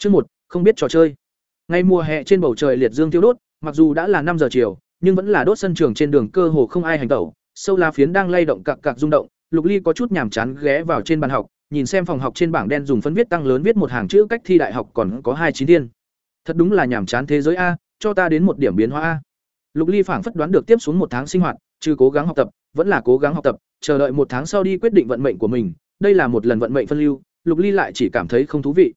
Chương một, không biết trò chơi. Ngày mùa hè trên bầu trời liệt dương tiêu đốt, mặc dù đã là năm giờ chiều, nhưng vẫn là đốt sân trường trên đường cơ hồ không ai hành tẩu, sâu lá phiến đang lay động cặc cặc rung động, Lục Ly có chút nhàm chán ghé vào trên bàn học, nhìn xem phòng học trên bảng đen dùng phấn viết tăng lớn viết một hàng chữ cách thi đại học còn có hai chín thiên. Thật đúng là nhàm chán thế giới a, cho ta đến một điểm biến hóa a. Lục Ly phảng phất đoán được tiếp xuống một tháng sinh hoạt, trừ cố gắng học tập, vẫn là cố gắng học tập, chờ đợi một tháng sau đi quyết định vận mệnh của mình, đây là một lần vận mệnh phân lưu, Lục Ly lại chỉ cảm thấy không thú vị.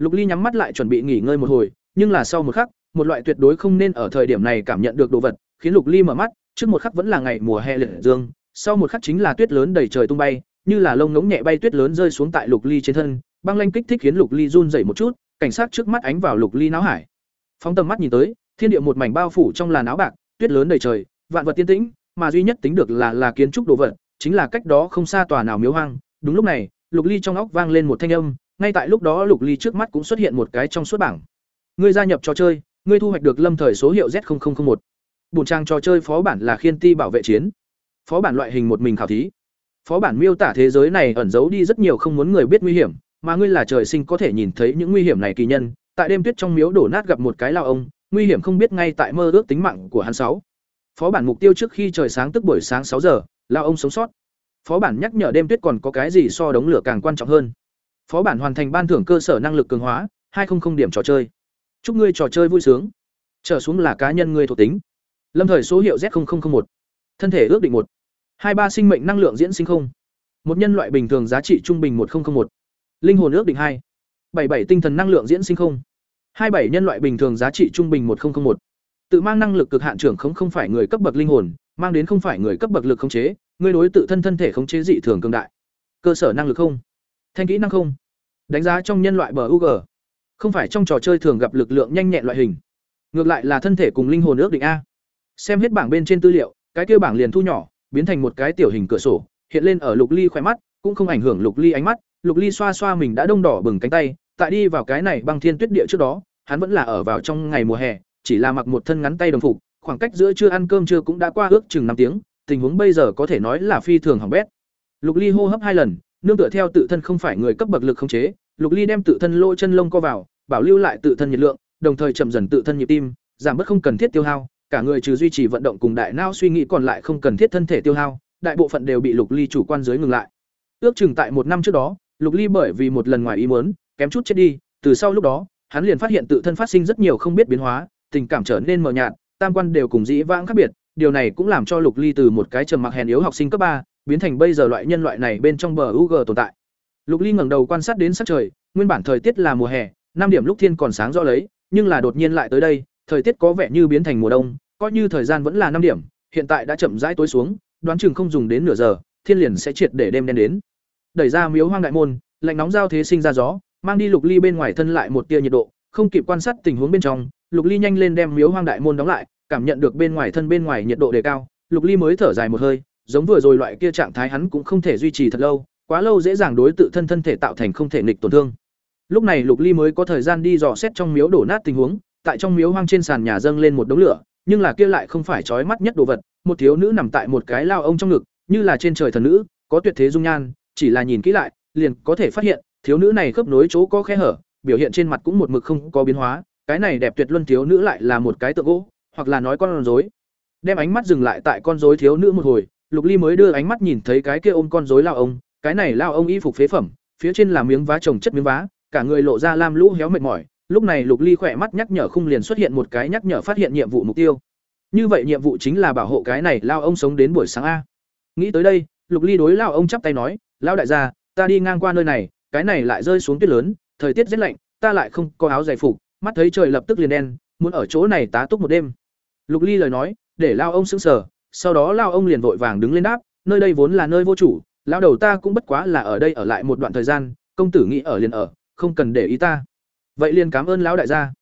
Lục Ly nhắm mắt lại chuẩn bị nghỉ ngơi một hồi, nhưng là sau một khắc, một loại tuyệt đối không nên ở thời điểm này cảm nhận được đồ vật, khiến Lục Ly mở mắt, trước một khắc vẫn là ngày mùa hè liệt dương, sau một khắc chính là tuyết lớn đầy trời tung bay, như là lông ngỗng nhẹ bay tuyết lớn rơi xuống tại Lục Ly trên thân, băng lanh kích thích khiến Lục Ly run rẩy một chút, cảnh sát trước mắt ánh vào Lục Ly não hải. Phóng tầm mắt nhìn tới, thiên địa một mảnh bao phủ trong làn áo bạc, tuyết lớn đầy trời, vạn vật tiên tĩnh, mà duy nhất tính được là là kiến trúc đồ vật, chính là cách đó không xa tòa nào miếu hoang. Đúng lúc này, Lục Ly trong óc vang lên một thanh âm, ngay tại lúc đó Lục Ly trước mắt cũng xuất hiện một cái trong suốt bảng. Ngươi gia nhập trò chơi, ngươi thu hoạch được lâm thời số hiệu Z0001. Bùn trang trò chơi phó bản là khiên ti bảo vệ chiến. Phó bản loại hình một mình khảo thí. Phó bản miêu tả thế giới này ẩn giấu đi rất nhiều không muốn người biết nguy hiểm, mà ngươi là trời sinh có thể nhìn thấy những nguy hiểm này kỳ nhân. Tại đêm tuyết trong miếu đổ nát gặp một cái lao ông, nguy hiểm không biết ngay tại mơ ước tính mạng của hắn sáu. Phó bản mục tiêu trước khi trời sáng tức buổi sáng sáu giờ, lao ông sống sót. Phó bản nhắc nhở đêm tuyết còn có cái gì so đống lửa càng quan trọng hơn. Phó bản hoàn thành ban thưởng cơ sở năng lực cường hóa, 200 điểm trò chơi. Chúc ngươi trò chơi vui sướng. Trở xuống là cá nhân ngươi thuộc tính. Lâm thời số hiệu Z0001. Thân thể ước định một. hai ba sinh mệnh năng lượng diễn sinh không. Một nhân loại bình thường giá trị trung bình 1001. Linh hồn ước định hai. bảy bảy tinh thần năng lượng diễn sinh không. hai bảy nhân loại bình thường giá trị trung bình 1001. Tự mang năng lực cực hạn trưởng không không phải người cấp bậc linh hồn, mang đến không phải người cấp bậc lực khống chế, ngươi đối tự thân thân thể khống chế dị thường cường đại. Cơ sở năng lực không. Thanh kỹ năng không. Đánh giá trong nhân loại bờ UG. Không phải trong trò chơi thường gặp lực lượng nhanh nhẹn loại hình. Ngược lại là thân thể cùng linh hồn ước định a. Xem hết bảng bên trên tư liệu, cái kia bảng liền thu nhỏ, biến thành một cái tiểu hình cửa sổ, hiện lên ở Lục Ly khỏe mắt, cũng không ảnh hưởng Lục Ly ánh mắt, Lục Ly xoa xoa mình đã đông đỏ bừng cánh tay, tại đi vào cái này băng thiên tuyết địa trước đó, hắn vẫn là ở vào trong ngày mùa hè, chỉ là mặc một thân ngắn tay đồng phục, khoảng cách giữa chưa ăn cơm trưa cũng đã qua ước chừng năm tiếng, tình huống bây giờ có thể nói là phi thường hỏng bét. Lục Ly hô hấp hai lần, nương tựa theo tự thân không phải người cấp bậc lực khống chế, Lục Ly đem tự thân lỗ chân lông co vào, bảo lưu lại tự thân nhiệt lượng, đồng thời chậm dần tự thân nhịp tim, giảm bớt không cần thiết tiêu hao, cả người trừ duy trì vận động cùng đại não suy nghĩ còn lại không cần thiết thân thể tiêu hao, đại bộ phận đều bị Lục Ly chủ quan dưới ngừng lại. Ước chừng tại một năm trước đó, Lục Ly bởi vì một lần ngoài ý muốn, kém chút chết đi, từ sau lúc đó, hắn liền phát hiện tự thân phát sinh rất nhiều không biết biến hóa, tình cảm trở nên mờ nhạt, tam quan đều cùng dĩ vãng khác biệt, điều này cũng làm cho Lục Ly từ một cái trầm mặc hèn yếu học sinh cấp ba biến thành bây giờ loại nhân loại này bên trong bờ UG tồn tại. Lục Ly ngẩng đầu quan sát đến sắc trời, nguyên bản thời tiết là mùa hè, năm điểm lúc thiên còn sáng rõ lấy, nhưng là đột nhiên lại tới đây, thời tiết có vẻ như biến thành mùa đông, coi như thời gian vẫn là năm điểm, hiện tại đã chậm rãi tối xuống, đoán chừng không dùng đến nửa giờ, thiên liền sẽ triệt để đêm đen đến. Đẩy ra miếu hoang đại môn, lạnh nóng giao thế sinh ra gió, mang đi Lục Ly bên ngoài thân lại một tia nhiệt độ, không kịp quan sát tình huống bên trong, Lục Ly nhanh lên đem miếu hoang đại môn đóng lại, cảm nhận được bên ngoài thân bên ngoài nhiệt độ đề cao, Lục Ly mới thở dài một hơi, giống vừa rồi loại kia trạng thái hắn cũng không thể duy trì thật lâu, quá lâu dễ dàng đối tự thân thân thể tạo thành không thể nghịch tổn thương. Lúc này Lục Ly mới có thời gian đi dò xét trong miếu đổ nát tình huống, tại trong miếu hoang trên sàn nhà dâng lên một đống lửa, nhưng là kia lại không phải chói mắt nhất đồ vật, một thiếu nữ nằm tại một cái lao ông trong ngực, như là trên trời thần nữ, có tuyệt thế dung nhan, chỉ là nhìn kỹ lại, liền có thể phát hiện, thiếu nữ này khớp nối chỗ có khe hở, biểu hiện trên mặt cũng một mực không có biến hóa, cái này đẹp tuyệt luân thiếu nữ lại là một cái tượng gỗ, hoặc là nói con rối. Đem ánh mắt dừng lại tại con rối thiếu nữ một hồi, Lục Ly mới đưa ánh mắt nhìn thấy cái kia ôm con rối lao ông, cái này lao ông y phục phế phẩm, phía trên là miếng vá trồng chất miếng vá, cả người lộ ra lam lũ héo mệt mỏi, lúc này Lục Ly khỏe mắt nhắc nhở khung liền xuất hiện một cái nhắc nhở phát hiện nhiệm vụ mục tiêu. Như vậy nhiệm vụ chính là bảo hộ cái này lao ông sống đến buổi sáng a. Nghĩ tới đây, Lục Ly đối lao ông chắp tay nói, "Lao đại gia, ta đi ngang qua nơi này, cái này lại rơi xuống tuyết lớn, thời tiết rất lạnh, ta lại không có áo dày phục, mắt thấy trời lập tức liền đen, muốn ở chỗ này tá túc một đêm." Lục Ly lời nói, để lao ông sững sờ, sau đó lao ông liền vội vàng đứng lên đáp, "Nơi đây vốn là nơi vô chủ, lão đầu ta cũng bất quá là ở đây ở lại một đoạn thời gian, công tử nghĩ ở liền ở, không cần để ý ta." Vậy liền cảm ơn lão đại gia.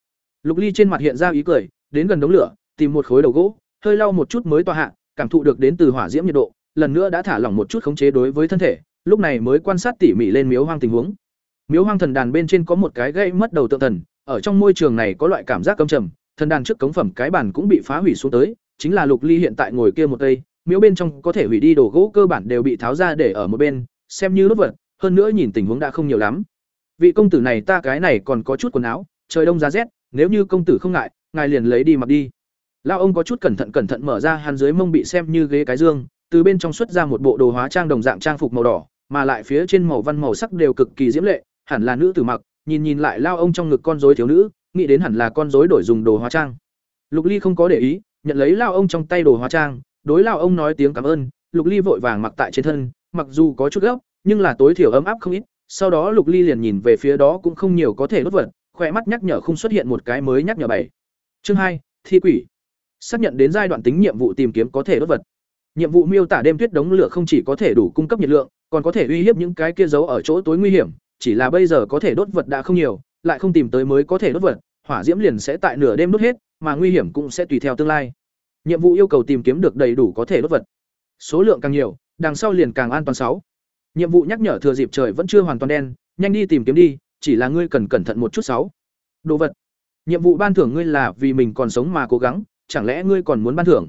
Lục Ly trên mặt hiện ra ý cười, đến gần đống lửa, tìm một khối đầu gỗ, hơi lau một chút mới tòa hạ, cảm thụ được đến từ hỏa diễm nhiệt độ, lần nữa đã thả lỏng một chút khống chế đối với thân thể, lúc này mới quan sát tỉ mỉ lên miếu hoang tình huống. Miếu hoang thần đàn bên trên có một cái gây mất đầu tượng thần, ở trong môi trường này có loại cảm giác cấm trầm, thần đàn trước cống phẩm cái bản cũng bị phá hủy xuống tới, chính là Lục Ly hiện tại ngồi kia một cây, miếu bên trong có thể hủy đi đồ gỗ cơ bản đều bị tháo ra để ở một bên, xem như lốt vật, hơn nữa nhìn tình huống đã không nhiều lắm. vị công tử này ta cái này còn có chút quần áo trời đông giá rét nếu như công tử không ngại ngài liền lấy đi mặc đi lao ông có chút cẩn thận cẩn thận mở ra hắn dưới mông bị xem như ghế cái dương từ bên trong xuất ra một bộ đồ hóa trang đồng dạng trang phục màu đỏ mà lại phía trên màu văn màu sắc đều cực kỳ diễm lệ hẳn là nữ tử mặc nhìn nhìn lại lao ông trong ngực con rối thiếu nữ nghĩ đến hẳn là con rối đổi dùng đồ hóa trang lục ly không có để ý nhận lấy lao ông trong tay đồ hóa trang, đối lao ông nói tiếng cảm ơn, lục ly vội vàng mặc tại trên thân, mặc dù có chút gấp, nhưng là tối thiểu ấm áp không ít, sau đó lục ly liền nhìn về phía đó cũng không nhiều có thể đốt vật, khỏe mắt nhắc nhở không xuất hiện một cái mới nhắc nhở bảy. Chương hai, thi quỷ. Xác nhận đến giai đoạn tính nhiệm vụ tìm kiếm có thể đốt vật. Nhiệm vụ miêu tả đêm tuyết đống lửa không chỉ có thể đủ cung cấp nhiệt lượng, còn có thể uy hiếp những cái kia giấu ở chỗ tối nguy hiểm, chỉ là bây giờ có thể đốt vật đã không nhiều, lại không tìm tới mới có thể đốt vật, hỏa diễm liền sẽ tại nửa đêm đốt hết mà nguy hiểm cũng sẽ tùy theo tương lai. Nhiệm vụ yêu cầu tìm kiếm được đầy đủ có thể đốt vật. Số lượng càng nhiều, đằng sau liền càng an toàn sáu. Nhiệm vụ nhắc nhở thừa dịp trời vẫn chưa hoàn toàn đen, nhanh đi tìm kiếm đi, chỉ là ngươi cần cẩn thận một chút sáu. Đồ vật. Nhiệm vụ ban thưởng ngươi là vì mình còn sống mà cố gắng, chẳng lẽ ngươi còn muốn ban thưởng?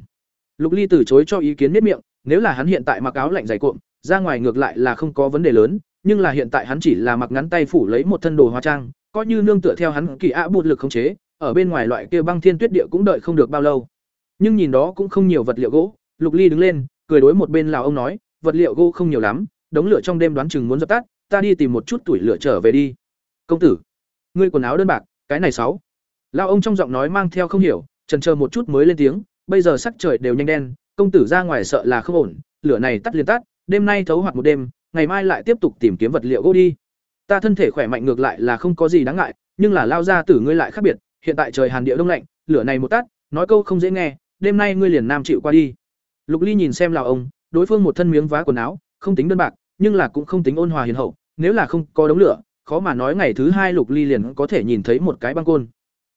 Lục ly từ chối cho ý kiến miết miệng, nếu là hắn hiện tại mặc áo lạnh dày cuộn ra ngoài ngược lại là không có vấn đề lớn, nhưng là hiện tại hắn chỉ là mặc ngắn tay phủ lấy một thân đồ hóa trang, coi như nương tựa theo hắn kỳ ạ bột lực khống chế ở bên ngoài loại kia băng thiên tuyết địa cũng đợi không được bao lâu. Nhưng nhìn đó cũng không nhiều vật liệu gỗ, lục ly đứng lên, cười đối một bên lào ông nói, vật liệu gỗ không nhiều lắm, đống lửa trong đêm đoán chừng muốn dập tắt, ta đi tìm một chút tuổi lửa trở về đi. Công tử, ngươi quần áo đơn bạc, cái này sáu. Lão ông trong giọng nói mang theo không hiểu, chần chờ một chút mới lên tiếng, bây giờ sắc trời đều nhanh đen, công tử ra ngoài sợ là không ổn, lửa này tắt liền tắt, đêm nay thấu hoạt một đêm, ngày mai lại tiếp tục tìm kiếm vật liệu gỗ đi. Ta thân thể khỏe mạnh ngược lại là không có gì đáng ngại, nhưng là lao ra tử ngươi lại khác biệt hiện tại trời hàn địa đông lạnh, lửa này một tắt nói câu không dễ nghe, đêm nay ngươi liền nam chịu qua đi. Lục ly nhìn xem Lão ông, đối phương một thân miếng vá quần áo, không tính đơn bạc, nhưng là cũng không tính ôn hòa hiền hậu, nếu là không có đống lửa, khó mà nói ngày thứ hai lục ly liền có thể nhìn thấy một cái băng côn.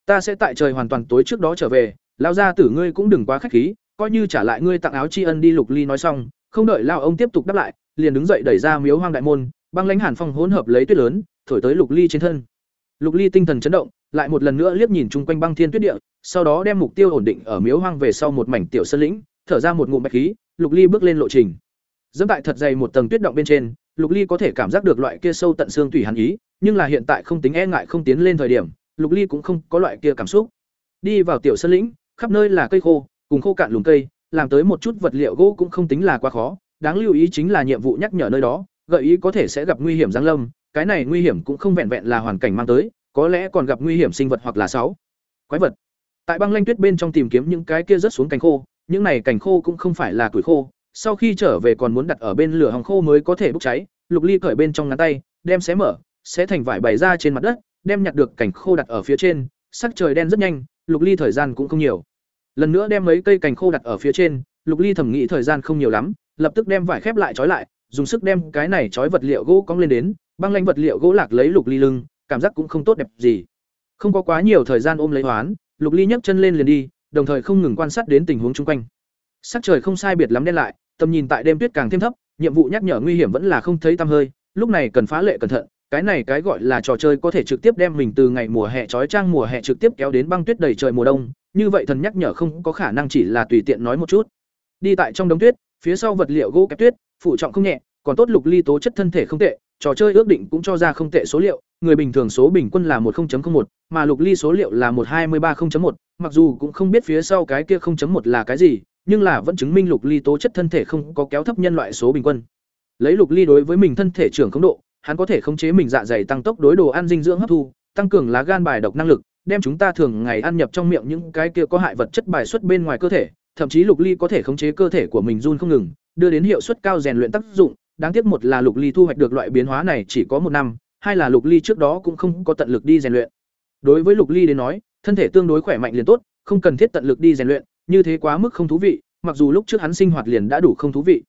Ta sẽ tại trời hoàn toàn tối trước đó trở về lao ra tử ngươi cũng đừng quá khách khí, coi như trả lại ngươi tặng áo tri ân đi, lục ly nói xong, không đợi lao ông tiếp tục đáp lại, liền đứng dậy đẩy ra miếu hoang đại môn, băng lãnh hàn phong hỗn hợp lấy tuyết lớn, thổi tới lục ly trên thân. Lục ly tinh thần chấn động lại một lần nữa liếc nhìn chung quanh băng thiên tuyết địa, sau đó đem mục tiêu ổn định ở miếu hoang về sau một mảnh tiểu sơn lĩnh, thở ra một ngụm bạch khí, lục ly bước lên lộ trình. Dẫm tại thật dày một tầng tuyết động bên trên, lục ly có thể cảm giác được loại kia sâu tận xương tủy hàn ý, nhưng là hiện tại không tính e ngại không tiến lên thời điểm, lục ly cũng không có loại kia cảm xúc. Đi vào tiểu sơn lĩnh, khắp nơi là cây khô, cùng khô cạn lùm cây, làm tới một chút vật liệu gỗ cũng không tính là quá khó, đáng lưu ý chính là nhiệm vụ nhắc nhở nơi đó, gợi ý có thể sẽ gặp nguy hiểm giáng lâm, cái này nguy hiểm cũng không vẹn vẹn là hoàn cảnh mang tới có lẽ còn gặp nguy hiểm sinh vật hoặc là sáu quái vật. Tại băng lanh tuyết bên trong tìm kiếm những cái kia rớt xuống cành khô, những này cành khô cũng không phải là tuổi khô, sau khi trở về còn muốn đặt ở bên lửa hòng khô mới có thể bốc cháy, lục ly cởi bên trong ngắn tay, đem xé mở sẽ thành vải bày ra trên mặt đất, đem nhặt được cành khô đặt ở phía trên, sắc trời đen rất nhanh, lục ly thời gian cũng không nhiều. Lần nữa đem mấy cây cành khô đặt ở phía trên, lục ly thẩm nghĩ thời gian không nhiều lắm, lập tức đem vải khép lại trói lại, dùng sức đem cái này trói vật liệu gỗ cong lên đến, băng lanh vật liệu gỗ lạc lấy lục ly lưng cảm giác cũng không tốt đẹp gì. Không có quá nhiều thời gian ôm lấy hoán, lục ly nhấc chân lên liền đi, đồng thời không ngừng quan sát đến tình huống chung quanh. Sắc trời không sai biệt lắm đen lại, tầm nhìn tại đêm tuyết càng thêm thấp, nhiệm vụ nhắc nhở nguy hiểm vẫn là không thấy tăm hơi, lúc này cần phá lệ cẩn thận, cái này cái gọi là trò chơi có thể trực tiếp đem mình từ ngày mùa hè trói trang mùa hè trực tiếp kéo đến băng tuyết đầy trời mùa đông, như vậy thần nhắc nhở không có khả năng chỉ là tùy tiện nói một chút. Đi tại trong đống tuyết, phía sau vật liệu gỗ kép tuyết, phụ trọng không nhẹ, còn tốt lục ly tố chất thân thể không tệ, trò chơi ước định cũng cho ra không tệ số liệu người bình thường số bình quân là một một, mà lục ly số liệu là một hai mươi ba một, mặc dù cũng không biết phía sau cái kia một là cái gì, nhưng là vẫn chứng minh lục ly tố chất thân thể không có kéo thấp nhân loại số bình quân. Lấy lục ly đối với mình thân thể trưởng khống độ, hắn có thể khống chế mình dạ dày tăng tốc đối đồ ăn dinh dưỡng hấp thu, tăng cường lá gan bài độc năng lực, đem chúng ta thường ngày ăn nhập trong miệng những cái kia có hại vật chất bài xuất bên ngoài cơ thể, thậm chí lục ly có thể khống chế cơ thể của mình run không ngừng, đưa đến hiệu suất cao rèn luyện tác dụng. Đáng tiếc một là lục ly thu hoạch được loại biến hóa này chỉ có một năm hai là lục ly trước đó cũng không có tận lực đi rèn luyện. Đối với lục ly đến nói, thân thể tương đối khỏe mạnh liền tốt, không cần thiết tận lực đi rèn luyện, như thế quá mức không thú vị, mặc dù lúc trước hắn sinh hoạt liền đã đủ không thú vị.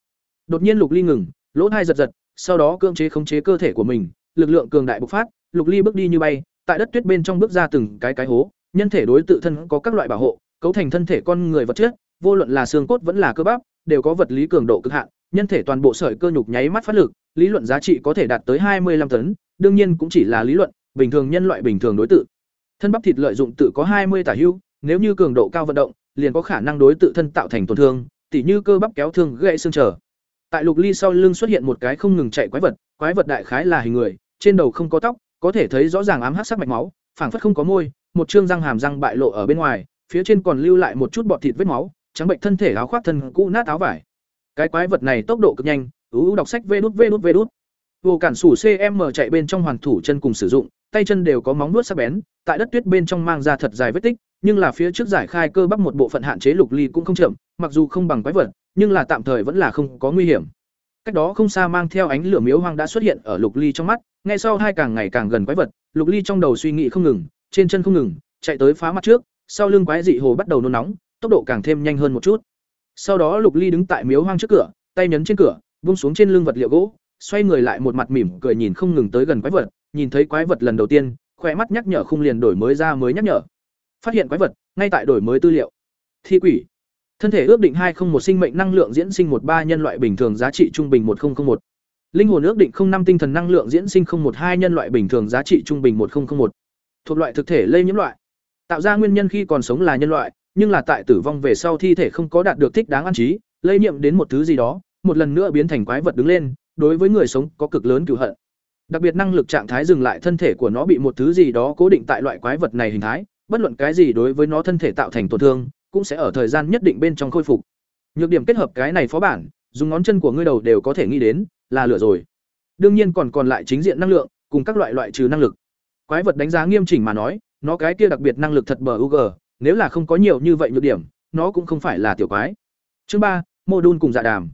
Đột nhiên lục ly ngừng, lỗ thai giật giật, sau đó cưỡng chế khống chế cơ thể của mình, lực lượng cường đại bộc phát, lục ly bước đi như bay, tại đất tuyết bên trong bước ra từng cái cái hố, nhân thể đối tự thân có các loại bảo hộ, cấu thành thân thể con người vật chất, vô luận là xương cốt vẫn là cơ bắp, đều có vật lý cường độ cực hạn, nhân thể toàn bộ sợi cơ nhục nháy mắt phát lực, lý luận giá trị có thể đạt tới hai mươi 25 tấn đương nhiên cũng chỉ là lý luận bình thường nhân loại bình thường đối tự thân bắp thịt lợi dụng tự có hai mươi tả hưu nếu như cường độ cao vận động liền có khả năng đối tự thân tạo thành tổn thương tỉ như cơ bắp kéo thương gãy xương trở tại lục ly sau lưng xuất hiện một cái không ngừng chạy quái vật quái vật đại khái là hình người trên đầu không có tóc có thể thấy rõ ràng ám hắc sắc mạch máu, phảng phất không có môi, một trương răng hàm răng bại lộ ở bên ngoài, phía trên còn lưu lại một chút bọt thịt vết máu, trắng bệnh thân thể áo khoác thân cũ nát áo vải. Cái quái vật này tốc độ cực nhanh, ú đọc sách vê đút vê đút vê đút. Vô cản sủ CM chạy bên trong hoàn thủ chân cùng sử dụng, tay chân đều có móng vuốt sắc bén, tại đất tuyết bên trong mang ra thật dài vết tích, nhưng là phía trước giải khai cơ bắp một bộ phận hạn chế lục ly cũng không chậm, mặc dù không bằng quái vật, nhưng là tạm thời vẫn là không có nguy hiểm. Cách đó không xa mang theo ánh lửa miếu hoang đã xuất hiện ở lục ly trong mắt, ngay sau hai càng ngày càng gần quái vật, lục ly trong đầu suy nghĩ không ngừng, trên chân không ngừng, chạy tới phá mặt trước, sau lưng quái dị hồ bắt đầu nôn nóng, tốc độ càng thêm nhanh hơn một chút. Sau đó Lục Ly đứng tại miếu hoang trước cửa, tay nhấn trên cửa, buông xuống trên lưng vật liệu gỗ, xoay người lại một mặt mỉm cười nhìn không ngừng tới gần quái vật, nhìn thấy quái vật lần đầu tiên, khỏe mắt nhắc nhở khung liền đổi mới ra mới nhắc nhở. Phát hiện quái vật, ngay tại đổi mới tư liệu. Thi quỷ. Thân thể ước định hai không một sinh mệnh năng lượng diễn sinh một ba nhân loại bình thường giá trị trung bình một một Linh hồn ước định không năm tinh thần năng lượng diễn sinh không một hai nhân loại bình thường giá trị trung bình một một Thuộc loại thực thể lây nhiễm loại. Tạo ra nguyên nhân khi còn sống là nhân loại, nhưng là tại tử vong về sau thi thể không có đạt được thích đáng an trí, lây nhiễm đến một thứ gì đó, một lần nữa biến thành quái vật đứng lên, đối với người sống có cực lớn cựu hận. Đặc biệt năng lực trạng thái dừng lại thân thể của nó bị một thứ gì đó cố định tại loại quái vật này hình thái, bất luận cái gì đối với nó thân thể tạo thành tổn thương, cũng sẽ ở thời gian nhất định bên trong khôi phục. Nhược điểm kết hợp cái này phó bản, dùng ngón chân của ngươi đầu đều có thể nghĩ đến, là lửa rồi. Đương nhiên còn còn lại chính diện năng lượng, cùng các loại loại trừ năng lực. Quái vật đánh giá nghiêm chỉnh mà nói, nó cái kia đặc biệt năng lực thật bờ UG, nếu là không có nhiều như vậy nhược điểm, nó cũng không phải là tiểu quái. Chương ba, mô đun cùng dạ đàm.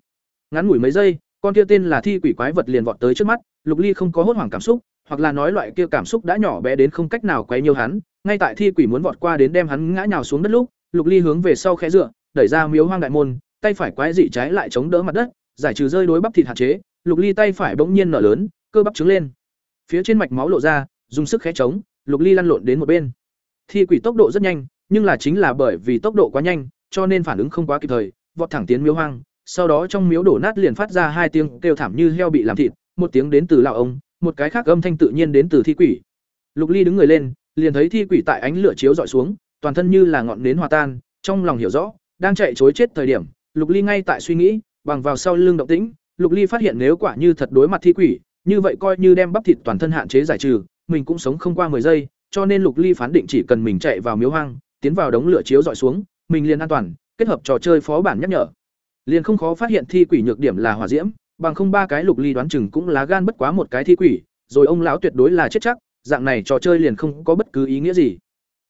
Ngắn ngủi mấy giây, con kia tên là thi quỷ quái vật liền vọt tới trước mắt, Lục Ly không có hốt hoảng cảm xúc, hoặc là nói loại kia cảm xúc đã nhỏ bé đến không cách nào quấy nhiều hắn, ngay tại thi quỷ muốn vọt qua đến đem hắn ngã nhào xuống đất lúc, Lục Ly hướng về sau khẽ dựa, đẩy ra miếu hoang đại môn, tay phải quái dị trái lại chống đỡ mặt đất, giải trừ rơi đối bắp thịt hạn chế, Lục Ly tay phải bỗng nhiên nở lớn, cơ bắp trứng lên. Phía trên mạch máu lộ ra, dùng sức khẽ chống, Lục Ly lăn lộn đến một bên. Thi quỷ tốc độ rất nhanh, nhưng là chính là bởi vì tốc độ quá nhanh, cho nên phản ứng không quá kịp thời, vọt thẳng tiến miếu hoang, sau đó trong miếu đổ nát liền phát ra hai tiếng kêu thảm như heo bị làm thịt, một tiếng đến từ lão ông, một cái khác âm thanh tự nhiên đến từ thi quỷ. Lục Ly đứng người lên, liền thấy thi quỷ tại ánh lửa chiếu dọi xuống, toàn thân như là ngọn nến hòa tan, trong lòng hiểu rõ, đang chạy chối chết thời điểm, Lục Ly ngay tại suy nghĩ, bằng vào sau lưng động tĩnh, Lục Ly phát hiện nếu quả như thật đối mặt thi quỷ, như vậy coi như đem bắp thịt toàn thân hạn chế giải trừ, mình cũng sống không qua 10 giây, cho nên Lục Ly phán định chỉ cần mình chạy vào miếu hoang, tiến vào đống lửa chiếu dọi xuống, mình liền an toàn, kết hợp trò chơi phó bản nhắc nhở. Liền không khó phát hiện thi quỷ nhược điểm là hỏa diễm, bằng không ba cái Lục Ly đoán chừng cũng lá gan bất quá một cái thi quỷ, rồi ông lão tuyệt đối là chết chắc, dạng này trò chơi liền không có bất cứ ý nghĩa gì.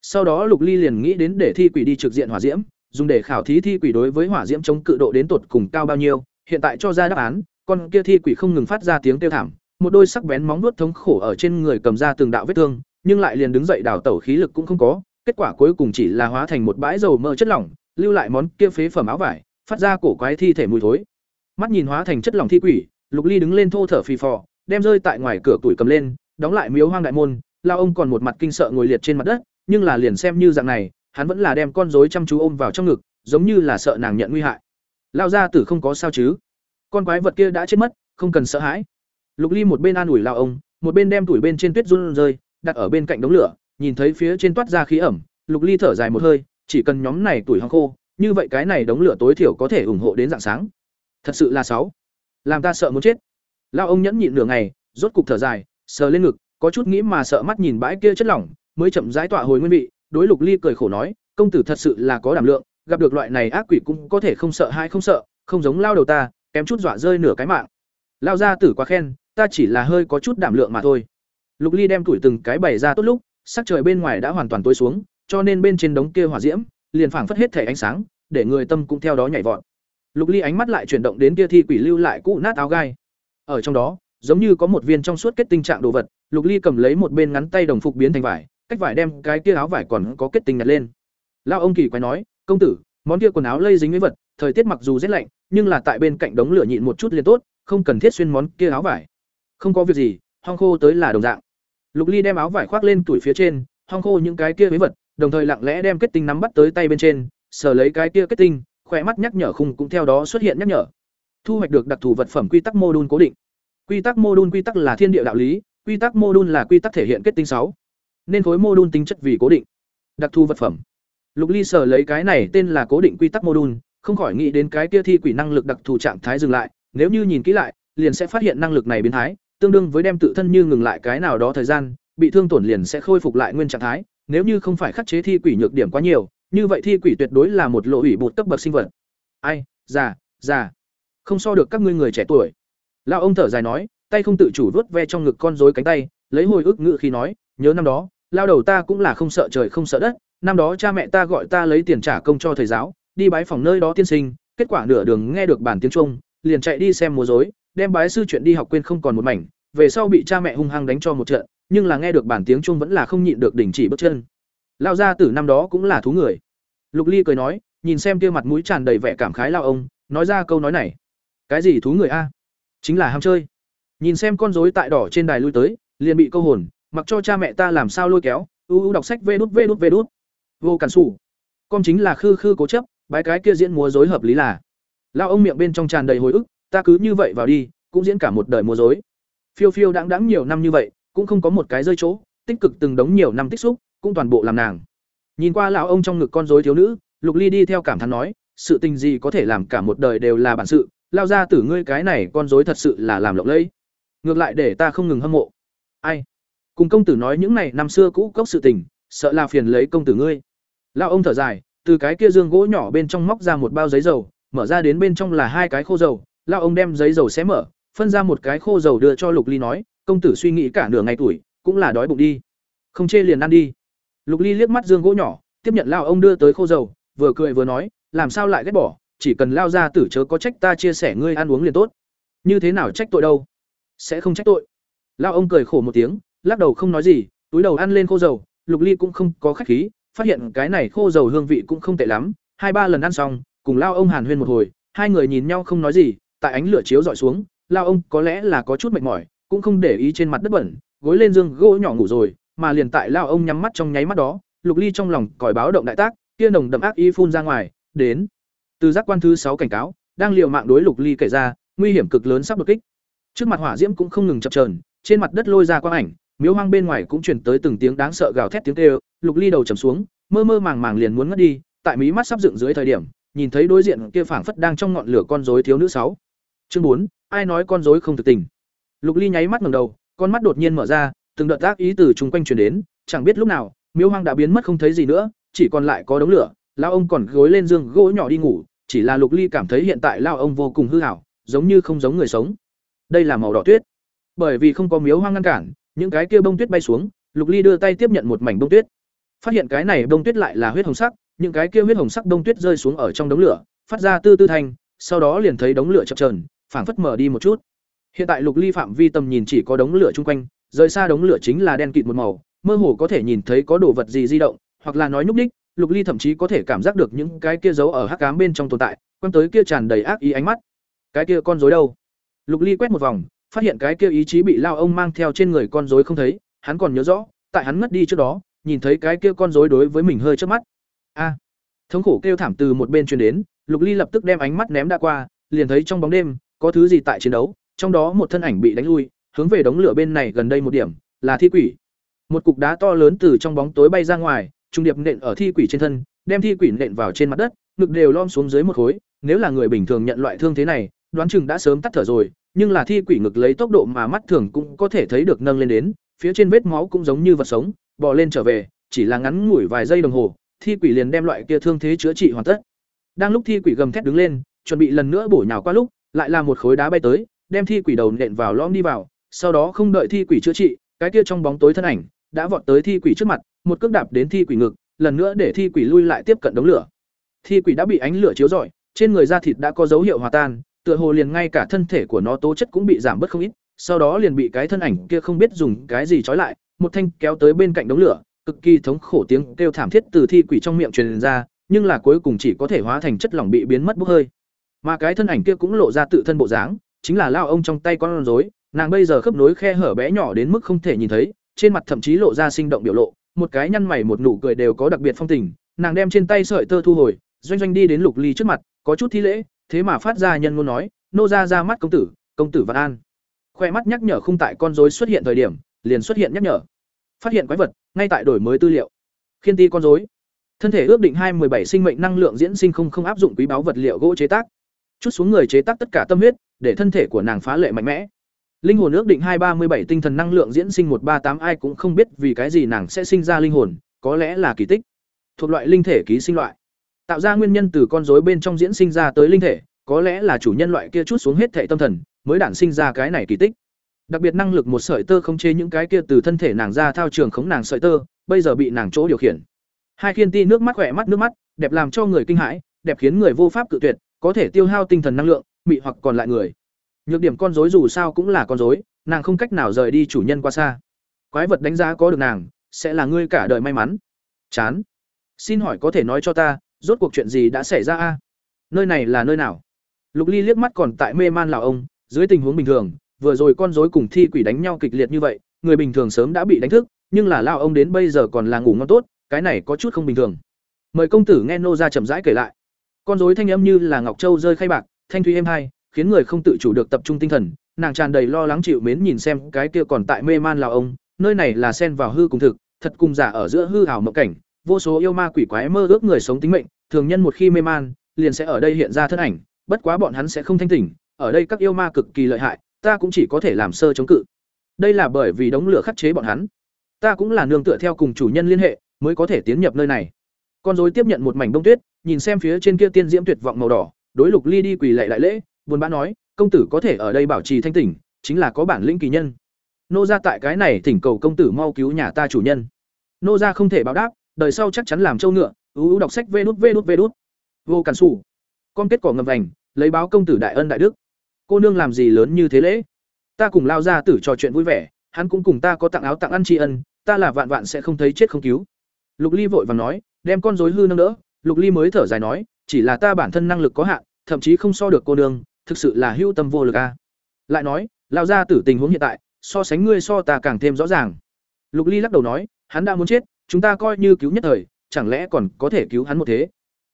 Sau đó Lục Ly liền nghĩ đến để thi quỷ đi trực diện hỏa diễm, dùng để khảo thí thi quỷ đối với hỏa diễm chống cự độ đến tột cùng cao bao nhiêu, hiện tại cho ra đáp án, con kia thi quỷ không ngừng phát ra tiếng kêu thảm, một đôi sắc bén móng vuốt thống khổ ở trên người cầm ra từng đạo vết thương, nhưng lại liền đứng dậy đào tẩu khí lực cũng không có, kết quả cuối cùng chỉ là hóa thành một bãi dầu mỡ chất lỏng, lưu lại món kia phế phẩm áo vải, phát ra cổ quái thi thể mùi thối. Mắt nhìn hóa thành chất lỏng thi quỷ, Lục Ly đứng lên thô thở phì phò, đem rơi tại ngoài cửa tuổi cầm lên, đóng lại miếu hoang đại môn, lao ông còn một mặt kinh sợ ngồi liệt trên mặt đất, nhưng là liền xem như dạng này, hắn vẫn là đem con rối chăm chú ôm vào trong ngực, giống như là sợ nàng nhận nguy hại. Lao gia tử không có sao chứ? Con quái vật kia đã chết mất, không cần sợ hãi. Lục Ly một bên an ủi lao ông, một bên đem tuổi bên trên tuyết run rơi, đặt ở bên cạnh đống lửa, nhìn thấy phía trên toát ra khí ẩm, Lục Ly thở dài một hơi, chỉ cần nhóm này tuổi hoang khô, như vậy cái này đống lửa tối thiểu có thể ủng hộ đến dạng sáng. Thật sự là sáu, làm ta sợ muốn chết. Lao ông nhẫn nhịn nửa ngày, rốt cục thở dài, sờ lên ngực, có chút nghĩ mà sợ mắt nhìn bãi kia chất lỏng, mới chậm rãi tọa hồi nguyên vị, đối Lục Ly cười khổ nói, công tử thật sự là có đảm lượng, gặp được loại này ác quỷ cũng có thể không sợ hay không sợ, không giống lao đầu ta, kém chút dọa rơi nửa cái mạng. Lao gia tử quá khen, ta chỉ là hơi có chút đảm lượng mà thôi. Lục Ly đem tuổi từng cái bày ra tốt lúc, sắc trời bên ngoài đã hoàn toàn tối xuống, cho nên bên trên đống kia hỏa diễm, liền phảng phất hết thể ánh sáng, để người tâm cũng theo đó nhảy vọt. Lục Ly ánh mắt lại chuyển động đến kia thi quỷ lưu lại cũ nát áo gai. Ở trong đó, giống như có một viên trong suốt kết tinh trạng đồ vật, Lục Ly cầm lấy một bên ngắn tay đồng phục biến thành vải, cách vải đem cái kia áo vải còn có kết tinh nhặt lên. Lão ông kỳ quái nói, "Công tử, món kia quần áo lây dính với vật, thời tiết mặc dù rét lạnh, nhưng là tại bên cạnh đống lửa nhịn một chút liền tốt, không cần thiết xuyên món kia áo vải." "Không có việc gì, hong khô tới là đồng dạng." Lục Ly đem áo vải khoác lên tuổi phía trên, hong khô những cái kia với vật, đồng thời lặng lẽ đem kết tinh nắm bắt tới tay bên trên, sờ lấy cái kia kết tinh, khỏe mắt nhắc nhở khung cũng theo đó xuất hiện nhắc nhở. Thu hoạch được đặc thù vật phẩm quy tắc mô đun cố định. Quy tắc mô đun quy tắc là thiên địa đạo lý, quy tắc mô đun là quy tắc thể hiện kết tinh sáu Nên khối mô đun tính chất vì cố định. Đặc thù vật phẩm. Lục Ly sờ lấy cái này tên là cố định quy tắc mô đun, không khỏi nghĩ đến cái kia thi quỷ năng lực đặc thù trạng thái dừng lại, nếu như nhìn kỹ lại, liền sẽ phát hiện năng lực này biến thái, tương đương với đem tự thân như ngừng lại cái nào đó thời gian, bị thương tổn liền sẽ khôi phục lại nguyên trạng thái, nếu như không phải khắc chế thi quỷ nhược điểm quá nhiều, như vậy thi quỷ tuyệt đối là một lộ ủy bột cấp bậc sinh vật. Ai, già, già, không so được các ngươi người trẻ tuổi. Lão ông thở dài nói, tay không tự chủ vuốt ve trong ngực con rối cánh tay, lấy hồi ức ngự khi nói, nhớ năm đó, lao đầu ta cũng là không sợ trời không sợ đất, năm đó cha mẹ ta gọi ta lấy tiền trả công cho thầy giáo, đi bái phòng nơi đó tiên sinh, kết quả nửa đường nghe được bản tiếng Trung, liền chạy đi xem múa rối, đem bái sư chuyện đi học quên không còn một mảnh, về sau bị cha mẹ hung hăng đánh cho một trận, nhưng là nghe được bản tiếng Trung vẫn là không nhịn được đình chỉ bước chân. Lao gia tử năm đó cũng là thú người. Lục Ly cười nói, nhìn xem kia mặt mũi tràn đầy vẻ cảm khái lao ông, nói ra câu nói này. Cái gì thú người a? Chính là ham chơi. Nhìn xem con rối tại đỏ trên đài lui tới, liền bị câu hồn, mặc cho cha mẹ ta làm sao lôi kéo, u u đọc sách vê đút vê đút vê đút. Vô cản sủ. Con chính là khư khư cố chấp, bái cái kia diễn múa rối hợp lý là. Lao ông miệng bên trong tràn đầy hồi ức, ta cứ như vậy vào đi, cũng diễn cả một đời múa rối. Phiêu phiêu đãng đãng nhiều năm như vậy, cũng không có một cái rơi chỗ, tích cực từng đống nhiều năm tích xúc, cũng toàn bộ làm nàng. Nhìn qua lão ông trong ngực con rối thiếu nữ, Lục Ly đi theo cảm thán nói, sự tình gì có thể làm cả một đời đều là bản sự, lao ra tử ngươi cái này con rối thật sự là làm lộng lẫy. Ngược lại để ta không ngừng hâm mộ. Ai? Cùng công tử nói những này năm xưa cũ cốc sự tình, sợ là phiền lấy công tử ngươi. Lão ông thở dài, từ cái kia dương gỗ nhỏ bên trong móc ra một bao giấy dầu, mở ra đến bên trong là hai cái khô dầu, lão ông đem giấy dầu xé mở, phân ra một cái khô dầu đưa cho Lục Ly nói, công tử suy nghĩ cả nửa ngày tuổi, cũng là đói bụng đi. Không chê liền ăn đi. Lục Ly liếc mắt dương gỗ nhỏ, tiếp nhận lao ông đưa tới khô dầu, vừa cười vừa nói, làm sao lại ghét bỏ, chỉ cần lao ra tử chớ có trách ta chia sẻ ngươi ăn uống liền tốt. Như thế nào trách tội đâu? Sẽ không trách tội. Lao ông cười khổ một tiếng, lắc đầu không nói gì, túi đầu ăn lên khô dầu, Lục Ly cũng không có khách khí, phát hiện cái này khô dầu hương vị cũng không tệ lắm, hai ba lần ăn xong, cùng lao ông Hàn Huyên một hồi, hai người nhìn nhau không nói gì, tại ánh lửa chiếu dọi xuống, lao ông có lẽ là có chút mệt mỏi, cũng không để ý trên mặt đất bẩn, gối lên giường gỗ nhỏ ngủ rồi, mà liền tại lao ông nhắm mắt trong nháy mắt đó, Lục Ly trong lòng còi báo động đại tác, kia nồng đậm ác ý phun ra ngoài, đến. Từ giác quan thứ sáu cảnh cáo, đang liều mạng đối Lục Ly kể ra, nguy hiểm cực lớn sắp đột kích. Trước mặt hỏa diễm cũng không ngừng chập chờn, trên mặt đất lôi ra quang ảnh, miếu hoang bên ngoài cũng truyền tới từng tiếng đáng sợ gào thét tiếng kêu, Lục Ly đầu trầm xuống, mơ mơ màng màng liền muốn ngất đi, tại mí mắt sắp dựng dưới thời điểm, nhìn thấy đối diện kia phảng phất đang trong ngọn lửa con rối thiếu nữ sáu. Chương bốn, ai nói con rối không thực tình. Lục Ly nháy mắt ngẩng đầu, con mắt đột nhiên mở ra, từng đợt tác ý từ chung quanh truyền đến, chẳng biết lúc nào, miếu hoang đã biến mất không thấy gì nữa, chỉ còn lại có đống lửa, lão ông còn gối lên giường gỗ nhỏ đi ngủ, chỉ là Lục Ly cảm thấy hiện tại lão ông vô cùng hư ảo, giống như không giống người sống. Đây là màu đỏ tuyết. Bởi vì không có miếu hoang ngăn cản, những cái kia bông tuyết bay xuống, Lục Ly đưa tay tiếp nhận một mảnh bông tuyết. Phát hiện cái này bông tuyết lại là huyết hồng sắc, những cái kia huyết hồng sắc bông tuyết rơi xuống ở trong đống lửa, phát ra tư tư thành, sau đó liền thấy đống lửa chập chờn, phảng phất mở đi một chút. Hiện tại Lục Ly phạm vi tầm nhìn chỉ có đống lửa chung quanh, rời xa đống lửa chính là đen kịt một màu, mơ hồ có thể nhìn thấy có đồ vật gì di động, hoặc là nói nhúc đích, Lục Ly thậm chí có thể cảm giác được những cái kia giấu ở hắc ám bên trong tồn tại, quan tới kia tràn đầy ác ý ánh mắt. Cái kia con rối đâu? Lục Ly quét một vòng, phát hiện cái kia ý chí bị lao ông mang theo trên người con rối không thấy, hắn còn nhớ rõ, tại hắn ngất đi trước đó, nhìn thấy cái kia con rối đối với mình hơi trước mắt. A! thống khổ kêu thảm từ một bên truyền đến, Lục Ly lập tức đem ánh mắt ném đã qua, liền thấy trong bóng đêm, có thứ gì tại chiến đấu, trong đó một thân ảnh bị đánh lui, hướng về đống lửa bên này gần đây một điểm, là thi quỷ. Một cục đá to lớn từ trong bóng tối bay ra ngoài, trung điệp nện ở thi quỷ trên thân, đem thi quỷ nện vào trên mặt đất, ngực đều lom xuống dưới một khối, nếu là người bình thường nhận loại thương thế này, đoán chừng đã sớm tắt thở rồi, nhưng là thi quỷ ngực lấy tốc độ mà mắt thường cũng có thể thấy được nâng lên đến, phía trên vết máu cũng giống như vật sống, bò lên trở về, chỉ là ngắn ngủi vài giây đồng hồ, thi quỷ liền đem loại kia thương thế chữa trị hoàn tất. Đang lúc thi quỷ gầm thét đứng lên, chuẩn bị lần nữa bổ nhào qua lúc, lại là một khối đá bay tới, đem thi quỷ đầu nện vào lõm đi vào, sau đó không đợi thi quỷ chữa trị, cái kia trong bóng tối thân ảnh đã vọt tới thi quỷ trước mặt, một cước đạp đến thi quỷ ngực, lần nữa để thi quỷ lui lại tiếp cận đống lửa. Thi quỷ đã bị ánh lửa chiếu rọi, trên người da thịt đã có dấu hiệu hòa tan, tựa hồ liền ngay cả thân thể của nó tố chất cũng bị giảm bớt không ít, sau đó liền bị cái thân ảnh kia không biết dùng cái gì trói lại, một thanh kéo tới bên cạnh đống lửa, cực kỳ thống khổ tiếng kêu thảm thiết từ thi quỷ trong miệng truyền ra, nhưng là cuối cùng chỉ có thể hóa thành chất lỏng bị biến mất bốc hơi. Mà cái thân ảnh kia cũng lộ ra tự thân bộ dáng, chính là lao ông trong tay con rối, nàng bây giờ khớp nối khe hở bé nhỏ đến mức không thể nhìn thấy, trên mặt thậm chí lộ ra sinh động biểu lộ, một cái nhăn mày một nụ cười đều có đặc biệt phong tình, nàng đem trên tay sợi tơ thu hồi, doanh doanh đi đến Lục Ly trước mặt, có chút thi lễ, thế mà phát ra nhân ngôn nói, nô ra ra mắt công tử, công tử Văn An. Khoe mắt nhắc nhở không tại con rối xuất hiện thời điểm, liền xuất hiện nhắc nhở. Phát hiện quái vật, ngay tại đổi mới tư liệu. Khiên ti con rối. Thân thể ước định hai bảy sinh mệnh năng lượng diễn sinh không không áp dụng quý báo vật liệu gỗ chế tác. Chút xuống người chế tác tất cả tâm huyết, để thân thể của nàng phá lệ mạnh mẽ. Linh hồn ước định hai ba mươi bảy tinh thần năng lượng diễn sinh một ba tám ai cũng không biết vì cái gì nàng sẽ sinh ra linh hồn, có lẽ là kỳ tích. Thuộc loại linh thể ký sinh loại. Tạo ra nguyên nhân từ con rối bên trong diễn sinh ra tới linh thể, có lẽ là chủ nhân loại kia chút xuống hết thể tâm thần, mới đản sinh ra cái này kỳ tích. Đặc biệt năng lực một sợi tơ không chế những cái kia từ thân thể nàng ra thao trường khống nàng sợi tơ, bây giờ bị nàng chỗ điều khiển. Hai khiên ti nước mắt khỏe mắt nước mắt, đẹp làm cho người kinh hãi, đẹp khiến người vô pháp cự tuyệt, có thể tiêu hao tinh thần năng lượng, mị hoặc còn lại người. Nhược điểm con rối dù sao cũng là con rối, nàng không cách nào rời đi chủ nhân qua xa. Quái vật đánh giá có được nàng, sẽ là ngươi cả đời may mắn. Chán. Xin hỏi có thể nói cho ta, rốt cuộc chuyện gì đã xảy ra a? Nơi này là nơi nào? Lục Ly liếc mắt còn tại mê man lão ông, dưới tình huống bình thường, vừa rồi con rối cùng thi quỷ đánh nhau kịch liệt như vậy, người bình thường sớm đã bị đánh thức, nhưng là lão ông đến bây giờ còn là ngủ ngon tốt, cái này có chút không bình thường. Mời công tử nghe nô ra chậm rãi kể lại. Con rối thanh âm như là ngọc châu rơi khay bạc, thanh thúy êm hai, khiến người không tự chủ được tập trung tinh thần, nàng tràn đầy lo lắng chịu mến nhìn xem cái kia còn tại mê man lào ông, nơi này là xen vào hư cùng thực, thật cùng giả ở giữa hư ảo mộng cảnh, vô số yêu ma quỷ quái mơ ước người sống tính mệnh, thường nhân một khi mê man, liền sẽ ở đây hiện ra thân ảnh, bất quá bọn hắn sẽ không thanh tỉnh, ở đây các yêu ma cực kỳ lợi hại, ta cũng chỉ có thể làm sơ chống cự. Đây là bởi vì đống lửa khắc chế bọn hắn. Ta cũng là nương tựa theo cùng chủ nhân liên hệ, mới có thể tiến nhập nơi này. Con dối tiếp nhận một mảnh bông tuyết, nhìn xem phía trên kia tiên diễm tuyệt vọng màu đỏ, đối Lục Ly đi quỳ lạy đại lễ, buồn bã nói, công tử có thể ở đây bảo trì thanh tỉnh, chính là có bản lĩnh kỳ nhân. Nô gia tại cái này thỉnh cầu công tử mau cứu nhà ta chủ nhân. Nô gia không thể báo đáp, đời sau chắc chắn làm trâu ngựa, ú ú đọc sách vê đút vê đút vê đút. Vô cản sủ. Con kết cỏ ngầm vành, lấy báo công tử đại ân đại đức. Cô nương làm gì lớn như thế lễ? Ta cùng lao ra tử trò chuyện vui vẻ, hắn cũng cùng ta có tặng áo tặng ăn tri ân, ta là vạn vạn sẽ không thấy chết không cứu. Lục Ly vội vàng nói, đem con rối hư nâng đỡ, Lục Ly mới thở dài nói, chỉ là ta bản thân năng lực có hạn, thậm chí không so được cô nương, thực sự là hưu tâm vô lực a. Lại nói, lao ra tử tình huống hiện tại, so sánh ngươi so ta càng thêm rõ ràng. Lục Ly lắc đầu nói, hắn đã muốn chết, chúng ta coi như cứu nhất thời, chẳng lẽ còn có thể cứu hắn một thế.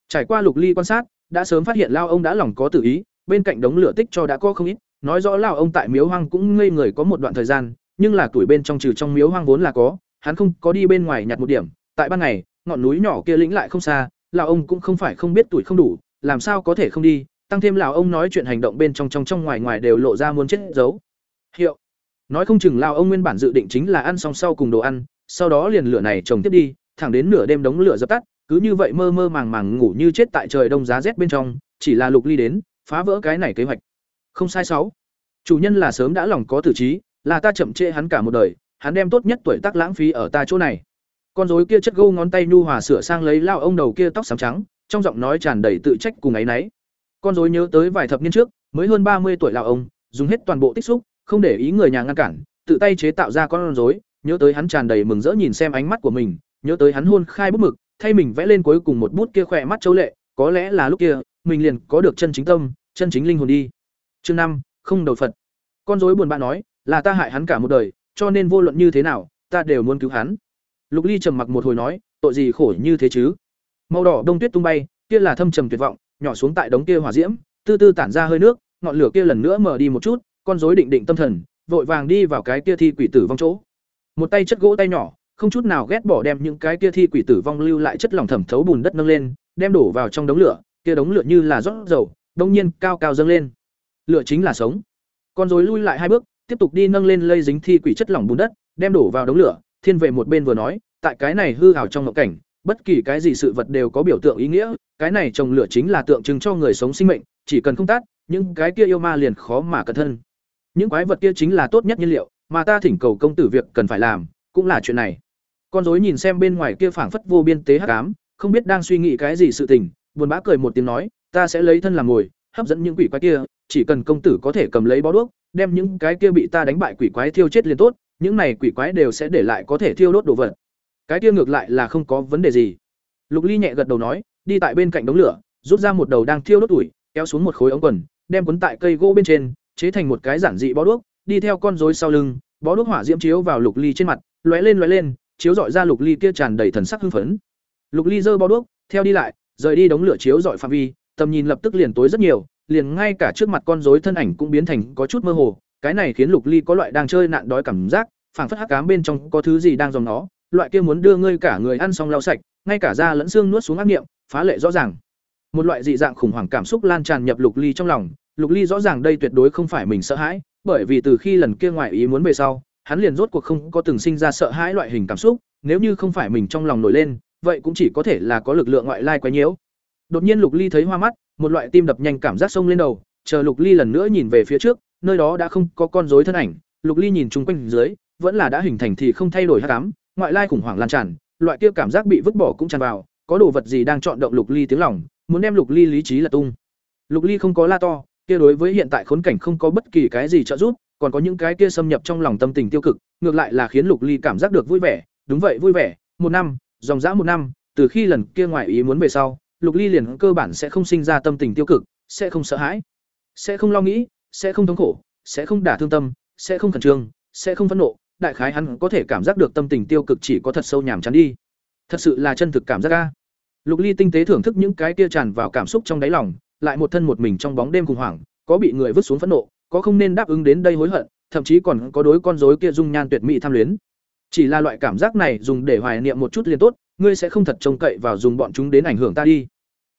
Trải qua Lục Ly quan sát, đã sớm phát hiện lao ông đã lòng có tử ý, bên cạnh đống lửa tích cho đã có không ít, nói rõ lao ông tại miếu hoang cũng ngây người có một đoạn thời gian, nhưng là tuổi bên trong trừ trong miếu hoang vốn là có, hắn không có đi bên ngoài nhặt một điểm, tại ban ngày, ngọn núi nhỏ kia lĩnh lại không xa, lão ông cũng không phải không biết tuổi không đủ, làm sao có thể không đi, tăng thêm lão ông nói chuyện hành động bên trong trong trong ngoài ngoài đều lộ ra muốn chết giấu. Hiệu. Nói không chừng lão ông nguyên bản dự định chính là ăn xong sau cùng đồ ăn, sau đó liền lửa này trồng tiếp đi, thẳng đến nửa đêm đống lửa dập tắt, cứ như vậy mơ mơ màng màng ngủ như chết tại trời đông giá rét bên trong, chỉ là Lục Ly đến, phá vỡ cái này kế hoạch. Không sai sáu. Chủ nhân là sớm đã lòng có tử trí, là ta chậm trễ hắn cả một đời, hắn đem tốt nhất tuổi tác lãng phí ở ta chỗ này. Con rối kia chất gâu ngón tay nhu hòa sửa sang lấy lao ông đầu kia tóc xám trắng, trong giọng nói tràn đầy tự trách cùng ấy nấy. Con rối nhớ tới vài thập niên trước, mới hơn ba mươi tuổi lão ông, dùng hết toàn bộ tích xúc, không để ý người nhà ngăn cản, tự tay chế tạo ra con rối, nhớ tới hắn tràn đầy mừng rỡ nhìn xem ánh mắt của mình, nhớ tới hắn hôn khai bút mực, thay mình vẽ lên cuối cùng một bút kia khỏe mắt châu lệ, có lẽ là lúc kia, mình liền có được chân chính tâm, chân chính linh hồn đi. Chương năm, không đầu Phật. Con rối buồn bã nói, là ta hại hắn cả một đời, cho nên vô luận như thế nào, ta đều muốn cứu hắn. Lục Ly trầm mặc một hồi nói, tội gì khổ như thế chứ? Màu đỏ đông tuyết tung bay, kia là thâm trầm tuyệt vọng, nhỏ xuống tại đống kia hỏa diễm, từ từ tản ra hơi nước, ngọn lửa kia lần nữa mở đi một chút, con rối định định tâm thần, vội vàng đi vào cái kia thi quỷ tử vong chỗ. Một tay chất gỗ tay nhỏ, không chút nào ghét bỏ đem những cái kia thi quỷ tử vong lưu lại chất lỏng thẩm thấu bùn đất nâng lên, đem đổ vào trong đống lửa, kia đống lửa như là rót dầu, đông nhiên cao cao dâng lên. Lửa chính là sống. Con rối lui lại hai bước, tiếp tục đi nâng lên lây dính thi quỷ chất lỏng bùn đất, đem đổ vào đống lửa, thiên vệ một bên vừa nói, tại cái này hư hào trong ngộ cảnh, bất kỳ cái gì sự vật đều có biểu tượng ý nghĩa, cái này trồng lửa chính là tượng trưng cho người sống sinh mệnh, chỉ cần không tát những cái kia yêu ma liền khó mà cẩn thân. Những quái vật kia chính là tốt nhất nhiên liệu, mà ta thỉnh cầu công tử việc cần phải làm, cũng là chuyện này. Con rối nhìn xem bên ngoài kia phảng phất vô biên tế hắc ám, không biết đang suy nghĩ cái gì sự tình, buồn bã cười một tiếng nói, ta sẽ lấy thân làm ngồi, hấp dẫn những quỷ quái kia, chỉ cần công tử có thể cầm lấy bó đuốc, đem những cái kia bị ta đánh bại quỷ quái thiêu chết liền tốt, những này quỷ quái đều sẽ để lại có thể thiêu đốt đồ vật. Cái kia ngược lại là không có vấn đề gì. Lục Ly nhẹ gật đầu nói, đi tại bên cạnh đống lửa, rút ra một đầu đang thiêu đốt tuổi, kéo xuống một khối ống quần, đem cuốn tại cây gỗ bên trên, chế thành một cái giản dị bó đuốc, đi theo con rối sau lưng, bó đuốc hỏa diễm chiếu vào Lục Ly trên mặt, lóe lên lóe lên, chiếu rọi ra Lục Ly kia tràn đầy thần sắc hưng phấn. Lục Ly giơ bó đuốc, theo đi lại, rời đi đống lửa chiếu rọi phạm vi, tầm nhìn lập tức liền tối rất nhiều, liền ngay cả trước mặt con rối thân ảnh cũng biến thành có chút mơ hồ, cái này khiến Lục Ly có loại đang chơi nạn đói cảm giác, phảng phất hắc cám bên trong có thứ gì đang dòng nó, loại kia muốn đưa ngươi cả người ăn xong lau sạch, ngay cả da lẫn xương nuốt xuống ác nghiệm phá lệ rõ ràng. Một loại dị dạng khủng hoảng cảm xúc lan tràn nhập Lục Ly trong lòng, Lục Ly rõ ràng đây tuyệt đối không phải mình sợ hãi, bởi vì từ khi lần kia ngoài ý muốn về sau, hắn liền rốt cuộc không có từng sinh ra sợ hãi loại hình cảm xúc, nếu như không phải mình trong lòng nổi lên, vậy cũng chỉ có thể là có lực lượng ngoại lai quấy nhiễu. Đột nhiên Lục Ly thấy hoa mắt, một loại tim đập nhanh cảm giác sông lên đầu, chờ Lục Ly lần nữa nhìn về phía trước, nơi đó đã không có con rối thân ảnh, Lục Ly nhìn chung quanh dưới, vẫn là đã hình thành thì không thay đổi hắc ám, ngoại lai khủng hoảng lan tràn, loại kia cảm giác bị vứt bỏ cũng tràn vào, có đồ vật gì đang chọn động Lục Ly tiếng lòng, muốn đem Lục Ly lý trí là tung. Lục Ly không có la to, kia đối với hiện tại khốn cảnh không có bất kỳ cái gì trợ giúp, còn có những cái kia xâm nhập trong lòng tâm tình tiêu cực, ngược lại là khiến Lục Ly cảm giác được vui vẻ, đúng vậy vui vẻ, một năm, dòng dã một năm, từ khi lần kia ngoài ý muốn về sau, Lục Ly liền cơ bản sẽ không sinh ra tâm tình tiêu cực, sẽ không sợ hãi, sẽ không lo nghĩ, sẽ không thống khổ, sẽ không đả thương tâm, sẽ không khẩn trương, sẽ không phẫn nộ, đại khái hắn có thể cảm giác được tâm tình tiêu cực chỉ có thật sâu nhàm chán đi. Thật sự là chân thực cảm giác a. Lục Ly tinh tế thưởng thức những cái kia tràn vào cảm xúc trong đáy lòng, lại một thân một mình trong bóng đêm khủng hoảng, có bị người vứt xuống phẫn nộ, có không nên đáp ứng đến đây hối hận, thậm chí còn có đối con rối kia dung nhan tuyệt mỹ tham luyến. Chỉ là loại cảm giác này dùng để hoài niệm một chút liền tốt, ngươi sẽ không thật trông cậy vào dùng bọn chúng đến ảnh hưởng ta đi.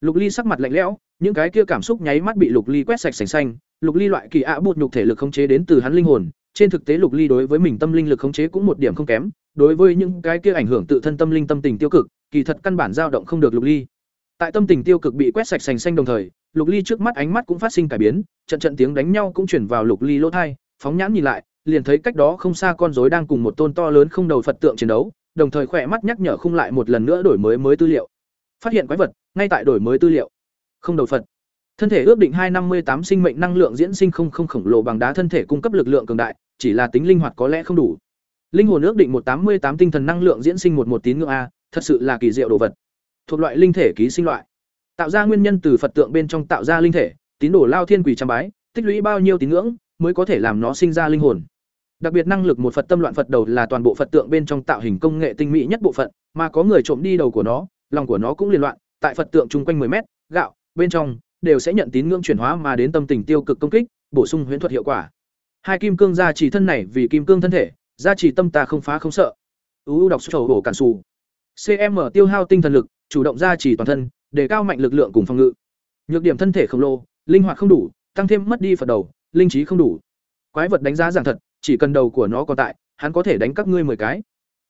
Lục Ly sắc mặt lạnh lẽo, những cái kia cảm xúc nháy mắt bị Lục Ly quét sạch sành xanh, Lục Ly loại kỳ ạ à bột nhục thể lực khống chế đến từ hắn linh hồn, trên thực tế Lục Ly đối với mình tâm linh lực khống chế cũng một điểm không kém, đối với những cái kia ảnh hưởng tự thân tâm linh tâm tình tiêu cực, kỳ thật căn bản dao động không được Lục Ly. Tại tâm tình tiêu cực bị quét sạch sành xanh đồng thời, Lục Ly trước mắt ánh mắt cũng phát sinh cải biến, trận trận tiếng đánh nhau cũng chuyển vào Lục Ly lỗ thai phóng nhãn nhìn lại, liền thấy cách đó không xa con rối đang cùng một tôn to lớn không đầu Phật tượng chiến đấu, đồng thời khỏe mắt nhắc nhở khung lại một lần nữa đổi mới mới tư liệu. Phát hiện quái vật, ngay tại đổi mới tư liệu. Không đầu Phật. Thân thể ước định hai năm mươi tám sinh mệnh năng lượng diễn sinh không không khổng lồ bằng đá thân thể cung cấp lực lượng cường đại, chỉ là tính linh hoạt có lẽ không đủ. Linh hồn ước định một tám mươi tám tinh thần năng lượng diễn sinh một một tín ngưỡng a, thật sự là kỳ diệu đồ vật. Thuộc loại linh thể ký sinh loại. Tạo ra nguyên nhân từ Phật tượng bên trong tạo ra linh thể, tín đồ lao thiên quỷ trăm bái, tích lũy bao nhiêu tín ngưỡng mới có thể làm nó sinh ra linh hồn. Đặc biệt năng lực một Phật tâm loạn Phật đầu là toàn bộ Phật tượng bên trong tạo hình công nghệ tinh mỹ nhất bộ phận, mà có người trộm đi đầu của nó, lòng của nó cũng liên loạn, tại Phật tượng chung quanh 10 mét, gạo, bên trong đều sẽ nhận tín ngưỡng chuyển hóa mà đến tâm tình tiêu cực công kích, bổ sung huyễn thuật hiệu quả. Hai kim cương gia trì thân này vì kim cương thân thể, gia trì tâm ta không phá không sợ. UU đọc sổ bổ cản sù. CM tiêu hao tinh thần lực, chủ động gia trì toàn thân, để cao mạnh lực lượng cùng phòng ngự. Nhược điểm thân thể khổng lồ, linh hoạt không đủ, tăng thêm mất đi phần đầu, linh trí không đủ. Quái vật đánh giá giảng thật, chỉ cần đầu của nó còn tại, hắn có thể đánh các ngươi 10 cái.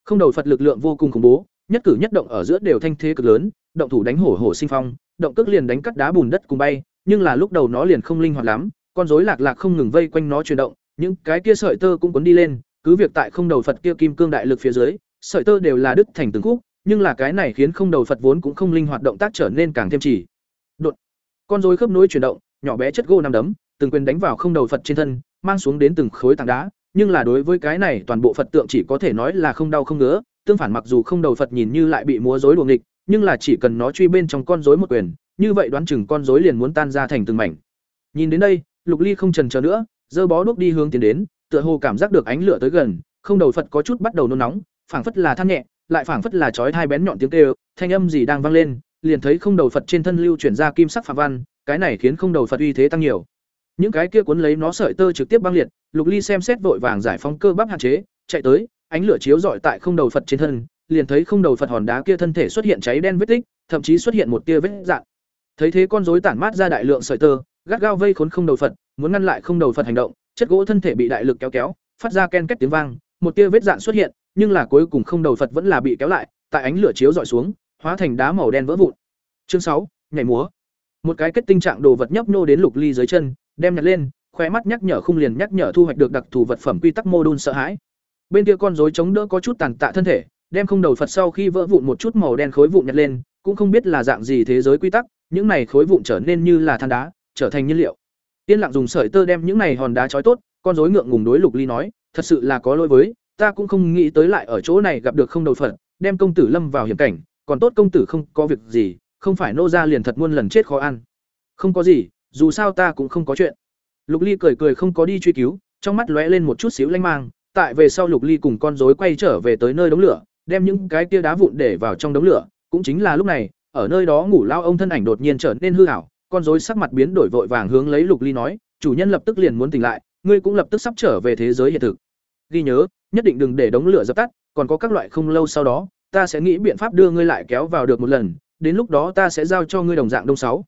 Không đầu Phật lực lượng vô cùng khủng bố, nhất cử nhất động ở giữa đều thanh thế cực lớn, động thủ đánh hổ hổ sinh phong, động cước liền đánh cắt đá bùn đất cùng bay, nhưng là lúc đầu nó liền không linh hoạt lắm, con rối lạc lạc không ngừng vây quanh nó chuyển động, những cái kia sợi tơ cũng cuốn đi lên, cứ việc tại không đầu Phật kia kim cương đại lực phía dưới, sợi tơ đều là đứt thành từng khúc, nhưng là cái này khiến không đầu Phật vốn cũng không linh hoạt động tác trở nên càng thêm chỉ. Đột. Con rối khớp nối chuyển động, nhỏ bé chất gỗ nằm đấm, từng quyền đánh vào không đầu Phật trên thân, mang xuống đến từng khối tảng đá, nhưng là đối với cái này toàn bộ Phật tượng chỉ có thể nói là không đau không ngứa, tương phản mặc dù không đầu Phật nhìn như lại bị múa rối luồng nghịch, nhưng là chỉ cần nó truy bên trong con rối một quyền, như vậy đoán chừng con rối liền muốn tan ra thành từng mảnh. Nhìn đến đây, Lục Ly không chần chờ nữa, giơ bó đuốc đi hướng tiến đến, tựa hồ cảm giác được ánh lửa tới gần, không đầu Phật có chút bắt đầu nôn nóng, phảng phất là than nhẹ, lại phảng phất là chói tai bén nhọn tiếng kêu, thanh âm gì đang vang lên, liền thấy không đầu Phật trên thân lưu chuyển ra kim sắc phạm văn, cái này khiến không đầu Phật uy thế tăng nhiều. Những cái kia cuốn lấy nó sợi tơ trực tiếp băng liệt, Lục Ly xem xét vội vàng giải phóng cơ bắp hạn chế, chạy tới, ánh lửa chiếu rọi tại không đầu Phật trên thân, liền thấy không đầu Phật hòn đá kia thân thể xuất hiện cháy đen vết tích, thậm chí xuất hiện một tia vết dạn. Thấy thế con rối tản mát ra đại lượng sợi tơ, gắt gao vây khốn không đầu Phật, muốn ngăn lại không đầu Phật hành động, chất gỗ thân thể bị đại lực kéo kéo, phát ra ken két tiếng vang, một tia vết dạn xuất hiện, nhưng là cuối cùng không đầu Phật vẫn là bị kéo lại, tại ánh lửa chiếu dọi xuống, hóa thành đá màu đen vỡ vụn. Chương sáu, nhảy múa. Một cái kết tinh trạng đồ vật nhấp nhô đến Lục Ly dưới chân, đem nhặt lên, khoe mắt nhắc nhở không liền nhắc nhở thu hoạch được đặc thù vật phẩm quy tắc mô đun sợ hãi. Bên kia con rối chống đỡ có chút tàn tạ thân thể, đem không đầu Phật sau khi vỡ vụn một chút màu đen khối vụn nhặt lên, cũng không biết là dạng gì thế giới quy tắc, những này khối vụn trở nên như là than đá, trở thành nhiên liệu. Tiên lặng dùng sợi tơ đem những này hòn đá trói tốt, con rối ngượng ngùng đối Lục Ly nói, thật sự là có lỗi với, ta cũng không nghĩ tới lại ở chỗ này gặp được không đầu Phật, đem công tử lâm vào hiểm cảnh, còn tốt công tử không có việc gì, không phải nô gia liền thật muôn lần chết khó ăn. Không có gì, dù sao ta cũng không có chuyện. Lục Ly cười cười không có đi truy cứu, trong mắt lóe lên một chút xíu lanh mang, tại về sau Lục Ly cùng con rối quay trở về tới nơi đống lửa, đem những cái kia đá vụn để vào trong đống lửa, cũng chính là lúc này, ở nơi đó ngủ lao ông thân ảnh đột nhiên trở nên hư ảo, con rối sắc mặt biến đổi vội vàng hướng lấy Lục Ly nói, chủ nhân lập tức liền muốn tỉnh lại, ngươi cũng lập tức sắp trở về thế giới hiện thực. Ghi nhớ, nhất định đừng để đống lửa dập tắt, còn có các loại không lâu sau đó, ta sẽ nghĩ biện pháp đưa ngươi lại kéo vào được một lần, đến lúc đó ta sẽ giao cho ngươi đồng dạng đông sáu.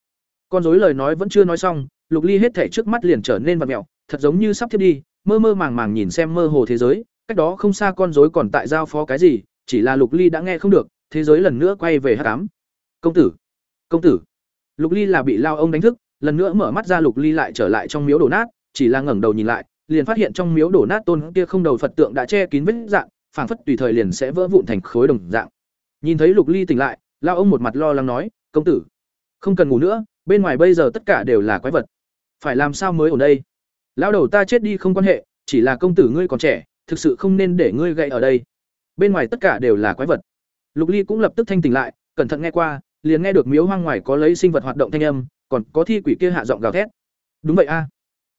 Con rối lời nói vẫn chưa nói xong, Lục Ly hết thể trước mắt liền trở nên vặn mèo, thật giống như sắp thiết đi, mơ mơ màng màng nhìn xem mơ hồ thế giới cách đó không xa con rối còn tại giao phó cái gì chỉ là lục ly đã nghe không được, thế giới lần nữa quay về hát cám công tử công tử. Lục ly là bị lao ông đánh thức, lần nữa mở mắt ra lục ly lại trở lại trong miếu đổ nát, chỉ là ngẩng đầu nhìn lại, liền phát hiện trong miếu đổ nát tôn kia không đầu phật tượng đã che kín vết dạng, phảng phất tùy thời liền sẽ vỡ vụn thành khối đồng dạng. Nhìn thấy lục ly tỉnh lại, lao ông một mặt lo lắng nói, công tử, không cần ngủ nữa, bên ngoài bây giờ tất cả đều là quái vật. Phải làm sao mới ở đây? Lao đầu ta chết đi không quan hệ, chỉ là công tử ngươi còn trẻ, thực sự không nên để ngươi gậy ở đây bên ngoài tất cả đều là quái vật. Lục ly cũng lập tức thanh tỉnh lại, cẩn thận nghe qua, liền nghe được miếu hoang ngoài có lấy sinh vật hoạt động thanh âm, còn có thi quỷ kia hạ giọng gào thét. Đúng vậy a.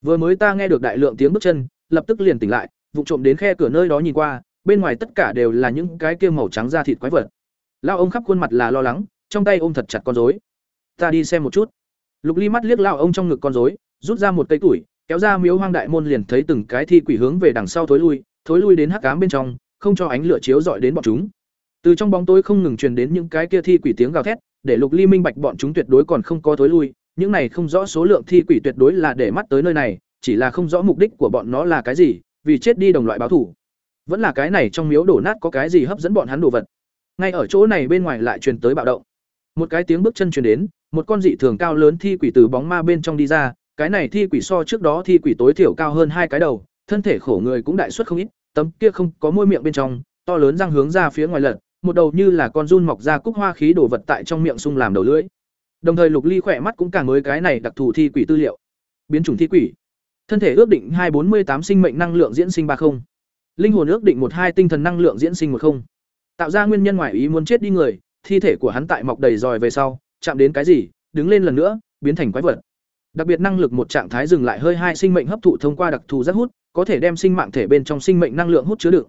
Vừa mới ta nghe được đại lượng tiếng bước chân, lập tức liền tỉnh lại vụ trộm đến khe cửa nơi đó nhìn qua, bên ngoài tất cả đều là những cái kia màu trắng da thịt quái vật. Lao ông khắp khuôn mặt là lo lắng, trong tay ôm thật chặt con rối. Ta đi xem một chút. Lục ly mắt liếc lao ông trong ngực con rối, rút ra một cây tuổi kéo ra miếu hoang đại môn liền thấy từng cái thi quỷ hướng về đằng sau thối lui thối lui đến hắc cám bên trong không cho ánh lửa chiếu rọi đến bọn chúng. Từ trong bóng tối không ngừng truyền đến những cái kia thi quỷ tiếng gào thét, để lục ly minh bạch bọn chúng tuyệt đối còn không có thối lui, những này không rõ số lượng thi quỷ tuyệt đối là để mắt tới nơi này, chỉ là không rõ mục đích của bọn nó là cái gì, vì chết đi đồng loại báo thủ vẫn là cái này trong miếu đổ nát có cái gì hấp dẫn bọn hắn đồ vật. Ngay ở chỗ này bên ngoài lại truyền tới bạo động. Một cái tiếng bước chân truyền đến, một con dị thường cao lớn thi quỷ từ bóng ma bên trong đi ra, cái này thi quỷ so trước đó thi quỷ tối thiểu cao hơn hai cái đầu, thân thể khổ người cũng đại suất không ít tấm kia không có môi miệng bên trong, to lớn răng hướng ra phía ngoài lật, một đầu như là con run mọc ra cúc hoa khí đổ vật tại trong miệng sung làm đầu lưỡi. Đồng thời lục ly khỏe mắt cũng càng mới cái này đặc thù thi quỷ tư liệu. Biến chủng thi quỷ. Thân thể ước định hai bốn mươi tám sinh mệnh năng lượng diễn sinh ba không. Linh hồn ước định một hai tinh thần năng lượng diễn sinh một không. Tạo ra nguyên nhân ngoài ý muốn chết đi người, thi thể của hắn tại mọc đầy dòi về sau, chạm đến cái gì, đứng lên lần nữa, biến thành quái vật. Đặc biệt năng lực một trạng thái dừng lại hơi hai sinh mệnh hấp thụ thông qua đặc thù rất hút có thể đem sinh mạng thể bên trong sinh mệnh năng lượng hút chứa đựng.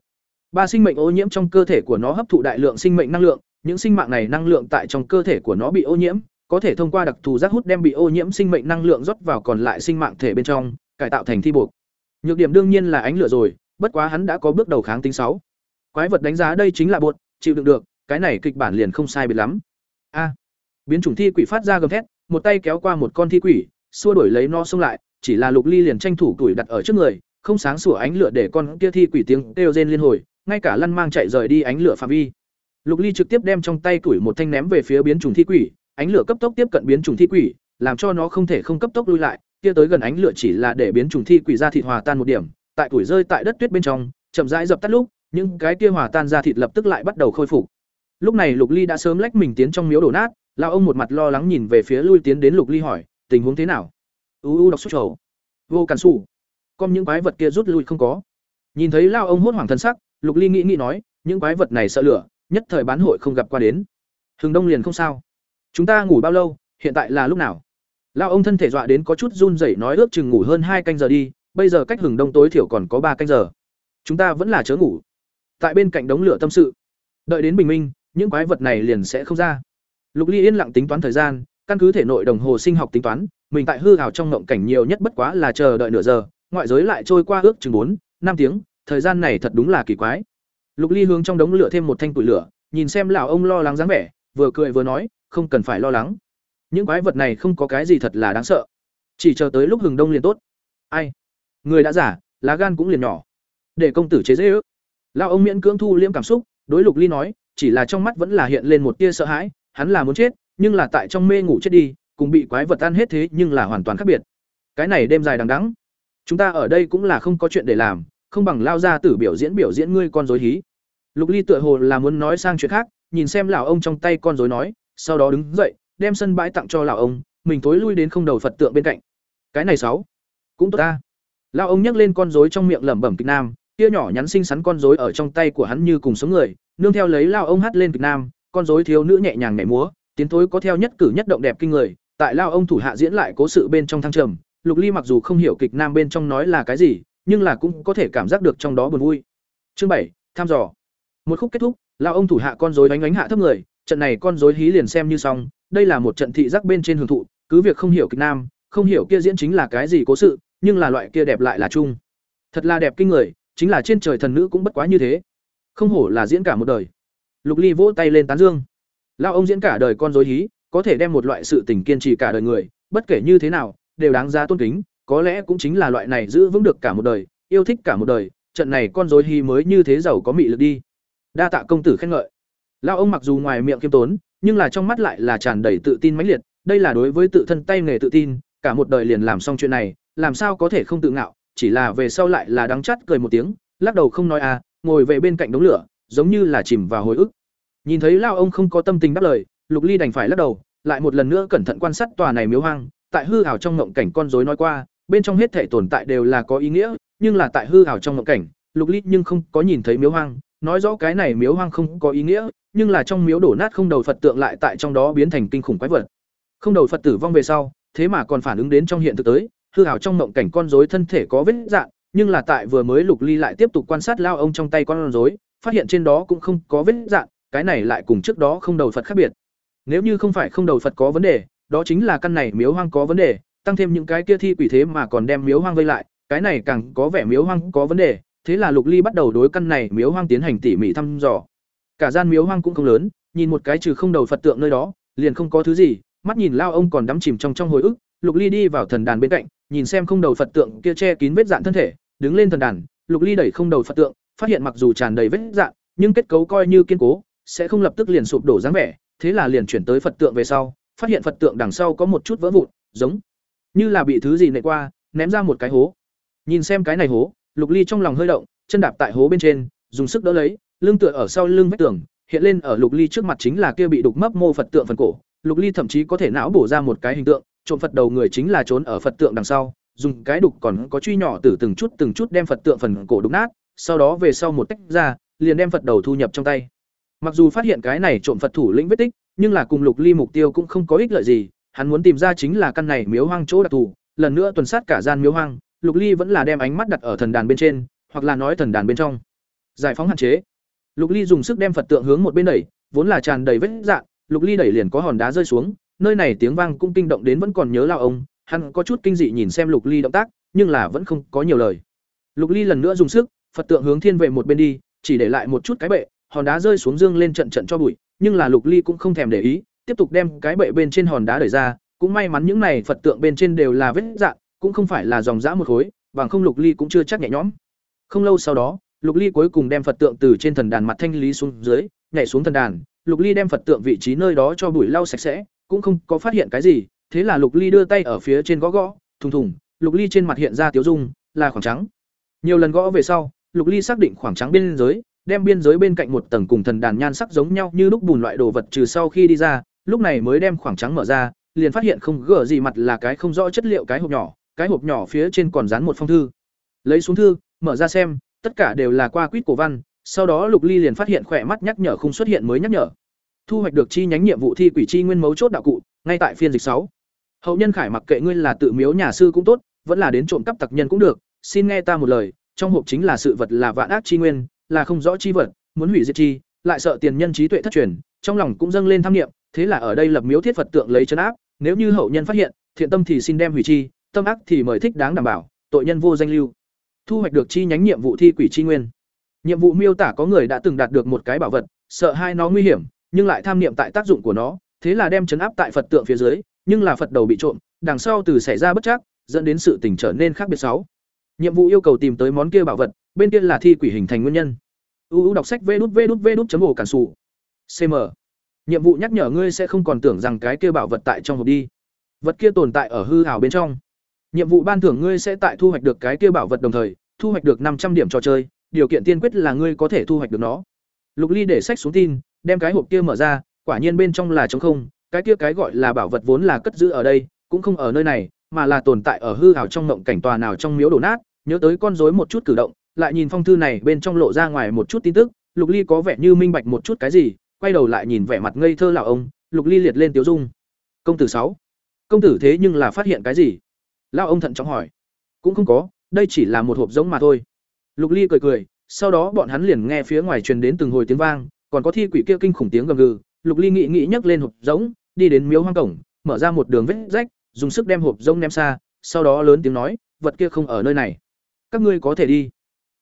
Ba sinh mệnh ô nhiễm trong cơ thể của nó hấp thụ đại lượng sinh mệnh năng lượng những sinh mạng này năng lượng tại trong cơ thể của nó bị ô nhiễm có thể thông qua đặc thù giác hút đem bị ô nhiễm sinh mệnh năng lượng rót vào còn lại sinh mạng thể bên trong cải tạo thành thi buộc. Nhược điểm đương nhiên là ánh lửa rồi bất quá hắn đã có bước đầu kháng tính sáu. Quái vật đánh giá đây chính là buột, chịu đựng được cái này kịch bản liền không sai biệt lắm. A. Biến chủng thi quỷ phát ra gầm thét một tay kéo qua một con thi quỷ xua đuổi lấy nó xông lại chỉ là lục ly liền tranh thủ tuổi đặt ở trước người không sáng sủa ánh lửa để con kia thi quỷ tiếng kêu rên liên hồi ngay cả lăn mang chạy rời đi ánh lửa phạm vi. Lục ly trực tiếp đem trong tay tuổi một thanh ném về phía biến trùng thi quỷ ánh lửa cấp tốc tiếp cận biến trùng thi quỷ làm cho nó không thể không cấp tốc lui lại kia tới gần ánh lửa chỉ là để biến trùng thi quỷ ra thịt hòa tan một điểm tại tuổi rơi tại đất tuyết bên trong chậm rãi dập tắt lúc những cái kia hòa tan ra thịt lập tức lại bắt đầu khôi phục. Lúc này lục ly đã sớm lách mình tiến trong miếu đổ nát lao ông một mặt lo lắng nhìn về phía lui tiến đến lục ly hỏi tình huống thế nào? Uu đọc xuất trầu. Vô cản Sủ, con những quái vật kia rút lui không có. Nhìn thấy lao ông hốt hoảng thân sắc, lục ly nghĩ nghĩ nói, những quái vật này sợ lửa, nhất thời bán hội không gặp qua đến. Hừng đông liền không sao. Chúng ta ngủ bao lâu, hiện tại là lúc nào? Lao ông thân thể dọa đến có chút run rẩy nói ước chừng ngủ hơn hai canh giờ đi, bây giờ cách hừng đông tối thiểu còn có ba canh giờ. Chúng ta vẫn là chớ ngủ. Tại bên cạnh đống lửa tâm sự. Đợi đến bình minh, những quái vật này liền sẽ không ra. Lục ly yên lặng tính toán thời gian, căn cứ thể nội đồng hồ sinh học tính toán, mình tại hư hào trong ngộng cảnh nhiều nhất bất quá là chờ đợi nửa giờ ngoại giới lại trôi qua ước chừng bốn, năm tiếng, thời gian này thật đúng là kỳ quái. Lục ly hướng trong đống lửa thêm một thanh củi lửa, nhìn xem lão ông lo lắng dáng vẻ, vừa cười vừa nói, không cần phải lo lắng. Những quái vật này không có cái gì thật là đáng sợ. Chỉ chờ tới lúc hừng đông liền tốt. Ai? Người đã giả, lá gan cũng liền nhỏ. Để công tử chế dễ ước. Lão ông miễn cưỡng thu liễm cảm xúc, đối lục ly nói, chỉ là trong mắt vẫn là hiện lên một tia sợ hãi, hắn là muốn chết, nhưng là tại trong mê ngủ chết đi, cùng bị quái vật ăn hết thế nhưng là hoàn toàn khác biệt. Cái này đêm dài đằng đẵng chúng ta ở đây cũng là không có chuyện để làm, không bằng lao ra tử biểu diễn biểu diễn ngươi con dối hí. Lục ly tựa hồ là muốn nói sang chuyện khác, nhìn xem lão ông trong tay con dối nói, sau đó đứng dậy, đem sân bãi tặng cho lão ông, mình thối lui đến không đầu phật tượng bên cạnh. Cái này sáu, cũng tốt ta. Lão ông nhấc lên con rối trong miệng lẩm bẩm kịch nam, tia nhỏ nhắn xinh xắn con rối ở trong tay của hắn như cùng sống người, nương theo lấy lão ông hát lên kịch nam, con rối thiếu nữ nhẹ nhàng nhảy múa, tiến thối có theo nhất cử nhất động đẹp kinh người, tại lão ông thủ hạ diễn lại cố sự bên trong thăng trầm lục ly mặc dù không hiểu kịch nam bên trong nói là cái gì, nhưng là cũng có thể cảm giác được trong đó buồn vui. Chương bảy tham dò. Một khúc kết thúc, lão ông thủ hạ con rối đánh đánh hạ thấp người, trận này con rối hí liền xem như xong, đây là một trận thị giác bên trên hưởng thụ, cứ việc không hiểu kịch nam, không hiểu kia diễn chính là cái gì cố sự, nhưng là loại kia đẹp lại là chung. Thật là đẹp kinh người, chính là trên trời thần nữ cũng bất quá như thế. Không hổ là diễn cả một đời. Lục ly vỗ tay lên tán dương. Lão ông diễn cả đời con rối hí, có thể đem một loại sự tình kiên trì cả đời người, bất kể như thế nào đều đáng giá tôn kính, có lẽ cũng chính là loại này giữ vững được cả một đời, yêu thích cả một đời, trận này con rối hy mới như thế giàu có mị lực đi. Đa tạ công tử khen ngợi. Lao ông mặc dù ngoài miệng kiêm tốn, nhưng là trong mắt lại là tràn đầy tự tin mãnh liệt, đây là đối với tự thân tay nghề tự tin, cả một đời liền làm xong chuyện này, làm sao có thể không tự ngạo, chỉ là về sau lại là đắng chát cười một tiếng, lắc đầu không nói à ngồi về bên cạnh đống lửa, giống như là chìm vào hồi ức. Nhìn thấy lao ông không có tâm tình đáp lời, lục ly đành phải lắc đầu, lại một lần nữa cẩn thận quan sát tòa này miếu hoang tại hư ảo trong ngộng cảnh con rối nói qua bên trong hết thể tồn tại đều là có ý nghĩa nhưng là tại hư ảo trong ngộng cảnh lục ly nhưng không có nhìn thấy miếu hoang. Nói rõ cái này miếu hoang không có ý nghĩa nhưng là trong miếu đổ nát không đầu phật tượng lại tại trong đó biến thành kinh khủng quái vật. Không đầu phật tử vong về sau thế mà còn phản ứng đến trong hiện thực tới hư ảo trong ngộng cảnh con rối thân thể có vết dạng, nhưng là tại vừa mới lục ly lại tiếp tục quan sát lao ông trong tay con rối phát hiện trên đó cũng không có vết dạng, cái này lại cùng trước đó không đầu phật khác biệt. Nếu như không phải không đầu phật có vấn đề đó chính là căn này miếu hoang có vấn đề, tăng thêm những cái kia thi quỷ thế mà còn đem miếu hoang vây lại, cái này càng có vẻ miếu hoang có vấn đề, thế là lục ly bắt đầu đối căn này miếu hoang tiến hành tỉ mỉ thăm dò. Cả gian miếu hoang cũng không lớn, nhìn một cái trừ không đầu phật tượng nơi đó, liền không có thứ gì, mắt nhìn lao ông còn đắm chìm trong trong hồi ức, lục ly đi vào thần đàn bên cạnh, nhìn xem không đầu phật tượng kia che kín vết dạn thân thể, đứng lên thần đàn, lục ly đẩy không đầu phật tượng, phát hiện mặc dù tràn đầy vết dạn, nhưng kết cấu coi như kiên cố, sẽ không lập tức liền sụp đổ dáng vẻ, thế là liền chuyển tới phật tượng về sau phát hiện phật tượng đằng sau có một chút vỡ vụn, giống như là bị thứ gì nệ qua, ném ra một cái hố. Nhìn xem cái này hố, lục ly trong lòng hơi động, chân đạp tại hố bên trên, dùng sức đỡ lấy, lưng tựa ở sau lưng vách tường, hiện lên ở lục ly trước mặt chính là kia bị đục mấp mô phật tượng phần cổ. Lục ly thậm chí có thể não bổ ra một cái hình tượng, trộm phật đầu người chính là trốn ở phật tượng đằng sau, dùng cái đục còn có truy nhỏ từ từng chút từng chút đem phật tượng phần cổ đục nát, sau đó về sau một tách ra, liền đem phật đầu thu nhập trong tay. Mặc dù phát hiện cái này trộm phật thủ lĩnh vết tích nhưng là cùng lục ly mục tiêu cũng không có ích lợi gì, hắn muốn tìm ra chính là căn này miếu hoang chỗ đặc thù, lần nữa tuần sát cả gian miếu hoang, lục ly vẫn là đem ánh mắt đặt ở thần đàn bên trên, hoặc là nói thần đàn bên trong. Giải phóng hạn chế. Lục ly dùng sức đem phật tượng hướng một bên đẩy, vốn là tràn đầy vết dạn lục ly đẩy liền có hòn đá rơi xuống, nơi này tiếng vang cũng kinh động đến vẫn còn nhớ lao ông, hắn có chút kinh dị nhìn xem lục ly động tác, nhưng là vẫn không có nhiều lời. Lục ly lần nữa dùng sức, phật tượng hướng thiên về một bên đi, chỉ để lại một chút cái bệ, hòn đá rơi xuống dương lên trận trận cho bụi nhưng là lục ly cũng không thèm để ý, tiếp tục đem cái bệ bên trên hòn đá đẩy ra, cũng may mắn những này phật tượng bên trên đều là vết dạn cũng không phải là dòng dã một khối, bằng không lục ly cũng chưa chắc nhẹ nhõm. Không lâu sau đó, lục ly cuối cùng đem phật tượng từ trên thần đàn mặt thanh lý xuống dưới, nhảy xuống thần đàn, lục ly đem phật tượng vị trí nơi đó cho bụi lau sạch sẽ, cũng không có phát hiện cái gì, thế là lục ly đưa tay ở phía trên gõ gõ, thùng thùng, lục ly trên mặt hiện ra tiếu dung, là khoảng trắng. Nhiều lần gõ về sau, lục ly xác định khoảng trắng bên giới đem biên giới bên cạnh một tầng cùng thần đàn nhan sắc giống nhau như lúc bùn loại đồ vật trừ sau khi đi ra, lúc này mới đem khoảng trắng mở ra, liền phát hiện không gỡ gì mặt là cái không rõ chất liệu cái hộp nhỏ, cái hộp nhỏ phía trên còn dán một phong thư. Lấy xuống thư, mở ra xem, tất cả đều là qua quýt cổ văn, sau đó lục ly liền phát hiện khỏe mắt nhắc nhở không xuất hiện mới nhắc nhở. Thu hoạch được chi nhánh nhiệm vụ thi quỷ chi nguyên mấu chốt đạo cụ, ngay tại phiên dịch sáu. Hậu nhân khải mặc kệ ngươi là tự miếu nhà sư cũng tốt, vẫn là đến trộm cắp tặc nhân cũng được, xin nghe ta một lời, trong hộp chính là sự vật là vạn ác chi nguyên là không rõ chi vật, muốn hủy diệt chi, lại sợ tiền nhân trí tuệ thất truyền, trong lòng cũng dâng lên tham niệm, thế là ở đây lập miếu thiết phật tượng lấy chấn áp, nếu như hậu nhân phát hiện, thiện tâm thì xin đem hủy chi, tâm ác thì mời thích đáng đảm bảo, tội nhân vô danh lưu. Thu hoạch được chi nhánh nhiệm vụ thi quỷ chi nguyên. Nhiệm vụ miêu tả có người đã từng đạt được một cái bảo vật, sợ hai nó nguy hiểm, nhưng lại tham niệm tại tác dụng của nó, thế là đem chấn áp tại phật tượng phía dưới, nhưng là phật đầu bị trộm, đằng sau từ xảy ra bất chắc, dẫn đến sự tình trở nên khác biệt sáu nhiệm vụ yêu cầu tìm tới món kia bảo vật bên kia là thi quỷ hình thành nguyên nhân. Uu đọc sách vê đút vê đút vê đút chấm ổ cản sụ. Cm nhiệm vụ nhắc nhở ngươi sẽ không còn tưởng rằng cái kia bảo vật tại trong hộp đi. Vật kia tồn tại ở hư hào bên trong. Nhiệm vụ ban thưởng ngươi sẽ tại thu hoạch được cái kia bảo vật đồng thời, thu hoạch được năm trăm điểm trò chơi, điều kiện tiên quyết là ngươi có thể thu hoạch được nó. Lục ly để sách xuống tin, đem cái hộp kia mở ra, quả nhiên bên trong là trống không, cái kia cái gọi là bảo vật vốn là cất giữ ở đây, cũng không ở nơi này, mà là tồn tại ở hư hào trong mộng cảnh tòa nào trong miếu đổ nát, nhớ tới con rối một chút cử động lại nhìn phong thư này bên trong lộ ra ngoài một chút tin tức, lục ly có vẻ như minh bạch một chút cái gì, quay đầu lại nhìn vẻ mặt ngây thơ lão ông, lục ly liệt lên tiếu dung. Công tử sáu. Công tử thế nhưng là phát hiện cái gì? Lão ông thận trọng hỏi. Cũng không có, đây chỉ là một hộp giống mà thôi. Lục ly cười cười, sau đó bọn hắn liền nghe phía ngoài truyền đến từng hồi tiếng vang, còn có thi quỷ kia kinh khủng tiếng gầm gừ. Lục ly nghĩ nghĩ nhấc lên hộp giống, đi đến miếu hoang cổng, mở ra một đường vết rách, dùng sức đem hộp giống ném xa, sau đó lớn tiếng nói, vật kia không ở nơi này. Các ngươi có thể đi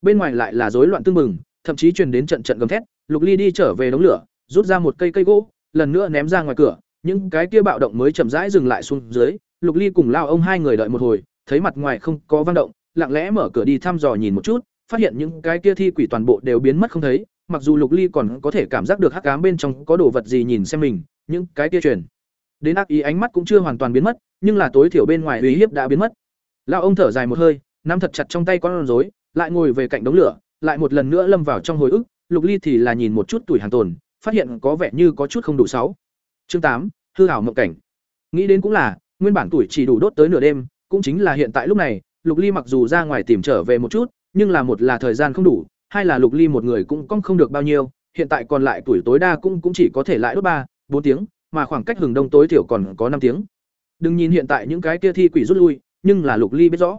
bên ngoài lại là rối loạn tương mừng thậm chí truyền đến trận trận gầm thét lục ly đi trở về đống lửa rút ra một cây cây gỗ lần nữa ném ra ngoài cửa những cái kia bạo động mới chậm rãi dừng lại xuống dưới lục ly cùng lao ông hai người đợi một hồi thấy mặt ngoài không có vang động lặng lẽ mở cửa đi thăm dò nhìn một chút, phát hiện những cái kia thi quỷ toàn bộ đều biến mất không thấy, mặc dù Lục Ly còn có thể cảm giác được hắc ám bên trong có đồ vật gì nhìn xem mình, những cái kia truyền đến ác ý ánh mắt cũng chưa hoàn toàn biến mất, nhưng là tối thiểu bên ngoài uy hiếp đã biến mất. Lão ông thở dài một hơi, nắm thật chặt trong tay con rối, lại ngồi về cạnh đống lửa, lại một lần nữa lâm vào trong hồi ức, Lục Ly thì là nhìn một chút tuổi hàng tồn, phát hiện có vẻ như có chút không đủ sáu. Chương tám, hư ảo mộng cảnh. Nghĩ đến cũng là, nguyên bản tuổi chỉ đủ đốt tới nửa đêm, cũng chính là hiện tại lúc này, Lục Ly mặc dù ra ngoài tìm trở về một chút, nhưng là một là thời gian không đủ, hai là Lục Ly một người cũng cong không được bao nhiêu, hiện tại còn lại tuổi tối đa cũng cũng chỉ có thể lại đốt ba, bốn tiếng, mà khoảng cách hừng đông tối thiểu còn có năm tiếng. Đừng nhìn hiện tại những cái kia thi quỷ rút lui, nhưng là Lục Ly biết rõ,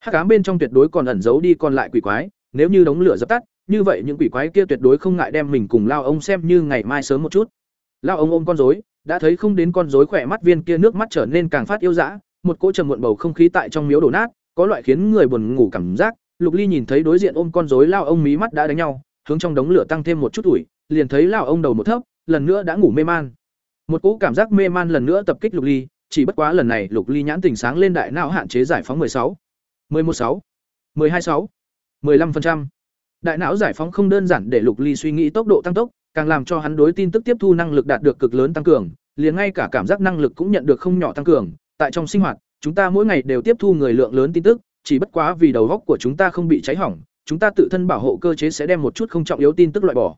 hắc ám bên trong tuyệt đối còn ẩn giấu đi còn lại quỷ quái, nếu như đống lửa dập tắt, như vậy những quỷ quái kia tuyệt đối không ngại đem mình cùng lao ông xem như ngày mai sớm một chút. Lao ông ôm con rối, đã thấy không đến con rối khỏe mắt viên kia nước mắt trở nên càng phát yêu dã, một cỗ trầm muộn bầu không khí tại trong miếu đổ nát, có loại khiến người buồn ngủ cảm giác. Lục Ly nhìn thấy đối diện ôm con rối lao ông mí mắt đã đánh nhau, hướng trong đống lửa tăng thêm một chút ủi, liền thấy lao ông đầu một thấp, lần nữa đã ngủ mê man. Một cỗ cảm giác mê man lần nữa tập kích Lục Ly, chỉ bất quá lần này Lục Ly nhãn tỉnh sáng lên đại não hạn chế giải phóng 16, 116, 126, 15%. Đại não giải phóng không đơn giản để Lục Ly suy nghĩ tốc độ tăng tốc, càng làm cho hắn đối tin tức tiếp thu năng lực đạt được cực lớn tăng cường, liền ngay cả cảm giác năng lực cũng nhận được không nhỏ tăng cường. Tại trong sinh hoạt, chúng ta mỗi ngày đều tiếp thu người lượng lớn tin tức, chỉ bất quá vì đầu óc của chúng ta không bị cháy hỏng, chúng ta tự thân bảo hộ cơ chế sẽ đem một chút không trọng yếu tin tức loại bỏ.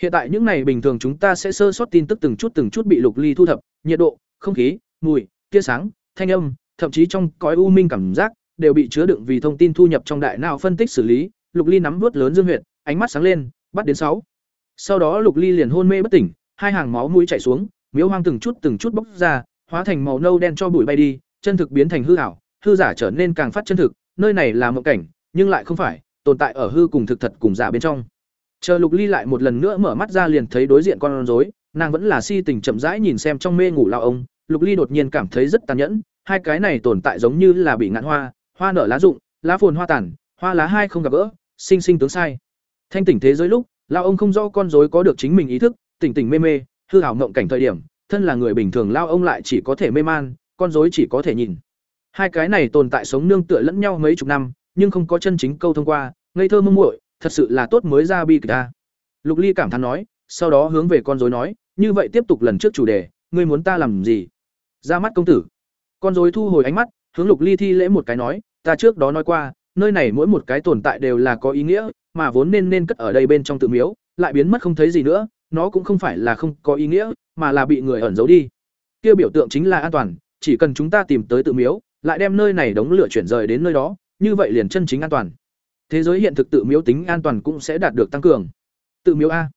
Hiện tại những này bình thường chúng ta sẽ sơ sót tin tức từng chút từng chút bị Lục Ly thu thập, nhiệt độ, không khí, mùi, tia sáng, thanh âm, thậm chí trong cõi u minh cảm giác đều bị chứa đựng vì thông tin thu nhập trong đại não phân tích xử lý, Lục Ly nắm vuốt lớn dương huyệt, ánh mắt sáng lên, bắt đến sáu. Sau đó Lục Ly liền hôn mê bất tỉnh, hai hàng máu mũi chảy xuống, miếu hoang từng chút từng chút bốc ra, hóa thành màu nâu đen cho bụi bay đi, chân thực biến thành hư ảo, hư giả trở nên càng phát chân thực, nơi này là mộng cảnh, nhưng lại không phải, tồn tại ở hư cùng thực thật cùng giả bên trong. Chờ Lục Ly lại một lần nữa mở mắt ra liền thấy đối diện con rối, nàng vẫn là si tình chậm rãi nhìn xem trong mê ngủ lao ông, Lục Ly đột nhiên cảm thấy rất tàn nhẫn, hai cái này tồn tại giống như là bị ngạn hoa, hoa nở lá rụng, lá phồn hoa tàn, hoa lá hai không gặp gỡ, sinh sinh tướng sai. Thanh tỉnh thế giới lúc, lao ông không rõ con rối có được chính mình ý thức, tỉnh tỉnh mê mê, hư ảo ngộng cảnh thời điểm, thân là người bình thường lao ông lại chỉ có thể mê man, con rối chỉ có thể nhìn. Hai cái này tồn tại sống nương tựa lẫn nhau mấy chục năm, nhưng không có chân chính câu thông qua, ngây thơ mông muội, thật sự là tốt mới ra bi kịch ta. Lục Ly cảm thán nói, sau đó hướng về con rối nói, như vậy tiếp tục lần trước chủ đề, ngươi muốn ta làm gì? Ra mắt công tử. Con rối thu hồi ánh mắt, hướng Lục Ly thi lễ một cái nói, ta trước đó nói qua, nơi này mỗi một cái tồn tại đều là có ý nghĩa, mà vốn nên nên cất ở đây bên trong tự miếu, lại biến mất không thấy gì nữa, nó cũng không phải là không có ý nghĩa, mà là bị người ẩn giấu đi. Kia biểu tượng chính là an toàn, chỉ cần chúng ta tìm tới tự miếu, lại đem nơi này đống lửa chuyển rời đến nơi đó, như vậy liền chân chính an toàn. Thế giới hiện thực tự miếu tính an toàn cũng sẽ đạt được tăng cường. Tự miếu a.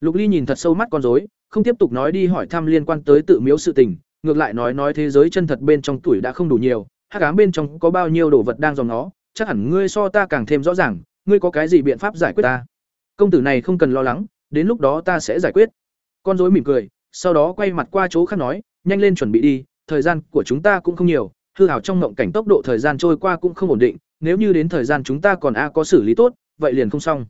Lục Ly nhìn thật sâu mắt con rối, không tiếp tục nói đi hỏi thăm liên quan tới tự miếu sự tình, ngược lại nói nói thế giới chân thật bên trong tuổi đã không đủ nhiều, hắc ám bên trong có bao nhiêu đồ vật đang dòng nó, chắc hẳn ngươi so ta càng thêm rõ ràng, ngươi có cái gì biện pháp giải quyết ta? Công tử này không cần lo lắng, đến lúc đó ta sẽ giải quyết. Con rối mỉm cười, sau đó quay mặt qua chỗ khác nói, nhanh lên chuẩn bị đi, thời gian của chúng ta cũng không nhiều, hư Hảo trong ngộng cảnh tốc độ thời gian trôi qua cũng không ổn định, nếu như đến thời gian chúng ta còn a có xử lý tốt, vậy liền không xong.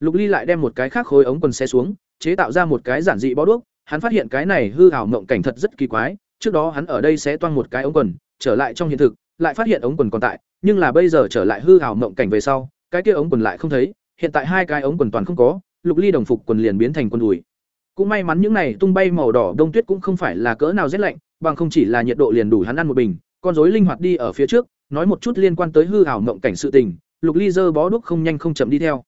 Lục Ly lại đem một cái khác khối ống quần xe xuống, chế tạo ra một cái giản dị bó đuốc, hắn phát hiện cái này hư Hảo ngộng cảnh thật rất kỳ quái, trước đó hắn ở đây sẽ toang một cái ống quần, trở lại trong hiện thực, lại phát hiện ống quần còn tại, nhưng là bây giờ trở lại hư ảo mộng cảnh về sau, cái kia ống quần lại không thấy, hiện tại hai cái ống quần toàn không có, Lục Ly đồng phục quần liền biến thành quần đùi. Cũng may mắn những này tung bay màu đỏ đông tuyết cũng không phải là cỡ nào rét lạnh, bằng không chỉ là nhiệt độ liền đủ hắn ăn một bình, con rối linh hoạt đi ở phía trước, nói một chút liên quan tới hư ảo mộng cảnh sự tình, Lục Ly giơ bó đuốc không nhanh không chậm đi theo.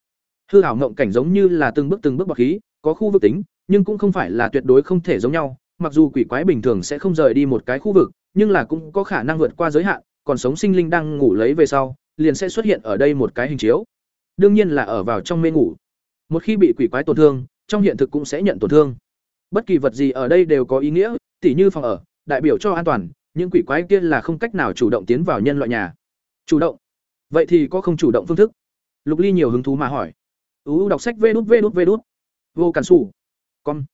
Hư ảo mộng cảnh giống như là từng bước từng bước bọc khí, có khu vực tính, nhưng cũng không phải là tuyệt đối không thể giống nhau, mặc dù quỷ quái bình thường sẽ không rời đi một cái khu vực, nhưng là cũng có khả năng vượt qua giới hạn, còn sống sinh linh đang ngủ lấy về sau, liền sẽ xuất hiện ở đây một cái hình chiếu. Đương nhiên là ở vào trong mê ngủ. Một khi bị quỷ quái tổn thương, trong hiện thực cũng sẽ nhận tổn thương. Bất kỳ vật gì ở đây đều có ý nghĩa, tỉ như phòng ở, đại biểu cho an toàn, những quỷ quái kia là không cách nào chủ động tiến vào nhân loại nhà. Chủ động? Vậy thì có không chủ động phương thức? Lục Ly nhiều hứng thú mà hỏi. Ú đọc sách vê đút vê đút vê đút. Vô cản sủ. Con.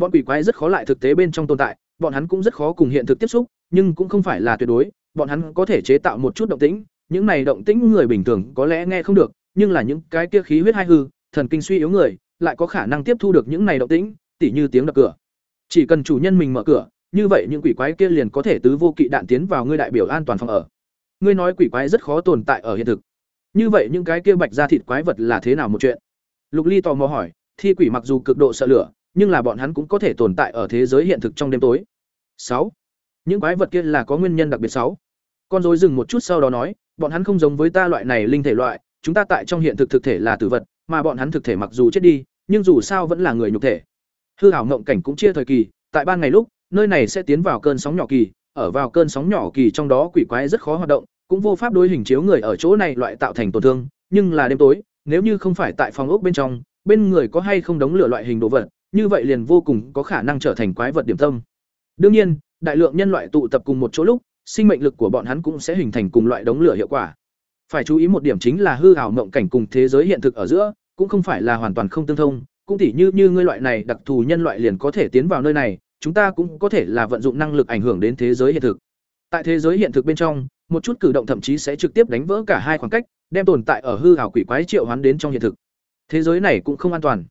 Bọn quỷ quái rất khó lại thực tế bên trong tồn tại, bọn hắn cũng rất khó cùng hiện thực tiếp xúc, nhưng cũng không phải là tuyệt đối, bọn hắn có thể chế tạo một chút động tĩnh, những này động tĩnh người bình thường có lẽ nghe không được, nhưng là những cái kia khí huyết hai hư, thần kinh suy yếu người, lại có khả năng tiếp thu được những này động tĩnh, tỉ như tiếng đập cửa. Chỉ cần chủ nhân mình mở cửa, như vậy những quỷ quái kia liền có thể tứ vô kỵ đạn tiến vào ngươi đại biểu an toàn phòng ở. Ngươi nói quỷ quái rất khó tồn tại ở hiện thực. như vậy những cái kia bạch ra thịt quái vật là thế nào một chuyện lục ly tò mò hỏi thi quỷ mặc dù cực độ sợ lửa nhưng là bọn hắn cũng có thể tồn tại ở thế giới hiện thực trong đêm tối. Sáu. Những quái vật kia là có nguyên nhân đặc biệt sáu. Con rối dừng một chút sau đó nói, bọn hắn không giống với ta loại này linh thể loại, chúng ta tại trong hiện thực thực thể là tử vật, mà bọn hắn thực thể mặc dù chết đi, nhưng dù sao vẫn là người nhục thể. Hư hảo ngộng cảnh cũng chia thời kỳ, tại ban ngày lúc, nơi này sẽ tiến vào cơn sóng nhỏ kỳ, ở vào cơn sóng nhỏ kỳ trong đó quỷ quái rất khó hoạt động, cũng vô pháp đối hình chiếu người ở chỗ này loại tạo thành tổn thương, nhưng là đêm tối, nếu như không phải tại phòng ốc bên trong, bên người có hay không đống lửa loại hình đồ vật như vậy liền vô cùng có khả năng trở thành quái vật điểm tâm. Đương nhiên, đại lượng nhân loại tụ tập cùng một chỗ lúc, sinh mệnh lực của bọn hắn cũng sẽ hình thành cùng loại đống lửa hiệu quả. Phải chú ý một điểm chính là hư ảo mộng cảnh cùng thế giới hiện thực ở giữa, cũng không phải là hoàn toàn không tương thông, cũng tỉ như như ngươi loại này đặc thù nhân loại liền có thể tiến vào nơi này, chúng ta cũng có thể là vận dụng năng lực ảnh hưởng đến thế giới hiện thực. Tại thế giới hiện thực bên trong, một chút cử động thậm chí sẽ trực tiếp đánh vỡ cả hai khoảng cách, đem tồn tại ở hư ảo quỷ quái triệu hoán đến trong hiện thực. Thế giới này cũng không an toàn.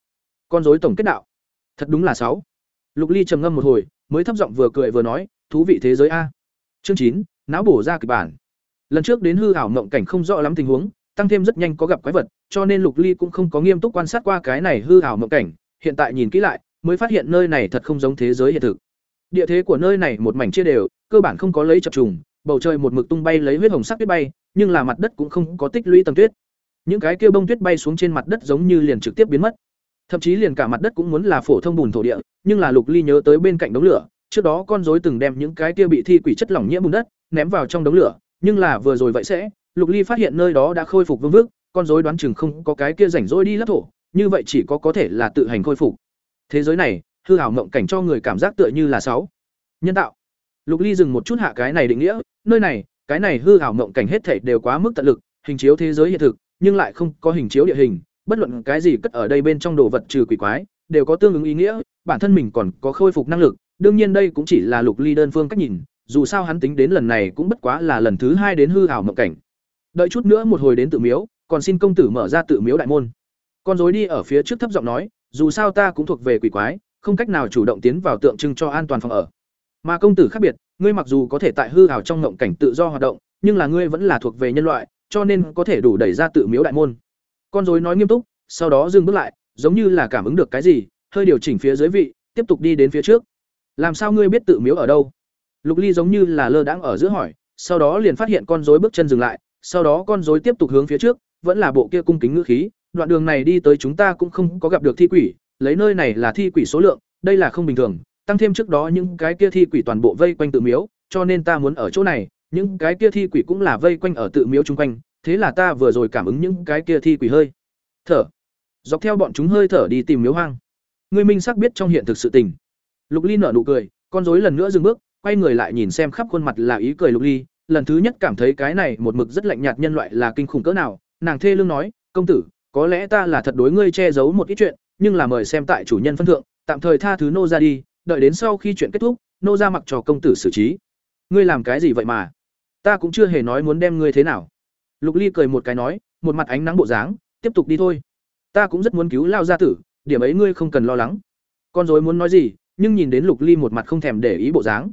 Con rối tổng kết đạo thật đúng là sáu. Lục ly trầm ngâm một hồi, mới thấp giọng vừa cười vừa nói, thú vị thế giới a. Chương chín, não bổ ra kịch bản. Lần trước đến hư ảo mộng cảnh không rõ lắm tình huống, tăng thêm rất nhanh có gặp quái vật, cho nên lục ly cũng không có nghiêm túc quan sát qua cái này hư ảo mộng cảnh. Hiện tại nhìn kỹ lại, mới phát hiện nơi này thật không giống thế giới hiện thực. Địa thế của nơi này một mảnh chia đều, cơ bản không có lấy chập trùng, bầu trời một mực tung bay lấy huyết hồng sắc tuyết bay, nhưng là mặt đất cũng không có tích lũy tầng tuyết. Những cái kia bông tuyết bay xuống trên mặt đất giống như liền trực tiếp biến mất thậm chí liền cả mặt đất cũng muốn là phổ thông bùn thổ địa, nhưng là lục ly nhớ tới bên cạnh đống lửa, trước đó con rối từng đem những cái kia bị thi quỷ chất lỏng nhiễm bùn đất ném vào trong đống lửa, nhưng là vừa rồi vậy sẽ, lục ly phát hiện nơi đó đã khôi phục vương vức, con rối đoán chừng không có cái kia rảnh rỗi đi lấp thổ, như vậy chỉ có có thể là tự hành khôi phục. Thế giới này, hư hảo mộng cảnh cho người cảm giác tựa như là sáu. Nhân tạo. Lục ly dừng một chút hạ cái này định nghĩa, nơi này, cái này hư hảo mộng cảnh hết thảy đều quá mức tận lực, hình chiếu thế giới hiện thực, nhưng lại không có hình chiếu địa hình bất luận cái gì cất ở đây bên trong đồ vật trừ quỷ quái, đều có tương ứng ý nghĩa, bản thân mình còn có khôi phục năng lực, đương nhiên đây cũng chỉ là lục ly đơn phương cách nhìn, dù sao hắn tính đến lần này cũng bất quá là lần thứ hai đến hư hảo mộng cảnh. Đợi chút nữa một hồi đến tự miếu, còn xin công tử mở ra tự miếu đại môn. Con dối đi ở phía trước thấp giọng nói, dù sao ta cũng thuộc về quỷ quái, không cách nào chủ động tiến vào tượng trưng cho an toàn phòng ở. Mà công tử khác biệt, ngươi mặc dù có thể tại hư hảo trong mộng cảnh tự do hoạt động, nhưng là ngươi vẫn là thuộc về nhân loại, cho nên có thể đủ đẩy ra tự miếu đại môn con dối nói nghiêm túc, sau đó dừng bước lại, giống như là cảm ứng được cái gì, hơi điều chỉnh phía dưới vị, tiếp tục đi đến phía trước. Làm sao ngươi biết tự miếu ở đâu? Lục ly giống như là lơ đãng ở giữa hỏi, sau đó liền phát hiện con rối bước chân dừng lại, sau đó con rối tiếp tục hướng phía trước, vẫn là bộ kia cung kính ngữ khí, đoạn đường này đi tới chúng ta cũng không có gặp được thi quỷ, lấy nơi này là thi quỷ số lượng, đây là không bình thường, tăng thêm trước đó những cái kia thi quỷ toàn bộ vây quanh tự miếu, cho nên ta muốn ở chỗ này, những cái kia thi quỷ cũng là vây quanh ở tự miếu chung quanh thế là ta vừa rồi cảm ứng những cái kia thi quỷ hơi. Thở. Dọc theo bọn chúng hơi thở đi tìm miếu hoang. Người minh xác biết trong hiện thực sự tình. Lục ly nở nụ cười, con rối lần nữa dừng bước, quay người lại nhìn xem khắp khuôn mặt là ý cười lục ly. Lần thứ nhất cảm thấy cái này một mực rất lạnh nhạt nhân loại là kinh khủng cỡ nào. Nàng thê lương nói, công tử, có lẽ ta là thật đối ngươi che giấu một ít chuyện, nhưng là mời xem tại chủ nhân phân thượng, tạm thời tha thứ nô ra đi, đợi đến sau khi chuyện kết thúc, nô ra mặc cho công tử xử trí. Ngươi làm cái gì vậy mà? Ta cũng chưa hề nói muốn đem ngươi thế nào lục ly cười một cái nói, một mặt ánh nắng bộ dáng, tiếp tục đi thôi. Ta cũng rất muốn cứu lao gia tử, điểm ấy ngươi không cần lo lắng. Con dối muốn nói gì, nhưng nhìn đến lục ly một mặt không thèm để ý bộ dáng.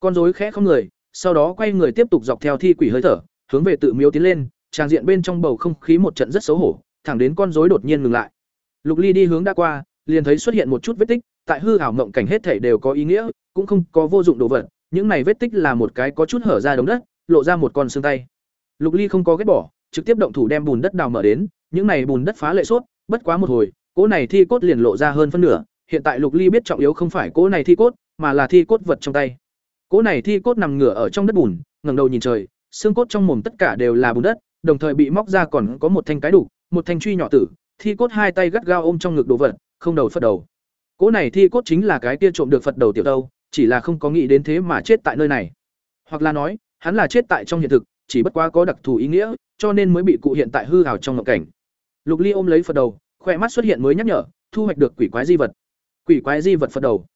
Con dối khẽ không người, sau đó quay người tiếp tục dọc theo thi quỷ hơi thở, hướng về tự miếu tiến lên, tràng diện bên trong bầu không khí một trận rất xấu hổ, thẳng đến con rối đột nhiên ngừng lại. Lục ly đi hướng đã qua, liền thấy xuất hiện một chút vết tích, tại hư ảo mộng cảnh hết thể đều có ý nghĩa, cũng không có vô dụng đồ vật, những này vết tích là một cái có chút hở ra đống đất, lộ ra một con xương tay lục ly không có ghét bỏ, trực tiếp động thủ đem bùn đất đào mở đến, những này bùn đất phá lệ sốt, bất quá một hồi, cỗ này thi cốt liền lộ ra hơn phân nửa, hiện tại lục ly biết trọng yếu không phải cỗ này thi cốt, mà là thi cốt vật trong tay. Cỗ này thi cốt nằm ngửa ở trong đất bùn, ngẩng đầu nhìn trời, xương cốt trong mồm tất cả đều là bùn đất, đồng thời bị móc ra còn có một thanh cái đủ một thanh truy nhỏ tử, thi cốt hai tay gắt gao ôm trong ngực đồ vật, không đầu phật đầu. Cỗ này thi cốt chính là cái kia trộm được phật đầu tiểu đâu chỉ là không có nghĩ đến thế mà chết tại nơi này. Hoặc là nói, hắn là chết tại trong hiện thực chỉ bất quá có đặc thù ý nghĩa, cho nên mới bị cụ hiện tại hư hào trong ngộng cảnh. Lục ly ôm lấy phật đầu khỏe mắt xuất hiện mới nhắc nhở, thu hoạch được quỷ quái di vật. Quỷ quái di vật phật đầu.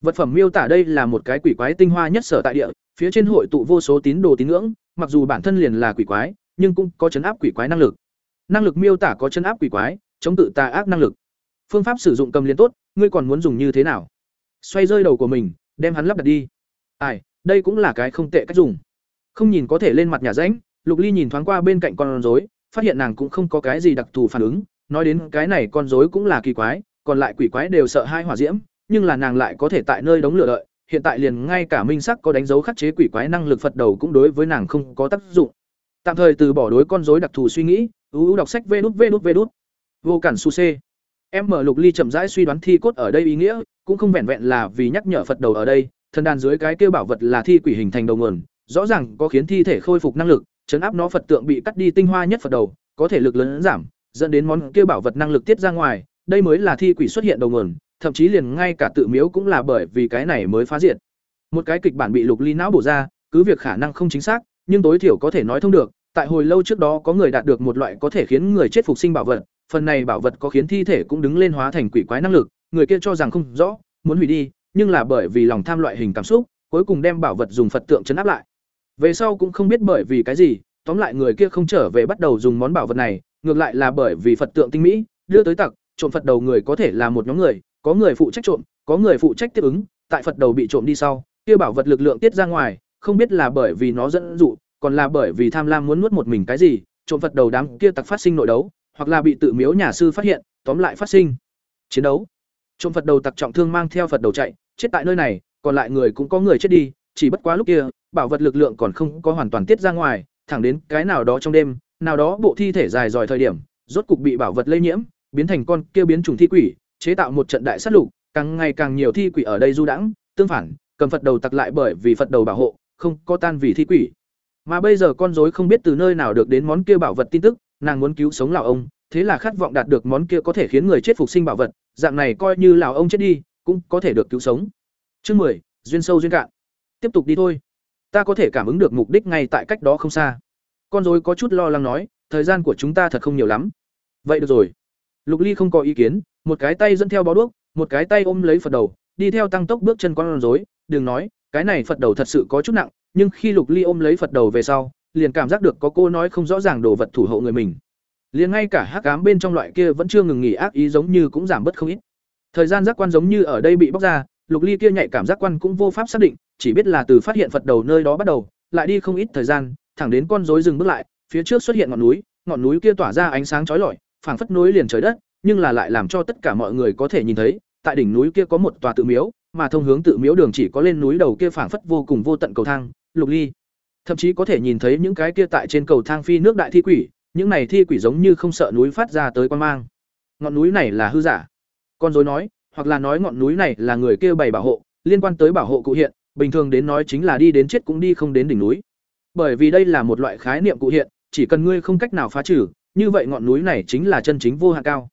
Vật phẩm miêu tả đây là một cái quỷ quái tinh hoa nhất sở tại địa, phía trên hội tụ vô số tín đồ tín ngưỡng, mặc dù bản thân liền là quỷ quái, nhưng cũng có chấn áp quỷ quái năng lực. Năng lực miêu tả có chấn áp quỷ quái, chống tự tà ác năng lực. Phương pháp sử dụng cầm liền tốt, ngươi còn muốn dùng như thế nào? Xoay rơi đầu của mình, đem hắn lắp đặt đi. Ai, đây cũng là cái không tệ cách dùng không nhìn có thể lên mặt nhà rãnh, lục ly nhìn thoáng qua bên cạnh con rối, phát hiện nàng cũng không có cái gì đặc thù phản ứng, nói đến cái này con rối cũng là kỳ quái, còn lại quỷ quái đều sợ hai hỏa diễm, nhưng là nàng lại có thể tại nơi đóng lửa đợi, hiện tại liền ngay cả minh sắc có đánh dấu khắc chế quỷ quái năng lực phật đầu cũng đối với nàng không có tác dụng. Tạm thời từ bỏ đối con rối đặc thù suy nghĩ ưu đọc sách vê đút vê đút vê đút. Vô cản su c em mở lục ly chậm rãi suy đoán thi cốt ở đây ý nghĩa, cũng không vẹn vẹn là vì nhắc nhở phật đầu ở đây, thần đàn dưới cái kêu bảo vật là thi quỷ hình thành đầu nguồn rõ ràng có khiến thi thể khôi phục năng lực, chấn áp nó phật tượng bị cắt đi tinh hoa nhất phật đầu, có thể lực lớn giảm, dẫn đến món kêu bảo vật năng lực tiết ra ngoài, đây mới là thi quỷ xuất hiện đầu nguồn, thậm chí liền ngay cả tự miếu cũng là bởi vì cái này mới phá diệt. Một cái kịch bản bị lục ly não bổ ra, cứ việc khả năng không chính xác, nhưng tối thiểu có thể nói thông được, tại hồi lâu trước đó có người đạt được một loại có thể khiến người chết phục sinh bảo vật, phần này bảo vật có khiến thi thể cũng đứng lên hóa thành quỷ quái năng lực, người kia cho rằng không rõ, muốn hủy đi, nhưng là bởi vì lòng tham loại hình cảm xúc, cuối cùng đem bảo vật dùng phật tượng chấn áp lại về sau cũng không biết bởi vì cái gì, tóm lại người kia không trở về bắt đầu dùng món bảo vật này, ngược lại là bởi vì phật tượng tinh mỹ, đưa tới tặc, trộm phật đầu người có thể là một nhóm người, có người phụ trách trộm, có người phụ trách tiếp ứng, tại phật đầu bị trộm đi sau, kia bảo vật lực lượng tiết ra ngoài, không biết là bởi vì nó dẫn dụ, còn là bởi vì tham lam muốn nuốt một mình cái gì, trộm phật đầu đám kia tặc phát sinh nội đấu, hoặc là bị tự miếu nhà sư phát hiện, tóm lại phát sinh. Chiến đấu. Trộm phật đầu tặc trọng thương mang theo phật đầu chạy, chết tại nơi này, còn lại người cũng có người chết đi, chỉ bất quá lúc kia bảo vật lực lượng còn không có hoàn toàn tiết ra ngoài, thẳng đến cái nào đó trong đêm, nào đó bộ thi thể dài dòi thời điểm, rốt cục bị bảo vật lây nhiễm, biến thành con kia biến trùng thi quỷ, chế tạo một trận đại sát lục, càng ngày càng nhiều thi quỷ ở đây du đãng, tương phản, cầm phật đầu tặc lại bởi vì phật đầu bảo hộ, không có tan vì thi quỷ. Mà bây giờ con rối không biết từ nơi nào được đến món kia bảo vật tin tức, nàng muốn cứu sống lão ông, thế là khát vọng đạt được món kia có thể khiến người chết phục sinh bảo vật, dạng này coi như lão ông chết đi, cũng có thể được cứu sống. Chương mười, duyên sâu duyên cạn. Tiếp tục đi thôi ta có thể cảm ứng được mục đích ngay tại cách đó không xa. Con rối có chút lo lắng nói, thời gian của chúng ta thật không nhiều lắm. Vậy được rồi. Lục ly không có ý kiến, một cái tay dẫn theo bó đuốc, một cái tay ôm lấy phật đầu, đi theo tăng tốc bước chân con rối. Đừng nói, cái này phật đầu thật sự có chút nặng, nhưng khi lục ly ôm lấy phật đầu về sau, liền cảm giác được có cô nói không rõ ràng đồ vật thủ hộ người mình. Liền ngay cả hắc ám bên trong loại kia vẫn chưa ngừng nghỉ ác ý giống như cũng giảm bớt không ít. Thời gian giác quan giống như ở đây bị bóc ra, lục ly kia nhạy cảm giác quan cũng vô pháp xác định chỉ biết là từ phát hiện phật đầu nơi đó bắt đầu, lại đi không ít thời gian, thẳng đến con rối dừng bước lại, phía trước xuất hiện ngọn núi ngọn núi kia tỏa ra ánh sáng chói lọi, phảng phất núi liền trời đất, nhưng là lại làm cho tất cả mọi người có thể nhìn thấy, tại đỉnh núi kia có một tòa tự miếu, mà thông hướng tự miếu đường chỉ có lên núi đầu kia phảng phất vô cùng vô tận cầu thang, lục ly. Thậm chí có thể nhìn thấy những cái kia tại trên cầu thang phi nước đại thi quỷ, những này thi quỷ giống như không sợ núi phát ra tới quan mang. Ngọn núi này là hư giả. Con rối nói, hoặc là nói ngọn núi này là người kia bày bảo hộ, liên quan tới bảo hộ cụ hiện bình thường đến nói chính là đi đến chết cũng đi không đến đỉnh núi. Bởi vì đây là một loại khái niệm cụ hiện, chỉ cần ngươi không cách nào phá trừ, như vậy ngọn núi này chính là chân chính vô hạn cao.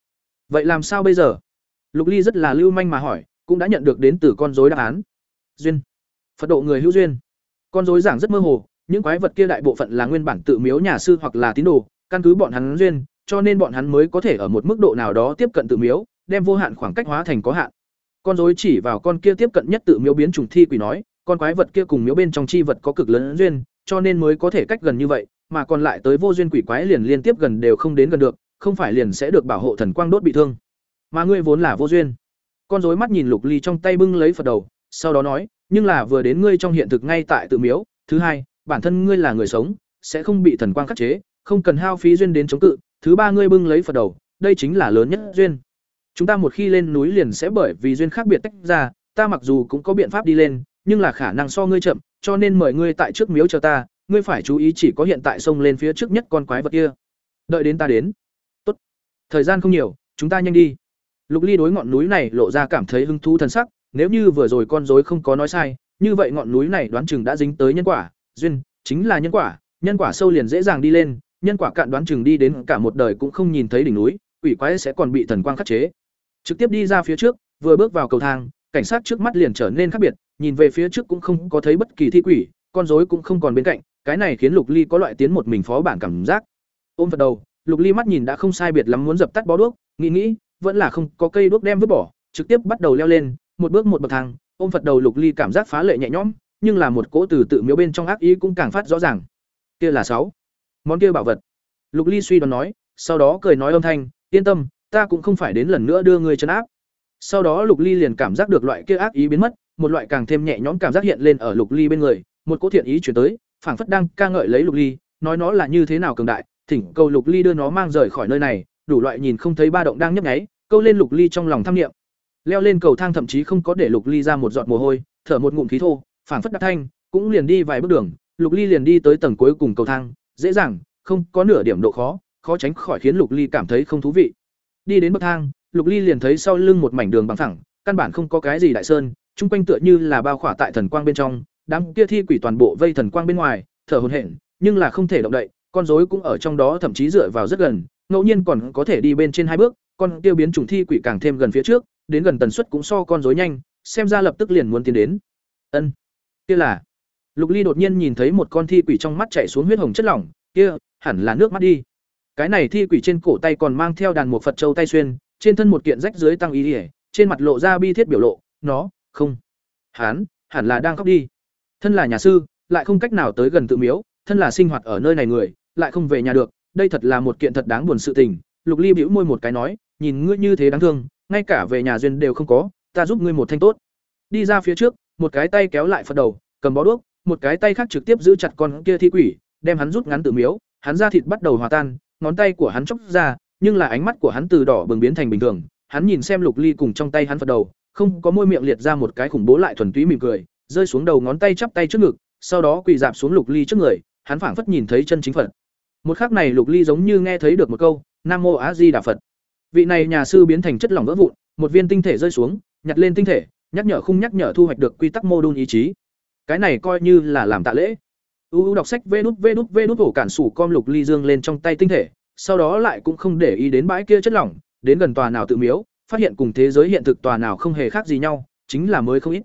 Vậy làm sao bây giờ? Lục ly rất là lưu manh mà hỏi, cũng đã nhận được đến từ con rối đáp án. Duyên. Phật độ người hữu duyên. Con rối giảng rất mơ hồ, những quái vật kia đại bộ phận là nguyên bản tự miếu nhà sư hoặc là tín đồ, căn cứ bọn hắn duyên, cho nên bọn hắn mới có thể ở một mức độ nào đó tiếp cận tự miếu, đem vô hạn khoảng cách hóa thành có hạn. Con rối chỉ vào con kia tiếp cận nhất tự miếu biến trùng thi quỷ nói con quái vật kia cùng miếu bên trong chi vật có cực lớn duyên, cho nên mới có thể cách gần như vậy, mà còn lại tới vô duyên quỷ quái liền liên tiếp gần đều không đến gần được, không phải liền sẽ được bảo hộ thần quang đốt bị thương. Mà ngươi vốn là vô duyên. Con rối mắt nhìn lục ly trong tay bưng lấy phật đầu, sau đó nói, nhưng là vừa đến ngươi trong hiện thực ngay tại tự miếu, thứ hai, bản thân ngươi là người sống, sẽ không bị thần quang khắc chế, không cần hao phí duyên đến chống cự, thứ ba ngươi bưng lấy phật đầu, đây chính là lớn nhất duyên. Chúng ta một khi lên núi liền sẽ bởi vì duyên khác biệt tách ra, ta mặc dù cũng có biện pháp đi lên nhưng là khả năng so ngươi chậm, cho nên mời ngươi tại trước miếu chờ ta, ngươi phải chú ý chỉ có hiện tại sông lên phía trước nhất con quái vật kia. Đợi đến ta đến. Tốt. Thời gian không nhiều, chúng ta nhanh đi. Lục ly đối ngọn núi này lộ ra cảm thấy hứng thú thần sắc, nếu như vừa rồi con rối không có nói sai, như vậy ngọn núi này đoán chừng đã dính tới nhân quả. Duyên, chính là nhân quả nhân quả sâu liền dễ dàng đi lên, nhân quả cạn đoán chừng đi đến cả một đời cũng không nhìn thấy đỉnh núi, quỷ quái sẽ còn bị thần quang khắc chế. Trực tiếp đi ra phía trước, vừa bước vào cầu thang cảnh sát trước mắt liền trở nên khác biệt, nhìn về phía trước cũng không có thấy bất kỳ thi quỷ, con rối cũng không còn bên cạnh, cái này khiến lục ly có loại tiến một mình phó bản cảm giác. Ôm phật đầu, lục ly mắt nhìn đã không sai biệt lắm muốn dập tắt bó đuốc, nghĩ nghĩ, vẫn là không có cây đuốc đem vứt bỏ, trực tiếp bắt đầu leo lên, một bước một bậc thang, ôm phật đầu lục ly cảm giác phá lệ nhẹ nhõm, nhưng là một cỗ từ tự miếu bên trong ác ý cũng càng phát rõ ràng. Kia là sáu. Món kia bảo vật. Lục ly suy đoán nói, sau đó cười nói âm thanh, yên tâm, ta cũng không phải đến lần nữa đưa ngươi trấn áp sau đó lục ly liền cảm giác được loại kia ác ý biến mất một loại càng thêm nhẹ nhõm cảm giác hiện lên ở lục ly bên người một cỗ thiện ý chuyển tới phảng phất đang ca ngợi lấy lục ly nói nó là như thế nào cường đại thỉnh cầu Lục Ly đưa nó mang rời khỏi nơi này, đủ loại nhìn không thấy ba động đang nhấp nháy, câu lên Lục Ly trong lòng tham niệm. Leo lên cầu thang thậm chí không có để Lục Ly ra một giọt mồ hôi, thở một ngụm khí thô, phảng phất đắc thanh, cũng liền đi vài bước đường, Lục Ly liền đi tới tầng cuối cùng cầu thang, dễ dàng, không có nửa điểm độ khó, khó tránh khỏi khiến Lục Ly cảm thấy không thú vị. Đi đến bậc thang, Lục Ly liền thấy sau lưng một mảnh đường bằng phẳng, căn bản không có cái gì đại sơn, chung quanh tựa như là bao khỏa tại thần quang bên trong, đám kia thi quỷ toàn bộ vây thần quang bên ngoài, thở hổn hển, nhưng là không thể động đậy, con rối cũng ở trong đó thậm chí dựa vào rất gần, ngẫu nhiên còn có thể đi bên trên hai bước, con tiêu biến chủng thi quỷ càng thêm gần phía trước, đến gần tần suất cũng so con rối nhanh, xem ra lập tức liền muốn tiến đến. Ân, kia là. Lục Ly đột nhiên nhìn thấy một con thi quỷ trong mắt chảy xuống huyết hồng chất lỏng, kia, hẳn là nước mắt đi. Cái này thi quỷ trên cổ tay còn mang theo đàn một Phật châu tay xuyên, trên thân một kiện rách dưới tăng ý, ỉa trên mặt lộ ra bi thiết biểu lộ, nó, không. Hán, hẳn là đang khóc đi. Thân là nhà sư, lại không cách nào tới gần tự miếu, thân là sinh hoạt ở nơi này người, lại không về nhà được, đây thật là một kiện thật đáng buồn sự tình. Lục Ly bĩu môi một cái nói, nhìn ngươi như thế đáng thương, ngay cả về nhà duyên đều không có, ta giúp ngươi một thanh tốt. Đi ra phía trước, một cái tay kéo lại Phật đầu, cầm bó đuốc, một cái tay khác trực tiếp giữ chặt con kia thi quỷ, đem hắn rút ngắn tự miếu, hắn ra thịt bắt đầu hòa tan, ngón tay của hắn chốc ra, nhưng là ánh mắt của hắn từ đỏ bừng biến thành bình thường, hắn nhìn xem Lục Ly cùng trong tay hắn Phật đầu, không có môi miệng liệt ra một cái khủng bố lại thuần túy mỉm cười, rơi xuống đầu ngón tay chắp tay trước ngực, sau đó quỳ dạp xuống Lục Ly trước người, hắn phảng phất nhìn thấy chân chính Phật. Một khắc này Lục Ly giống như nghe thấy được một câu, Nam mô A Di Đà Phật. Vị này nhà sư biến thành chất lỏng vỡ vụn, một viên tinh thể rơi xuống, nhặt lên tinh thể, nhắc nhở không nhắc nhở thu hoạch được quy tắc mô đun ý chí. Cái này coi như là làm tạ lễ. U đọc sách vê đút vê đút vê đút cản sủ com Lục Ly dương lên trong tay tinh thể, sau đó lại cũng không để ý đến bãi kia chất lỏng, đến gần tòa nào tự miếu, phát hiện cùng thế giới hiện thực tòa nào không hề khác gì nhau, chính là mới không ít.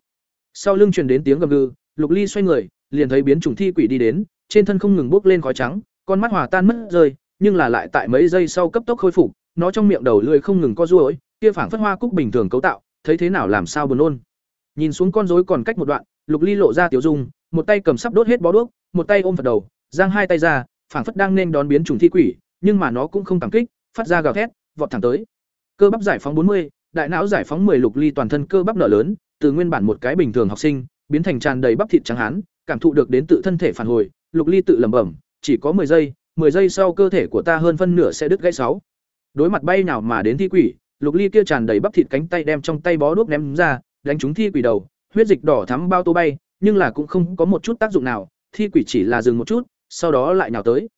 Sau lưng truyền đến tiếng gầm gừ, Lục Ly xoay người, liền thấy biến chủng thi quỷ đi đến, trên thân không ngừng bốc lên khói trắng, con mắt hòa tan mất rơi, nhưng là lại tại mấy giây sau cấp tốc khôi phục, nó trong miệng đầu lưỡi không ngừng co duỗi, kia phảng phất hoa cúc bình thường cấu tạo, thấy thế nào làm sao buồn nôn. Nhìn xuống con rối còn cách một đoạn, Lục Ly lộ ra tiểu dung, một tay cầm sắp đốt hết bó đuốc, một tay ôm Phật đầu, giang hai tay ra, phảng phất đang nên đón biến chủng thi quỷ, nhưng mà nó cũng không cảm kích, phát ra gào thét, vọt thẳng tới. Cơ bắp giải phóng 40, đại não giải phóng 10 Lục Ly toàn thân cơ bắp nở lớn, từ nguyên bản một cái bình thường học sinh, biến thành tràn đầy bắp thịt trắng hán, cảm thụ được đến tự thân thể phản hồi, Lục Ly tự lẩm bẩm, chỉ có 10 giây, 10 giây sau cơ thể của ta hơn phân nửa sẽ đứt gãy sáu. Đối mặt bay nào mà đến thi quỷ, Lục Ly kia tràn đầy bắp thịt cánh tay đem trong tay bó đuốc ném ra, đánh trúng thi quỷ đầu, huyết dịch đỏ thắm bao tô bay, nhưng là cũng không có một chút tác dụng nào, thi quỷ chỉ là dừng một chút, sau đó lại nhào tới.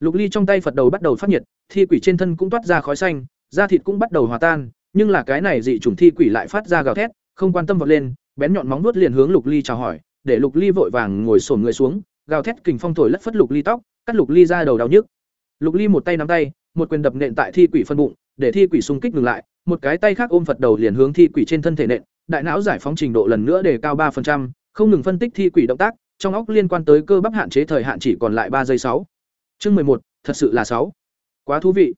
Lục Ly trong tay Phật đầu bắt đầu phát nhiệt, thi quỷ trên thân cũng toát ra khói xanh, da thịt cũng bắt đầu hòa tan, nhưng là cái này dị chủng thi quỷ lại phát ra gào thét, không quan tâm vọt lên, bén nhọn móng vuốt liền hướng Lục Ly chào hỏi, để Lục Ly vội vàng ngồi xổm người xuống, gào thét kình phong thổi lất phất Lục Ly tóc, cắt Lục Ly ra đầu đau nhức. Lục Ly một tay nắm tay, một quyền đập nện tại thi quỷ phân bụng, để thi quỷ xung kích ngừng lại, một cái tay khác ôm Phật đầu liền hướng thi quỷ trên thân thể nện, đại não giải phóng trình độ lần nữa đề cao 3%, không ngừng phân tích thi quỷ động tác, trong óc liên quan tới cơ bắp hạn chế thời hạn chỉ còn lại ba giây sáu. Chương một, thật sự là sáu. Quá thú vị.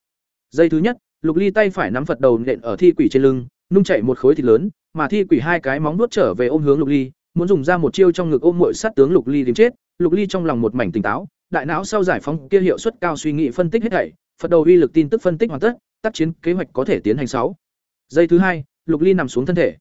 Giây thứ nhất, Lục Ly tay phải nắm Phật đầu nện ở thi quỷ trên lưng, nung chảy một khối thịt lớn, mà thi quỷ hai cái móng nuốt trở về ôm hướng Lục Ly, muốn dùng ra một chiêu trong ngực ôm muội sát tướng Lục Ly đến chết. Lục Ly trong lòng một mảnh tỉnh táo, đại não sau giải phóng kia hiệu suất cao suy nghĩ phân tích hết thảy, Phật đầu uy lực tin tức phân tích hoàn tất, tác chiến kế hoạch có thể tiến hành sáu. Giây thứ hai, Lục Ly nằm xuống thân thể,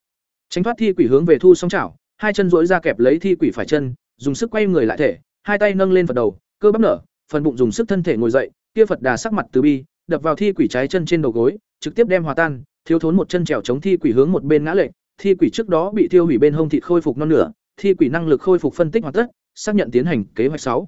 tránh thoát thi quỷ hướng về thu song chảo, hai chân duỗi ra kẹp lấy thi quỷ phải chân, dùng sức quay người lại thể, hai tay nâng lên Phật đầu, cơ bắp nở, phần bụng dùng sức thân thể ngồi dậy, kia Phật đà sắc mặt từ bi, đập vào thi quỷ trái chân trên đầu gối, trực tiếp đem hòa tan, thiếu thốn một chân trèo chống thi quỷ hướng một bên ngã lệch, thi quỷ trước đó bị tiêu hủy bên hông thịt khôi phục non nửa, thi quỷ năng lực khôi phục phân tích hoàn tất, xác nhận tiến hành kế hoạch sáu.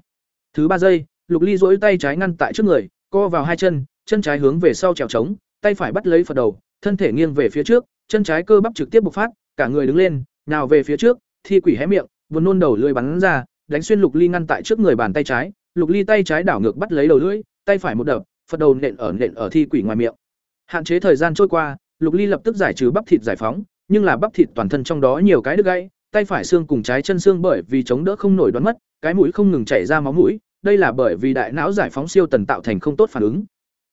Thứ ba giây, Lục Ly duỗi tay trái ngăn tại trước người, co vào hai chân, chân trái hướng về sau trèo trống, tay phải bắt lấy Phật đầu, thân thể nghiêng về phía trước, chân trái cơ bắp trực tiếp bộc phát, cả người đứng lên, nào về phía trước, thi quỷ hé miệng, buồn nôn đầu lưỡi bắn ra, đánh xuyên Lục Ly ngăn tại trước người bàn tay trái, Lục Ly tay trái đảo ngược bắt lấy đầu lưỡi, tay phải một đập, Phật đầu nện ở nện ở thi quỷ ngoài miệng. Hạn chế thời gian trôi qua, Lục Ly lập tức giải trừ bắp thịt giải phóng, nhưng là bắp thịt toàn thân trong đó nhiều cái đứt gãy, tay phải xương cùng trái chân xương bởi vì chống đỡ không nổi đoán mất, cái mũi không ngừng chảy ra máu mũi, đây là bởi vì đại não giải phóng siêu tần tạo thành không tốt phản ứng.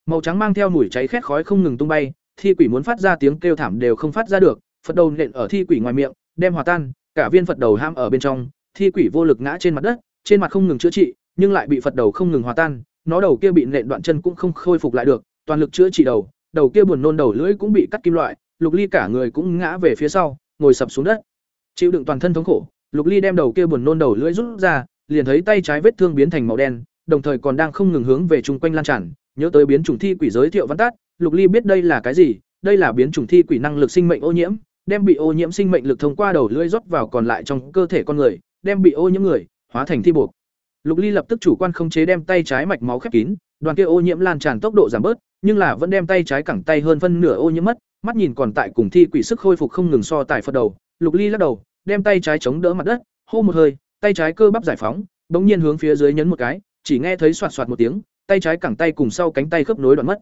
Màu trắng mang theo mùi cháy khét khói không ngừng tung bay, thi quỷ muốn phát ra tiếng kêu thảm đều không phát ra được, Phật đầu nện ở thi quỷ ngoài miệng, đem hòa tan, cả viên Phật đầu ham ở bên trong, thi quỷ vô lực ngã trên mặt đất, trên mặt không ngừng chữa trị, nhưng lại bị Phật đầu không ngừng hòa tan, nó đầu kia bị nện đoạn chân cũng không khôi phục lại được, toàn lực chữa trị đầu, đầu kia buồn nôn đầu lưỡi cũng bị cắt kim loại, Lục Ly cả người cũng ngã về phía sau, ngồi sập xuống đất. Chịu đựng toàn thân thống khổ, Lục Ly đem đầu kia buồn nôn đầu lưỡi rút ra, liền thấy tay trái vết thương biến thành màu đen, đồng thời còn đang không ngừng hướng về chung quanh lan tràn, nhớ tới biến chủng thi quỷ giới thiệu văn tát, Lục Ly biết đây là cái gì, đây là biến chủng thi quỷ năng lực sinh mệnh ô nhiễm, đem bị ô nhiễm sinh mệnh lực thông qua đầu lưỡi rót vào còn lại trong cơ thể con người, đem bị ô nhiễm người hóa thành thi buộc. Lục Ly lập tức chủ quan không chế đem tay trái mạch máu khép kín, đoàn kia ô nhiễm lan tràn tốc độ giảm bớt, nhưng là vẫn đem tay trái cẳng tay hơn phân nửa ô nhiễm mất, mắt nhìn còn tại cùng thi quỷ sức khôi phục không ngừng so tại phật đầu, Lục Ly lắc đầu, đem tay trái chống đỡ mặt đất, hô một hơi, tay trái cơ bắp giải phóng, bỗng nhiên hướng phía dưới nhấn một cái, chỉ nghe thấy xoạt xoạt một tiếng, tay trái cẳng tay cùng sau cánh tay khớp nối đoạn mất.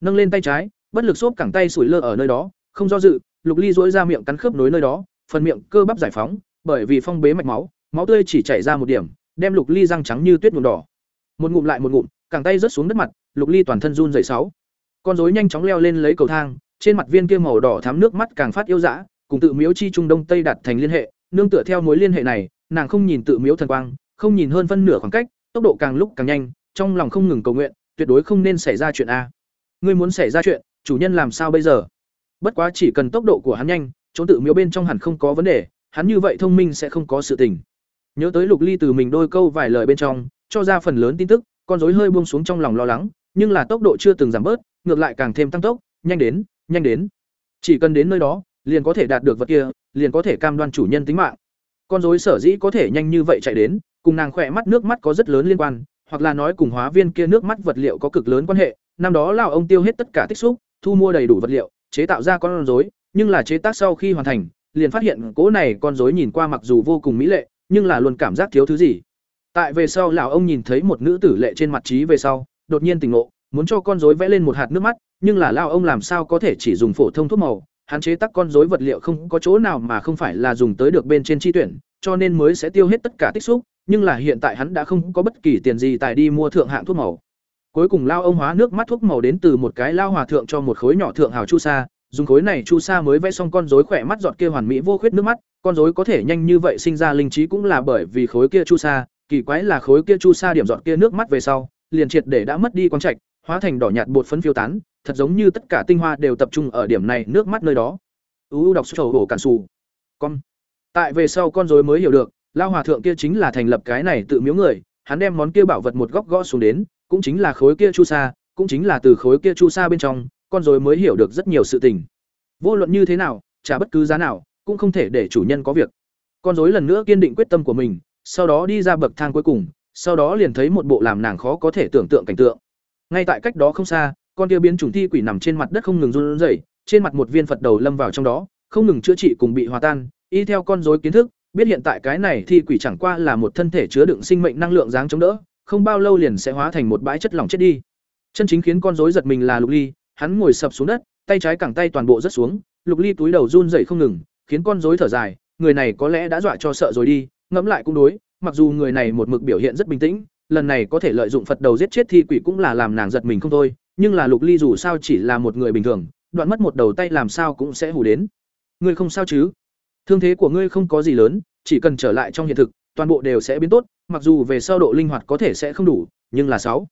Nâng lên tay trái, bất lực xốp cẳng tay sủi lơ ở nơi đó, không do dự, Lục Ly duỗi ra miệng cắn khớp nối nơi đó, phần miệng cơ bắp giải phóng, bởi vì phong bế mạch máu, máu tươi chỉ chảy ra một điểm, đem Lục Ly răng trắng như tuyết nhuộm đỏ. Một ngụm lại một ngụm, cẳng tay rớt xuống đất mặt, Lục Ly toàn thân run rẩy sáu. Con rối nhanh chóng leo lên lấy cầu thang, trên mặt viên kia màu đỏ thắm nước mắt càng phát yêu dã, cùng tự miếu chi trung đông tây đặt thành liên hệ, nương tựa theo mối liên hệ này, nàng không nhìn tự miếu thần quang, không nhìn hơn phân nửa khoảng cách, tốc độ càng lúc càng nhanh, trong lòng không ngừng cầu nguyện, tuyệt đối không nên xảy ra chuyện a. Ngươi muốn xảy ra chuyện, chủ nhân làm sao bây giờ? Bất quá chỉ cần tốc độ của hắn nhanh, trốn tự miếu bên trong hẳn không có vấn đề, hắn như vậy thông minh sẽ không có sự tình. Nhớ tới Lục Ly từ mình đôi câu vài lời bên trong, cho ra phần lớn tin tức, con rối hơi buông xuống trong lòng lo lắng, nhưng là tốc độ chưa từng giảm bớt, ngược lại càng thêm tăng tốc, nhanh đến, nhanh đến. Chỉ cần đến nơi đó, liền có thể đạt được vật kia, liền có thể cam đoan chủ nhân tính mạng. Con rối sở dĩ có thể nhanh như vậy chạy đến, cùng nàng khỏe mắt nước mắt có rất lớn liên quan, hoặc là nói cùng hóa viên kia nước mắt vật liệu có cực lớn quan hệ. Năm đó lão ông tiêu hết tất cả tích xúc, thu mua đầy đủ vật liệu, chế tạo ra con rối, nhưng là chế tác sau khi hoàn thành, liền phát hiện cỗ này con rối nhìn qua mặc dù vô cùng mỹ lệ, nhưng là luôn cảm giác thiếu thứ gì. Tại về sau lão ông nhìn thấy một nữ tử lệ trên mặt trí về sau, đột nhiên tỉnh ngộ, muốn cho con rối vẽ lên một hạt nước mắt, nhưng là lão ông làm sao có thể chỉ dùng phổ thông thuốc màu, hạn chế tắc con rối vật liệu không có chỗ nào mà không phải là dùng tới được bên trên chi tuyển, cho nên mới sẽ tiêu hết tất cả tích xúc, nhưng là hiện tại hắn đã không có bất kỳ tiền gì tài đi mua thượng hạng thuốc màu. Cuối cùng lao ông hóa nước mắt thuốc màu đến từ một cái lao hòa thượng cho một khối nhỏ thượng hào chu sa, dùng khối này chu sa mới vẽ xong con rối khỏe mắt giọt kia hoàn mỹ vô khuyết nước mắt, con rối có thể nhanh như vậy sinh ra linh trí cũng là bởi vì khối kia chu sa, kỳ quái là khối kia chu sa điểm giọt kia nước mắt về sau, liền triệt để đã mất đi quang trạch, hóa thành đỏ nhạt bột phấn phiêu tán, thật giống như tất cả tinh hoa đều tập trung ở điểm này nước mắt nơi đó. U đọc sổ hổ cản sù. Con. Tại về sau con rối mới hiểu được, lao hòa thượng kia chính là thành lập cái này tự miếu người, hắn đem món kia bảo vật một góc gõ xuống đến, cũng chính là khối kia chu sa, cũng chính là từ khối kia chu sa bên trong, con rối mới hiểu được rất nhiều sự tình. Vô luận như thế nào, trả bất cứ giá nào, cũng không thể để chủ nhân có việc. Con rối lần nữa kiên định quyết tâm của mình, sau đó đi ra bậc thang cuối cùng, sau đó liền thấy một bộ làm nàng khó có thể tưởng tượng cảnh tượng. Ngay tại cách đó không xa, con kia biến chủng thi quỷ nằm trên mặt đất không ngừng run rẩy, trên mặt một viên Phật đầu lâm vào trong đó, không ngừng chữa trị cùng bị hòa tan, y theo con rối kiến thức, biết hiện tại cái này thi quỷ chẳng qua là một thân thể chứa đựng sinh mệnh năng lượng dáng chống đỡ, không bao lâu liền sẽ hóa thành một bãi chất lỏng chết đi. Chân chính khiến con rối giật mình là Lục Ly, hắn ngồi sập xuống đất, tay trái cẳng tay toàn bộ rất xuống, Lục Ly túi đầu run rẩy không ngừng, khiến con rối thở dài, người này có lẽ đã dọa cho sợ rồi đi, ngẫm lại cũng đối, mặc dù người này một mực biểu hiện rất bình tĩnh, lần này có thể lợi dụng Phật đầu giết chết thi quỷ cũng là làm nàng giật mình không thôi, nhưng là Lục Ly dù sao chỉ là một người bình thường, đoạn mất một đầu tay làm sao cũng sẽ hù đến. Ngươi không sao chứ? Thương thế của ngươi không có gì lớn, chỉ cần trở lại trong hiện thực, toàn bộ đều sẽ biến tốt, mặc dù về sau độ linh hoạt có thể sẽ không đủ, nhưng là sáu.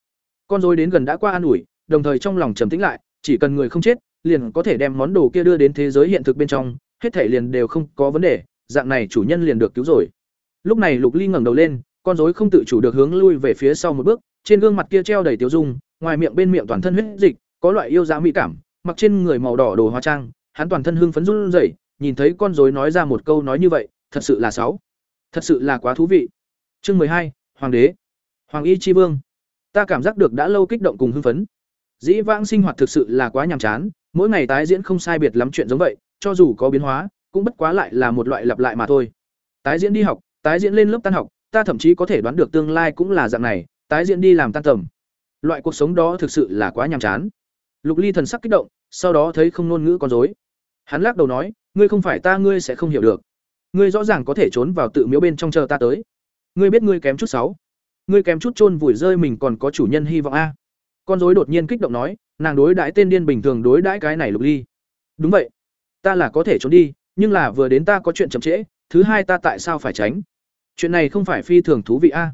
Con rối đến gần đã qua an ủi, đồng thời trong lòng trầm tĩnh lại, chỉ cần người không chết, liền có thể đem món đồ kia đưa đến thế giới hiện thực bên trong, hết thể liền đều không có vấn đề, dạng này chủ nhân liền được cứu rồi. Lúc này Lục Ly ngẩng đầu lên, con rối không tự chủ được hướng lui về phía sau một bước, trên gương mặt kia treo đầy tiêu dung, ngoài miệng bên miệng toàn thân huyết dịch, có loại yêu dã mỹ cảm, mặc trên người màu đỏ đồ hóa trang, hắn toàn thân hưng phấn run rẩy, nhìn thấy con rối nói ra một câu nói như vậy, thật sự là sáu. Thật sự là quá thú vị. Chương mười hai, Hoàng đế. Hoàng y chi vương. Ta cảm giác được đã lâu kích động cùng hưng phấn. Dĩ vãng sinh hoạt thực sự là quá nhàm chán, mỗi ngày tái diễn không sai biệt lắm chuyện giống vậy, cho dù có biến hóa, cũng bất quá lại là một loại lặp lại mà thôi. Tái diễn đi học, tái diễn lên lớp tan học, ta thậm chí có thể đoán được tương lai cũng là dạng này, tái diễn đi làm tan tầm. Loại cuộc sống đó thực sự là quá nhàm chán. Lục Ly thần sắc kích động, sau đó thấy không ngôn ngữ con rối. Hắn lắc đầu nói, ngươi không phải ta ngươi sẽ không hiểu được. Ngươi rõ ràng có thể trốn vào tự miếu bên trong chờ ta tới. Ngươi biết ngươi kém chút sáu. Ngươi kém chút chôn vùi rơi mình còn có chủ nhân hy vọng a. Con rối đột nhiên kích động nói, nàng đối đãi tên điên bình thường đối đãi cái này Lục Ly. Đúng vậy, ta là có thể trốn đi, nhưng là vừa đến ta có chuyện chậm trễ, thứ hai ta tại sao phải tránh? Chuyện này không phải phi thường thú vị a.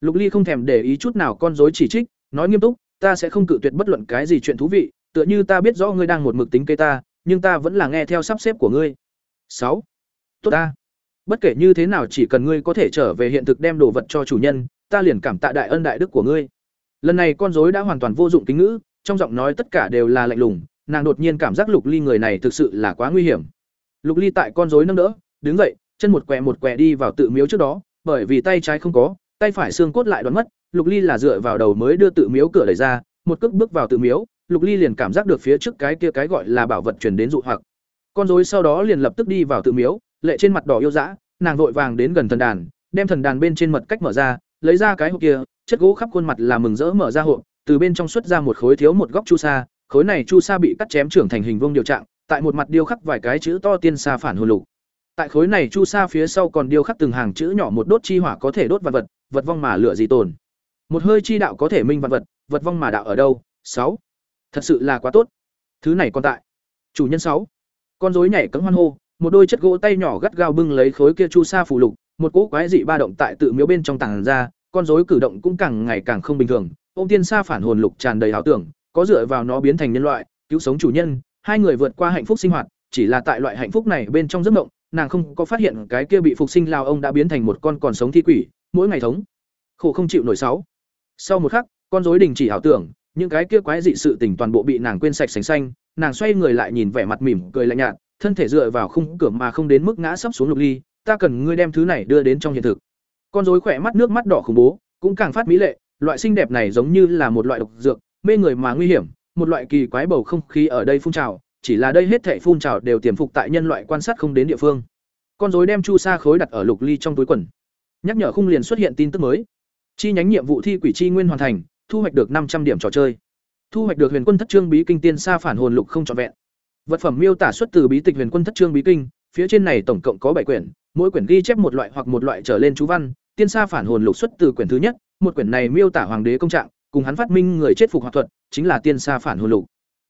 Lục Ly không thèm để ý chút nào con rối chỉ trích, nói nghiêm túc, ta sẽ không cự tuyệt bất luận cái gì chuyện thú vị, tựa như ta biết rõ ngươi đang một mực tính kế ta, nhưng ta vẫn là nghe theo sắp xếp của ngươi. Sáu, Tốt ta. Bất kể như thế nào chỉ cần ngươi có thể trở về hiện thực đem đồ vật cho chủ nhân, ta liền cảm tạ đại ân đại đức của ngươi lần này con rối đã hoàn toàn vô dụng kính ngữ, trong giọng nói tất cả đều là lạnh lùng, nàng đột nhiên cảm giác lục ly người này thực sự là quá nguy hiểm. Lục ly tại con rối nâng đỡ, đứng dậy, chân một quẹ một quẹ đi vào tự miếu trước đó, bởi vì tay trái không có, tay phải xương cốt lại đoán mất, lục ly là dựa vào đầu mới đưa tự miếu cửa đẩy ra, một cước bước vào tự miếu, lục ly liền cảm giác được phía trước cái kia cái gọi là bảo vật chuyển đến dụ hoặc. Con rối sau đó liền lập tức đi vào tự miếu, lệ trên mặt đỏ yêu dã, nàng vội vàng đến gần thần đàn, đem thần đàn bên trên mật cách mở ra, lấy ra cái hộp kia chất gỗ khắp khuôn mặt là mừng rỡ mở ra hộp, từ bên trong xuất ra một khối thiếu một góc chu sa, khối này chu sa bị cắt chém trưởng thành hình vuông điều trạng, tại một mặt điêu khắc vài cái chữ to tiên sa phản hồn lục. Tại khối này chu sa phía sau còn điêu khắc từng hàng chữ nhỏ một đốt chi hỏa có thể đốt vật vật vật vong mà lửa gì tồn. Một hơi chi đạo có thể minh vật vật vật vong mà đạo ở đâu? Sáu. Thật sự là quá tốt. Thứ này còn tại. Chủ nhân sáu. Con rối nhảy cẫng hoan hô, một đôi chất gỗ tay nhỏ gắt gao bưng lấy khối kia chu sa phù lục, một cỗ quái dị ba động tại tự miếu bên trong tàng ra con rối cử động cũng càng ngày càng không bình thường. Ông tiên sa phản hồn lục tràn đầy ảo tưởng, có dựa vào nó biến thành nhân loại, cứu sống chủ nhân, hai người vượt qua hạnh phúc sinh hoạt, chỉ là tại loại hạnh phúc này bên trong giấc mộng, nàng không có phát hiện cái kia bị phục sinh lao ông đã biến thành một con còn sống thi quỷ, mỗi ngày thống. Khổ không chịu nổi sáu. Sau một khắc, con rối đình chỉ ảo tưởng, những cái kia quái dị sự tình toàn bộ bị nàng quên sạch sành xanh, nàng xoay người lại nhìn vẻ mặt mỉm cười lạnh nhạt, thân thể dựa vào khung cửa mà không đến mức ngã sấp xuống lục ly, ta cần ngươi đem thứ này đưa đến trong hiện thực con rối khỏe mắt nước mắt đỏ khủng bố, cũng càng phát mỹ lệ, loại xinh đẹp này giống như là một loại độc dược, mê người mà nguy hiểm, một loại kỳ quái bầu không khí ở đây phun trào, chỉ là đây hết thảy phun trào đều tiềm phục tại nhân loại quan sát không đến địa phương. Con rối đem chu sa khối đặt ở lục ly trong túi quần. Nhắc nhở khung liền xuất hiện tin tức mới. Chi nhánh nhiệm vụ thi quỷ chi nguyên hoàn thành, thu hoạch được năm trăm điểm trò chơi. Thu hoạch được huyền quân thất trương bí kinh tiên sa phản hồn lục không trọn vẹn. Vật phẩm miêu tả xuất từ bí tịch huyền quân thất trương bí kinh, phía trên này tổng cộng có bảy quyển, mỗi quyển ghi chép một loại hoặc một loại trở lên chú văn tiên sa phản hồn lục xuất từ quyển thứ nhất, một quyển này miêu tả hoàng đế công trạng, cùng hắn phát minh người chết phục hoạt thuật, chính là tiên sa phản hồn lục.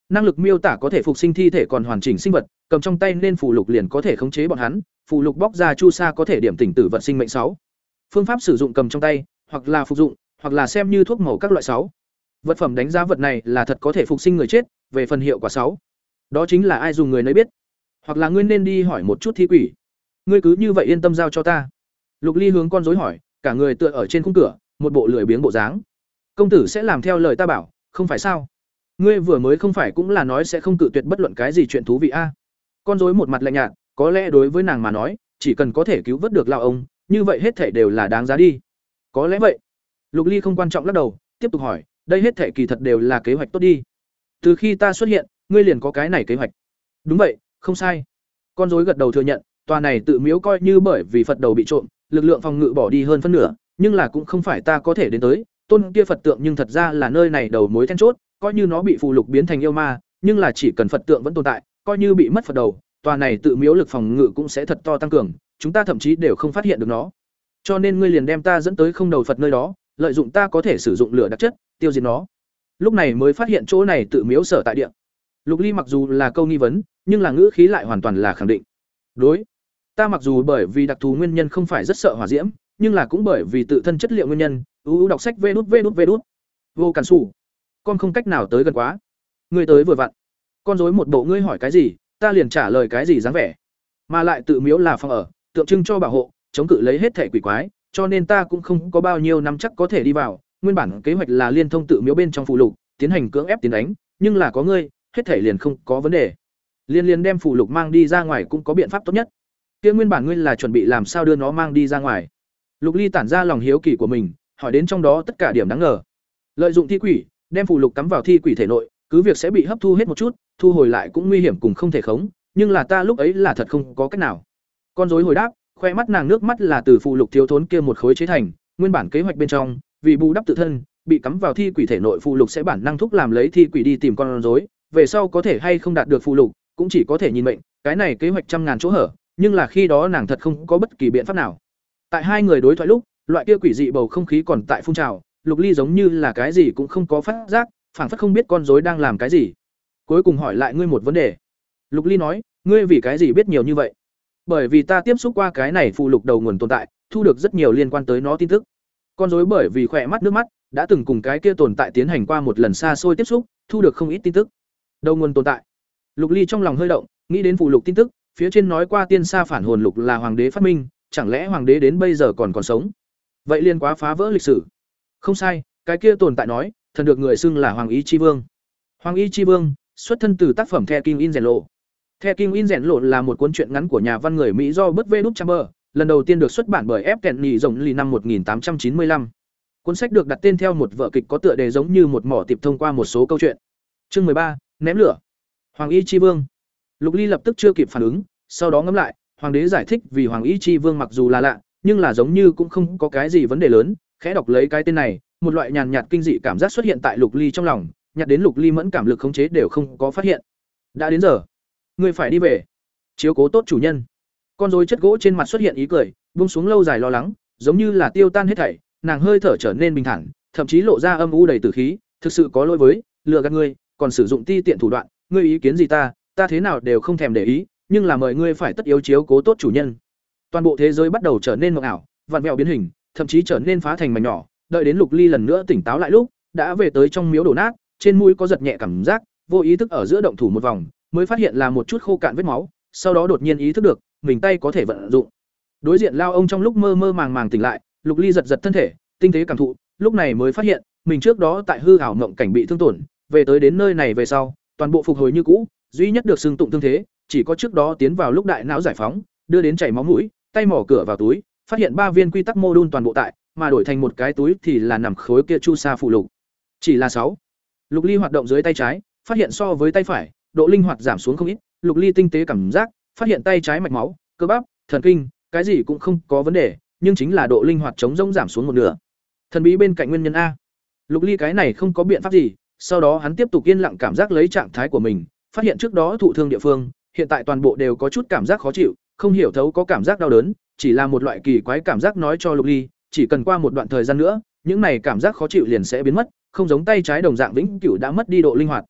Năng lực miêu tả có thể phục sinh thi thể còn hoàn chỉnh sinh vật, cầm trong tay nên phù lục liền có thể khống chế bọn hắn, phù lục bóc ra chu sa có thể điểm tỉnh tử vật sinh mệnh sáu. Phương pháp sử dụng cầm trong tay, hoặc là phục dụng, hoặc là xem như thuốc màu các loại sáu. Vật phẩm đánh giá vật này là thật có thể phục sinh người chết, về phần hiệu quả sáu. Đó chính là ai dùng người nấy biết. Hoặc là ngươi nên đi hỏi một chút thi quỷ. Ngươi cứ như vậy yên tâm giao cho ta lục ly hướng con dối hỏi, cả người tựa ở trên khung cửa, một bộ lười biếng bộ dáng. Công tử sẽ làm theo lời ta bảo, không phải sao? Ngươi vừa mới không phải cũng là nói sẽ không cự tuyệt bất luận cái gì chuyện thú vị a. Con dối một mặt lạnh nhạt, có lẽ đối với nàng mà nói, chỉ cần có thể cứu vớt được lao ông, như vậy hết thể đều là đáng giá đi. Có lẽ vậy. Lục ly không quan trọng lắc đầu, tiếp tục hỏi, đây hết thể kỳ thật đều là kế hoạch tốt đi. Từ khi ta xuất hiện, ngươi liền có cái này kế hoạch. Đúng vậy, không sai. Con dối gật đầu thừa nhận, tòa này tự miếu coi như bởi vì phật đầu bị trộm lực lượng phòng ngự bỏ đi hơn phân nửa, nhưng là cũng không phải ta có thể đến tới. Tôn kia phật tượng nhưng thật ra là nơi này đầu mối then chốt, coi như nó bị phù lục biến thành yêu ma, nhưng là chỉ cần phật tượng vẫn tồn tại, coi như bị mất phật đầu, tòa này tự miếu lực phòng ngự cũng sẽ thật to tăng cường, chúng ta thậm chí đều không phát hiện được nó. Cho nên ngươi liền đem ta dẫn tới không đầu phật nơi đó, lợi dụng ta có thể sử dụng lửa đặc chất, tiêu diệt nó. Lúc này mới phát hiện chỗ này tự miếu sở tại địa. Lục ly mặc dù là câu nghi vấn, nhưng là ngữ khí lại hoàn toàn là khẳng định. Đối ta mặc dù bởi vì đặc thù nguyên nhân không phải rất sợ hỏa diễm, nhưng là cũng bởi vì tự thân chất liệu nguyên nhân, ưu đọc sách vê đút vê đút vê đút. Vô cản xù con không cách nào tới gần quá. Ngươi tới vừa vặn. Con dối một bộ ngươi hỏi cái gì, ta liền trả lời cái gì dáng vẻ. Mà lại tự miếu là phòng ở, tượng trưng cho bảo hộ, chống cự lấy hết thẻ quỷ quái, cho nên ta cũng không có bao nhiêu năm chắc có thể đi vào. Nguyên bản kế hoạch là liên thông tự miếu bên trong phụ lục, tiến hành cưỡng ép tiến đánh, nhưng là có ngươi, hết thể liền không có vấn đề. Liên liên đem phụ lục mang đi ra ngoài cũng có biện pháp tốt nhất kia nguyên bản ngươi là chuẩn bị làm sao đưa nó mang đi ra ngoài? Lục ly tản ra lòng hiếu kỳ của mình, hỏi đến trong đó tất cả điểm đáng ngờ. Lợi dụng thi quỷ, đem phụ lục cắm vào thi quỷ thể nội, cứ việc sẽ bị hấp thu hết một chút, thu hồi lại cũng nguy hiểm cùng không thể khống, nhưng là ta lúc ấy là thật không có cách nào. Con dối hồi đáp, khoe mắt nàng nước mắt là từ phụ lục thiếu thốn kia một khối chế thành, nguyên bản kế hoạch bên trong, vì bù đắp tự thân, bị cắm vào thi quỷ thể nội phụ lục sẽ bản năng thúc làm lấy thi quỷ đi tìm con rối, về sau có thể hay không đạt được phụ lục, cũng chỉ có thể nhìn mệnh, cái này kế hoạch trăm ngàn chỗ hở nhưng là khi đó nàng thật không có bất kỳ biện pháp nào. Tại hai người đối thoại lúc, loại kia quỷ dị bầu không khí còn tại phun trào, lục ly giống như là cái gì cũng không có phát giác, phảng phất không biết con rối đang làm cái gì. Cuối cùng hỏi lại ngươi một vấn đề. Lục ly nói, ngươi vì cái gì biết nhiều như vậy? Bởi vì ta tiếp xúc qua cái này phụ lục đầu nguồn tồn tại, thu được rất nhiều liên quan tới nó tin tức. Con rối bởi vì khỏe mắt nước mắt, đã từng cùng cái kia tồn tại tiến hành qua một lần xa xôi tiếp xúc, thu được không ít tin tức. Đầu nguồn tồn tại. Lục ly trong lòng hơi động, nghĩ đến phụ lục tin tức phía trên nói qua tiên sa phản hồn lục là hoàng đế phát minh chẳng lẽ hoàng đế đến bây giờ còn còn sống? Vậy liên quá phá vỡ lịch sử. Không sai cái kia tồn tại nói thần được người xưng là hoàng ý chi vương. Hoàng ý chi vương xuất thân từ tác phẩm the king in rèn lộ. The king in rèn lộ là một cuốn truyện ngắn của nhà văn người mỹ do bất vê đúc chamber lần đầu tiên được xuất bản bởi ép kẹn nhì rộng lì năm 1895. cuốn sách được đặt tên theo một vở kịch có tựa đề giống như một mỏ tiệp thông qua một số câu chuyện. Chương 13, ném lửa. Hoàng y chi vương lục ly lập tức chưa kịp phản ứng, sau đó ngẫm lại, hoàng đế giải thích vì hoàng y chi vương mặc dù là lạ, nhưng là giống như cũng không có cái gì vấn đề lớn, khẽ đọc lấy cái tên này, một loại nhàn nhạt kinh dị cảm giác xuất hiện tại lục ly trong lòng nhặt đến lục ly mẫn cảm lực khống chế đều không có phát hiện. Đã đến giờ, ngươi phải đi về. Chiếu cố tốt chủ nhân. Con rối chất gỗ trên mặt xuất hiện ý cười, buông xuống lâu dài lo lắng, giống như là tiêu tan hết thảy, nàng hơi thở trở nên bình thản, thậm chí lộ ra âm u đầy tử khí, thực sự có lỗi với, lừa gạt ngươi, còn sử dụng ti tiện thủ đoạn, ngươi ý kiến gì ta ta thế nào đều không thèm để ý, nhưng là mời ngươi phải tất yếu chiếu cố tốt chủ nhân. Toàn bộ thế giới bắt đầu trở nên mộng ảo, vặn vẹo biến hình, thậm chí trở nên phá thành mảnh nhỏ. Đợi đến lục ly lần nữa tỉnh táo lại lúc, đã về tới trong miếu đổ nát, trên mũi có giật nhẹ cảm giác, vô ý thức ở giữa động thủ một vòng, mới phát hiện là một chút khô cạn vết máu, sau đó đột nhiên ý thức được, mình tay có thể vận dụng. Đối diện lao ông trong lúc mơ mơ màng màng tỉnh lại, lục ly giật giật thân thể, tinh tế cảm thụ, lúc này mới phát hiện, mình trước đó tại hư ảo mộng cảnh bị thương tổn, về tới đến nơi này về sau, toàn bộ phục hồi như cũ duy nhất được xưng tụng thương thế, chỉ có trước đó tiến vào lúc đại não giải phóng, đưa đến chảy máu mũi, tay mỏ cửa vào túi, phát hiện ba viên quy tắc mô đun toàn bộ tại, mà đổi thành một cái túi thì là nằm khối kia chu sa phụ lục. Chỉ là sáu. Lục ly hoạt động dưới tay trái, phát hiện so với tay phải, độ linh hoạt giảm xuống không ít, lục ly tinh tế cảm giác, phát hiện tay trái mạch máu, cơ bắp, thần kinh, cái gì cũng không có vấn đề, nhưng chính là độ linh hoạt chống rỗng giảm xuống một nửa. Thần bí bên cạnh nguyên nhân a. Lục ly cái này không có biện pháp gì, sau đó hắn tiếp tục yên lặng cảm giác lấy trạng thái của mình phát hiện trước đó thụ thương địa phương, hiện tại toàn bộ đều có chút cảm giác khó chịu, không hiểu thấu có cảm giác đau đớn, chỉ là một loại kỳ quái cảm giác nói cho lục ly, chỉ cần qua một đoạn thời gian nữa, những này cảm giác khó chịu liền sẽ biến mất, không giống tay trái đồng dạng vĩnh cửu đã mất đi độ linh hoạt.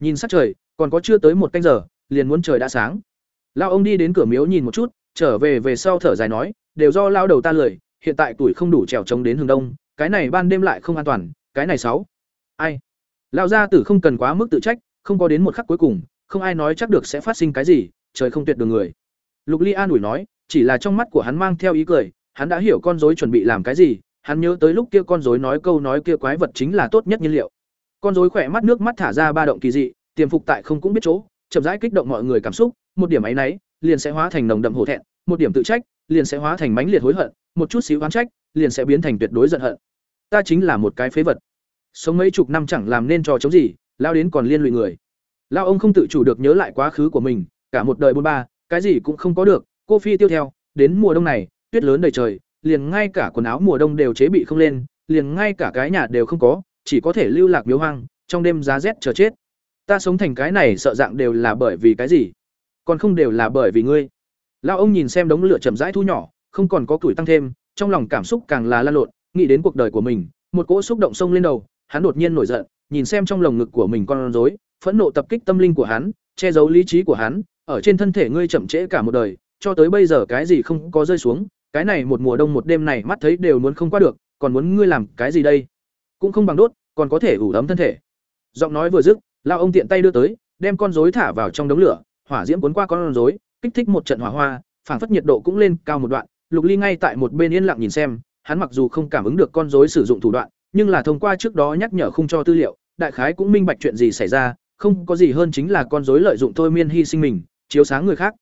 Nhìn sắc trời, còn có chưa tới một canh giờ, liền muốn trời đã sáng. Lão ông đi đến cửa miếu nhìn một chút, trở về về sau thở dài nói, đều do lao đầu ta lười, hiện tại tuổi không đủ trèo trống đến hướng đông, cái này ban đêm lại không an toàn, cái này sáu. Ai? Lão gia tử không cần quá mức tự trách không có đến một khắc cuối cùng, không ai nói chắc được sẽ phát sinh cái gì, trời không tuyệt đường người. Lục ly an ủi nói, chỉ là trong mắt của hắn mang theo ý cười, hắn đã hiểu con rối chuẩn bị làm cái gì, hắn nhớ tới lúc kia con rối nói câu nói kia quái vật chính là tốt nhất nhiên liệu. Con rối khỏe mắt nước mắt thả ra ba động kỳ dị, tiềm phục tại không cũng biết chỗ, chậm rãi kích động mọi người cảm xúc, một điểm ấy nấy liền sẽ hóa thành nồng đậm hổ thẹn, một điểm tự trách, liền sẽ hóa thành mãnh liệt hối hận, một chút xíu oán trách, liền sẽ biến thành tuyệt đối giận hận. Ta chính là một cái phế vật. Sống mấy chục năm chẳng làm nên trò chống gì lao đến còn liên lụy người. Lao ông không tự chủ được nhớ lại quá khứ của mình, cả một đời bôn ba, cái gì cũng không có được, cô phi tiêu theo, đến mùa đông này, tuyết lớn đầy trời, liền ngay cả quần áo mùa đông đều chế bị không lên, liền ngay cả cái nhà đều không có, chỉ có thể lưu lạc miếu hoang, trong đêm giá rét chờ chết. Ta sống thành cái này sợ dạng đều là bởi vì cái gì? Còn không đều là bởi vì ngươi. Lao ông nhìn xem đống lửa chậm rãi thu nhỏ, không còn có tuổi tăng thêm, trong lòng cảm xúc càng là lan lộn, nghĩ đến cuộc đời của mình, một cỗ xúc động sông lên đầu, hắn đột nhiên nổi giận nhìn xem trong lồng ngực của mình con rối, phẫn nộ tập kích tâm linh của hắn, che giấu lý trí của hắn, ở trên thân thể ngươi chậm trễ cả một đời, cho tới bây giờ cái gì không có rơi xuống, cái này một mùa đông một đêm này mắt thấy đều muốn không qua được, còn muốn ngươi làm cái gì đây? Cũng không bằng đốt, còn có thể ủ ấm thân thể. Giọng nói vừa dứt, lão ông tiện tay đưa tới, đem con rối thả vào trong đống lửa, hỏa diễm cuốn qua con rối, kích thích một trận hỏa hoa, phảng phất nhiệt độ cũng lên cao một đoạn, lục ly ngay tại một bên yên lặng nhìn xem, hắn mặc dù không cảm ứng được con rối sử dụng thủ đoạn, nhưng là thông qua trước đó nhắc nhở không cho tư liệu đại khái cũng minh bạch chuyện gì xảy ra, không có gì hơn chính là con rối lợi dụng thôi miên hy sinh mình, chiếu sáng người khác.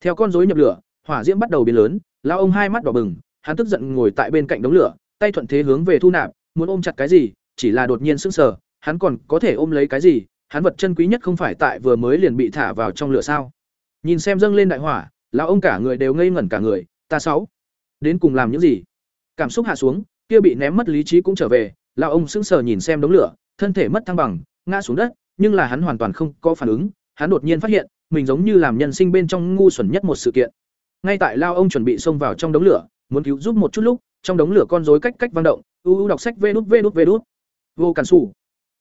Theo con rối nhập lửa, hỏa diễm bắt đầu biến lớn, lão ông hai mắt đỏ bừng, hắn tức giận ngồi tại bên cạnh đống lửa, tay thuận thế hướng về thu nạp, muốn ôm chặt cái gì, chỉ là đột nhiên sững sờ, hắn còn có thể ôm lấy cái gì, hắn vật chân quý nhất không phải tại vừa mới liền bị thả vào trong lửa sao? Nhìn xem dâng lên đại hỏa, lão ông cả người đều ngây ngẩn cả người, ta sáu, đến cùng làm những gì? Cảm xúc hạ xuống, kia bị ném mất lý trí cũng trở về, lão ông sững sờ nhìn xem đống lửa thân thể mất thăng bằng ngã xuống đất nhưng là hắn hoàn toàn không có phản ứng hắn đột nhiên phát hiện mình giống như làm nhân sinh bên trong ngu xuẩn nhất một sự kiện. Ngay tại lao ông chuẩn bị xông vào trong đống lửa muốn cứu giúp một chút lúc trong đống lửa con rối cách cách vang động u u đọc sách vê đút vê đút vê đút. Vô cản sủ.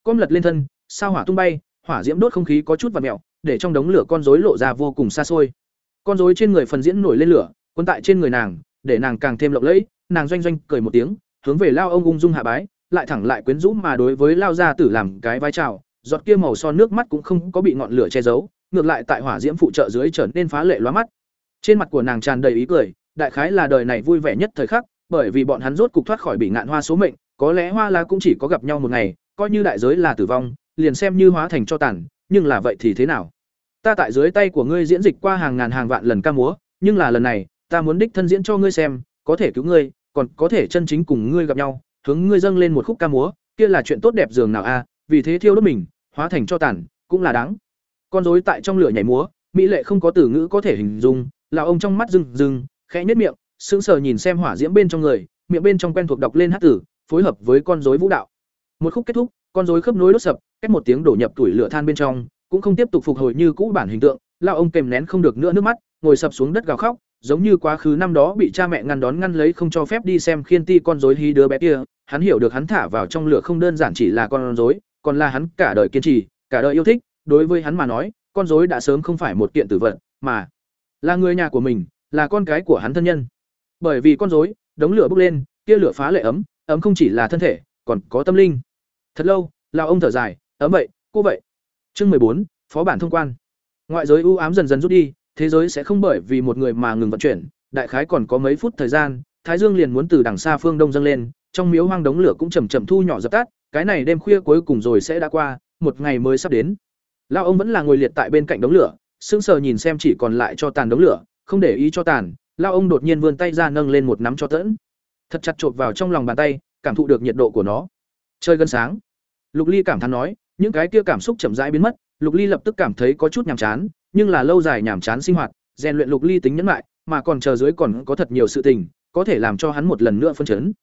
Con lật lên thân sao hỏa tung bay hỏa diễm đốt không khí có chút và mèo, để trong đống lửa con rối lộ ra vô cùng xa xôi. Con rối trên người phần diễn nổi lên lửa cuốn tại trên người nàng để nàng càng thêm lộng lẫy nàng doanh doanh cười một tiếng hướng về lao ông ung dung hạ bái lại thẳng lại quyến rũ mà đối với lao gia tử làm cái vai trào giọt kia màu son nước mắt cũng không có bị ngọn lửa che giấu ngược lại tại hỏa diễm phụ trợ dưới trở nên phá lệ lóa mắt trên mặt của nàng tràn đầy ý cười đại khái là đời này vui vẻ nhất thời khắc bởi vì bọn hắn rốt cục thoát khỏi bị ngạn hoa số mệnh, có lẽ hoa lá cũng chỉ có gặp nhau một ngày, coi như đại giới là tử vong, liền xem như hóa thành cho tàn, nhưng là vậy thì thế nào? Ta tại dưới tay của ngươi diễn dịch qua hàng ngàn hàng vạn lần ca múa, nhưng là lần này, ta muốn đích thân diễn cho ngươi xem, có thể cứu ngươi, còn có thể chân chính cùng ngươi gặp nhau, hướng ngươi dâng lên một khúc ca múa, kia là chuyện tốt đẹp dường nào a, vì thế thiêu đốt mình, hóa thành cho tàn, cũng là đáng. Con rối tại trong lửa nhảy múa, mỹ lệ không có từ ngữ có thể hình dung, lão ông trong mắt rừng rừng, khẽ nhếch miệng, sững sờ nhìn xem hỏa diễm bên trong người, miệng bên trong quen thuộc đọc lên hát tử, phối hợp với con rối vũ đạo. Một khúc kết thúc, con rối khớp nối đốt sập, cách một tiếng đổ nhập tuổi lửa than bên trong, cũng không tiếp tục phục hồi như cũ bản hình tượng, lão ông kèm nén không được nữa nước mắt, ngồi sập xuống đất gào khóc, giống như quá khứ năm đó bị cha mẹ ngăn đón ngăn lấy không cho phép đi xem khiên ti con rối hí đứa bé kia, hắn hiểu được hắn thả vào trong lửa không đơn giản chỉ là con rối, còn là hắn cả đời kiên trì, cả đời yêu thích, đối với hắn mà nói, con rối đã sớm không phải một kiện tử vật, mà là người nhà của mình, là con cái của hắn thân nhân. Bởi vì con rối, đống lửa bốc lên, kia lửa phá lệ ấm, ấm không chỉ là thân thể, còn có tâm linh. Thật lâu, lão ông thở dài, ấm vậy, cô vậy. Chương bốn, phó bản thông quan. Ngoại giới u ám dần dần rút đi, thế giới sẽ không bởi vì một người mà ngừng vận chuyển, đại khái còn có mấy phút thời gian, Thái Dương liền muốn từ đằng xa phương đông dâng lên, trong miếu hoang đống lửa cũng chầm chậm thu nhỏ dập tắt, cái này đêm khuya cuối cùng rồi sẽ đã qua, một ngày mới sắp đến. Lão ông vẫn là ngồi liệt tại bên cạnh đống lửa, sững sờ nhìn xem chỉ còn lại cho tàn đống lửa, không để ý cho tàn, lão ông đột nhiên vươn tay ra nâng lên một nắm cho tẫn. Thật chặt chộp vào trong lòng bàn tay, cảm thụ được nhiệt độ của nó. Chơi gần sáng. Lục Ly cảm thán nói, những cái kia cảm xúc chậm rãi biến mất, Lục Ly lập tức cảm thấy có chút nhàm chán, nhưng là lâu dài nhàm chán sinh hoạt, rèn luyện Lục Ly tính nhẫn lại, mà còn chờ dưới còn có thật nhiều sự tình, có thể làm cho hắn một lần nữa phân chấn.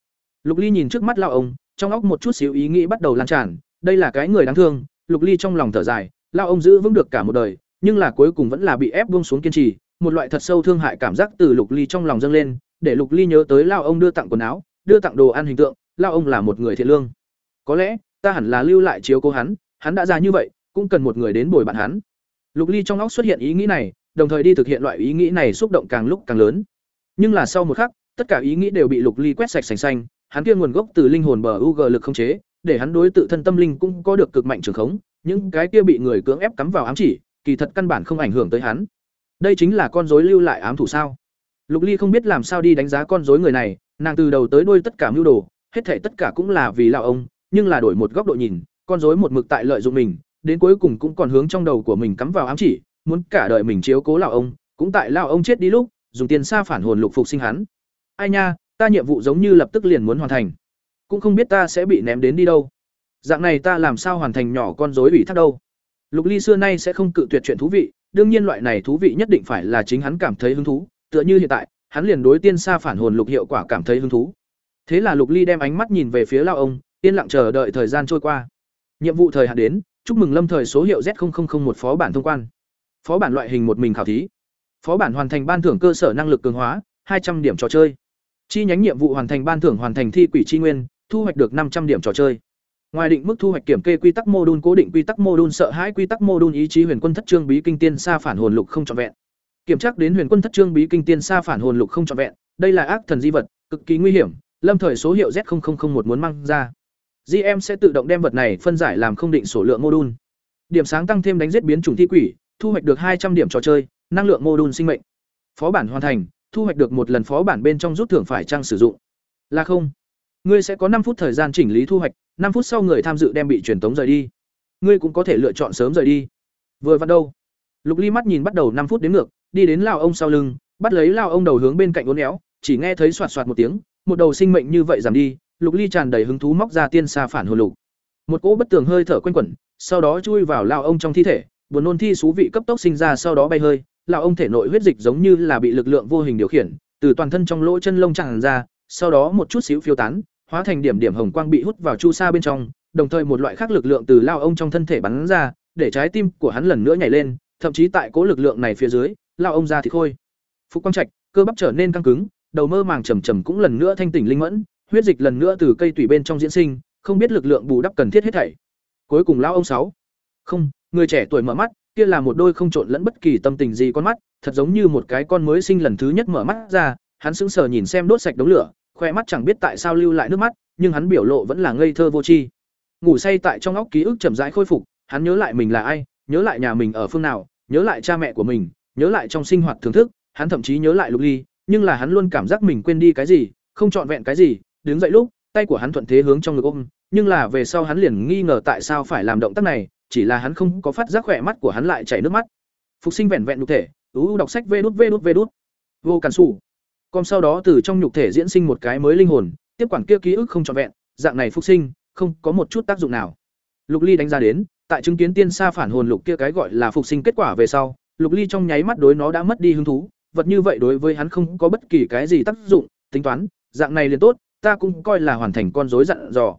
Lục Ly nhìn trước mắt lão ông, trong óc một chút xíu ý nghĩ bắt đầu lan tràn, đây là cái người đáng thương, Lục Ly trong lòng thở dài, lão ông giữ vững được cả một đời, nhưng là cuối cùng vẫn là bị ép buông xuống kiên trì, một loại thật sâu thương hại cảm giác từ Lục Ly trong lòng dâng lên, để Lục Ly nhớ tới lão ông đưa tặng quần áo, đưa tặng đồ ăn hình tượng, lão ông là một người thiện lương. Có lẽ, ta hẳn là lưu lại chiếu cố hắn, hắn đã già như vậy, cũng cần một người đến bồi bạn hắn. Lục Ly trong óc xuất hiện ý nghĩ này, đồng thời đi thực hiện loại ý nghĩ này xúc động càng lúc càng lớn. Nhưng là sau một khắc, tất cả ý nghĩ đều bị Lục Ly quét sạch sành xanh, hắn kia nguồn gốc từ linh hồn bờ UG lực không chế, để hắn đối tự thân tâm linh cũng có được cực mạnh trường khống, những cái kia bị người cưỡng ép cắm vào ám chỉ, kỳ thật căn bản không ảnh hưởng tới hắn. Đây chính là con rối lưu lại ám thủ sao? Lục Ly không biết làm sao đi đánh giá con rối người này, nàng từ đầu tới đuôi tất cả mưu đồ, hết thảy tất cả cũng là vì lão ông, nhưng là đổi một góc độ nhìn, con rối một mực tại lợi dụng mình, đến cuối cùng cũng còn hướng trong đầu của mình cắm vào ám chỉ, muốn cả đời mình chiếu cố lão ông, cũng tại lão ông chết đi lúc, dùng tiền xa phản hồn lục phục sinh hắn. Ai nha, ta nhiệm vụ giống như lập tức liền muốn hoàn thành, cũng không biết ta sẽ bị ném đến đi đâu. Dạng này ta làm sao hoàn thành nhỏ con rối ủy thác đâu? Lục Ly xưa nay sẽ không cự tuyệt chuyện thú vị, đương nhiên loại này thú vị nhất định phải là chính hắn cảm thấy hứng thú, tựa như hiện tại, hắn liền đối tiên xa phản hồn lục hiệu quả cảm thấy hứng thú. Thế là Lục Ly đem ánh mắt nhìn về phía lao ông, yên lặng chờ đợi thời gian trôi qua. Nhiệm vụ thời hạn đến, chúc mừng lâm thời số hiệu Z0001 phó bản thông quan. Phó bản loại hình một mình khảo thí. Phó bản hoàn thành ban thưởng cơ sở năng lực cường hóa, hai trăm điểm trò chơi. Chi nhánh nhiệm vụ hoàn thành ban thưởng hoàn thành thi quỷ chi nguyên, thu hoạch được năm trăm điểm trò chơi. Ngoài định mức thu hoạch kiểm kê quy tắc mô đun cố định quy tắc mô đun sợ hãi quy tắc mô đun ý chí huyền quân thất trương bí kinh tiên sa phản hồn lục không trọn vẹn. Kiểm tra đến huyền quân thất trương bí kinh tiên sa phản hồn lục không trọn vẹn, đây là ác thần di vật, cực kỳ nguy hiểm, lâm thời số hiệu Z0001 muốn mang ra. GM sẽ tự động đem vật này phân giải làm không định số lượng mô đun. Điểm sáng tăng thêm đánh giết biến chủng thi quỷ, thu hoạch được hai trăm điểm trò chơi, năng lượng mô đun sinh mệnh. Phó bản hoàn thành, thu hoạch được một lần phó bản bên trong rút thưởng phải trang sử dụng. Là không. Ngươi sẽ có năm phút thời gian chỉnh lý thu hoạch, năm phút sau người tham dự đem bị truyền tống rời đi. Ngươi cũng có thể lựa chọn sớm rời đi. Vừa vặn đâu? Lục Ly mắt nhìn bắt đầu năm phút đến ngược, đi đến lao ông sau lưng, bắt lấy lao ông đầu hướng bên cạnh uốn éo, chỉ nghe thấy soạt soạt một tiếng, một đầu sinh mệnh như vậy giảm đi, Lục Ly tràn đầy hứng thú móc ra tiên xa phản hồn lục. Một cỗ bất tường hơi thở quen quẩn, sau đó chui vào lao ông trong thi thể, buồn nôn thi xú vị cấp tốc sinh ra sau đó bay hơi, Lão ông thể nội huyết dịch giống như là bị lực lượng vô hình điều khiển, từ toàn thân trong lỗ chân lông tràn ra, sau đó một chút xíu phiêu tán, hóa thành điểm điểm hồng quang bị hút vào chu sa bên trong, đồng thời một loại khác lực lượng từ lão ông trong thân thể bắn ra, để trái tim của hắn lần nữa nhảy lên, thậm chí tại cố lực lượng này phía dưới, lão ông ra thì khôi. Phục quang trạch, cơ bắp trở nên căng cứng, đầu mơ màng trầm trầm cũng lần nữa thanh tỉnh linh mẫn, huyết dịch lần nữa từ cây tủy bên trong diễn sinh, không biết lực lượng bù đắp cần thiết hết thảy. Cuối cùng lão ông sáu. Không, người trẻ tuổi mở mắt, kia là một đôi không trộn lẫn bất kỳ tâm tình gì con mắt, thật giống như một cái con mới sinh lần thứ nhất mở mắt ra, hắn sững sờ nhìn xem đốt sạch đống lửa, khoe mắt chẳng biết tại sao lưu lại nước mắt, nhưng hắn biểu lộ vẫn là ngây thơ vô tri. Ngủ say tại trong óc ký ức chậm rãi khôi phục, hắn nhớ lại mình là ai, nhớ lại nhà mình ở phương nào, nhớ lại cha mẹ của mình, nhớ lại trong sinh hoạt thưởng thức, hắn thậm chí nhớ lại Lục Ly, nhưng là hắn luôn cảm giác mình quên đi cái gì, không trọn vẹn cái gì đứng dậy lúc tay của hắn thuận thế hướng trong ngực ôm nhưng là về sau hắn liền nghi ngờ tại sao phải làm động tác này chỉ là hắn không có phát giác khỏe mắt của hắn lại chảy nước mắt. Phục sinh vẹn vẹn nhục thể, ưu đọc sách vê đút vê đút vê đút. Vô cản xù còn sau đó từ trong nhục thể diễn sinh một cái mới linh hồn, tiếp quản kia ký ức không trọn vẹn, dạng này phục sinh, không có một chút tác dụng nào. Lục ly đánh giá đến, tại chứng kiến tiên sa phản hồn lục kia cái gọi là phục sinh kết quả về sau, lục ly trong nháy mắt đối nó đã mất đi hứng thú, vật như vậy đối với hắn không có bất kỳ cái gì tác dụng, tính toán, dạng này liền tốt, ta cũng coi là hoàn thành con rối dặn dò.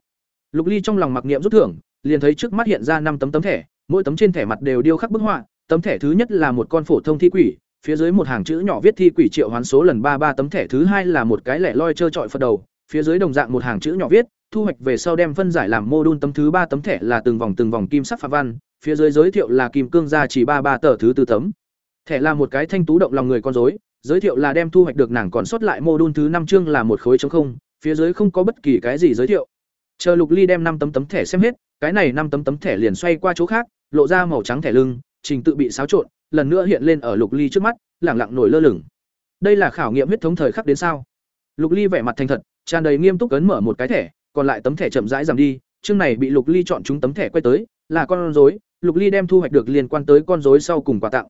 Lục ly trong lòng mặc niệm rút thưởng liền thấy trước mắt hiện ra năm tấm tấm thẻ, mỗi tấm trên thẻ mặt đều điêu khắc bức họa, tấm thẻ thứ nhất là một con phổ thông thi quỷ, phía dưới một hàng chữ nhỏ viết thi quỷ triệu hoán số lần ba ba, tấm thẻ thứ hai là một cái lẻ loi chơi trọi phật đầu, phía dưới đồng dạng một hàng chữ nhỏ viết, thu hoạch về sau đem phân giải làm mô đun tấm thứ ba tấm thẻ là từng vòng từng vòng kim sắc phạm văn, phía dưới giới thiệu là kim cương gia chỉ ba ba tờ thứ tư tấm. Thẻ là một cái thanh tú động lòng người con rối, giới thiệu là đem thu hoạch được nàng còn sót lại mô đun thứ năm chương là một khối trống không, phía dưới không có bất kỳ cái gì giới thiệu. Chờ lục ly đem năm tấm tấm thẻ xem hết cái này năm tấm tấm thẻ liền xoay qua chỗ khác, lộ ra màu trắng thẻ lưng, trình tự bị xáo trộn, lần nữa hiện lên ở lục ly trước mắt, lẳng lặng nổi lơ lửng. Đây là khảo nghiệm huyết thống thời khắc đến sao? Lục ly vẻ mặt thành thật, tràn đầy nghiêm túc cấn mở một cái thẻ, còn lại tấm thẻ chậm rãi giảm đi, chương này bị lục ly chọn chúng tấm thẻ quay tới, là con rối, lục ly đem thu hoạch được liên quan tới con rối sau cùng quà tặng.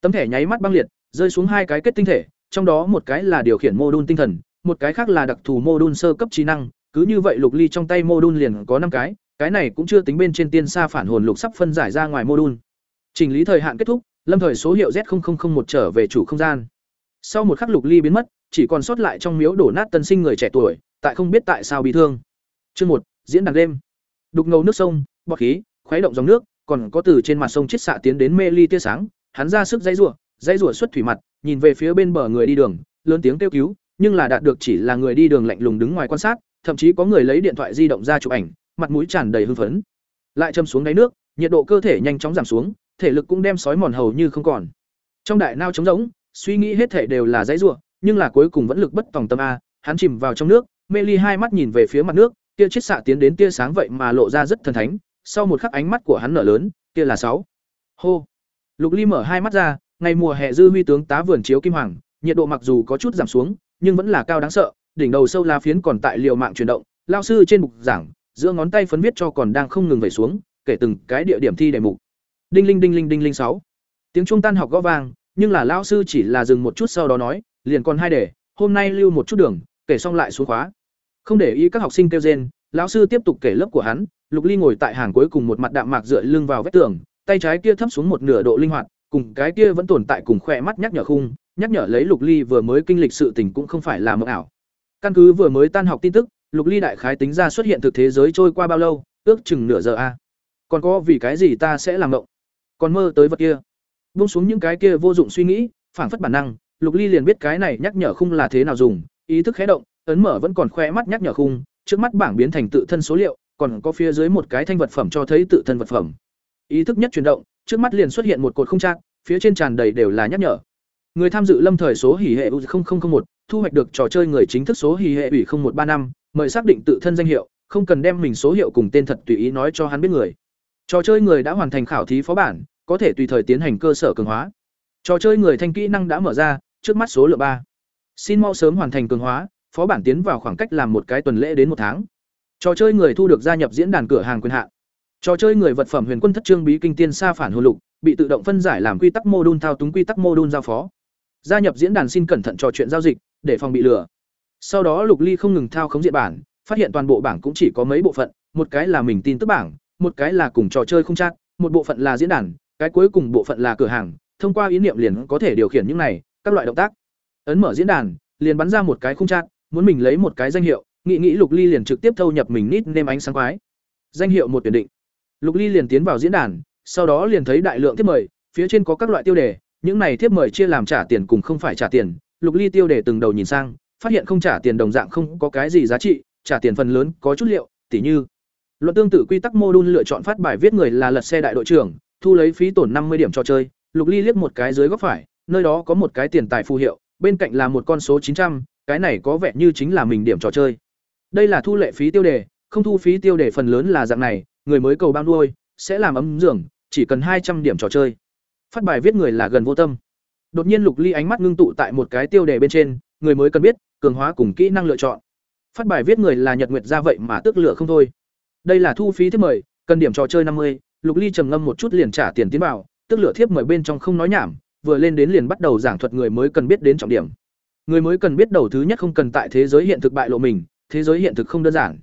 Tấm thẻ nháy mắt băng liệt, rơi xuống hai cái kết tinh thể, trong đó một cái là điều khiển mô đun tinh thần, một cái khác là đặc thù mô đun sơ cấp trí năng, cứ như vậy lục ly trong tay mô đun liền có năm cái cái này cũng chưa tính bên trên tiên xa phản hồn lục sắp phân giải ra ngoài mô đun chỉnh lý thời hạn kết thúc, lâm thời số hiệu z một trở về chủ không gian. Sau một khắc lục ly biến mất, chỉ còn sót lại trong miếu đổ nát tân sinh người trẻ tuổi, tại không biết tại sao bị thương. Chương một, diễn đàn đêm. Đục ngầu nước sông, bọt khí, khuấy động dòng nước, còn có từ trên mặt sông chiết xạ tiến đến mê ly tia sáng, hắn ra sức dãy rủa dãy rủa xuất thủy mặt, nhìn về phía bên bờ người đi đường, lớn tiếng kêu cứu, nhưng là đạt được chỉ là người đi đường lạnh lùng đứng ngoài quan sát, thậm chí có người lấy điện thoại di động ra chụp ảnh mặt mũi tràn đầy hưng phấn. Lại châm xuống đáy nước, nhiệt độ cơ thể nhanh chóng giảm xuống, thể lực cũng đem sói mòn hầu như không còn. Trong đại nao trống rỗng, suy nghĩ hết thể đều là dãy rủa, nhưng là cuối cùng vẫn lực bất tòng tâm a, hắn chìm vào trong nước, mê ly hai mắt nhìn về phía mặt nước tia chiết xạ tiến đến tia sáng vậy mà lộ ra rất thần thánh, sau một khắc ánh mắt của hắn nở lớn, kia là sáu. Hô. Lục ly mở hai mắt ra, ngày mùa hè dư huy tướng tá vườn chiếu kim hoàng, nhiệt độ mặc dù có chút giảm xuống, nhưng vẫn là cao đáng sợ, đỉnh đầu sâu la phiến còn tại liều mạng chuyển động, lao sư trên mục giảng giữa ngón tay phấn viết cho còn đang không ngừng vẩy xuống, kể từng cái địa điểm thi đề mục. Đinh linh đinh linh đinh linh sáu. Tiếng trung tan học gõ vang, nhưng là lão sư chỉ là dừng một chút sau đó nói, liền còn hai đề, hôm nay lưu một chút đường, kể xong lại xuống khóa. Không để ý các học sinh kêu rên, lão sư tiếp tục kể lớp của hắn, lục ly ngồi tại hàng cuối cùng một mặt đạm mạc dựa lưng vào vách tường, tay trái kia thấp xuống một nửa độ linh hoạt, cùng cái kia vẫn tồn tại cùng khỏe mắt nhắc nhở khung, nhắc nhở lấy lục ly vừa mới kinh lịch sự tình cũng không phải là mộng ảo. Căn cứ vừa mới tan học tin tức lục ly đại khái tính ra xuất hiện thực thế giới trôi qua bao lâu, ước chừng nửa giờ a. Còn có vì cái gì ta sẽ làm mộng? Còn mơ tới vật kia. Buông xuống những cái kia vô dụng suy nghĩ, phảng phất bản năng, lục ly liền biết cái này nhắc nhở khung là thế nào dùng, ý thức khé động, ấn mở vẫn còn khoe mắt nhắc nhở khung, trước mắt bảng biến thành tự thân số liệu, còn có phía dưới một cái thanh vật phẩm cho thấy tự thân vật phẩm. Ý thức nhất chuyển động, trước mắt liền xuất hiện một cột không trang phía trên tràn đầy đều là nhắc nhở. Người tham dự lâm thời số hỉ hệ u một, thu hoạch được trò chơi người chính thức số hỉ hệ ủy một ba năm mời xác định tự thân danh hiệu, không cần đem mình số hiệu cùng tên thật tùy ý nói cho hắn biết người. Trò chơi người đã hoàn thành khảo thí phó bản, có thể tùy thời tiến hành cơ sở cường hóa. Trò chơi người thanh kỹ năng đã mở ra, trước mắt số lượng ba. Xin mau sớm hoàn thành cường hóa, phó bản tiến vào khoảng cách làm một cái tuần lễ đến một tháng. Trò chơi người thu được gia nhập diễn đàn cửa hàng quyền hạn. Trò chơi người vật phẩm huyền quân thất trương bí kinh tiên sa phản hồ lục, bị tự động phân giải làm quy tắc mô đun thao túng quy tắc mô đun giao phó. Gia nhập diễn đàn xin cẩn thận trò chuyện giao dịch, để phòng bị lừa sau đó lục ly không ngừng thao khống diện bản phát hiện toàn bộ bảng cũng chỉ có mấy bộ phận, một cái là mình tin tức bảng, một cái là cùng trò chơi không chat, một bộ phận là diễn đàn, cái cuối cùng bộ phận là cửa hàng, thông qua ý niệm liền có thể điều khiển những này, các loại động tác. Ấn mở diễn đàn, liền bắn ra một cái không chat, muốn mình lấy một cái danh hiệu nghị nghĩ lục ly liền trực tiếp thâu nhập mình nít nêm ánh sáng quái. Danh hiệu một tuyển định. Lục ly liền tiến vào diễn đàn, sau đó liền thấy đại lượng tiếp mời, phía trên có các loại tiêu đề, những này tiếp mời chia làm trả tiền cùng không phải trả tiền. Lục ly tiêu đề từng đầu nhìn sang phát hiện không trả tiền đồng dạng không có cái gì giá trị, trả tiền phần lớn có chút liệu, tỉ như, luận tương tự quy tắc mô đun lựa chọn phát bài viết người là lật xe đại đội trưởng, thu lấy phí tổn năm mươi điểm trò chơi, lục ly liếc một cái dưới góc phải, nơi đó có một cái tiền tài phù hiệu, bên cạnh là một con số chín trăm, cái này có vẻ như chính là mình điểm trò chơi. Đây là thu lệ phí tiêu đề, không thu phí tiêu đề phần lớn là dạng này, người mới cầu bao nuôi, sẽ làm ấm giường, chỉ cần hai trăm điểm trò chơi. Phát bài viết người là gần vô tâm. Đột nhiên lục ly ánh mắt ngưng tụ tại một cái tiêu đề bên trên người mới cần biết cường hóa cùng kỹ năng lựa chọn Phát bài viết người là Nhật Nguyệt ra vậy mà tức lựa không thôi. Đây là thu phí thiết mời, cần điểm trò chơi năm mươi. Lục Ly trầm ngâm một chút liền trả tiền tiến vào, tức lựa thiếp mời bên trong không nói nhảm, vừa lên đến liền bắt đầu giảng thuật người mới cần biết đến trọng điểm. Người mới cần biết đầu thứ nhất không cần tại thế giới hiện thực bại lộ mình, thế giới hiện thực không đơn giản.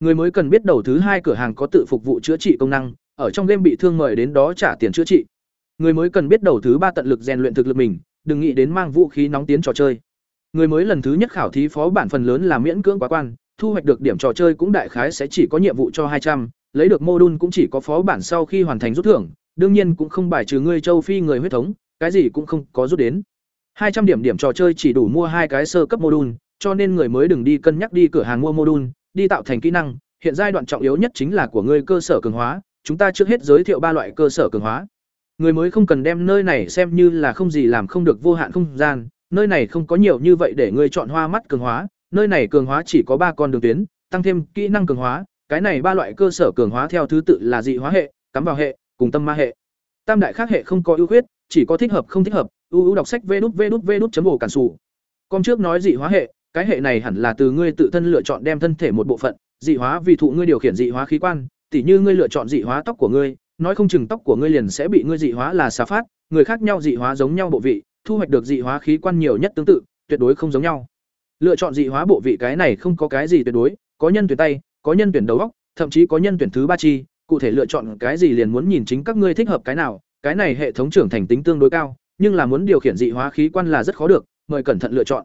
Người mới cần biết đầu thứ hai cửa hàng có tự phục vụ chữa trị công năng, ở trong game bị thương mời đến đó trả tiền chữa trị. Người mới cần biết đầu thứ ba tận lực rèn luyện thực lực mình, đừng nghĩ đến mang vũ khí nóng tiến trò chơi. Người mới lần thứ nhất khảo thí phó bản phần lớn là miễn cưỡng quá quan, thu hoạch được điểm trò chơi cũng đại khái sẽ chỉ có nhiệm vụ cho hai trăm, lấy được mô đun cũng chỉ có phó bản sau khi hoàn thành rút thưởng, đương nhiên cũng không bài trừ người châu Phi người huyết thống, cái gì cũng không có rút đến. hai trăm điểm điểm trò chơi chỉ đủ mua hai cái sơ cấp mô đun, cho nên người mới đừng đi cân nhắc đi cửa hàng mua mô đun, đi tạo thành kỹ năng, hiện giai đoạn trọng yếu nhất chính là của ngươi cơ sở cường hóa, chúng ta trước hết giới thiệu ba loại cơ sở cường hóa. Người mới không cần đem nơi này xem như là không gì làm không được vô hạn không gian, nơi này không có nhiều như vậy để ngươi chọn hoa mắt cường hóa, nơi này cường hóa chỉ có ba con đường tuyến, tăng thêm kỹ năng cường hóa, cái này ba loại cơ sở cường hóa theo thứ tự là dị hóa hệ, cắm vào hệ, cùng tâm ma hệ. Tam đại khác hệ không có ưu khuyết, chỉ có thích hợp không thích hợp. uu đọc sách vđvđ cản sủ. Con trước nói dị hóa hệ, cái hệ này hẳn là từ ngươi tự thân lựa chọn đem thân thể một bộ phận, dị hóa vì thụ ngươi điều khiển dị hóa khí quan, tỉ như ngươi lựa chọn dị hóa tóc của ngươi, nói không chừng tóc của ngươi liền sẽ bị ngươi dị hóa là xà phát, người khác nhau dị hóa giống nhau bộ vị, thu hoạch được dị hóa khí quan nhiều nhất tương tự, tuyệt đối không giống nhau. Lựa chọn dị hóa bộ vị cái này không có cái gì tuyệt đối, có nhân tuyển tay, có nhân tuyển đầu óc, thậm chí có nhân tuyển thứ ba chi, cụ thể lựa chọn cái gì liền muốn nhìn chính các ngươi thích hợp cái nào, cái này hệ thống trưởng thành tính tương đối cao, nhưng là muốn điều khiển dị hóa khí quan là rất khó được, mời cẩn thận lựa chọn.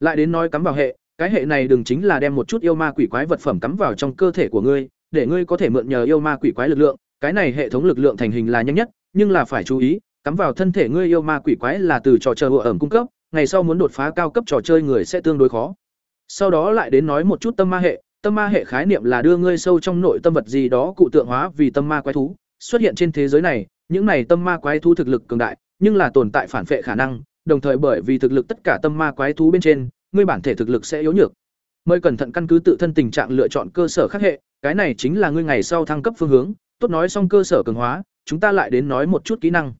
Lại đến nói cắm vào hệ, cái hệ này đừng chính là đem một chút yêu ma quỷ quái vật phẩm cắm vào trong cơ thể của ngươi, để ngươi có thể mượn nhờ yêu ma quỷ quái lực lượng, cái này hệ thống lực lượng thành hình là nhanh nhất, nhưng là phải chú ý, cắm vào thân thể ngươi yêu ma quỷ quái là từ trò chơi ẩm cung cấp, ngày sau muốn đột phá cao cấp trò chơi người sẽ tương đối khó. Sau đó lại đến nói một chút tâm ma hệ, tâm ma hệ khái niệm là đưa ngươi sâu trong nội tâm vật gì đó cụ tượng hóa vì tâm ma quái thú, xuất hiện trên thế giới này, những này tâm ma quái thú thực lực cường đại, nhưng là tồn tại phản phệ khả năng, đồng thời bởi vì thực lực tất cả tâm ma quái thú bên trên, ngươi bản thể thực lực sẽ yếu nhược. Mời cẩn thận căn cứ tự thân tình trạng lựa chọn cơ sở khác hệ, cái này chính là ngươi ngày sau thăng cấp phương hướng, tốt nói xong cơ sở cường hóa, chúng ta lại đến nói một chút kỹ năng.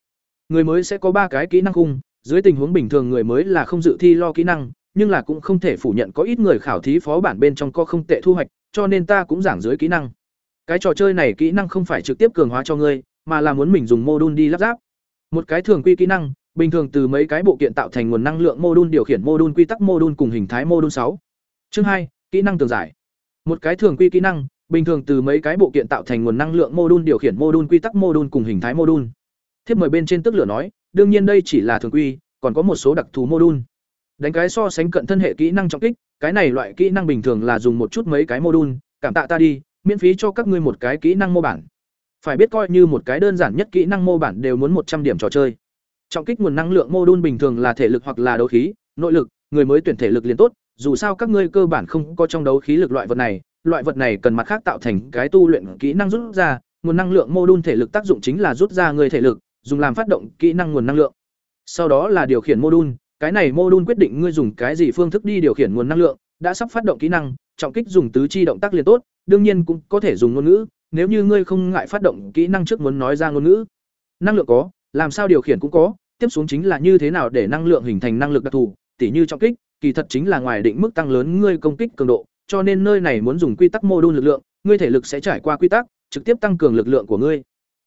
Người mới sẽ có ba cái kỹ năng khung, dưới tình huống bình thường người mới là không dự thi lo kỹ năng, nhưng là cũng không thể phủ nhận có ít người khảo thí phó bản bên trong có không tệ thu hoạch, cho nên ta cũng giảng dưới kỹ năng. Cái trò chơi này kỹ năng không phải trực tiếp cường hóa cho ngươi, mà là muốn mình dùng module đi lắp ráp. Một cái thường quy kỹ năng, bình thường từ mấy cái bộ kiện tạo thành nguồn năng lượng module điều khiển module quy tắc module cùng hình thái module sáu. Chương hai, kỹ năng tường giải. Một cái thường quy kỹ năng, bình thường từ mấy cái bộ kiện tạo thành nguồn năng lượng module điều khiển module quy tắc module cùng hình thái module. Thiếp mời bên trên tức lửa nói, đương nhiên đây chỉ là thường quy, còn có một số đặc thù module. Đánh cái so sánh cận thân hệ kỹ năng trọng kích, cái này loại kỹ năng bình thường là dùng một chút mấy cái module, cảm tạ ta đi, miễn phí cho các ngươi một cái kỹ năng mô bản. Phải biết coi như một cái đơn giản nhất kỹ năng mô bản đều muốn một trăm điểm trò chơi. Trọng kích nguồn năng lượng module bình thường là thể lực hoặc là đấu khí, nội lực, người mới tuyển thể lực liền tốt, dù sao các ngươi cơ bản không có trong đấu khí lực loại vật này, loại vật này cần mặt khác tạo thành cái tu luyện kỹ năng rút ra, nguồn năng lượng mô đun thể lực tác dụng chính là rút ra người thể lực, dùng làm phát động kỹ năng nguồn năng lượng. Sau đó là điều khiển mô đun, cái này mô đun quyết định ngươi dùng cái gì phương thức đi điều khiển nguồn năng lượng, đã sắp phát động kỹ năng, trọng kích dùng tứ chi động tác liền tốt, đương nhiên cũng có thể dùng ngôn ngữ, nếu như ngươi không ngại phát động kỹ năng trước muốn nói ra ngôn ngữ. Năng lượng có, làm sao điều khiển cũng có, tiếp xuống chính là như thế nào để năng lượng hình thành năng lực đặc thù, tỉ như trọng kích, kỳ thật chính là ngoài định mức tăng lớn ngươi công kích cường độ, cho nên nơi này muốn dùng quy tắc mô đun lực lượng, ngươi thể lực sẽ trải qua quy tắc, trực tiếp tăng cường lực lượng của ngươi.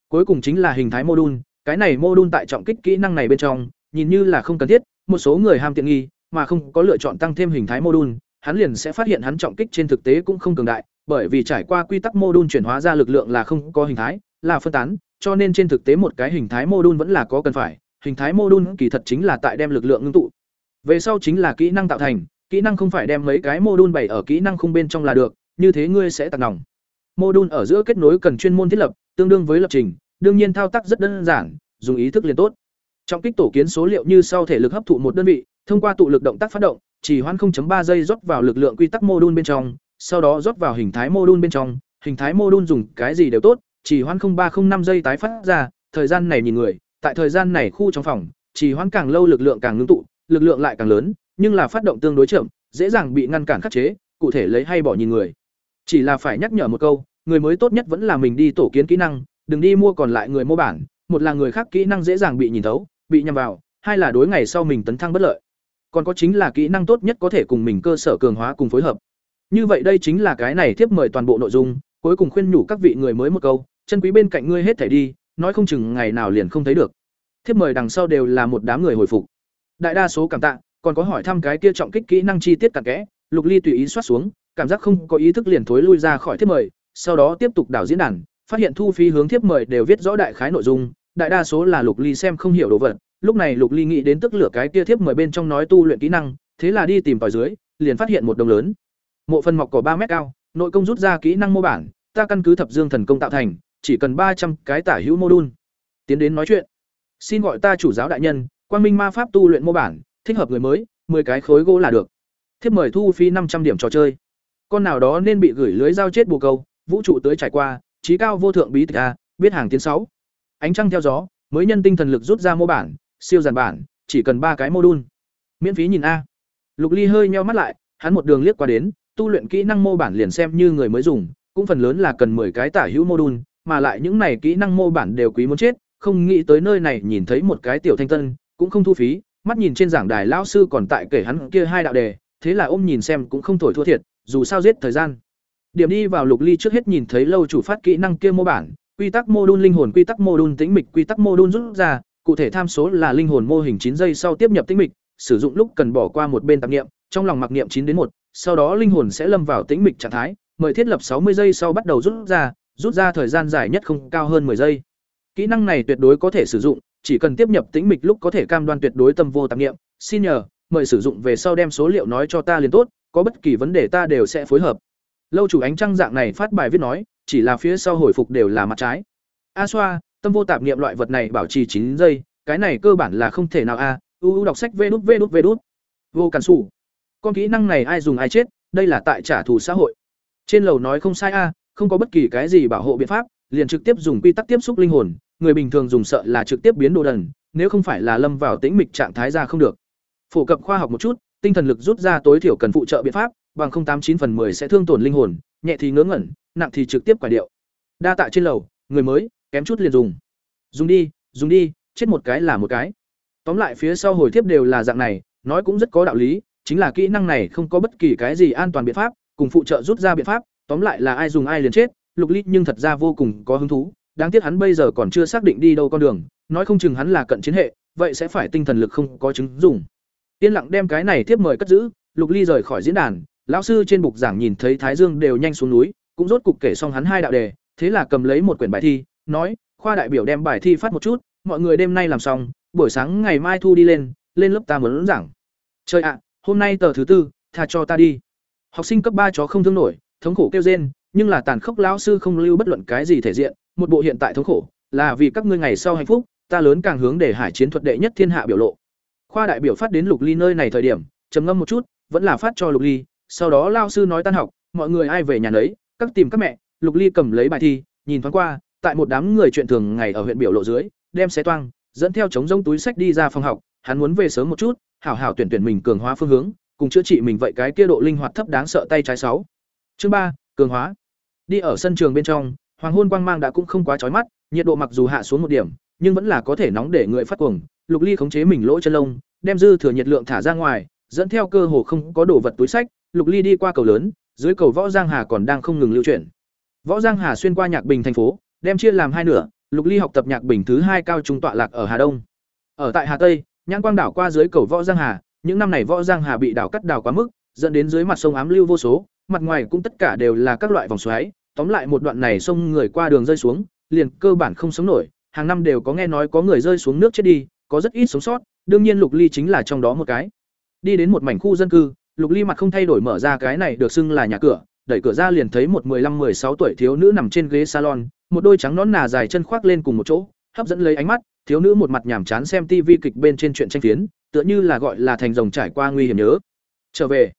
Cuối cùng chính là hình thái mô đun, cái này mô đun tại trọng kích kỹ năng này bên trong, nhìn như là không cần thiết, một số người ham tiện nghi, mà không có lựa chọn tăng thêm hình thái mô đun, hắn liền sẽ phát hiện hắn trọng kích trên thực tế cũng không cường đại, bởi vì trải qua quy tắc mô đun chuyển hóa ra lực lượng là không có hình thái, là phân tán, cho nên trên thực tế một cái hình thái mô đun vẫn là có cần phải, hình thái mô đun kỳ thật chính là tại đem lực lượng ngưng tụ. Về sau chính là kỹ năng tạo thành, kỹ năng không phải đem mấy cái mô đun bày ở kỹ năng không bên trong là được, như thế ngươi sẽ tạc nòng. Mô đun ở giữa kết nối cần chuyên môn thiết lập, tương đương với lập trình, đương nhiên thao tác rất đơn giản, dùng ý thức liền tốt. Trong kích tổ kiến số liệu như sau thể lực hấp thụ một đơn vị, thông qua tụ lực động tác phát động, chỉ hoãn 0.3 giây rót vào lực lượng quy tắc mô đun bên trong, sau đó rót vào hình thái mô đun bên trong, hình thái mô đun dùng cái gì đều tốt, chỉ hoãn 0305 giây tái phát ra, thời gian này nhìn người, tại thời gian này khu trong phòng, chỉ hoãn càng lâu lực lượng càng ngưng tụ, lực lượng lại càng lớn, nhưng là phát động tương đối chậm, dễ dàng bị ngăn cản khắc chế, cụ thể lấy hay bỏ nhìn người. Chỉ là phải nhắc nhở một câu, người mới tốt nhất vẫn là mình đi tổ kiến kỹ năng, đừng đi mua còn lại người mô bản, một là người khác kỹ năng dễ dàng bị nhìn thấu, bị nhầm vào, hai là đối ngày sau mình tấn thăng bất lợi. Còn có chính là kỹ năng tốt nhất có thể cùng mình cơ sở cường hóa cùng phối hợp. Như vậy đây chính là cái này tiếp mời toàn bộ nội dung, cuối cùng khuyên nhủ các vị người mới một câu, chân quý bên cạnh ngươi hết thảy đi, nói không chừng ngày nào liền không thấy được. Thiếp mời đằng sau đều là một đám người hồi phục. Đại đa số cảm tạ, còn có hỏi thăm cái kia trọng kích kỹ năng chi tiết cặn kẽ, Lục Ly tùy ý xoát xuống, cảm giác không có ý thức liền thối lui ra khỏi thiếp mời, sau đó tiếp tục đảo diễn đàn, phát hiện thu phí hướng thiếp mời đều viết rõ đại khái nội dung, đại đa số là Lục Ly xem không hiểu đồ vật, lúc này Lục Ly nghĩ đến tức lửa cái kia thiếp mời bên trong nói tu luyện kỹ năng, thế là đi tìm tỏi dưới, liền phát hiện một đồng lớn. Mộ phần mọc cỏ ba mét cao, nội công rút ra kỹ năng mô bản, ta căn cứ thập dương thần công tạo thành, chỉ cần ba trăm cái tả hữu mô đun. Tiến đến nói chuyện. Xin gọi ta chủ giáo đại nhân, Quang Minh ma pháp tu luyện mô bản, thích hợp người mới, 10 cái khối gỗ là được. Thiếp mời thu phí năm trăm điểm trò chơi. Con nào đó nên bị gửi lưới giao chết bù câu, vũ trụ tới trải qua, trí cao vô thượng bí tịch a, biết hàng tiến sáu. Ánh trăng theo gió, mới nhân tinh thần lực rút ra mô bản, siêu giản bản, chỉ cần ba cái mô đun. Miễn phí nhìn a. Lục Ly hơi nheo mắt lại, hắn một đường liếc qua đến, tu luyện kỹ năng mô bản liền xem như người mới dùng, cũng phần lớn là cần 10 cái tả hữu mô đun, mà lại những này kỹ năng mô bản đều quý muốn chết, không nghĩ tới nơi này nhìn thấy một cái tiểu thanh tân, cũng không thu phí, mắt nhìn trên giảng đài lão sư còn tại kể hắn kia hai đạo đề, thế là ôm nhìn xem cũng không thổi thua thiệt, dù sao giết thời gian. Điểm đi vào lục ly trước hết nhìn thấy lâu chủ phát kỹ năng kia mô bản, quy tắc mô đun linh hồn quy tắc mô đun tĩnh mịch quy tắc mô đun rút ra, cụ thể tham số là linh hồn mô hình chín giây sau tiếp nhập tĩnh mịch, sử dụng lúc cần bỏ qua một bên tạp niệm, trong lòng mặc niệm chín đến một, sau đó linh hồn sẽ lâm vào tĩnh mịch trạng thái, mời thiết lập sáu mươi giây sau bắt đầu rút ra, rút ra thời gian dài nhất không cao hơn 10 giây. Kỹ năng này tuyệt đối có thể sử dụng, chỉ cần tiếp nhập tĩnh mịch lúc có thể cam đoan tuyệt đối tâm vô tạp niệm, xin nhờ, mời sử dụng về sau đem số liệu nói cho ta liền tốt, có bất kỳ vấn đề ta đều sẽ phối hợp. Lâu chủ ánh trăng dạng này phát bài viết nói, chỉ là phía sau hồi phục đều là mặt trái. A xoa, tâm vô tạp niệm loại vật này bảo trì chín giây, cái này cơ bản là không thể nào a. U u đọc sách vê đút vê đút vê đút. Vô cản xù Con kỹ năng này ai dùng ai chết, đây là tại trả thù xã hội. Trên lầu nói không sai a, không có bất kỳ cái gì bảo hộ biện pháp, liền trực tiếp dùng quy tắc tiếp xúc linh hồn, người bình thường dùng sợ là trực tiếp biến đồ đần, nếu không phải là lâm vào tĩnh mịch trạng thái ra không được. Phổ cập khoa học một chút, tinh thần lực rút ra tối thiểu cần phụ trợ biện pháp, bằng không tám chín phần 10 sẽ thương tổn linh hồn, nhẹ thì ngớ ngẩn, nặng thì trực tiếp quả điệu. Đa tạ trên lầu, người mới, kém chút liền dùng. Dùng đi, dùng đi, chết một cái là một cái. Tóm lại phía sau hồi tiếp đều là dạng này, nói cũng rất có đạo lý, chính là kỹ năng này không có bất kỳ cái gì an toàn biện pháp, cùng phụ trợ rút ra biện pháp, tóm lại là ai dùng ai liền chết, Lục Ly nhưng thật ra vô cùng có hứng thú, đáng tiếc hắn bây giờ còn chưa xác định đi đâu con đường, nói không chừng hắn là cận chiến hệ, vậy sẽ phải tinh thần lực không có chứng dùng. Tiên lặng đem cái này tiếp mời cất giữ, Lục Ly rời khỏi diễn đàn, lão sư trên bục giảng nhìn thấy Thái Dương đều nhanh xuống núi, cũng rốt cục kể xong hắn hai đạo đề, thế là cầm lấy một quyển bài thi, nói, khoa đại biểu đem bài thi phát một chút, mọi người đêm nay làm xong, buổi sáng ngày mai thu đi lên, lên lớp ta muốn giảng. Trời ạ, hôm nay tờ thứ tư, tha cho ta đi. Học sinh cấp ba chó không thương nổi, thống khổ kêu rên, nhưng là tàn khốc lão sư không lưu bất luận cái gì thể diện, một bộ hiện tại thống khổ, là vì các ngươi ngày sau hạnh phúc, ta lớn càng hướng để hải chiến thuật đệ nhất thiên hạ biểu lộ. Khoa đại biểu phát đến Lục Ly nơi này thời điểm, trầm ngâm một chút, vẫn là phát cho Lục Ly, sau đó lao sư nói tan học, mọi người ai về nhà nấy, các tìm các mẹ, Lục Ly cầm lấy bài thi, nhìn thoáng qua, tại một đám người chuyện thường ngày ở huyện biểu lộ dưới, đem xé toang, dẫn theo chống rông túi sách đi ra phòng học, hắn muốn về sớm một chút, hảo hảo tuyển tuyển mình cường hóa phương hướng, cùng chữa trị mình vậy cái kia độ linh hoạt thấp đáng sợ tay trái sáu. Chương ba, cường hóa. Đi ở sân trường bên trong, hoàng hôn quang mang đã cũng không quá chói mắt, nhiệt độ mặc dù hạ xuống một điểm, nhưng vẫn là có thể nóng để người phát cuồng. Lục Ly khống chế mình lỗ chân lông, đem dư thừa nhiệt lượng thả ra ngoài, dẫn theo cơ hồ không có đồ vật túi sách, Lục Ly đi qua cầu lớn, dưới cầu Võ Giang Hà còn đang không ngừng lưu chuyển. Võ Giang Hà xuyên qua Nhạc Bình thành phố, đem chia làm hai nửa, Lục Ly học tập Nhạc Bình thứ hai cao trung tọa lạc ở Hà Đông. Ở tại Hà Tây, nhãn quang đảo qua dưới cầu Võ Giang Hà, những năm này Võ Giang Hà bị đảo cắt đảo quá mức, dẫn đến dưới mặt sông ám lưu vô số, mặt ngoài cũng tất cả đều là các loại vòng xoáy, tóm lại một đoạn này sông người qua đường rơi xuống, liền cơ bản không sống nổi, hàng năm đều có nghe nói có người rơi xuống nước chết đi, có rất ít sống sót, đương nhiên Lục Ly chính là trong đó một cái. Đi đến một mảnh khu dân cư, Lục Ly mặt không thay đổi mở ra cái này được xưng là nhà cửa, đẩy cửa ra liền thấy một 15-16 tuổi thiếu nữ nằm trên ghế salon, một đôi trắng nón nà dài chân khoác lên cùng một chỗ, hấp dẫn lấy ánh mắt, thiếu nữ một mặt nhàm chán xem tivi kịch bên trên chuyện tranh phiến, tựa như là gọi là thành rồng trải qua nguy hiểm nhớ. Trở về.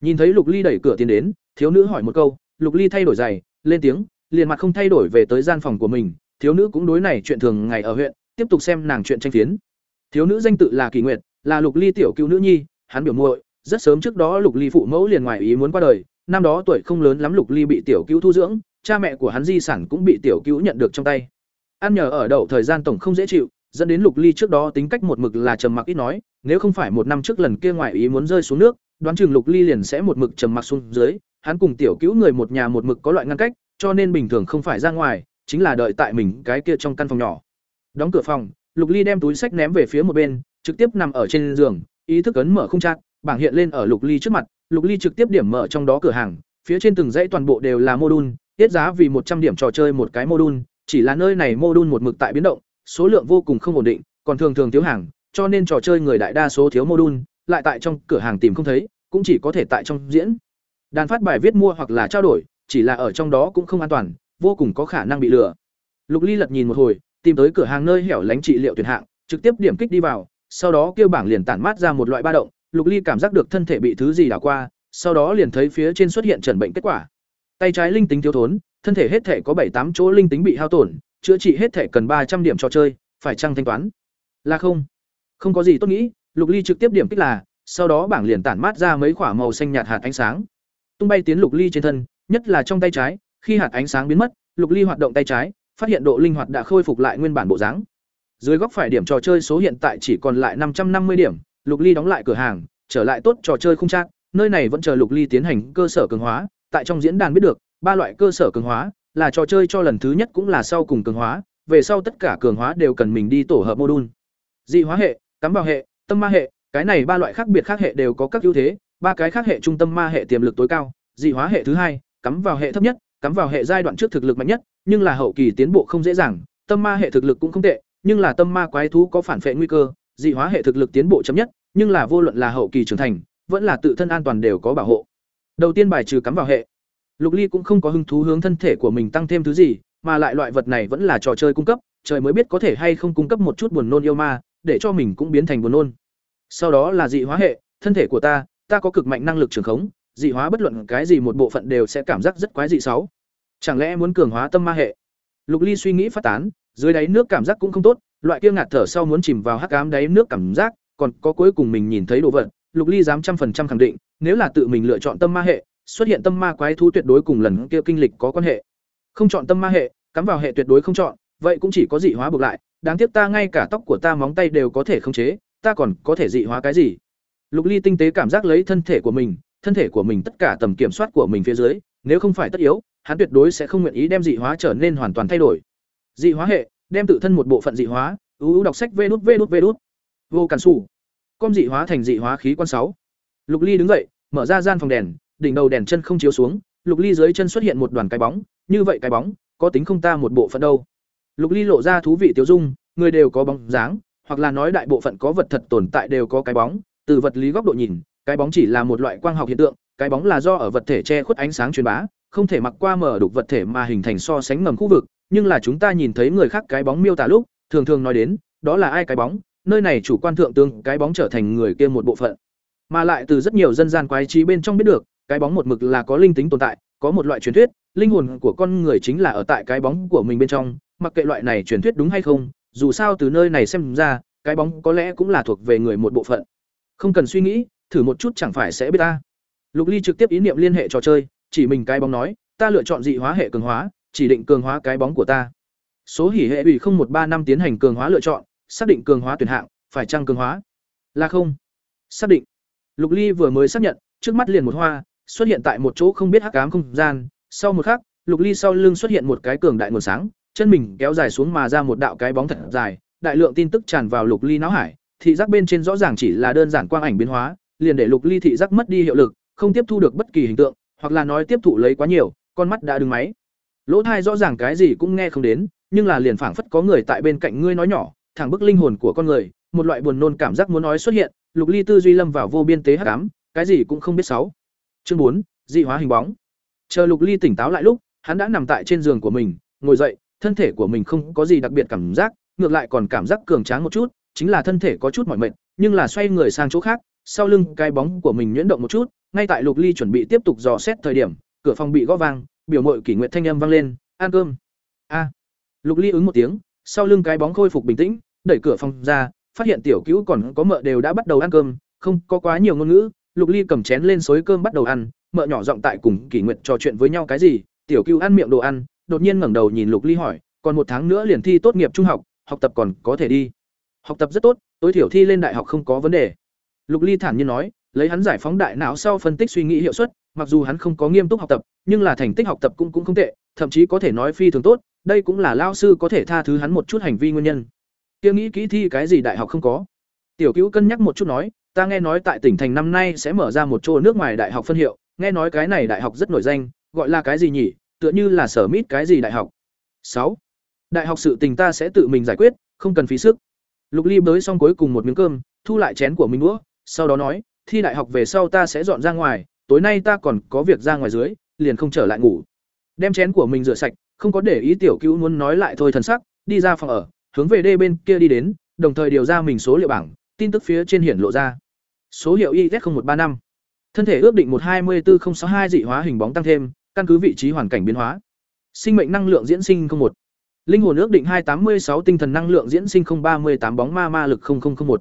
Nhìn thấy Lục Ly đẩy cửa tiến đến, thiếu nữ hỏi một câu, Lục Ly thay đổi giày, lên tiếng, liền mặt không thay đổi về tới gian phòng của mình, thiếu nữ cũng đối này chuyện thường ngày ở huyện, tiếp tục xem nàng chuyện tranh phiến. Thiếu nữ danh tự là Kỳ Nguyệt, là Lục Ly tiểu cứu nữ nhi, hắn biểu muội, rất sớm trước đó Lục Ly phụ mẫu liền ngoài ý muốn qua đời, năm đó tuổi không lớn lắm Lục Ly bị tiểu cứu thu dưỡng, cha mẹ của hắn di sản cũng bị tiểu cứu nhận được trong tay. Ăn nhờ ở đậu thời gian tổng không dễ chịu, dẫn đến Lục Ly trước đó tính cách một mực là trầm mặc ít nói, nếu không phải một năm trước lần kia ngoài ý muốn rơi xuống nước, đoán chừng Lục Ly liền sẽ một mực trầm mặc xuống dưới, hắn cùng tiểu cứu người một nhà một mực có loại ngăn cách, cho nên bình thường không phải ra ngoài, chính là đợi tại mình cái kia trong căn phòng nhỏ. Đóng cửa phòng, Lục Ly đem túi sách ném về phía một bên, trực tiếp nằm ở trên giường, ý thức ấn mở không chặt, bảng hiện lên ở Lục Ly trước mặt, Lục Ly trực tiếp điểm mở trong đó cửa hàng, phía trên từng dãy toàn bộ đều là module, tiết giá vì một trăm điểm trò chơi một cái module, chỉ là nơi này module một mực tại biến động, số lượng vô cùng không ổn định, còn thường thường thiếu hàng, cho nên trò chơi người đại đa số thiếu module, lại tại trong cửa hàng tìm không thấy, cũng chỉ có thể tại trong diễn. Đàn phát bài viết mua hoặc là trao đổi, chỉ là ở trong đó cũng không an toàn, vô cùng có khả năng bị lừa. Lục Ly lật nhìn một hồi, tìm tới cửa hàng nơi hẻo lánh trị liệu tuyển hạng, trực tiếp điểm kích đi vào, sau đó kêu bảng liền tản mát ra một loại ba động, Lục Ly cảm giác được thân thể bị thứ gì đảo qua, sau đó liền thấy phía trên xuất hiện trần bệnh kết quả. Tay trái linh tính thiếu thốn, thân thể hết thể có bảy tám chỗ linh tính bị hao tổn, chữa trị hết thể cần ba trăm điểm trò chơi, phải chăng thanh toán? Là không. Không có gì tốt nghĩ, Lục Ly trực tiếp điểm kích là, sau đó bảng liền tản mát ra mấy quả màu xanh nhạt hạt ánh sáng. Tung bay tiến Lục Ly trên thân, nhất là trong tay trái, khi hạt ánh sáng biến mất, Lục Ly hoạt động tay trái, phát hiện độ linh hoạt đã khôi phục lại nguyên bản bộ dáng. Dưới góc phải điểm trò chơi số hiện tại chỉ còn lại năm trăm năm mươi điểm, Lục Ly đóng lại cửa hàng, trở lại tốt trò chơi không chắc, nơi này vẫn chờ Lục Ly tiến hành cơ sở cường hóa, tại trong diễn đàn biết được, ba loại cơ sở cường hóa, là trò chơi cho lần thứ nhất cũng là sau cùng cường hóa, về sau tất cả cường hóa đều cần mình đi tổ hợp module. Dị hóa hệ, cắm vào hệ, tâm ma hệ, cái này ba loại khác biệt khác hệ đều có các ưu thế, ba cái khác hệ trung tâm ma hệ tiềm lực tối cao, dị hóa hệ thứ hai, cắm vào hệ thấp nhất, cắm vào hệ giai đoạn trước thực lực mạnh nhất, nhưng là hậu kỳ tiến bộ không dễ dàng, tâm ma hệ thực lực cũng không tệ, nhưng là tâm ma quái thú có phản phệ nguy cơ, dị hóa hệ thực lực tiến bộ chậm nhất, nhưng là vô luận là hậu kỳ trưởng thành, vẫn là tự thân an toàn đều có bảo hộ. Đầu tiên bài trừ cắm vào hệ. Lục Ly cũng không có hứng thú hướng thân thể của mình tăng thêm thứ gì, mà lại loại vật này vẫn là trò chơi cung cấp, trời mới biết có thể hay không cung cấp một chút buồn nôn yêu ma, để cho mình cũng biến thành buồn nôn. Sau đó là dị hóa hệ, thân thể của ta, ta có cực mạnh năng lực trường khống, dị hóa bất luận cái gì một bộ phận đều sẽ cảm giác rất quái dị sáu. Chẳng lẽ muốn cường hóa tâm ma hệ? Lục Ly suy nghĩ phát tán, dưới đáy nước cảm giác cũng không tốt, loại kia ngạt thở sau muốn chìm vào hắc ám đáy nước cảm giác, còn có cuối cùng mình nhìn thấy đồ vật, Lục Ly dám trăm phần trăm khẳng định, nếu là tự mình lựa chọn tâm ma hệ, xuất hiện tâm ma quái thú tuyệt đối cùng lần kia kinh lịch có quan hệ. Không chọn tâm ma hệ, cắm vào hệ tuyệt đối không chọn, vậy cũng chỉ có dị hóa buộc lại, đáng tiếc ta ngay cả tóc của ta móng tay đều có thể khống chế, ta còn có thể dị hóa cái gì? Lục Ly tinh tế cảm giác lấy thân thể của mình, thân thể của mình tất cả tầm kiểm soát của mình phía dưới, nếu không phải tất yếu, hắn tuyệt đối sẽ không nguyện ý đem dị hóa trở nên hoàn toàn thay đổi. Dị hóa hệ, đem tự thân một bộ phận dị hóa, ưu đọc sách vê đút vê đút vê đút. Vô cản sủ. Com dị hóa thành dị hóa khí quan sáu. Lục Ly đứng dậy, mở ra gian phòng đèn, đỉnh đầu đèn chân không chiếu xuống, Lục Ly dưới chân xuất hiện một đoàn cái bóng, như vậy cái bóng, có tính không ta một bộ phận đâu. Lục Ly lộ ra thú vị tiêu dung, người đều có bóng dáng, hoặc là nói đại bộ phận có vật thật tồn tại đều có cái bóng, từ vật lý góc độ nhìn, cái bóng chỉ là một loại quang học hiện tượng, cái bóng là do ở vật thể che khuất ánh sáng truyền bá, không thể mặc qua mở đục vật thể mà hình thành so sánh ngầm khu vực, nhưng là chúng ta nhìn thấy người khác cái bóng miêu tả lúc, thường thường nói đến, đó là ai cái bóng, nơi này chủ quan thượng tướng cái bóng trở thành người kia một bộ phận. Mà lại từ rất nhiều dân gian quái trí bên trong biết được, cái bóng một mực là có linh tính tồn tại, có một loại truyền thuyết, linh hồn của con người chính là ở tại cái bóng của mình bên trong, mặc kệ loại này truyền thuyết đúng hay không, dù sao từ nơi này xem ra, cái bóng có lẽ cũng là thuộc về người một bộ phận. Không cần suy nghĩ, thử một chút chẳng phải sẽ biết ta. Lục Ly trực tiếp ý niệm liên hệ trò chơi, chỉ mình cái bóng nói, ta lựa chọn dị hóa hệ cường hóa, chỉ định cường hóa cái bóng của ta. Số hỉ hệ ủy một ba năm tiến hành cường hóa lựa chọn, xác định cường hóa tuyển hạng, phải chăng cường hóa? Là không. Xác định. Lục Ly vừa mới xác nhận, trước mắt liền một hoa, xuất hiện tại một chỗ không biết hắc ám không gian, sau một khắc, Lục Ly sau lưng xuất hiện một cái cường đại nguồn sáng, chân mình kéo dài xuống mà ra một đạo cái bóng thật dài, đại lượng tin tức tràn vào Lục Ly não hải, thị giác bên trên rõ ràng chỉ là đơn giản quang ảnh biến hóa, liền để Lục Ly thị giác mất đi hiệu lực, không tiếp thu được bất kỳ hình tượng, hoặc là nói tiếp thụ lấy quá nhiều, con mắt đã đứng máy. Lỗ thai rõ ràng cái gì cũng nghe không đến, nhưng là liền phảng phất có người tại bên cạnh ngươi nói nhỏ, thẳng bức linh hồn của con người, một loại buồn nôn cảm giác muốn nói xuất hiện, Lục Ly tư duy lâm vào vô biên tế hát cám cái gì cũng không biết sáu. Chương bốn, dị hóa hình bóng. Chờ Lục Ly tỉnh táo lại lúc, hắn đã nằm tại trên giường của mình, ngồi dậy, thân thể của mình không có gì đặc biệt cảm giác, ngược lại còn cảm giác cường tráng một chút, chính là thân thể có chút mỏi mệt, nhưng là xoay người sang chỗ khác, sau lưng cái bóng của mình nhuyễn động một chút, ngay tại Lục Ly chuẩn bị tiếp tục dò xét thời điểm, cửa phòng bị gõ vang, biểu mội kỷ nguyện thanh âm vang lên, "Ăn cơm." A. Lục Ly ứng một tiếng, sau lưng cái bóng khôi phục bình tĩnh, đẩy cửa phòng ra, phát hiện tiểu cứu còn có mợ đều đã bắt đầu ăn cơm, không có quá nhiều ngôn ngữ, Lục Ly cầm chén lên xối cơm bắt đầu ăn, mợ nhỏ giọng tại cùng kỷ nguyện trò chuyện với nhau cái gì, tiểu cứu ăn miệng đồ ăn, đột nhiên ngẩng đầu nhìn Lục Ly hỏi, "Còn một tháng nữa liền thi tốt nghiệp trung học, học tập còn có thể đi?" Học tập rất tốt, tối thiểu thi lên đại học không có vấn đề. Lục Ly thản nhiên nói, lấy hắn giải phóng đại não sau phân tích suy nghĩ hiệu suất, mặc dù hắn không có nghiêm túc học tập, nhưng là thành tích học tập cũng cũng không tệ, thậm chí có thể nói phi thường tốt, đây cũng là lao sư có thể tha thứ hắn một chút hành vi nguyên nhân. Kia nghĩ kỹ thi cái gì đại học không có. Tiểu cứu cân nhắc một chút nói, ta nghe nói tại tỉnh thành năm nay sẽ mở ra một chỗ nước ngoài đại học phân hiệu, nghe nói cái này đại học rất nổi danh, gọi là cái gì nhỉ, tựa như là sở mít cái gì đại học. Sáu, đại học sự tình ta sẽ tự mình giải quyết, không cần phí sức. Lục ly bới xong cuối cùng một miếng cơm, thu lại chén của mình đũa, sau đó nói thi đại học về sau ta sẽ dọn ra ngoài, tối nay ta còn có việc ra ngoài dưới, liền không trở lại ngủ. Đem chén của mình rửa sạch, không có để ý tiểu cứu muốn nói lại thôi thần sắc, đi ra phòng ở, hướng về đê bên kia đi đến, đồng thời điều ra mình số liệu bảng, tin tức phía trên hiển lộ ra. Số hiệu iz một ba năm. Thân thể ước định một hai mươi bốn sáu hai dị hóa hình bóng tăng thêm, căn cứ vị trí hoàn cảnh biến hóa. Sinh mệnh năng lượng diễn sinh một. Linh hồn ước định hai tám mươi sáu tinh thần năng lượng diễn sinh ba mươi tám bóng ma ma lực một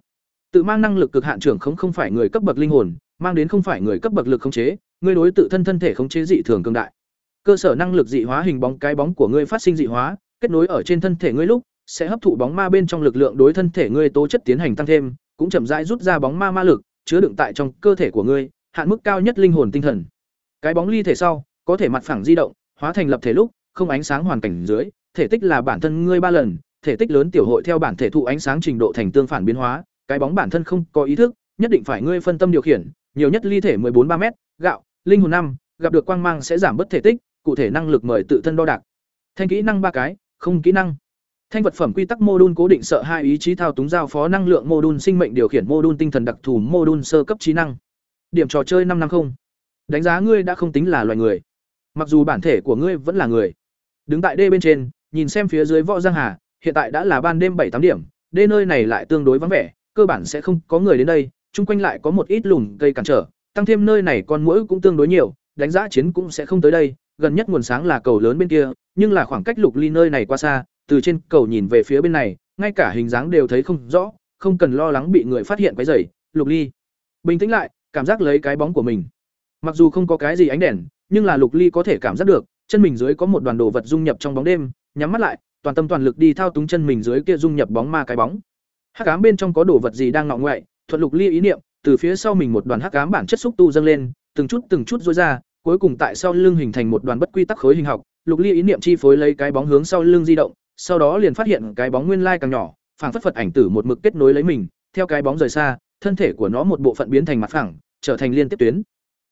tự mang năng lực cực hạn trưởng không không phải người cấp bậc linh hồn, mang đến không phải người cấp bậc lực khống chế, ngươi đối tự thân thân thể khống chế dị thường cường đại. Cơ sở năng lực dị hóa hình bóng cái bóng của ngươi phát sinh dị hóa, kết nối ở trên thân thể ngươi lúc, sẽ hấp thụ bóng ma bên trong lực lượng đối thân thể ngươi tố chất tiến hành tăng thêm, cũng chậm rãi rút ra bóng ma ma lực, chứa đựng tại trong cơ thể của ngươi, hạn mức cao nhất linh hồn tinh thần. Cái bóng ly thể sau, có thể mặt phẳng di động, hóa thành lập thể lúc, không ánh sáng hoàn cảnh dưới, thể tích là bản thân ngươi ba lần, thể tích lớn tiểu hội theo bản thể thụ ánh sáng trình độ thành tương phản biến hóa cái bóng bản thân không có ý thức, nhất định phải ngươi phân tâm điều khiển, nhiều nhất ly thể 14 3 m gạo, linh hồn năm, gặp được quang mang sẽ giảm bớt thể tích, cụ thể năng lực mời tự thân đo đạc. Thanh kỹ năng ba cái, không kỹ năng. Thanh vật phẩm quy tắc mô đun cố định sợ hai ý chí thao túng giao phó năng lượng mô đun sinh mệnh điều khiển mô đun tinh thần đặc thù mô đun sơ cấp trí năng. Điểm trò chơi năm năm không. Đánh giá ngươi đã không tính là loài người. Mặc dù bản thể của ngươi vẫn là người. Đứng tại đê bên trên, nhìn xem phía dưới võ giang hà, hiện tại đã là ban đêm bảy tám điểm, đê nơi này lại tương đối vắng vẻ cơ bản sẽ không có người đến đây, chung quanh lại có một ít lùm cây cản trở, tăng thêm nơi này con mũi cũng tương đối nhiều, đánh giá chiến cũng sẽ không tới đây, gần nhất nguồn sáng là cầu lớn bên kia, nhưng là khoảng cách lục ly nơi này qua xa, từ trên cầu nhìn về phía bên này, ngay cả hình dáng đều thấy không rõ, không cần lo lắng bị người phát hiện quấy rầy, lục ly. Bình tĩnh lại, cảm giác lấy cái bóng của mình. Mặc dù không có cái gì ánh đèn, nhưng là lục ly có thể cảm giác được, chân mình dưới có một đoàn đồ vật dung nhập trong bóng đêm, nhắm mắt lại, toàn tâm toàn lực đi thao túng chân mình dưới kia dung nhập bóng ma cái bóng hắc ám bên trong có đồ vật gì đang ngọ ngoại? Thuận lục ly ý niệm, từ phía sau mình một đoàn hắc ám bản chất xúc tu dâng lên, từng chút từng chút rối ra, cuối cùng tại sau lưng hình thành một đoàn bất quy tắc khối hình học. Lục ly ý niệm chi phối lấy cái bóng hướng sau lưng di động, sau đó liền phát hiện cái bóng nguyên lai càng nhỏ, phảng phất phật ảnh tử một mực kết nối lấy mình, theo cái bóng rời xa, thân thể của nó một bộ phận biến thành mặt phẳng, trở thành liên tiếp tuyến.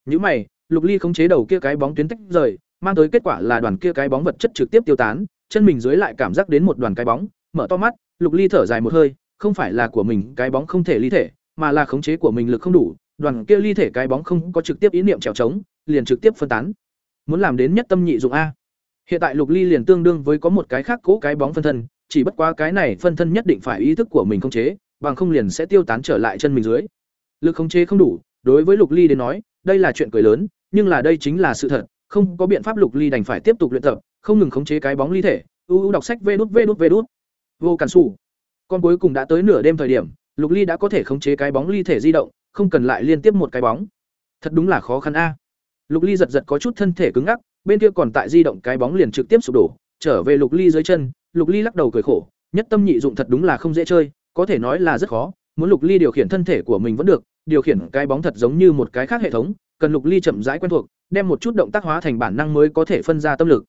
Những mày, lục ly khống chế đầu kia cái bóng tuyến tách rời, mang tới kết quả là đoàn kia cái bóng vật chất trực tiếp tiêu tán, chân mình dưới lại cảm giác đến một đoàn cái bóng, mở to mắt, lục ly thở dài một hơi không phải là của mình cái bóng không thể ly thể, mà là khống chế của mình lực không đủ, đoàn kia ly thể cái bóng không có trực tiếp ý niệm trèo trống, liền trực tiếp phân tán. Muốn làm đến nhất tâm nhị dụng a. Hiện tại lục ly liền tương đương với có một cái khác cố cái bóng phân thân, chỉ bất quá cái này phân thân nhất định phải ý thức của mình khống chế, bằng không liền sẽ tiêu tán trở lại chân mình dưới. Lực khống chế không đủ, đối với lục ly đến nói, đây là chuyện cười lớn, nhưng là đây chính là sự thật, không có biện pháp lục ly đành phải tiếp tục luyện tập, không ngừng khống chế cái bóng ly thể, u u đọc sách vê đút vê đút vê đút. Vô cản Sủ con cuối cùng đã tới nửa đêm thời điểm, lục ly đã có thể khống chế cái bóng ly thể di động, không cần lại liên tiếp một cái bóng. Thật đúng là khó khăn a. Lục ly giật giật có chút thân thể cứng ngắc, bên kia còn tại di động cái bóng liền trực tiếp sụp đổ. Trở về lục ly dưới chân, lục ly lắc đầu cười khổ, nhất tâm nhị dụng thật đúng là không dễ chơi, có thể nói là rất khó, muốn lục ly điều khiển thân thể của mình vẫn được, điều khiển cái bóng thật giống như một cái khác hệ thống, cần lục ly chậm rãi quen thuộc, đem một chút động tác hóa thành bản năng mới có thể phân ra tâm lực.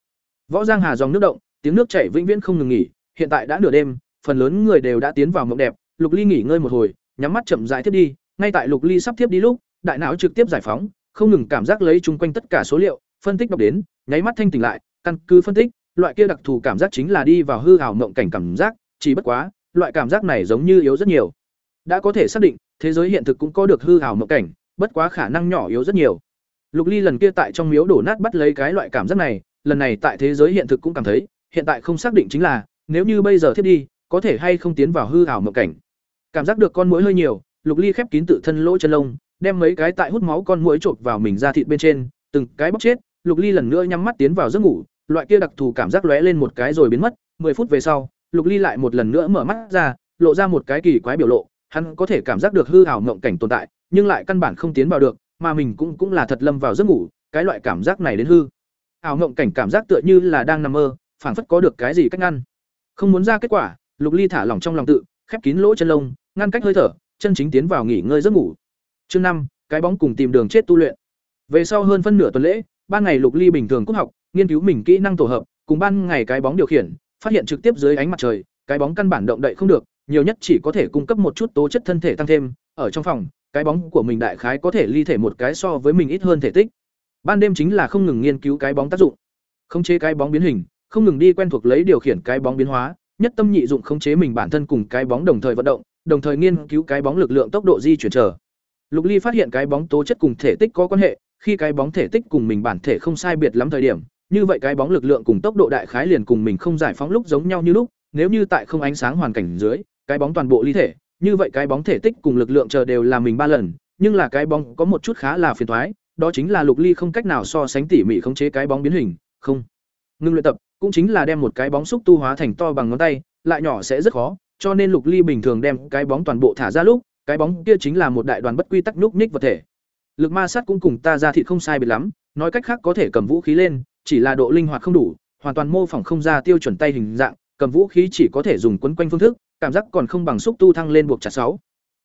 Võ giang hà dòng nước động, tiếng nước chảy vĩnh viễn không ngừng nghỉ, hiện tại đã nửa đêm phần lớn người đều đã tiến vào mộng đẹp, lục ly nghỉ ngơi một hồi, nhắm mắt chậm rãi tiếp đi, ngay tại lục ly sắp tiếp đi lúc, đại não trực tiếp giải phóng, không ngừng cảm giác lấy chung quanh tất cả số liệu, phân tích đọc đến, nháy mắt thanh tỉnh lại, căn cứ phân tích, loại kia đặc thù cảm giác chính là đi vào hư hào mộng cảnh cảm giác, chỉ bất quá, loại cảm giác này giống như yếu rất nhiều. Đã có thể xác định, thế giới hiện thực cũng có được hư hào mộng cảnh, bất quá khả năng nhỏ yếu rất nhiều. Lục ly lần kia tại trong miếu đổ nát bắt lấy cái loại cảm giác này, lần này tại thế giới hiện thực cũng cảm thấy, hiện tại không xác định chính là, nếu như bây giờ thiết đi có thể hay không tiến vào hư ảo mộng cảnh. Cảm giác được con mũi hơi nhiều, lục ly khép kín tự thân lỗ chân lông, đem mấy cái tại hút máu con mũi chộp vào mình ra thịt bên trên, từng cái bóc chết, lục ly lần nữa nhắm mắt tiến vào giấc ngủ, loại kia đặc thù cảm giác lóe lên một cái rồi biến mất 10 phút về sau, lục ly lại một lần nữa mở mắt ra, lộ ra một cái kỳ quái biểu lộ, hắn có thể cảm giác được hư ảo mộng cảnh tồn tại, nhưng lại căn bản không tiến vào được, mà mình cũng cũng là thật lâm vào giấc ngủ, cái loại cảm giác này đến hư. Ảo mộng cảnh cảm giác tựa như là đang nằm mơ, phảng phất có được cái gì cách ngăn. Không muốn ra kết quả lục ly thả lỏng trong lòng tự khép kín lỗ chân lông ngăn cách hơi thở chân chính tiến vào nghỉ ngơi giấc ngủ chương năm cái bóng cùng tìm đường chết tu luyện. Về sau hơn phân nửa tuần lễ, ban ngày Lục Ly bình thường cúc học, nghiên cứu mình kỹ năng tổ hợp, cùng ban ngày cái bóng điều khiển, phát hiện trực tiếp dưới ánh mặt trời, cái bóng căn bản động đậy không được, nhiều nhất chỉ có thể cung cấp một chút tố chất thân thể tăng thêm, ở trong phòng, cái bóng của mình đại khái có thể ly thể một cái so với mình ít hơn thể tích. Ban đêm chính là không ngừng nghiên cứu cái bóng tác dụng, khống chế cái bóng biến hình, không ngừng đi quen thuộc lấy điều khiển cái bóng biến hóa, nhất tâm nhị dụng khống chế mình bản thân cùng cái bóng đồng thời vận động, đồng thời nghiên cứu cái bóng lực lượng tốc độ di chuyển trở. Lục Ly phát hiện cái bóng tố chất cùng thể tích có quan hệ, khi cái bóng thể tích cùng mình bản thể không sai biệt lắm thời điểm, như vậy cái bóng lực lượng cùng tốc độ đại khái liền cùng mình không giải phóng lúc giống nhau như lúc, nếu như tại không ánh sáng hoàn cảnh dưới, cái bóng toàn bộ ly thể, như vậy cái bóng thể tích cùng lực lượng chờ đều là mình ba lần, nhưng là cái bóng có một chút khá là phiền toái, đó chính là Lục Ly không cách nào so sánh tỉ mỉ khống chế cái bóng biến hình, không. Ngưng luyện tập, cũng chính là đem một cái bóng xúc tu hóa thành to bằng ngón tay, lại nhỏ sẽ rất khó, cho nên Lục Ly bình thường đem cái bóng toàn bộ thả ra lúc, cái bóng kia chính là một đại đoàn bất quy tắc núc ních vật thể. Lực ma sát cũng cùng ta ra thịt không sai biệt lắm, nói cách khác có thể cầm vũ khí lên, chỉ là độ linh hoạt không đủ, hoàn toàn mô phỏng không ra tiêu chuẩn tay hình dạng, cầm vũ khí chỉ có thể dùng quấn quanh phương thức, cảm giác còn không bằng xúc tu thăng lên buộc chặt sáu.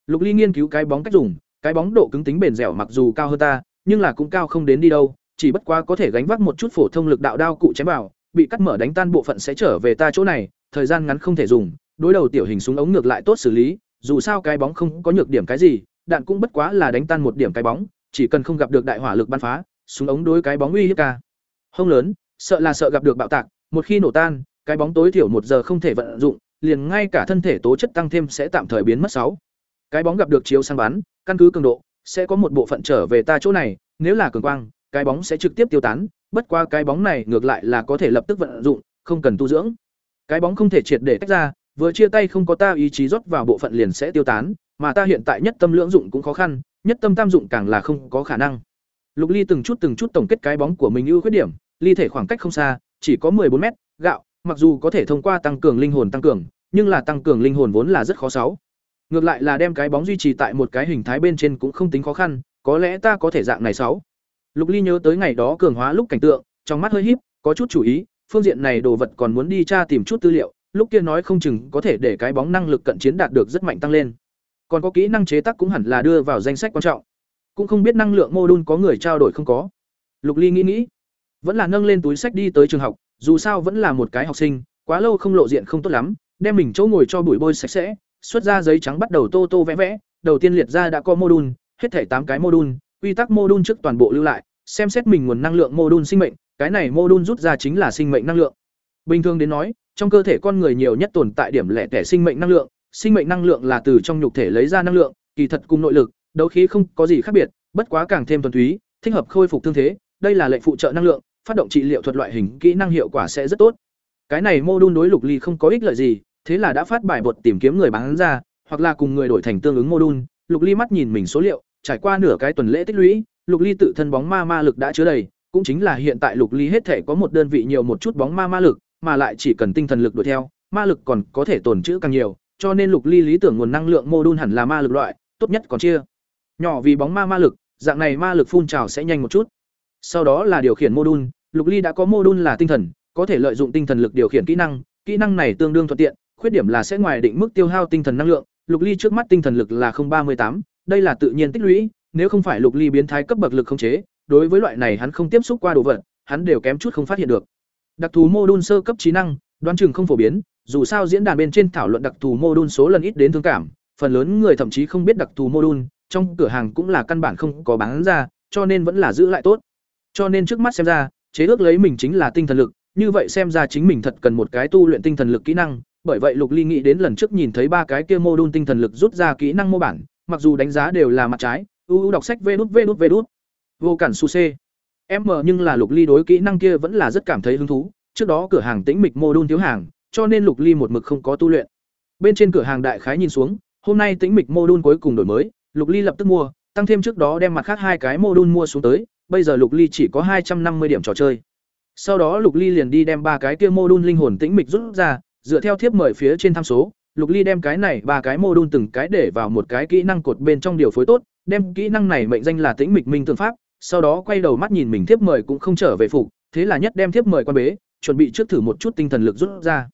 Lục Ly nghiên cứu cái bóng cách dùng, cái bóng độ cứng tính bền dẻo mặc dù cao hơn ta, nhưng là cũng cao không đến đi đâu, chỉ bất quá có thể gánh vác một chút phổ thông lực đạo đao cụ chém vào, bị cắt mở đánh tan bộ phận sẽ trở về ta chỗ này, thời gian ngắn không thể dùng, đối đầu tiểu hình súng ống ngược lại tốt xử lý, dù sao cái bóng không có nhược điểm cái gì, đạn cũng bất quá là đánh tan một điểm cái bóng, chỉ cần không gặp được đại hỏa lực bắn phá, súng ống đối cái bóng uy hiếp ca. Không lớn, sợ là sợ gặp được bạo tạc, một khi nổ tan, cái bóng tối thiểu một giờ không thể vận dụng, liền ngay cả thân thể tố chất tăng thêm sẽ tạm thời biến mất sáu. Cái bóng gặp được chiếu sáng bắn, căn cứ cường độ, sẽ có một bộ phận trở về ta chỗ này, nếu là cường quang, cái bóng sẽ trực tiếp tiêu tán, bất qua cái bóng này ngược lại là có thể lập tức vận dụng, không cần tu dưỡng. Cái bóng không thể triệt để tách ra, vừa chia tay không có ta ý chí rót vào bộ phận liền sẽ tiêu tán, mà ta hiện tại nhất tâm lưỡng dụng cũng khó khăn, nhất tâm tam dụng càng là không có khả năng. Lục Ly từng chút từng chút tổng kết cái bóng của mình ưu khuyết điểm, ly thể khoảng cách không xa, chỉ có 14 mét, gạo, mặc dù có thể thông qua tăng cường linh hồn tăng cường, nhưng là tăng cường linh hồn vốn là rất khó sáu. Ngược lại là đem cái bóng duy trì tại một cái hình thái bên trên cũng không tính khó khăn, có lẽ ta có thể dạng này sáu. Lục Ly nhớ tới ngày đó cường hóa lúc cảnh tượng, trong mắt hơi híp, có chút chủ ý, phương diện này đồ vật còn muốn đi tra tìm chút tư liệu, lúc kia nói không chừng có thể để cái bóng năng lực cận chiến đạt được rất mạnh tăng lên. Còn có kỹ năng chế tác cũng hẳn là đưa vào danh sách quan trọng. Cũng không biết năng lượng mô đun có người trao đổi không có. Lục Ly nghĩ nghĩ, vẫn là nâng lên túi sách đi tới trường học, dù sao vẫn là một cái học sinh, quá lâu không lộ diện không tốt lắm, đem mình chỗ ngồi cho bụi bôi sạch sẽ, xuất ra giấy trắng bắt đầu tô tô vẽ vẽ, đầu tiên liệt ra đã có mô đun, hết thảy tám cái mô đun, quy tắc mô đun trước toàn bộ lưu lại, xem xét mình nguồn năng lượng mô đun sinh mệnh, cái này mô đun rút ra chính là sinh mệnh năng lượng. Bình thường đến nói, trong cơ thể con người nhiều nhất tồn tại điểm lẻ tẻ sinh mệnh năng lượng, sinh mệnh năng lượng là từ trong nhục thể lấy ra năng lượng, kỳ thật cùng nội lực, đấu khí không có gì khác biệt, bất quá càng thêm thuần túy, thích hợp khôi phục thương thế, đây là lệnh phụ trợ năng lượng, phát động trị liệu thuật loại hình kỹ năng hiệu quả sẽ rất tốt. Cái này mô đun đối Lục Ly không có ích lợi gì, thế là đã phát bài bột tìm kiếm người bán ra, hoặc là cùng người đổi thành tương ứng mô đun, Lục Ly mắt nhìn mình số liệu, trải qua nửa cái tuần lễ tích lũy, Lục Ly tự thân bóng ma ma lực đã chứa đầy, cũng chính là hiện tại Lục Ly hết thể có một đơn vị nhiều một chút bóng ma ma lực, mà lại chỉ cần tinh thần lực đuổi theo, ma lực còn có thể tồn trữ càng nhiều, cho nên Lục Ly lý tưởng nguồn năng lượng mô đun hẳn là ma lực loại, tốt nhất còn chia. Nhỏ vì bóng ma ma lực, dạng này ma lực phun trào sẽ nhanh một chút. Sau đó là điều khiển mô đun, Lục Ly đã có mô đun là tinh thần, có thể lợi dụng tinh thần lực điều khiển kỹ năng, kỹ năng này tương đương thuận tiện, khuyết điểm là sẽ ngoài định mức tiêu hao tinh thần năng lượng, Lục Ly trước mắt tinh thần lực là ba mươi tám, đây là tự nhiên tích lũy, nếu không phải Lục Ly biến thái cấp bậc lực không chế, đối với loại này hắn không tiếp xúc qua đồ vật, hắn đều kém chút không phát hiện được. Đặc thù mô đun sơ cấp trí năng, đoán chừng không phổ biến, dù sao diễn đàn bên trên thảo luận đặc thù mô đun số lần ít đến thương cảm, phần lớn người thậm chí không biết đặc thù mô đun, trong cửa hàng cũng là căn bản không có bán ra, cho nên vẫn là giữ lại tốt. Cho nên trước mắt xem ra, chế ước lấy mình chính là tinh thần lực, như vậy xem ra chính mình thật cần một cái tu luyện tinh thần lực kỹ năng, bởi vậy Lục Ly nghĩ đến lần trước nhìn thấy ba cái kia mô đun tinh thần lực rút ra kỹ năng mô bản, mặc dù đánh giá đều là mặt trái, uu đọc sách vê đút vê đút vê đút. Vô cản su c. M nhưng là Lục Ly đối kỹ năng kia vẫn là rất cảm thấy hứng thú, trước đó cửa hàng tĩnh mịch mô đun thiếu hàng, cho nên Lục Ly một mực không có tu luyện. Bên trên cửa hàng đại khái nhìn xuống, hôm nay tĩnh mịch mô đun cuối cùng đổi mới, Lục Ly lập tức mua, tăng thêm trước đó đem mặt khác hai cái mô đun mua xuống tới, bây giờ Lục Ly chỉ có hai trăm năm mươi điểm trò chơi. Sau đó Lục Ly liền đi đem ba cái kia mô đun linh hồn tĩnh mịch rút ra, dựa theo thiếp mời phía trên tham số, Lục Ly đem cái này ba cái mô đun từng cái để vào một cái kỹ năng cột bên trong điều phối tốt, đem kỹ năng này mệnh danh là tĩnh mịch minh tương pháp, sau đó quay đầu mắt nhìn mình thiếp mời cũng không trở về phục, thế là nhất đem thiếp mời quan bế, chuẩn bị trước thử một chút tinh thần lực rút ra.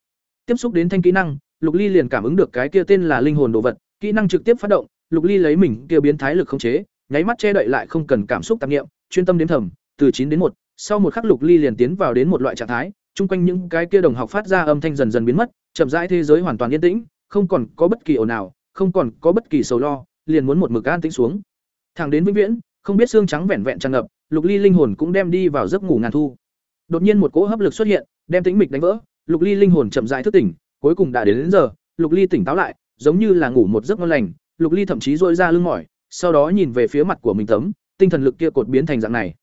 Tiếp xúc đến thanh kỹ năng, Lục Ly liền cảm ứng được cái kia tên là linh hồn đồ vật, kỹ năng trực tiếp phát động, Lục Ly lấy mình kia biến thái lực khống chế, nháy mắt che đậy lại không cần cảm xúc tạp niệm, chuyên tâm đến thầm, từ chín đến một, sau một khắc Lục Ly liền tiến vào đến một loại trạng thái, chung quanh những cái kia đồng học phát ra âm thanh dần dần biến mất, chậm rãi thế giới hoàn toàn yên tĩnh, không còn có bất kỳ ồn nào, không còn có bất kỳ sầu lo, liền muốn một mực an tĩnh xuống. Thẳng đến vĩnh viễn, không biết xương trắng vẹn vẹn tràn ngập, Lục Ly linh hồn cũng đem đi vào giấc ngủ ngàn thu. Đột nhiên một cỗ hấp lực xuất hiện, đem tĩnh mịch đánh vỡ, Lục Ly linh hồn chậm rãi thức tỉnh, cuối cùng đã đến, đến giờ, Lục Ly tỉnh táo lại, giống như là ngủ một giấc ngon lành, Lục Ly thậm chí rỗi ra lưng mỏi, sau đó nhìn về phía mặt của mình tấm, tinh thần lực kia cột biến thành dạng này.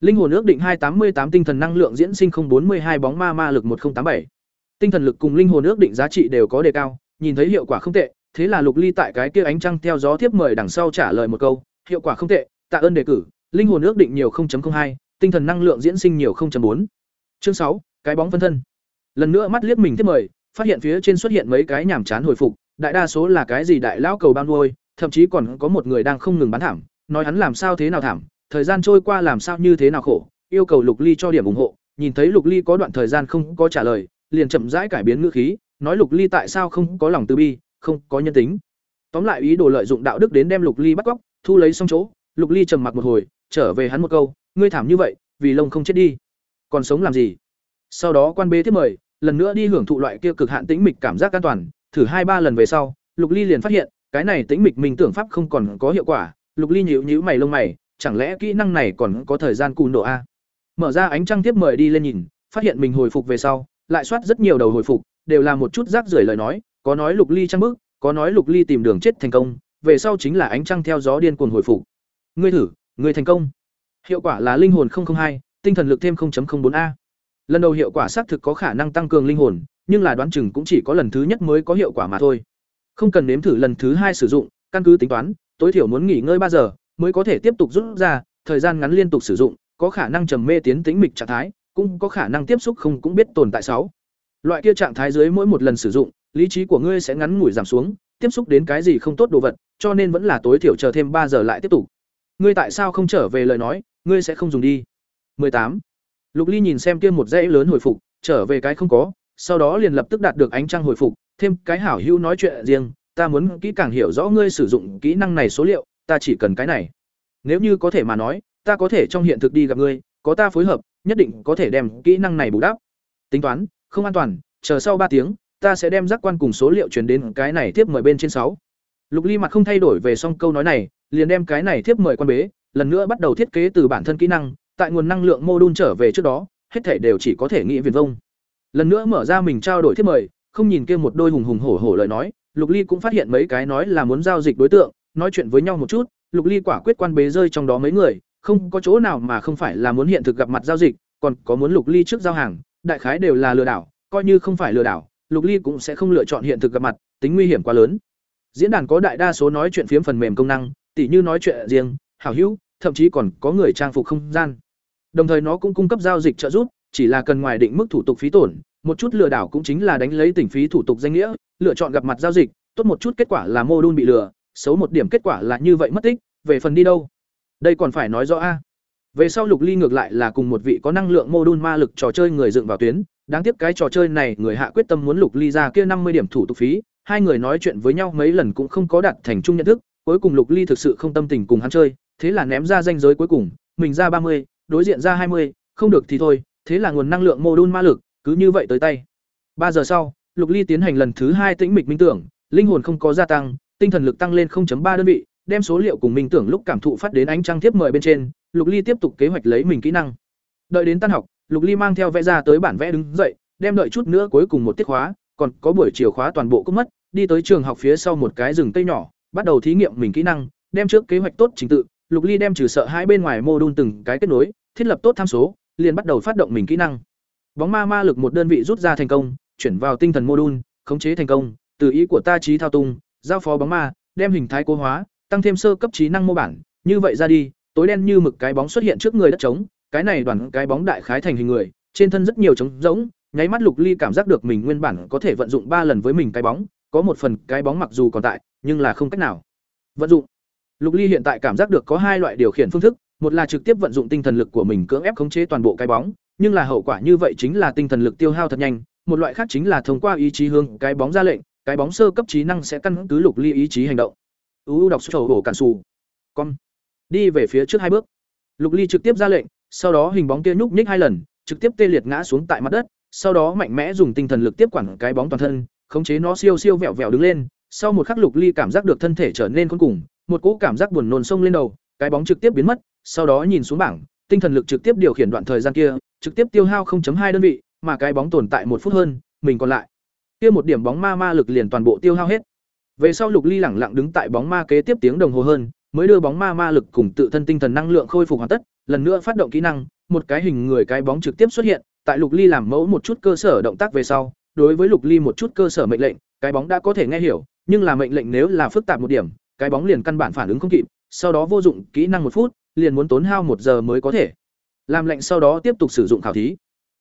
Linh hồn ước định hai tám mươi tám tinh thần năng lượng diễn sinh bốn mươi hai bóng ma ma lực một tám bảy Tinh thần lực cùng linh hồn ước định giá trị đều có đề cao, nhìn thấy hiệu quả không tệ, thế là Lục Ly tại cái kia ánh trăng theo gió tiếp mời đằng sau trả lời một câu, hiệu quả không tệ, tạ ơn đề cử, linh hồn ước định nhiều 0.02, tinh thần năng lượng diễn sinh nhiều 0.4. Chương sáu, cái bóng phân thân. Lần nữa mắt liếc mình tiếp mời, phát hiện phía trên xuất hiện mấy cái nhảm chán hồi phục, đại đa số là cái gì đại lão cầu ban nuôi, thậm chí còn có một người đang không ngừng bán thảm, nói hắn làm sao thế nào thảm, thời gian trôi qua làm sao như thế nào khổ, yêu cầu Lục Ly cho điểm ủng hộ, nhìn thấy Lục Ly có đoạn thời gian không có trả lời, liền chậm rãi cải biến ngữ khí, nói Lục Ly tại sao không có lòng từ bi, không có nhân tính. Tóm lại ý đồ lợi dụng đạo đức đến đem Lục Ly bắt cóc, thu lấy xong chỗ, Lục Ly trầm mặc một hồi, trở về hắn một câu, ngươi thảm như vậy, vì lông không chết đi, còn sống làm gì? Sau đó quan bê tiếp mời, lần nữa đi hưởng thụ loại kia cực hạn tĩnh mịch cảm giác an toàn, thử hai ba lần về sau, Lục Ly liền phát hiện, cái này tĩnh mịch mình tưởng pháp không còn có hiệu quả, Lục Ly nhíu nhíu mày lông mày, chẳng lẽ kỹ năng này còn có thời gian cùn độ à? a? Mở ra ánh trăng tiếp mời đi lên nhìn, phát hiện mình hồi phục về sau, lại soát rất nhiều đầu hồi phục, đều là một chút rác rưởi lời nói, có nói Lục Ly trăng bước, có nói Lục Ly tìm đường chết thành công, về sau chính là ánh trăng theo gió điên cuồng hồi phục. Ngươi thử, ngươi thành công. Hiệu quả là linh hồn 002, tinh thần lực thêm 0.04a. Lần đầu hiệu quả xác thực có khả năng tăng cường linh hồn, nhưng là đoán chừng cũng chỉ có lần thứ nhất mới có hiệu quả mà thôi. Không cần nếm thử lần thứ hai sử dụng, căn cứ tính toán, tối thiểu muốn nghỉ ngơi ba giờ mới có thể tiếp tục rút ra, thời gian ngắn liên tục sử dụng, có khả năng trầm mê tiến tĩnh mịch trạng thái, cũng có khả năng tiếp xúc không cũng biết tồn tại sáu. Loại kia trạng thái dưới mỗi một lần sử dụng, lý trí của ngươi sẽ ngắn ngủi giảm xuống, tiếp xúc đến cái gì không tốt đồ vật, cho nên vẫn là tối thiểu chờ thêm ba giờ lại tiếp tục. Ngươi tại sao không trở về lời nói, ngươi sẽ không dùng đi. 18. Lục Ly nhìn xem kia một dãy lớn hồi phục, trở về cái không có, sau đó liền lập tức đạt được ánh trăng hồi phục, thêm cái hảo hữu nói chuyện riêng, ta muốn kỹ càng hiểu rõ ngươi sử dụng kỹ năng này số liệu, ta chỉ cần cái này. Nếu như có thể mà nói, ta có thể trong hiện thực đi gặp ngươi, có ta phối hợp, nhất định có thể đem kỹ năng này bù đắp. Tính toán, không an toàn, chờ sau ba tiếng, ta sẽ đem giác quan cùng số liệu truyền đến cái này tiếp mời bên trên sáu. Lục Ly mặt không thay đổi về xong câu nói này, liền đem cái này tiếp mời quan bế, lần nữa bắt đầu thiết kế từ bản thân kỹ năng, tại nguồn năng lượng mô đun trở về trước đó, hết thảy đều chỉ có thể nghĩ viền vông. Lần nữa mở ra mình trao đổi thiết mời, không nhìn kia một đôi hùng hùng hổ hổ lời nói, Lục Ly cũng phát hiện mấy cái nói là muốn giao dịch đối tượng, nói chuyện với nhau một chút, Lục Ly quả quyết quan bế rơi trong đó mấy người, không có chỗ nào mà không phải là muốn hiện thực gặp mặt giao dịch, còn có muốn Lục Ly trước giao hàng, đại khái đều là lừa đảo, coi như không phải lừa đảo, Lục Ly cũng sẽ không lựa chọn hiện thực gặp mặt, tính nguy hiểm quá lớn. Diễn đàn có đại đa số nói chuyện phiếm phần mềm công năng, tỉ như nói chuyện riêng, hảo hữu, thậm chí còn có người trang phục không gian. Đồng thời nó cũng cung cấp giao dịch trợ giúp, chỉ là cần ngoài định mức thủ tục phí tổn, một chút lừa đảo cũng chính là đánh lấy tỉnh phí thủ tục danh nghĩa, lựa chọn gặp mặt giao dịch, tốt một chút kết quả là mô đun bị lừa, xấu một điểm kết quả là như vậy mất tích, về phần đi đâu. Đây còn phải nói rõ a. Về sau Lục Ly ngược lại là cùng một vị có năng lượng mô đun ma lực trò chơi người dựng vào tuyến, đáng tiếc cái trò chơi này người hạ quyết tâm muốn Lục Ly ra kia năm mươi điểm thủ tục phí, hai người nói chuyện với nhau mấy lần cũng không có đạt thành chung nhận thức, cuối cùng Lục Ly thực sự không tâm tình cùng hắn chơi, thế là ném ra danh giới cuối cùng, mình ra ba mươi, đối diện ra hai mươi, không được thì thôi, thế là nguồn năng lượng mô đun ma lực cứ như vậy tới tay. ba giờ sau, Lục Ly tiến hành lần thứ hai tĩnh mịch minh tưởng, linh hồn không có gia tăng, tinh thần lực tăng lên 0.3 đơn vị, đem số liệu cùng minh tưởng lúc cảm thụ phát đến ánh trăng tiếp mời bên trên, Lục Ly tiếp tục kế hoạch lấy mình kỹ năng. Đợi đến tan học, Lục Ly mang theo vẽ ra tới bản vẽ đứng dậy, đem đợi chút nữa cuối cùng một tiết khóa, còn có buổi chiều khóa toàn bộ cũng mất, đi tới trường học phía sau một cái rừng cây nhỏ, bắt đầu thí nghiệm mình kỹ năng, đem trước kế hoạch tốt trình tự, Lục Ly đem trừ sợ hai bên ngoài mô đun từng cái kết nối, thiết lập tốt tham số, liền bắt đầu phát động mình kỹ năng. Bóng ma ma lực một đơn vị rút ra thành công, chuyển vào tinh thần mô đun, khống chế thành công, từ ý của ta trí thao tung, giao phó bóng ma, đem hình thái cố hóa, tăng thêm sơ cấp trí năng mô bản, như vậy ra đi, tối đen như mực cái bóng xuất hiện trước người đất trống, cái này đoàn cái bóng đại khái thành hình người, trên thân rất nhiều trống rỗng, nháy mắt Lục Ly cảm giác được mình nguyên bản có thể vận dụng ba lần với mình cái bóng, có một phần cái bóng mặc dù còn tại, nhưng là không cách nào vận dụng. Lục Ly hiện tại cảm giác được có hai loại điều khiển phương thức, một là trực tiếp vận dụng tinh thần lực của mình cưỡng ép khống chế toàn bộ cái bóng, nhưng là hậu quả như vậy chính là tinh thần lực tiêu hao thật nhanh, một loại khác chính là thông qua ý chí hướng cái bóng ra lệnh, cái bóng sơ cấp trí năng sẽ căn cứ Lục Ly ý chí hành động. U đọc sổ hổ cản xù Con. đi về phía trước hai bước. Lục ly trực tiếp ra lệnh, sau đó hình bóng kia nhúc nhích hai lần, trực tiếp tê liệt ngã xuống tại mặt đất, sau đó mạnh mẽ dùng tinh thần lực tiếp quản cái bóng toàn thân, khống chế nó siêu siêu vẹo vẹo đứng lên. Sau một khắc lục ly cảm giác được thân thể trở nên khôn cùng, một cỗ cảm giác buồn nôn sông lên đầu, cái bóng trực tiếp biến mất, sau đó nhìn xuống bảng, tinh thần lực trực tiếp điều khiển đoạn thời gian kia, trực tiếp tiêu hao 0.2 đơn vị, mà cái bóng tồn tại một phút hơn, mình còn lại. Kia một điểm bóng ma ma lực liền toàn bộ tiêu hao hết về sau lục ly lẳng lặng đứng tại bóng ma kế tiếp tiếng đồng hồ hơn, mới đưa bóng ma ma lực cùng tự thân tinh thần năng lượng khôi phục hoàn tất, lần nữa phát động kỹ năng, một cái hình người cái bóng trực tiếp xuất hiện, tại lục ly làm mẫu một chút cơ sở động tác về sau, đối với lục ly một chút cơ sở mệnh lệnh, cái bóng đã có thể nghe hiểu, nhưng là mệnh lệnh nếu là phức tạp một điểm, cái bóng liền căn bản phản ứng không kịp, sau đó vô dụng kỹ năng một phút, liền muốn tốn hao một giờ mới có thể. Làm lệnh sau đó tiếp tục sử dụng khảo thí.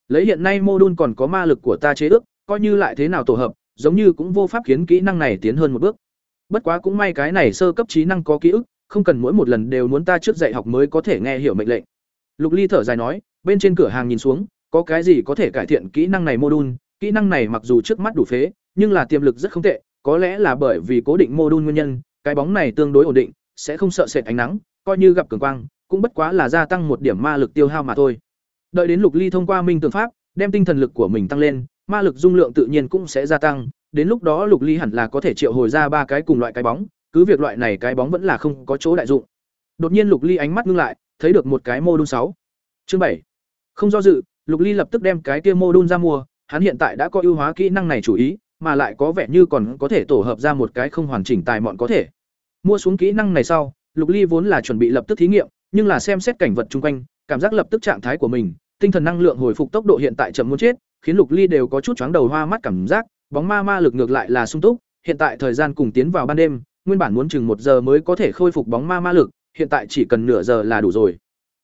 Lấy hiện nay mô đun còn có ma lực của ta chế ước, coi như lại thế nào tổ hợp giống như cũng vô pháp khiến kỹ năng này tiến hơn một bước. Bất quá cũng may cái này sơ cấp trí năng có ký ức, không cần mỗi một lần đều muốn ta trước dạy học mới có thể nghe hiểu mệnh lệnh. Lục ly thở dài nói, bên trên cửa hàng nhìn xuống, có cái gì có thể cải thiện kỹ năng này mô đun kỹ năng này mặc dù trước mắt đủ phế, nhưng là tiềm lực rất không tệ, có lẽ là bởi vì cố định mô đun nguyên nhân, cái bóng này tương đối ổn định, sẽ không sợ sệt ánh nắng, coi như gặp cường quang, cũng bất quá là gia tăng một điểm ma lực tiêu hao mà thôi. Đợi đến lục ly thông qua minh tường pháp, đem tinh thần lực của mình tăng lên ma lực dung lượng tự nhiên cũng sẽ gia tăng, đến lúc đó lục ly hẳn là có thể triệu hồi ra ba cái cùng loại cái bóng, cứ việc loại này cái bóng vẫn là không có chỗ đại dụng. Đột nhiên lục ly ánh mắt ngưng lại, thấy được một cái mô đun sáu. Chương bảy. Không do dự, lục ly lập tức đem cái kia mô đun ra mua, hắn hiện tại đã có ưu hóa kỹ năng này chủ ý, mà lại có vẻ như còn có thể tổ hợp ra một cái không hoàn chỉnh tài mọn có thể. Mua xuống kỹ năng này sau, lục ly vốn là chuẩn bị lập tức thí nghiệm, nhưng là xem xét cảnh vật chung quanh, cảm giác lập tức trạng thái của mình, tinh thần năng lượng hồi phục tốc độ hiện tại chậm muốn chết khiến lục ly đều có chút chóng đầu hoa mắt cảm giác, bóng ma ma lực ngược lại là sung túc, hiện tại thời gian cùng tiến vào ban đêm, nguyên bản muốn chừng một giờ mới có thể khôi phục bóng ma ma lực, hiện tại chỉ cần nửa giờ là đủ rồi.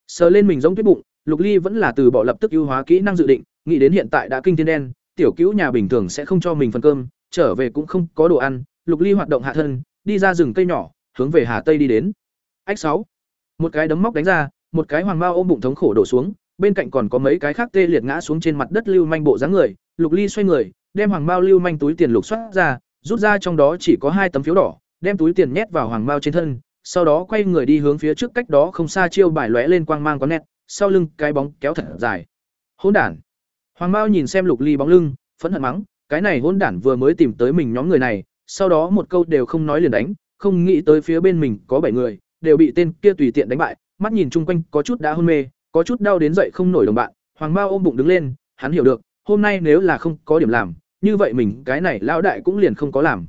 Sờ lên mình giống tuyết bụng, lục ly vẫn là từ bỏ lập tức ưu hóa kỹ năng dự định, nghĩ đến hiện tại đã kinh thiên đen, tiểu cứu nhà bình thường sẽ không cho mình phần cơm, trở về cũng không có đồ ăn, lục ly hoạt động hạ thân, đi ra rừng cây nhỏ, hướng về hà tây đi đến. Ách sáu. Một cái đấm móc đánh ra, một cái hoàng mao ôm bụng thống khổ đổ xuống bên cạnh còn có mấy cái khác tê liệt ngã xuống trên mặt đất lưu manh bộ dáng người, lục ly xoay người, đem hoàng mao lưu manh túi tiền lục xoát ra, rút ra trong đó chỉ có hai tấm phiếu đỏ, đem túi tiền nhét vào hoàng mao trên thân, sau đó quay người đi hướng phía trước cách đó không xa chiêu bài lóe lên quang mang có nét, sau lưng cái bóng kéo thật dài. Hỗn đản. Hoàng mao nhìn xem lục ly bóng lưng, phẫn hận mắng, cái này hỗn đản vừa mới tìm tới mình nhóm người này, sau đó một câu đều không nói liền đánh, không nghĩ tới phía bên mình có bảy người, đều bị tên kia tùy tiện đánh bại, mắt nhìn chung quanh có chút đã hôn mê có chút đau đến dậy không nổi đồng bạn, hoàng mao ôm bụng đứng lên, hắn hiểu được, hôm nay nếu là không có điểm làm, như vậy mình, cái này lão đại cũng liền không có làm.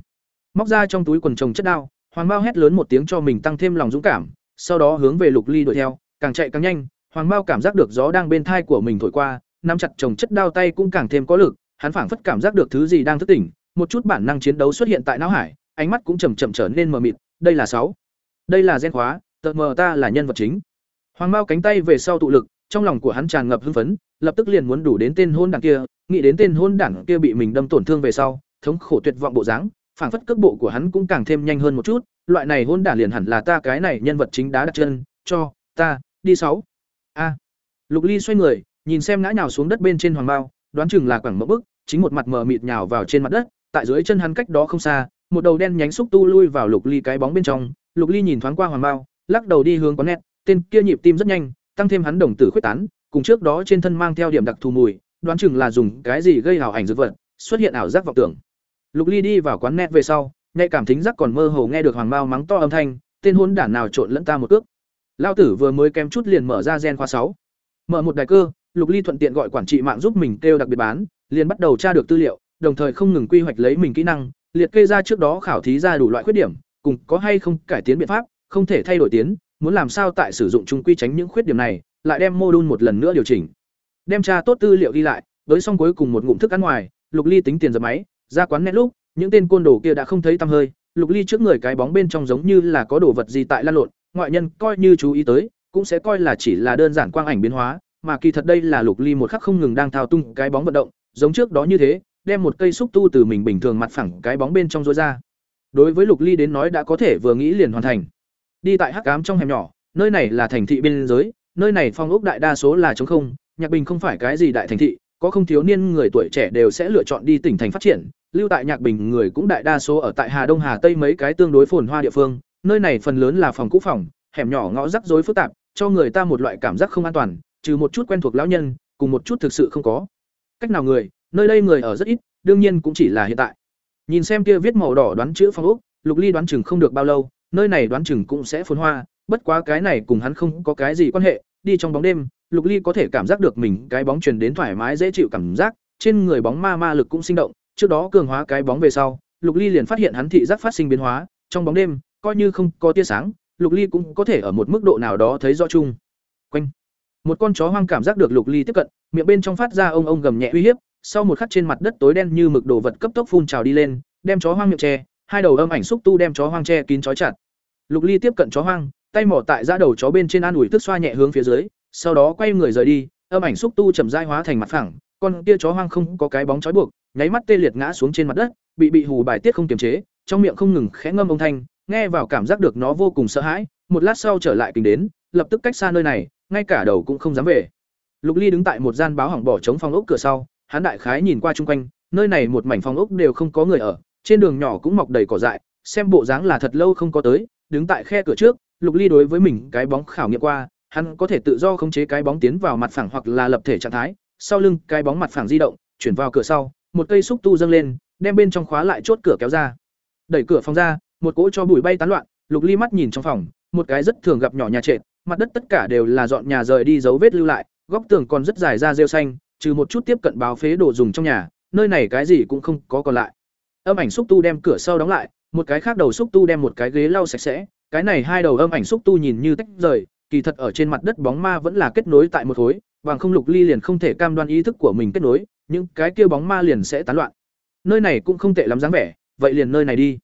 Móc ra trong túi quần trồng chất đao, hoàng mao hét lớn một tiếng cho mình tăng thêm lòng dũng cảm, sau đó hướng về lục ly đuổi theo, càng chạy càng nhanh, hoàng mao cảm giác được gió đang bên thai của mình thổi qua, nắm chặt trồng chất đao tay cũng càng thêm có lực, hắn phảng phất cảm giác được thứ gì đang thức tỉnh, một chút bản năng chiến đấu xuất hiện tại não hải, ánh mắt cũng chầm chậm trở nên mờ mịt, đây là sáu, đây là gen khóa tợt mờ ta là nhân vật chính hoàng mao cánh tay về sau tụ lực trong lòng của hắn tràn ngập hưng phấn lập tức liền muốn đủ đến tên hôn đảng kia nghĩ đến tên hôn đảng kia bị mình đâm tổn thương về sau thống khổ tuyệt vọng bộ dáng phảng phất cước bộ của hắn cũng càng thêm nhanh hơn một chút loại này hôn đản liền hẳn là ta cái này nhân vật chính đá đặt chân cho ta đi sáu. A. Lục ly xoay người nhìn xem ngã nhào xuống đất bên trên hoàng Mao, đoán chừng là quẳng mộng bức chính một mặt mờ mịt nhào vào trên mặt đất tại dưới chân hắn cách đó không xa một đầu đen nhánh xúc tu lui vào lục ly cái bóng bên trong lục ly nhìn thoáng qua hoàng Mao, lắc đầu đi hướng quán nét tên kia nhịp tim rất nhanh, tăng thêm hắn đồng tử khuyết tán, cùng trước đó trên thân mang theo điểm đặc thù mùi, đoán chừng là dùng cái gì gây ảo ảnh dược vật, xuất hiện ảo giác vọng tưởng. Lục ly đi vào quán net về sau, nhạy cảm thính giác còn mơ hồ nghe được hoàng Mao mắng to âm thanh, tên hỗn đản nào trộn lẫn ta một cước. Lão tử vừa mới kém chút liền mở ra gen khoa sáu. Mở một đài cơ, lục ly thuận tiện gọi quản trị mạng giúp mình kêu đặc biệt bán, liền bắt đầu tra được tư liệu, đồng thời không ngừng quy hoạch lấy mình kỹ năng, liệt kê ra trước đó khảo thí ra đủ loại khuyết điểm, cùng có hay không cải tiến biện pháp, không thể thay đổi tiến muốn làm sao tại sử dụng trung quy tránh những khuyết điểm này, lại đem mô đun một lần nữa điều chỉnh. Đem tra tốt tư liệu đi lại, đối xong cuối cùng một ngụm thức ăn ngoài, lục ly tính tiền giật máy, ra quán nét lúc, những tên côn đồ kia đã không thấy tăm hơi, lục ly trước người cái bóng bên trong giống như là có đồ vật gì tại lan lộn, ngoại nhân coi như chú ý tới, cũng sẽ coi là chỉ là đơn giản quang ảnh biến hóa, mà kỳ thật đây là lục ly một khắc không ngừng đang thao tung cái bóng vận động, giống trước đó như thế, đem một cây xúc tu từ mình bình thường mặt phẳng cái bóng bên trong rối ra. Đối với lục ly đến nói đã có thể vừa nghĩ liền hoàn thành đi tại hắc cám trong hẻm nhỏ nơi này là thành thị biên giới nơi này phong ốc đại đa số là trống không nhạc bình không phải cái gì đại thành thị có không thiếu niên người tuổi trẻ đều sẽ lựa chọn đi tỉnh thành phát triển lưu tại nhạc bình người cũng đại đa số ở tại hà đông hà tây mấy cái tương đối phồn hoa địa phương nơi này phần lớn là phòng cũ phòng hẻm nhỏ ngõ rắc rối phức tạp, cho người ta một loại cảm giác không an toàn, trừ một chút quen thuộc lão nhân, cùng một chút thực sự không có. Cách nào người, nơi đây người ở rất ít, đương nhiên cũng chỉ là hiện tại. Nhìn xem kia viết màu đỏ đoán chữ phong ốc, Lục Ly đoán chừng không được bao lâu, nơi này đoán chừng cũng sẽ phồn hoa, bất quá cái này cùng hắn không có cái gì quan hệ, đi trong bóng đêm, Lục Ly có thể cảm giác được mình cái bóng truyền đến thoải mái dễ chịu cảm giác, trên người bóng ma ma lực cũng sinh động, trước đó cường hóa cái bóng về sau, Lục Ly liền phát hiện hắn thị giác phát sinh biến hóa, trong bóng đêm, coi như không có tia sáng, Lục Ly cũng có thể ở một mức độ nào đó thấy rõ chung. Quanh. Một con chó hoang cảm giác được Lục Ly tiếp cận, miệng bên trong phát ra ông ông gầm nhẹ uy hiếp, sau một khắc trên mặt đất tối đen như mực đồ vật cấp tốc phun trào đi lên, đem chó hoang miệng che, hai đầu âm ảnh xúc tu đem chó hoang che kín chói chặt. Lục Ly tiếp cận chó hoang, tay mỏ tại da đầu chó bên trên an ủi tức xoa nhẹ hướng phía dưới, sau đó quay người rời đi, âm ảnh xúc tu chậm rãi hóa thành mặt phẳng, con kia chó hoang không có cái bóng trói buộc, nháy mắt tê liệt ngã xuống trên mặt đất, bị bị hù bài tiết không kiềm chế, trong miệng không ngừng khẽ ngâm âm thanh, nghe vào cảm giác được nó vô cùng sợ hãi, một lát sau trở lại kinh đến, lập tức cách xa nơi này, ngay cả đầu cũng không dám về. Lục Ly đứng tại một gian báo hỏng bỏ chống phòng ốc cửa sau, hắn đại khái nhìn qua chung quanh, nơi này một mảnh phòng ốc đều không có người ở, trên đường nhỏ cũng mọc đầy cỏ dại, xem bộ dáng là thật lâu không có tới, đứng tại khe cửa trước, Lục Ly đối với mình cái bóng khảo nghiệm qua, hắn có thể tự do khống chế cái bóng tiến vào mặt phẳng hoặc là lập thể trạng thái, sau lưng cái bóng mặt phẳng di động, chuyển vào cửa sau, một cây xúc tu dâng lên, đem bên trong khóa lại chốt cửa kéo ra. Đẩy cửa phòng ra, một cỗ cho bụi bay tán loạn, Lục Ly mắt nhìn trong phòng, một cái rất thường gặp nhỏ nhà trệt, mặt đất tất cả đều là dọn nhà rời đi dấu vết lưu lại, góc tường còn rất dài ra rêu xanh, trừ một chút tiếp cận báo phế đồ dùng trong nhà, nơi này cái gì cũng không có còn lại. Âm ảnh xúc tu đem cửa sau đóng lại, một cái khác đầu xúc tu đem một cái ghế lau sạch sẽ, cái này hai đầu âm ảnh xúc tu nhìn như tách rời, kỳ thật ở trên mặt đất bóng ma vẫn là kết nối tại một khối, bằng không Lục Ly liền không thể cam đoan ý thức của mình kết nối, những cái kia bóng ma liền sẽ tán loạn. Nơi này cũng không tệ lắm dáng vẻ, vậy liền nơi này đi.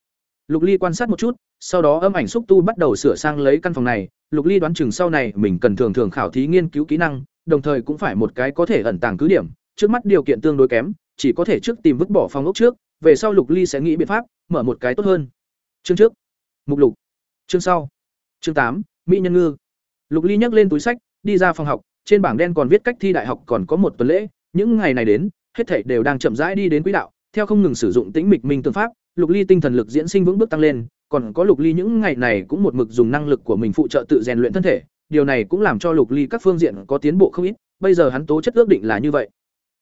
Lục Ly quan sát một chút, sau đó âm ảnh xúc tu bắt đầu sửa sang lấy căn phòng này, Lục Ly đoán chừng sau này mình cần thường thường khảo thí nghiên cứu kỹ năng, đồng thời cũng phải một cái có thể ẩn tàng cứ điểm, trước mắt điều kiện tương đối kém, chỉ có thể trước tìm vứt bỏ phòng ốc trước, về sau Lục Ly sẽ nghĩ biện pháp, mở một cái tốt hơn. Chương trước. Mục lục. Chương sau. Chương tám Mỹ nhân ngư. Lục Ly nhấc lên túi sách, đi ra phòng học, trên bảng đen còn viết cách thi đại học còn có một tuần lễ, những ngày này đến, hết thảy đều đang chậm rãi đi đến quỹ đạo, theo không ngừng sử dụng tĩnh mịch minh tương pháp, Lục Ly tinh thần lực diễn sinh vững bước tăng lên, còn có Lục Ly những ngày này cũng một mực dùng năng lực của mình phụ trợ tự rèn luyện thân thể, điều này cũng làm cho Lục Ly các phương diện có tiến bộ không ít, bây giờ hắn tố chất ước định là như vậy.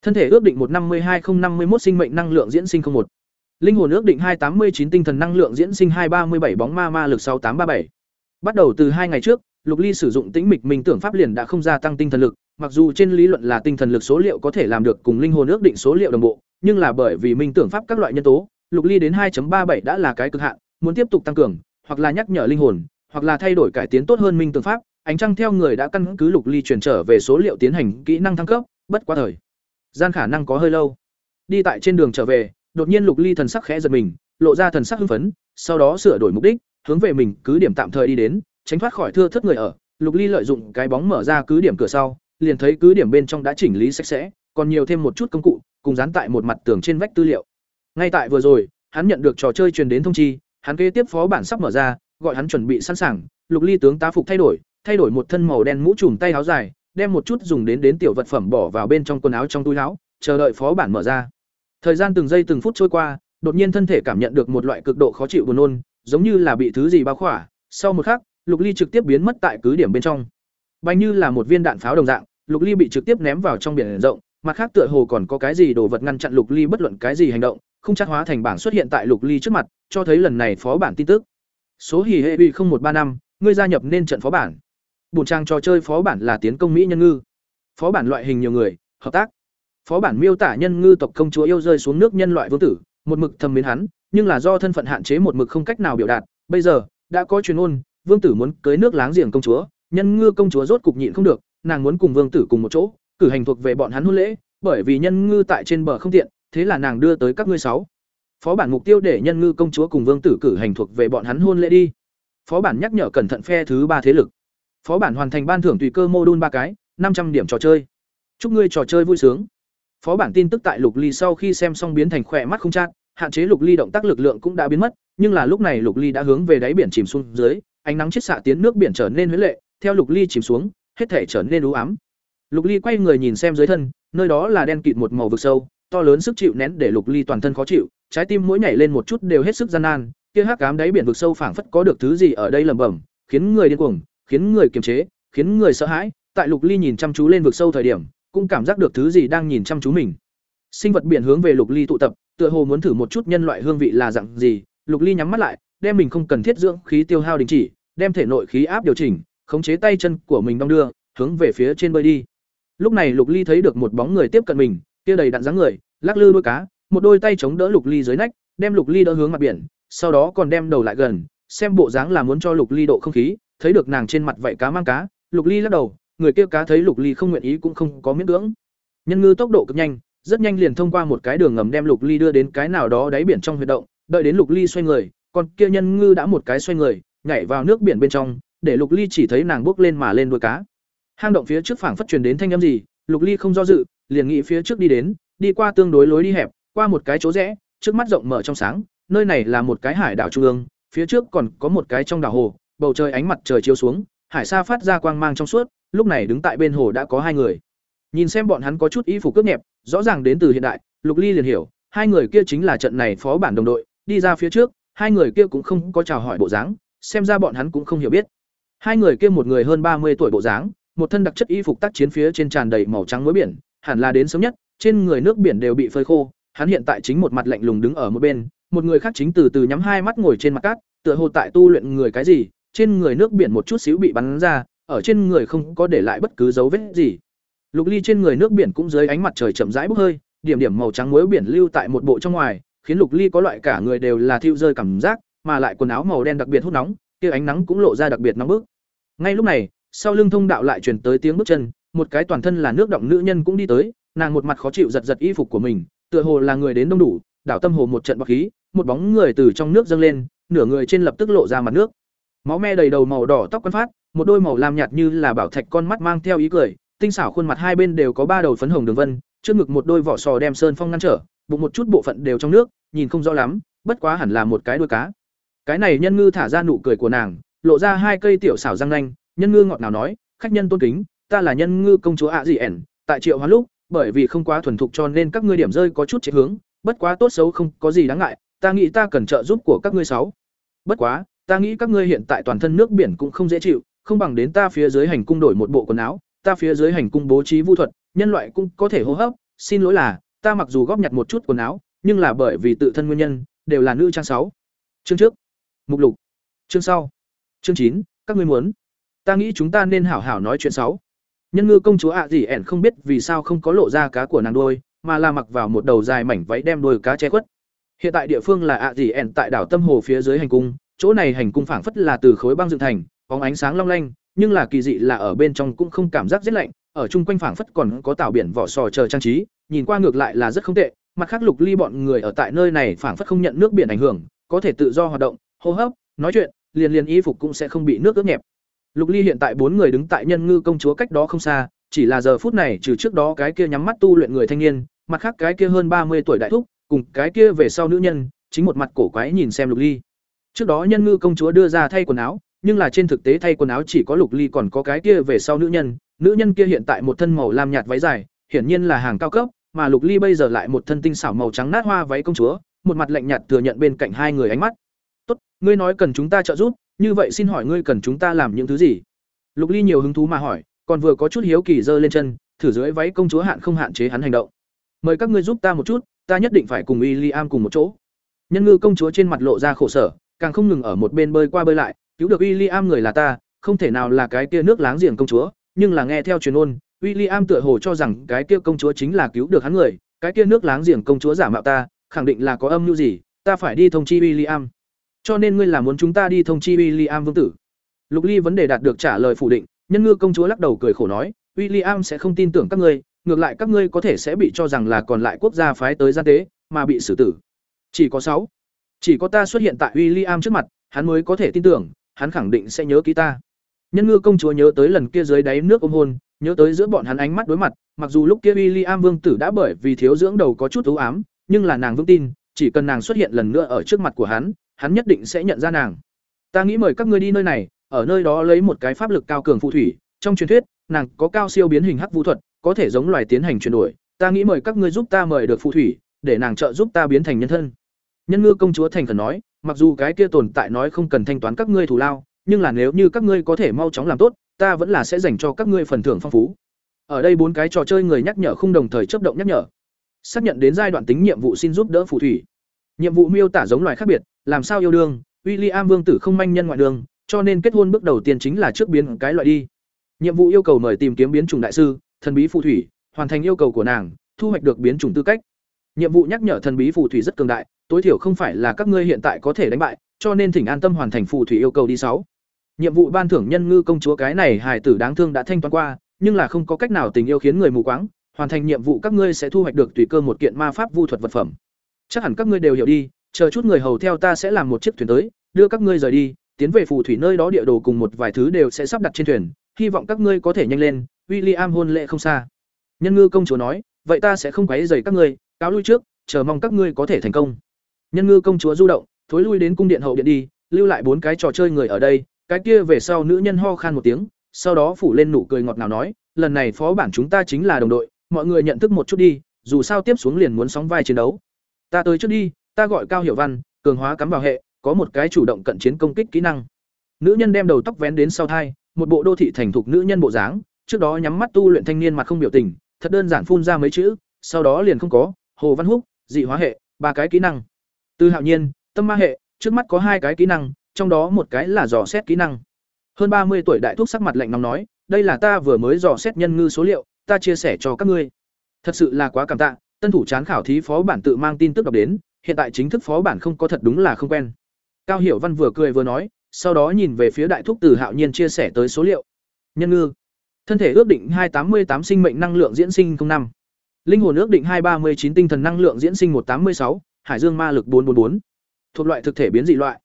Thân thể ước định một năm mươi hai không năm mươi một sinh mệnh năng lượng diễn sinh không một. Linh hồn ước định hai tám mươi chín tinh thần năng lượng diễn sinh hai ba mươi bảy bóng ma ma lực sáu tám ba bảy. Bắt đầu từ hai ngày trước, Lục Ly sử dụng tĩnh mịch minh tưởng pháp liền đã không gia tăng tinh thần lực, mặc dù trên lý luận là tinh thần lực số liệu có thể làm được cùng linh hồn ước định số liệu đồng bộ, nhưng là bởi vì minh tưởng pháp các loại nhân tố, Lục Ly đến 2.37 đã là cái cực hạn, muốn tiếp tục tăng cường, hoặc là nhắc nhở linh hồn, hoặc là thay đổi cải tiến tốt hơn minh tưởng pháp, ánh trăng theo người đã căn cứ Lục Ly truyền trở về số liệu tiến hành kỹ năng thăng cấp, bất quá thời gian khả năng có hơi lâu. Đi tại trên đường trở về, đột nhiên Lục Ly thần sắc khẽ giật mình, lộ ra thần sắc hưng phấn, sau đó sửa đổi mục đích, hướng về mình cứ điểm tạm thời đi đến, tránh thoát khỏi thưa thất người ở. Lục Ly lợi dụng cái bóng mở ra cứ điểm cửa sau, liền thấy cứ điểm bên trong đã chỉnh lý sạch sẽ, còn nhiều thêm một chút công cụ, cùng dán tại một mặt tường trên vách tư liệu. Ngay tại vừa rồi, hắn nhận được trò chơi truyền đến thông chi, hắn kế tiếp phó bản sắp mở ra, gọi hắn chuẩn bị sẵn sàng, Lục Ly tướng tá phục thay đổi, thay đổi một thân màu đen mũ trùm tay áo dài, đem một chút dùng đến đến tiểu vật phẩm bỏ vào bên trong quần áo trong túi áo, chờ đợi phó bản mở ra. Thời gian từng giây từng phút trôi qua, đột nhiên thân thể cảm nhận được một loại cực độ khó chịu buồn nôn, giống như là bị thứ gì bao khỏa, sau một khắc, Lục Ly trực tiếp biến mất tại cứ điểm bên trong. Bành như là một viên đạn pháo đồng dạng, Lục Ly bị trực tiếp ném vào trong biển rộng, mặt khác tựa hồ còn có cái gì đồ vật ngăn chặn Lục Ly bất luận cái gì hành động, không chắc hóa thành bảng xuất hiện tại Lục Ly trước mặt, cho thấy lần này phó bản tin tức. Số hỉ hệ uy một ba năm, ngươi gia nhập nên trận phó bản. Bổn trang trò chơi phó bản là tiến công mỹ nhân ngư. Phó bản loại hình nhiều người, hợp tác. Phó bản miêu tả nhân ngư tộc công chúa yêu rơi xuống nước nhân loại vương tử, một mực thầm mến hắn, nhưng là do thân phận hạn chế một mực không cách nào biểu đạt, bây giờ đã có truyền ôn, vương tử muốn cưới nước láng giềng công chúa, nhân ngư công chúa rốt cục nhịn không được, nàng muốn cùng vương tử cùng một chỗ, cử hành thuộc về bọn hắn hôn lễ, bởi vì nhân ngư tại trên bờ không tiện, thế là nàng đưa tới các ngươi sáu. Phó bản mục tiêu để nhân ngư công chúa cùng vương tử cử hành thuộc về bọn hắn hôn lễ đi. Phó bản nhắc nhở cẩn thận phe thứ ba thế lực. Phó bản hoàn thành ban thưởng tùy cơ mô đun ba cái, năm trăm điểm trò chơi. Chúc ngươi trò chơi vui sướng. Phó bản tin tức tại Lục Ly sau khi xem xong biến thành khỏe mắt không chát, hạn chế Lục Ly động tác lực lượng cũng đã biến mất, nhưng là lúc này Lục Ly đã hướng về đáy biển chìm xuống dưới, ánh nắng chiết xạ tiến nước biển trở nên huyễn lệ, theo Lục Ly chìm xuống, hết thể trở nên u ám. Lục Ly quay người nhìn xem dưới thân, nơi đó là đen kịt một màu vực sâu, to lớn sức chịu nén để Lục Ly toàn thân khó chịu, trái tim mỗi nhảy lên một chút đều hết sức gian nan, kia hắc ám đáy biển vực sâu phảng phất có được thứ gì ở đây lẩm bẩm, khiến người điên cuồng, khiến người kiềm chế, khiến người sợ hãi, tại Lục Ly nhìn chăm chú lên vực sâu thời điểm, cũng cảm giác được thứ gì đang nhìn chăm chú mình. Sinh vật biển hướng về Lục Ly tụ tập, tựa hồ muốn thử một chút nhân loại hương vị là dạng gì, Lục Ly nhắm mắt lại, đem mình không cần thiết dưỡng khí tiêu hao đình chỉ, đem thể nội khí áp điều chỉnh, khống chế tay chân của mình đong đưa, hướng về phía trên bơi đi. Lúc này Lục Ly thấy được một bóng người tiếp cận mình, kia đầy đặn dáng người, lắc lư đuôi cá, một đôi tay chống đỡ Lục Ly dưới nách, đem Lục Ly đỡ hướng mặt biển, sau đó còn đem đầu lại gần, xem bộ dáng là muốn cho Lục Ly độ không khí, thấy được nàng trên mặt vậy cá mang cá, Lục Ly lắc đầu, người kia cá thấy Lục Ly không nguyện ý cũng không có miễn cưỡng. Nhân ngư tốc độ cực nhanh, rất nhanh liền thông qua một cái đường ngầm đem Lục Ly đưa đến cái nào đó đáy biển trong huy động, đợi đến Lục Ly xoay người, còn kia nhân ngư đã một cái xoay người, nhảy vào nước biển bên trong, để Lục Ly chỉ thấy nàng bước lên mà lên đuôi cá. Hang động phía trước phảng phất truyền đến thanh âm gì, Lục Ly không do dự, liền nghĩ phía trước đi đến, đi qua tương đối lối đi hẹp, qua một cái chỗ rẽ, trước mắt rộng mở trong sáng, nơi này là một cái hải đảo trung ương, phía trước còn có một cái trong đảo hồ, bầu trời ánh mặt trời chiếu xuống, hải sa phát ra quang mang trong suốt, lúc này đứng tại bên hồ đã có hai người. Nhìn xem bọn hắn có chút y phục cướp nhẹp, rõ ràng đến từ hiện đại, Lục Ly liền hiểu, hai người kia chính là trận này phó bản đồng đội, đi ra phía trước, hai người kia cũng không có chào hỏi bộ dáng, xem ra bọn hắn cũng không hiểu biết. Hai người kia một người hơn ba mươi tuổi bộ dáng, một thân đặc chất y phục tác chiến phía trên tràn đầy màu trắng muối biển, hẳn là đến sớm nhất, trên người nước biển đều bị phơi khô, hắn hiện tại chính một mặt lạnh lùng đứng ở một bên, một người khác chính từ từ nhắm hai mắt ngồi trên mặt cát, tựa hồ tại tu luyện người cái gì, trên người nước biển một chút xíu bị bắn ra, ở trên người không có để lại bất cứ dấu vết gì. Lục Ly trên người nước biển cũng dưới ánh mặt trời chậm rãi bốc hơi, điểm điểm màu trắng muối biển lưu tại một bộ trong ngoài, khiến Lục Ly có loại cả người đều là thiêu rơi cảm giác, mà lại quần áo màu đen đặc biệt hút nóng, kia ánh nắng cũng lộ ra đặc biệt nóng bức. Ngay lúc này, sau lưng thông đạo lại truyền tới tiếng bước chân, một cái toàn thân là nước động nữ nhân cũng đi tới, nàng một mặt khó chịu giật giật y phục của mình, tựa hồ là người đến đông đủ, đảo tâm hồ một trận bạc khí, một bóng người từ trong nước dâng lên, nửa người trên lập tức lộ ra mặt nước. Máu me đầy đầu màu đỏ tóc quăn phát, một đôi màu lam nhạt như là bảo thạch con mắt mang theo ý cười, tinh xảo khuôn mặt hai bên đều có ba đầu phấn hồng đường vân, trước ngực một đôi vỏ sò đem sơn phong ngăn trở, bụng một chút bộ phận đều trong nước, nhìn không rõ lắm, bất quá hẳn là một cái đuôi cá. Cái này nhân ngư thả ra nụ cười của nàng, lộ ra hai cây tiểu xảo răng nanh, nhân ngư ngọt nào nói, khách nhân tôn kính, ta là nhân ngư công chúa ạ gì ẻn, tại Triệu Hoán lúc, bởi vì không quá thuần thục cho nên các ngươi điểm rơi có chút chạy hướng, bất quá tốt xấu không có gì đáng ngại, ta nghĩ ta cần trợ giúp của các ngươi sáu. Bất quá, ta nghĩ các ngươi hiện tại toàn thân nước biển cũng không dễ chịu, không bằng đến ta phía dưới hành cung đổi một bộ quần áo, ta phía dưới hành cung bố trí vu thuật, nhân loại cũng có thể hô hấp, xin lỗi là, ta mặc dù góp nhặt một chút quần áo, nhưng là bởi vì tự thân nguyên nhân, đều là nữ trang sáu. Chương trước, mục lục. Chương sau. Chương chín, các ngươi muốn. Ta nghĩ chúng ta nên hảo hảo nói chuyện sáu. Nhân ngư công chúa ạ gì ẻn không biết vì sao không có lộ ra cá của nàng đuôi, mà là mặc vào một đầu dài mảnh váy đem đuôi cá che khuất. Hiện tại địa phương là ạ gì ẻn tại đảo Tâm Hồ phía dưới hành cung, chỗ này hành cung phảng phất là từ khối băng dựng thành, bóng ánh sáng long lanh, nhưng là kỳ dị là ở bên trong cũng không cảm giác rét lạnh, ở chung quanh phảng phất còn có tảo biển vỏ sò chờ trang trí, nhìn qua ngược lại là rất không tệ, mặt khác Lục Ly bọn người ở tại nơi này phảng phất không nhận nước biển ảnh hưởng, có thể tự do hoạt động, hô hấp, nói chuyện, liền liền y phục cũng sẽ không bị nước ướt nhẹp. Lục Ly hiện tại bốn người đứng tại Nhân Ngư công chúa cách đó không xa, chỉ là giờ phút này trừ trước đó cái kia nhắm mắt tu luyện người thanh niên, mặt khác cái kia hơn ba mươi tuổi đại thúc, cùng cái kia về sau nữ nhân, chính một mặt cổ quái nhìn xem Lục Ly. Trước đó Nhân Ngư công chúa đưa ra thay quần áo, nhưng là trên thực tế thay quần áo chỉ có Lục Ly còn có cái kia về sau nữ nhân, nữ nhân kia hiện tại một thân màu lam nhạt váy dài, hiển nhiên là hàng cao cấp, mà Lục Ly bây giờ lại một thân tinh xảo màu trắng nát hoa váy công chúa, một mặt lạnh nhạt thừa nhận bên cạnh hai người ánh mắt. "Tốt, ngươi nói cần chúng ta trợ giúp, như vậy xin hỏi ngươi cần chúng ta làm những thứ gì?" Lục Ly nhiều hứng thú mà hỏi, còn vừa có chút hiếu kỳ giơ lên chân, thử dưới váy công chúa hạn không hạn chế hắn hành động. "Mời các ngươi giúp ta một chút, ta nhất định phải cùng William cùng một chỗ." Nhân ngư công chúa trên mặt lộ ra khổ sở, càng không ngừng ở một bên bơi qua bơi lại, cứu được William người là ta, không thể nào là cái kia nước láng giềng công chúa, nhưng là nghe theo truyền ngôn, William tựa hồ cho rằng cái kia công chúa chính là cứu được hắn người, cái kia nước láng giềng công chúa giả mạo ta, khẳng định là có âm mưu gì, ta phải đi thông chi William. Cho nên ngươi là muốn chúng ta đi thông chi William vương tử. Lục Ly vấn đề đạt được trả lời phủ định, nhân ngư công chúa lắc đầu cười khổ nói, William sẽ không tin tưởng các ngươi, ngược lại các ngươi có thể sẽ bị cho rằng là còn lại quốc gia phái tới gian tế, mà bị xử tử. Chỉ có sáu, chỉ có ta xuất hiện tại William trước mặt, hắn mới có thể tin tưởng, hắn khẳng định sẽ nhớ ký ta. Nhân ngư công chúa nhớ tới lần kia dưới đáy nước ôm hôn, nhớ tới giữa bọn hắn ánh mắt đối mặt, mặc dù lúc kia William vương tử đã bởi vì thiếu dưỡng đầu có chút u ám, nhưng là nàng vững tin, chỉ cần nàng xuất hiện lần nữa ở trước mặt của hắn, hắn nhất định sẽ nhận ra nàng. Ta nghĩ mời các ngươi đi nơi này, ở nơi đó lấy một cái pháp lực cao cường phù thủy, trong truyền thuyết, nàng có cao siêu biến hình hắc vũ thuật, có thể giống loài tiến hành chuyển đổi. Ta nghĩ mời các ngươi giúp ta mời được phù thủy, để nàng trợ giúp ta biến thành nhân thân. Nhân ngư công chúa thành khẩn nói, mặc dù cái kia tồn tại nói không cần thanh toán các ngươi thù lao, nhưng là nếu như các ngươi có thể mau chóng làm tốt, ta vẫn là sẽ dành cho các ngươi phần thưởng phong phú. Ở đây bốn cái trò chơi người nhắc nhở không đồng thời chấp động nhắc nhở. Xác nhận đến giai đoạn tính nhiệm vụ xin giúp đỡ phù thủy. Nhiệm vụ miêu tả giống loài khác biệt, làm sao yêu đương, William vương tử không manh nhân ngoại đường, cho nên kết hôn bước đầu tiên chính là trước biến cái loại đi. Nhiệm vụ yêu cầu mời tìm kiếm biến chủng đại sư, thần bí phù thủy, hoàn thành yêu cầu của nàng, thu hoạch được biến chủng tư cách. Nhiệm vụ nhắc nhở thần bí phù thủy rất cường đại, tối thiểu không phải là các ngươi hiện tại có thể đánh bại, cho nên thỉnh an tâm hoàn thành phù thủy yêu cầu đi sáu. Nhiệm vụ ban thưởng nhân ngư công chúa cái này hài tử đáng thương đã thanh toán qua, nhưng là không có cách nào tình yêu khiến người mù quáng, hoàn thành nhiệm vụ các ngươi sẽ thu hoạch được tùy cơ một kiện ma pháp vu thuật vật phẩm. Chắc hẳn các ngươi đều hiểu đi, chờ chút người hầu theo ta sẽ làm một chiếc thuyền tới, đưa các ngươi rời đi, tiến về phù thủy nơi đó địa đồ cùng một vài thứ đều sẽ sắp đặt trên thuyền, hy vọng các ngươi có thể nhanh lên, William hôn lệ không xa. Nhân ngư công chúa nói, vậy ta sẽ không quấy rầy các ngươi, cáo lui trước, chờ mong các ngươi có thể thành công. Nhân ngư công chúa du động, thối lui đến cung điện hậu điện đi, lưu lại bốn cái trò chơi người ở đây, cái kia về sau nữ nhân ho khan một tiếng, sau đó phủ lên nụ cười ngọt ngào nói, lần này phó bản chúng ta chính là đồng đội, mọi người nhận thức một chút đi, dù sao tiếp xuống liền muốn sóng vai chiến đấu. Ta tới trước đi, ta gọi Cao Hiểu Văn, cường hóa cắm vào hệ, có một cái chủ động cận chiến công kích kỹ năng. Nữ nhân đem đầu tóc vén đến sau thai, một bộ đô thị thành thục nữ nhân bộ dáng, trước đó nhắm mắt tu luyện thanh niên mặt không biểu tình, thật đơn giản phun ra mấy chữ, sau đó liền không có, Hồ Văn Húc, dị hóa hệ, ba cái kỹ năng. Từ Hạo Nhiên, tâm ma hệ, trước mắt có hai cái kỹ năng, trong đó một cái là dò xét kỹ năng. Hơn ba mươi tuổi đại thúc sắc mặt lạnh nóng nói, đây là ta vừa mới dò xét nhân ngư số liệu, ta chia sẻ cho các ngươi. Thật sự là quá cảm tạ, tân thủ chán khảo thí phó bản tự mang tin tức đọc đến, hiện tại chính thức phó bản không có thật đúng là không quen. Cao Hiểu Văn vừa cười vừa nói, sau đó nhìn về phía đại thúc Từ Hạo Nhiên chia sẻ tới số liệu. Nhân ngư, thân thể ước định hai tám mươi tám sinh mệnh năng lượng diễn sinh năm Linh hồn ước định hai ba mươi chín tinh thần năng lượng diễn sinh một tám mươi sáu Hải dương ma lực bốn bốn bốn Thuộc loại thực thể biến dị loại.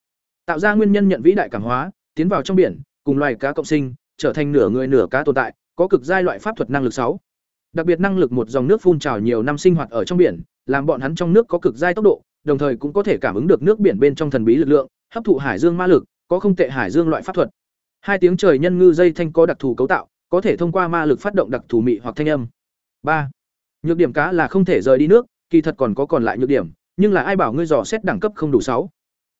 Tạo ra nguyên nhân nhận vĩ đại cảm hóa, tiến vào trong biển, cùng loài cá cộng sinh, trở thành nửa người nửa cá tồn tại, có cực giai loại pháp thuật năng lực sáu Đặc biệt năng lực một dòng nước phun trào nhiều năm sinh hoạt ở trong biển, làm bọn hắn trong nước có cực giai tốc độ, đồng thời cũng có thể cảm ứng được nước biển bên trong thần bí lực lượng, hấp thụ hải dương ma lực, có không tệ hải dương loại pháp thuật. Hai tiếng trời nhân ngư dây thanh có đặc thù cấu tạo, có thể thông qua ma lực phát động đặc thù mị hoặc thanh âm. ba Nhược điểm cá là không thể rời đi nước, kỳ thật còn có còn lại nhược điểm, nhưng là ai bảo ngươi dò xét đẳng cấp không đủ sáu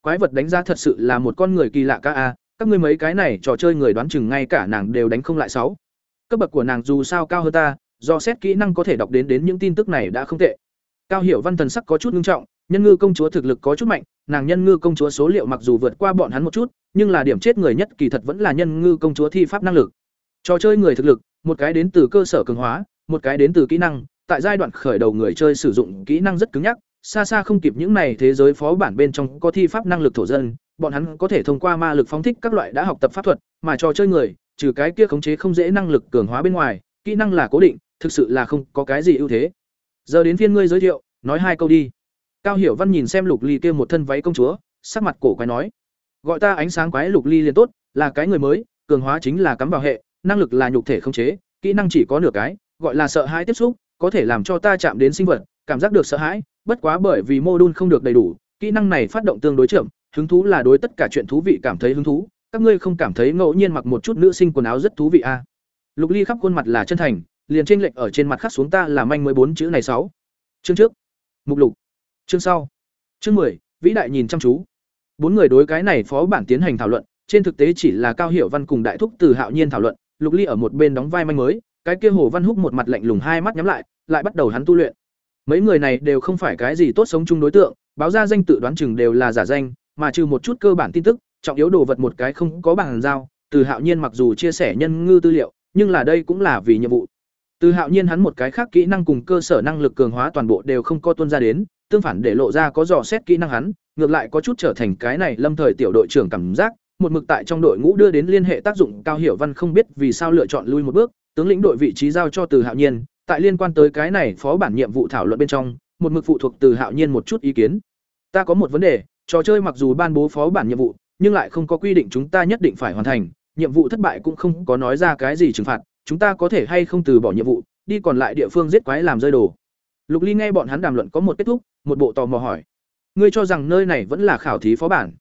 Quái vật đánh giá thật sự là một con người kỳ lạ ca a, các ngươi mấy cái này trò chơi người đoán chừng ngay cả nàng đều đánh không lại sáu Cấp bậc của nàng dù sao cao hơn ta, do xét kỹ năng có thể đọc đến đến những tin tức này đã không tệ. Cao Hiểu Văn thần sắc có chút nghiêm trọng, nhân ngư công chúa thực lực có chút mạnh, nàng nhân ngư công chúa số liệu mặc dù vượt qua bọn hắn một chút, nhưng là điểm chết người nhất kỳ thật vẫn là nhân ngư công chúa thi pháp năng lực. Trò chơi người thực lực, một cái đến từ cơ sở cường hóa, một cái đến từ kỹ năng, tại giai đoạn khởi đầu người chơi sử dụng kỹ năng rất cứng nhắc, xa xa không kịp những này thế giới phó bản bên trong có thi pháp năng lực thổ dân, bọn hắn có thể thông qua ma lực phóng thích các loại đã học tập pháp thuật, mà trò chơi người, trừ cái kia khống chế không dễ năng lực cường hóa bên ngoài, kỹ năng là cố định, thực sự là không có cái gì ưu thế. Giờ đến phiên ngươi giới thiệu, nói hai câu đi. Cao Hiểu Văn nhìn xem Lục Ly kia một thân váy công chúa, sắc mặt cổ quái nói: "Gọi ta ánh sáng quái Lục Ly liền tốt, là cái người mới, cường hóa chính là cắm vào hệ, năng lực là nhục thể khống chế, kỹ năng chỉ có nửa cái, gọi là sợ hãi tiếp xúc, có thể làm cho ta chạm đến sinh vật, cảm giác được sợ hãi, bất quá bởi vì mô đun không được đầy đủ, kỹ năng này phát động tương đối chậm, hứng thú là đối tất cả chuyện thú vị cảm thấy hứng thú, các ngươi không cảm thấy ngẫu nhiên mặc một chút nữ sinh quần áo rất thú vị à? Lục Ly khắp khuôn mặt là chân thành, liền trên lệch ở trên mặt khắc xuống ta là manh mới bốn chữ này sáu. Chương trước. Mục lục. Chương sau. Chương 10, vĩ đại nhìn chăm chú. Bốn người đối cái này phó bản tiến hành thảo luận, trên thực tế chỉ là Cao Hiểu Văn cùng Đại Thúc Từ Hạo Nhiên thảo luận, Lục Ly ở một bên đóng vai manh mới, cái kia Hồ Văn Húc một mặt lạnh lùng hai mắt nhắm lại, lại bắt đầu hắn tu luyện. Mấy người này đều không phải cái gì tốt sống chung đối tượng, báo ra danh tự đoán chừng đều là giả danh, mà trừ một chút cơ bản tin tức, trọng yếu đồ vật một cái không có bằng giao, Từ Hạo Nhiên mặc dù chia sẻ nhân ngư tư liệu, nhưng là đây cũng là vì nhiệm vụ. Từ Hạo Nhiên hắn một cái khác kỹ năng cùng cơ sở năng lực cường hóa toàn bộ đều không có tuân ra đến, tương phản để lộ ra có dò xét kỹ năng hắn, ngược lại có chút trở thành cái này lâm thời tiểu đội trưởng cảm giác, một mực tại trong đội ngũ đưa đến liên hệ tác dụng cao hiểu văn không biết vì sao lựa chọn lui một bước, tướng lĩnh đội vị trí giao cho Từ Hạo Nhiên, tại liên quan tới cái này phó bản nhiệm vụ thảo luận bên trong, một mực phụ thuộc Từ Hạo Nhiên một chút ý kiến. Ta có một vấn đề, trò chơi mặc dù ban bố phó bản nhiệm vụ, nhưng lại không có quy định chúng ta nhất định phải hoàn thành, nhiệm vụ thất bại cũng không có nói ra cái gì trừng phạt, chúng ta có thể hay không từ bỏ nhiệm vụ, đi còn lại địa phương giết quái làm rơi đồ. Lục Ly nghe bọn hắn đàm luận có một kết thúc, một bộ tò mò hỏi: "Ngươi cho rằng nơi này vẫn là khảo thí phó bản?"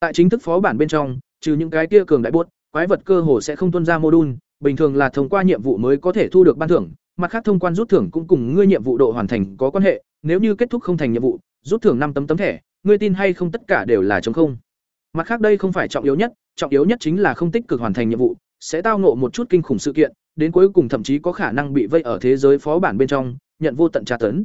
Tại chính thức phó bản bên trong, trừ những cái kia cường đại buốt, quái vật cơ hồ sẽ không tuân ra module, bình thường là thông qua nhiệm vụ mới có thể thu được ban thưởng, mặt khác thông quan rút thưởng cũng cùng ngươi nhiệm vụ độ hoàn thành có quan hệ, nếu như kết thúc không thành nhiệm vụ, rút thưởng năm tấm tấm thẻ, ngươi tin hay không tất cả đều là trống không. Mặt khác đây không phải trọng yếu nhất, trọng yếu nhất chính là không tích cực hoàn thành nhiệm vụ, sẽ tao ngộ một chút kinh khủng sự kiện, đến cuối cùng thậm chí có khả năng bị vây ở thế giới phó bản bên trong, nhận vô tận tra tấn.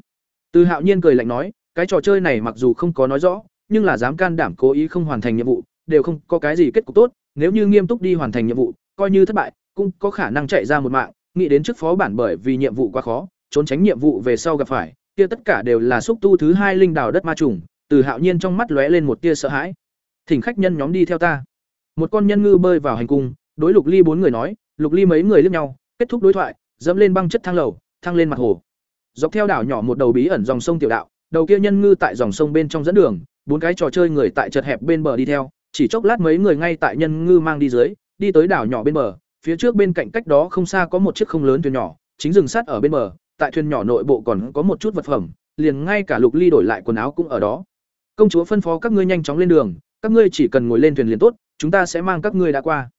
Từ Hạo Nhiên cười lạnh nói, cái trò chơi này mặc dù không có nói rõ, nhưng là dám can đảm cố ý không hoàn thành nhiệm vụ, đều không có cái gì kết cục tốt, nếu như nghiêm túc đi hoàn thành nhiệm vụ, coi như thất bại, cũng có khả năng chạy ra một mạng, nghĩ đến trước phó bản bởi vì nhiệm vụ quá khó, trốn tránh nhiệm vụ về sau gặp phải, kia tất cả đều là xúc tu thứ hai linh đào đất ma trùng, từ Hạo Nhiên trong mắt lóe lên một tia sợ hãi. Thỉnh khách nhân nhóm đi theo ta. Một con nhân ngư bơi vào hành cung, đối Lục Ly bốn người nói, Lục Ly mấy người liếc nhau, kết thúc đối thoại, dẫm lên băng chất thang lầu, thăng lên mặt hồ. Dọc theo đảo nhỏ một đầu bí ẩn dòng sông tiểu đạo, đầu kia nhân ngư tại dòng sông bên trong dẫn đường, bốn cái trò chơi người tại chật hẹp bên bờ đi theo, chỉ chốc lát mấy người ngay tại nhân ngư mang đi dưới, đi tới đảo nhỏ bên bờ, phía trước bên cạnh cách đó không xa có một chiếc không lớn thuyền nhỏ, chính dừng sát ở bên bờ, tại thuyền nhỏ nội bộ còn có một chút vật phẩm, liền ngay cả Lục Ly đổi lại quần áo cũng ở đó. Công chúa phân phó các ngươi nhanh chóng lên đường, các ngươi chỉ cần ngồi lên thuyền liền tốt, chúng ta sẽ mang các ngươi đã qua.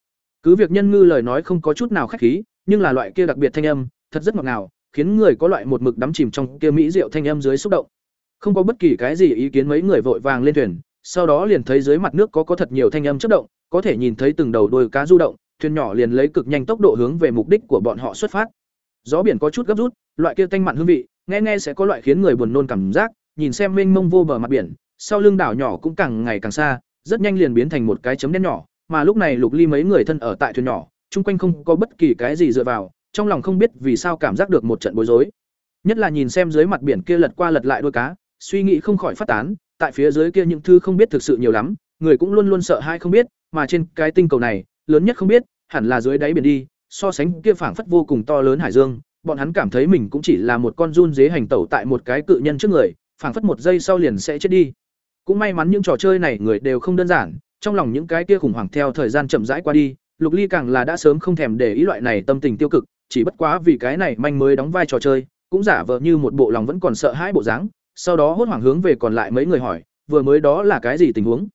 Cứ việc nhân ngư lời nói không có chút nào khách khí, nhưng là loại kia đặc biệt thanh âm, thật rất ngọt ngào, khiến người có loại một mực đắm chìm trong kia mỹ rượu thanh âm dưới xúc động. Không có bất kỳ cái gì ý kiến mấy người vội vàng lên thuyền, sau đó liền thấy dưới mặt nước có có thật nhiều thanh âm chất động, có thể nhìn thấy từng đầu đuôi cá du động, thuyền nhỏ liền lấy cực nhanh tốc độ hướng về mục đích của bọn họ xuất phát. Gió biển có chút gấp rút, loại kia tanh mặn hương vị, nghe nghe sẽ có loại khiến người buồn nôn cảm giác, nhìn xem mênh mông vô bờ mặt biển, sau lưng đảo nhỏ cũng càng ngày càng xa, rất nhanh liền biến thành một cái chấm đen nhỏ, mà lúc này Lục Ly mấy người thân ở tại thuyền nhỏ, chung quanh không có bất kỳ cái gì dựa vào, trong lòng không biết vì sao cảm giác được một trận bối rối. Nhất là nhìn xem dưới mặt biển kia lật qua lật lại đuôi cá, suy nghĩ không khỏi phát tán, tại phía dưới kia những thứ không biết thực sự nhiều lắm, người cũng luôn luôn sợ hai không biết, mà trên cái tinh cầu này, lớn nhất không biết, hẳn là dưới đáy biển đi, so sánh kia phảng phất vô cùng to lớn hải dương, bọn hắn cảm thấy mình cũng chỉ là một con run dế hành tẩu tại một cái cự nhân trước người, phảng phất một giây sau liền sẽ chết đi. Cũng may mắn những trò chơi này người đều không đơn giản, trong lòng những cái kia khủng hoảng theo thời gian chậm rãi qua đi, Lục Ly càng là đã sớm không thèm để ý loại này tâm tình tiêu cực, chỉ bất quá vì cái này manh mới đóng vai trò chơi, cũng giả vờ như một bộ lòng vẫn còn sợ hãi bộ dáng, sau đó hốt hoảng hướng về còn lại mấy người hỏi, vừa mới đó là cái gì tình huống?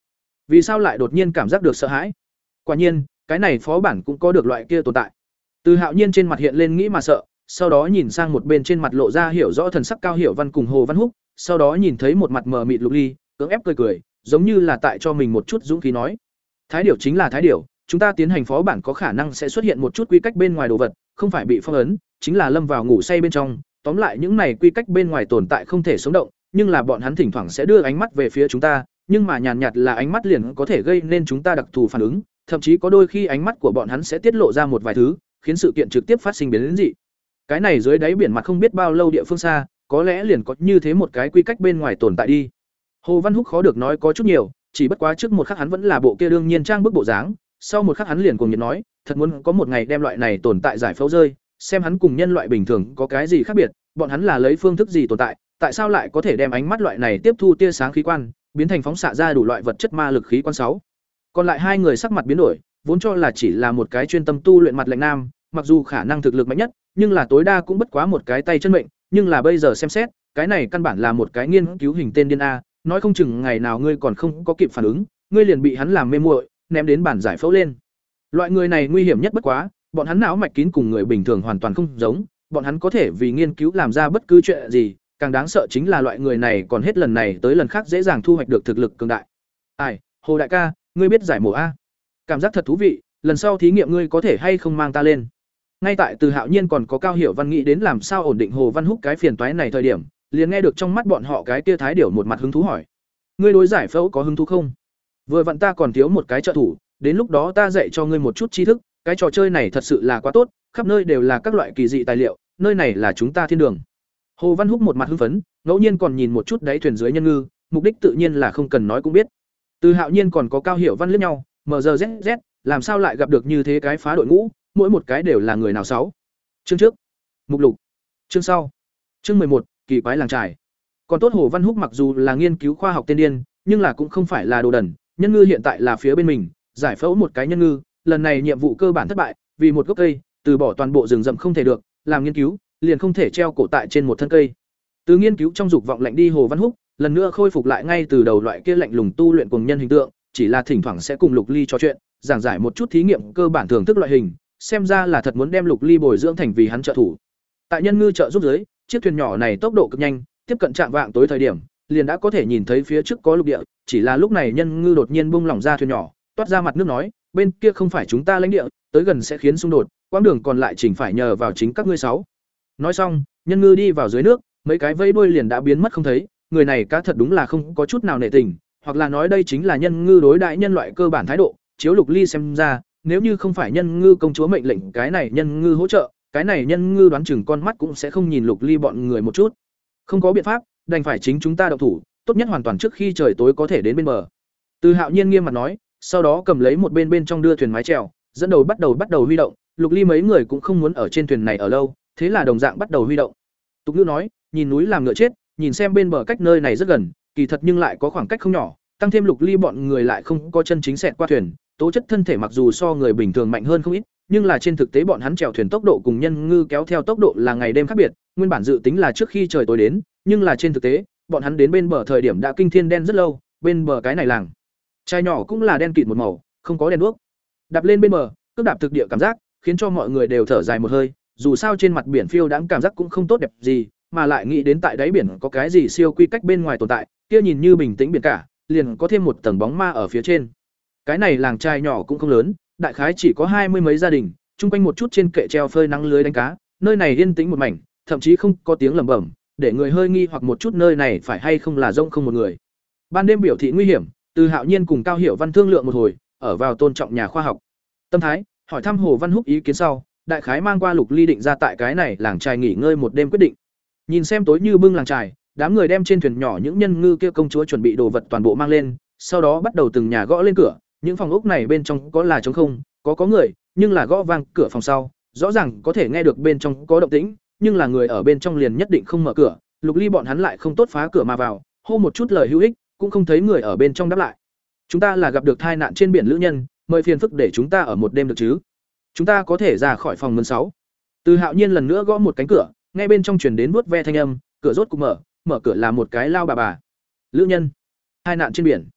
Vì sao lại đột nhiên cảm giác được sợ hãi? Quả nhiên, cái này phó bản cũng có được loại kia tồn tại. Từ Hạo Nhiên trên mặt hiện lên nghĩ mà sợ, sau đó nhìn sang một bên trên mặt lộ ra hiểu rõ thần sắc cao hiểu văn cùng Hồ Văn Húc, sau đó nhìn thấy một mặt mờ mịt Lục Ly, cưỡng ép cười cười, giống như là tại cho mình một chút dũng khí nói. Thái điểu chính là thái điểu, chúng ta tiến hành phó bản có khả năng sẽ xuất hiện một chút quy cách bên ngoài đồ vật, không phải bị phong ấn, chính là lâm vào ngủ say bên trong, tóm lại những này quy cách bên ngoài tồn tại không thể sống động, nhưng là bọn hắn thỉnh thoảng sẽ đưa ánh mắt về phía chúng ta, nhưng mà nhàn nhạt là ánh mắt liền có thể gây nên chúng ta đặc thù phản ứng, thậm chí có đôi khi ánh mắt của bọn hắn sẽ tiết lộ ra một vài thứ, khiến sự kiện trực tiếp phát sinh biến dị. Cái này dưới đáy biển mặt không biết bao lâu địa phương xa, có lẽ liền có như thế một cái quy cách bên ngoài tồn tại đi. Hồ Văn Húc khó được nói có chút nhiều, chỉ bất quá trước một khắc hắn vẫn là bộ kia đương nhiên trang bức bộ dáng, sau một khắc hắn liền cùng nhiệt nói, thật muốn có một ngày đem loại này tồn tại giải phẫu rơi, xem hắn cùng nhân loại bình thường có cái gì khác biệt, bọn hắn là lấy phương thức gì tồn tại, tại sao lại có thể đem ánh mắt loại này tiếp thu tia sáng khí quan, biến thành phóng xạ ra đủ loại vật chất ma lực khí quan sáu. Còn lại hai người sắc mặt biến đổi, vốn cho là chỉ là một cái chuyên tâm tu luyện mặt lạnh nam, mặc dù khả năng thực lực mạnh nhất, nhưng là tối đa cũng bất quá một cái tay chân mệnh, nhưng là bây giờ xem xét, cái này căn bản là một cái nghiên cứu hình tên điên a, nói không chừng ngày nào ngươi còn không có kịp phản ứng, ngươi liền bị hắn làm mê muội, ném đến bản giải phẫu lên. Loại người này nguy hiểm nhất bất quá, bọn hắn não mạch kín cùng người bình thường hoàn toàn không giống, bọn hắn có thể vì nghiên cứu làm ra bất cứ chuyện gì, càng đáng sợ chính là loại người này còn hết lần này tới lần khác dễ dàng thu hoạch được thực lực cường đại. Ai, Hồ đại ca, ngươi biết giải mổ a? Cảm giác thật thú vị, lần sau thí nghiệm ngươi có thể hay không mang ta lên. Ngay tại Từ Hạo Nhiên còn có Cao Hiểu Văn nghĩ đến làm sao ổn định Hồ Văn Húc cái phiền toái này thời điểm, liền nghe được trong mắt bọn họ cái kia thái điểu một mặt hứng thú hỏi: "Ngươi đối giải phẫu có hứng thú không? Vừa vặn ta còn thiếu một cái trợ thủ, đến lúc đó ta dạy cho ngươi một chút tri thức, cái trò chơi này thật sự là quá tốt, khắp nơi đều là các loại kỳ dị tài liệu, nơi này là chúng ta thiên đường." Hồ Văn Húc một mặt hưng phấn, ngẫu nhiên còn nhìn một chút đáy thuyền dưới nhân ngư, mục đích tự nhiên là không cần nói cũng biết. Từ Hạo Nhiên còn có Cao Hiểu Văn liếc nhau, MZZ, làm sao lại gặp được như thế cái phá đội ngũ, mỗi một cái đều là người nào sáu. Chương trước, mục lục. Chương sau. Chương một, kỳ quái làng trải Còn tốt Hồ Văn Húc mặc dù là nghiên cứu khoa học tiên điên, nhưng là cũng không phải là đồ đần, nhân ngư hiện tại là phía bên mình, giải phẫu một cái nhân ngư, lần này nhiệm vụ cơ bản thất bại, vì một gốc cây, từ bỏ toàn bộ rừng rậm không thể được, làm nghiên cứu, liền không thể treo cổ tại trên một thân cây. Từ nghiên cứu trong dục vọng lạnh đi Hồ Văn Húc, lần nữa khôi phục lại ngay từ đầu loại kia lạnh lùng tu luyện cùng nhân hình tượng, chỉ là thỉnh thoảng sẽ cùng Lục Ly trò chuyện, giảng giải một chút thí nghiệm cơ bản thưởng thức loại hình, xem ra là thật muốn đem Lục Ly bồi dưỡng thành vì hắn trợ thủ. Tại nhân ngư trợ giúp dưới, chiếc thuyền nhỏ này tốc độ cực nhanh, tiếp cận trạng vạng tối thời điểm, liền đã có thể nhìn thấy phía trước có lục địa, chỉ là lúc này nhân ngư đột nhiên bung lỏng ra thuyền nhỏ, toát ra mặt nước nói, bên kia không phải chúng ta lãnh địa, tới gần sẽ khiến xung đột, quãng đường còn lại chỉnh phải nhờ vào chính các ngươi sáu. Nói xong, nhân ngư đi vào dưới nước, mấy cái vây đuôi liền đã biến mất không thấy, người này cá thật đúng là không có chút nào nệ tình, hoặc là nói đây chính là nhân ngư đối đại nhân loại cơ bản thái độ, chiếu Lục Ly xem ra, nếu như không phải nhân ngư công chúa mệnh lệnh cái này nhân ngư hỗ trợ, cái này nhân ngư đoán chừng con mắt cũng sẽ không nhìn Lục Ly bọn người một chút. Không có biện pháp, đành phải chính chúng ta động thủ, tốt nhất hoàn toàn trước khi trời tối có thể đến bên bờ. Từ Hạo Nhiên nghiêm mặt nói, sau đó cầm lấy một bên bên trong đưa thuyền mái chèo, dẫn đầu bắt đầu bắt đầu huy động, Lục Ly mấy người cũng không muốn ở trên thuyền này ở lâu, thế là đồng dạng bắt đầu huy động. Tục Ngữ nói, nhìn núi làm ngựa chết, nhìn xem bên bờ cách nơi này rất gần, kỳ thật nhưng lại có khoảng cách không nhỏ, tăng thêm Lục Ly bọn người lại không có chân chính xẹt qua thuyền, tố chất thân thể mặc dù so người bình thường mạnh hơn không ít, nhưng là trên thực tế bọn hắn chèo thuyền tốc độ cùng nhân ngư kéo theo tốc độ là ngày đêm khác biệt, nguyên bản dự tính là trước khi trời tối đến, nhưng là trên thực tế, bọn hắn đến bên bờ thời điểm đã kinh thiên đen rất lâu, bên bờ cái này làng. Chai nhỏ cũng là đen kịt một màu, không có đèn đuốc. Đạp lên bên bờ, cước đạp thực địa cảm giác, khiến cho mọi người đều thở dài một hơi, dù sao trên mặt biển phiêu đãng cảm giác cũng không tốt đẹp gì, mà lại nghĩ đến tại đáy biển có cái gì siêu quy cách bên ngoài tồn tại, kia nhìn như bình tĩnh biển cả, liền có thêm một tầng bóng ma ở phía trên. Cái này làng trai nhỏ cũng không lớn, đại khái chỉ có hai mươi mấy gia đình, chung quanh một chút trên kệ treo phơi nắng lưới đánh cá, nơi này yên tĩnh một mảnh, thậm chí không có tiếng lẩm bẩm, để người hơi nghi hoặc một chút nơi này phải hay không là rông không một người. Ban đêm biểu thị nguy hiểm, từ Hạo Nhiên cùng Cao Hiểu Văn thương lượng một hồi, ở vào tôn trọng nhà khoa học. Tâm thái, hỏi thăm Hồ Văn Húc ý kiến sau, đại khái mang qua Lục Ly định ra tại cái này làng trai nghỉ ngơi một đêm quyết định. Nhìn xem tối như bưng làng trài, đám người đem trên thuyền nhỏ những nhân ngư kia công chúa chuẩn bị đồ vật toàn bộ mang lên, sau đó bắt đầu từng nhà gõ lên cửa, những phòng ốc này bên trong có là trống không, có có người, nhưng là gõ vang cửa phòng sau, rõ ràng có thể nghe được bên trong có động tĩnh, nhưng là người ở bên trong liền nhất định không mở cửa, Lục Ly bọn hắn lại không tốt phá cửa mà vào, hô một chút lời hữu ích, cũng không thấy người ở bên trong đáp lại. Chúng ta là gặp được tai nạn trên biển lữ nhân, mời phiền phức để chúng ta ở một đêm được chứ? Chúng ta có thể ra khỏi phòng mân sáu. Từ Hạo Nhiên lần nữa gõ một cánh cửa, nghe bên trong truyền đến vuốt ve thanh âm, cửa rốt cục mở, mở cửa là một cái lao bà bà. Lữ nhân, hai nạn trên biển.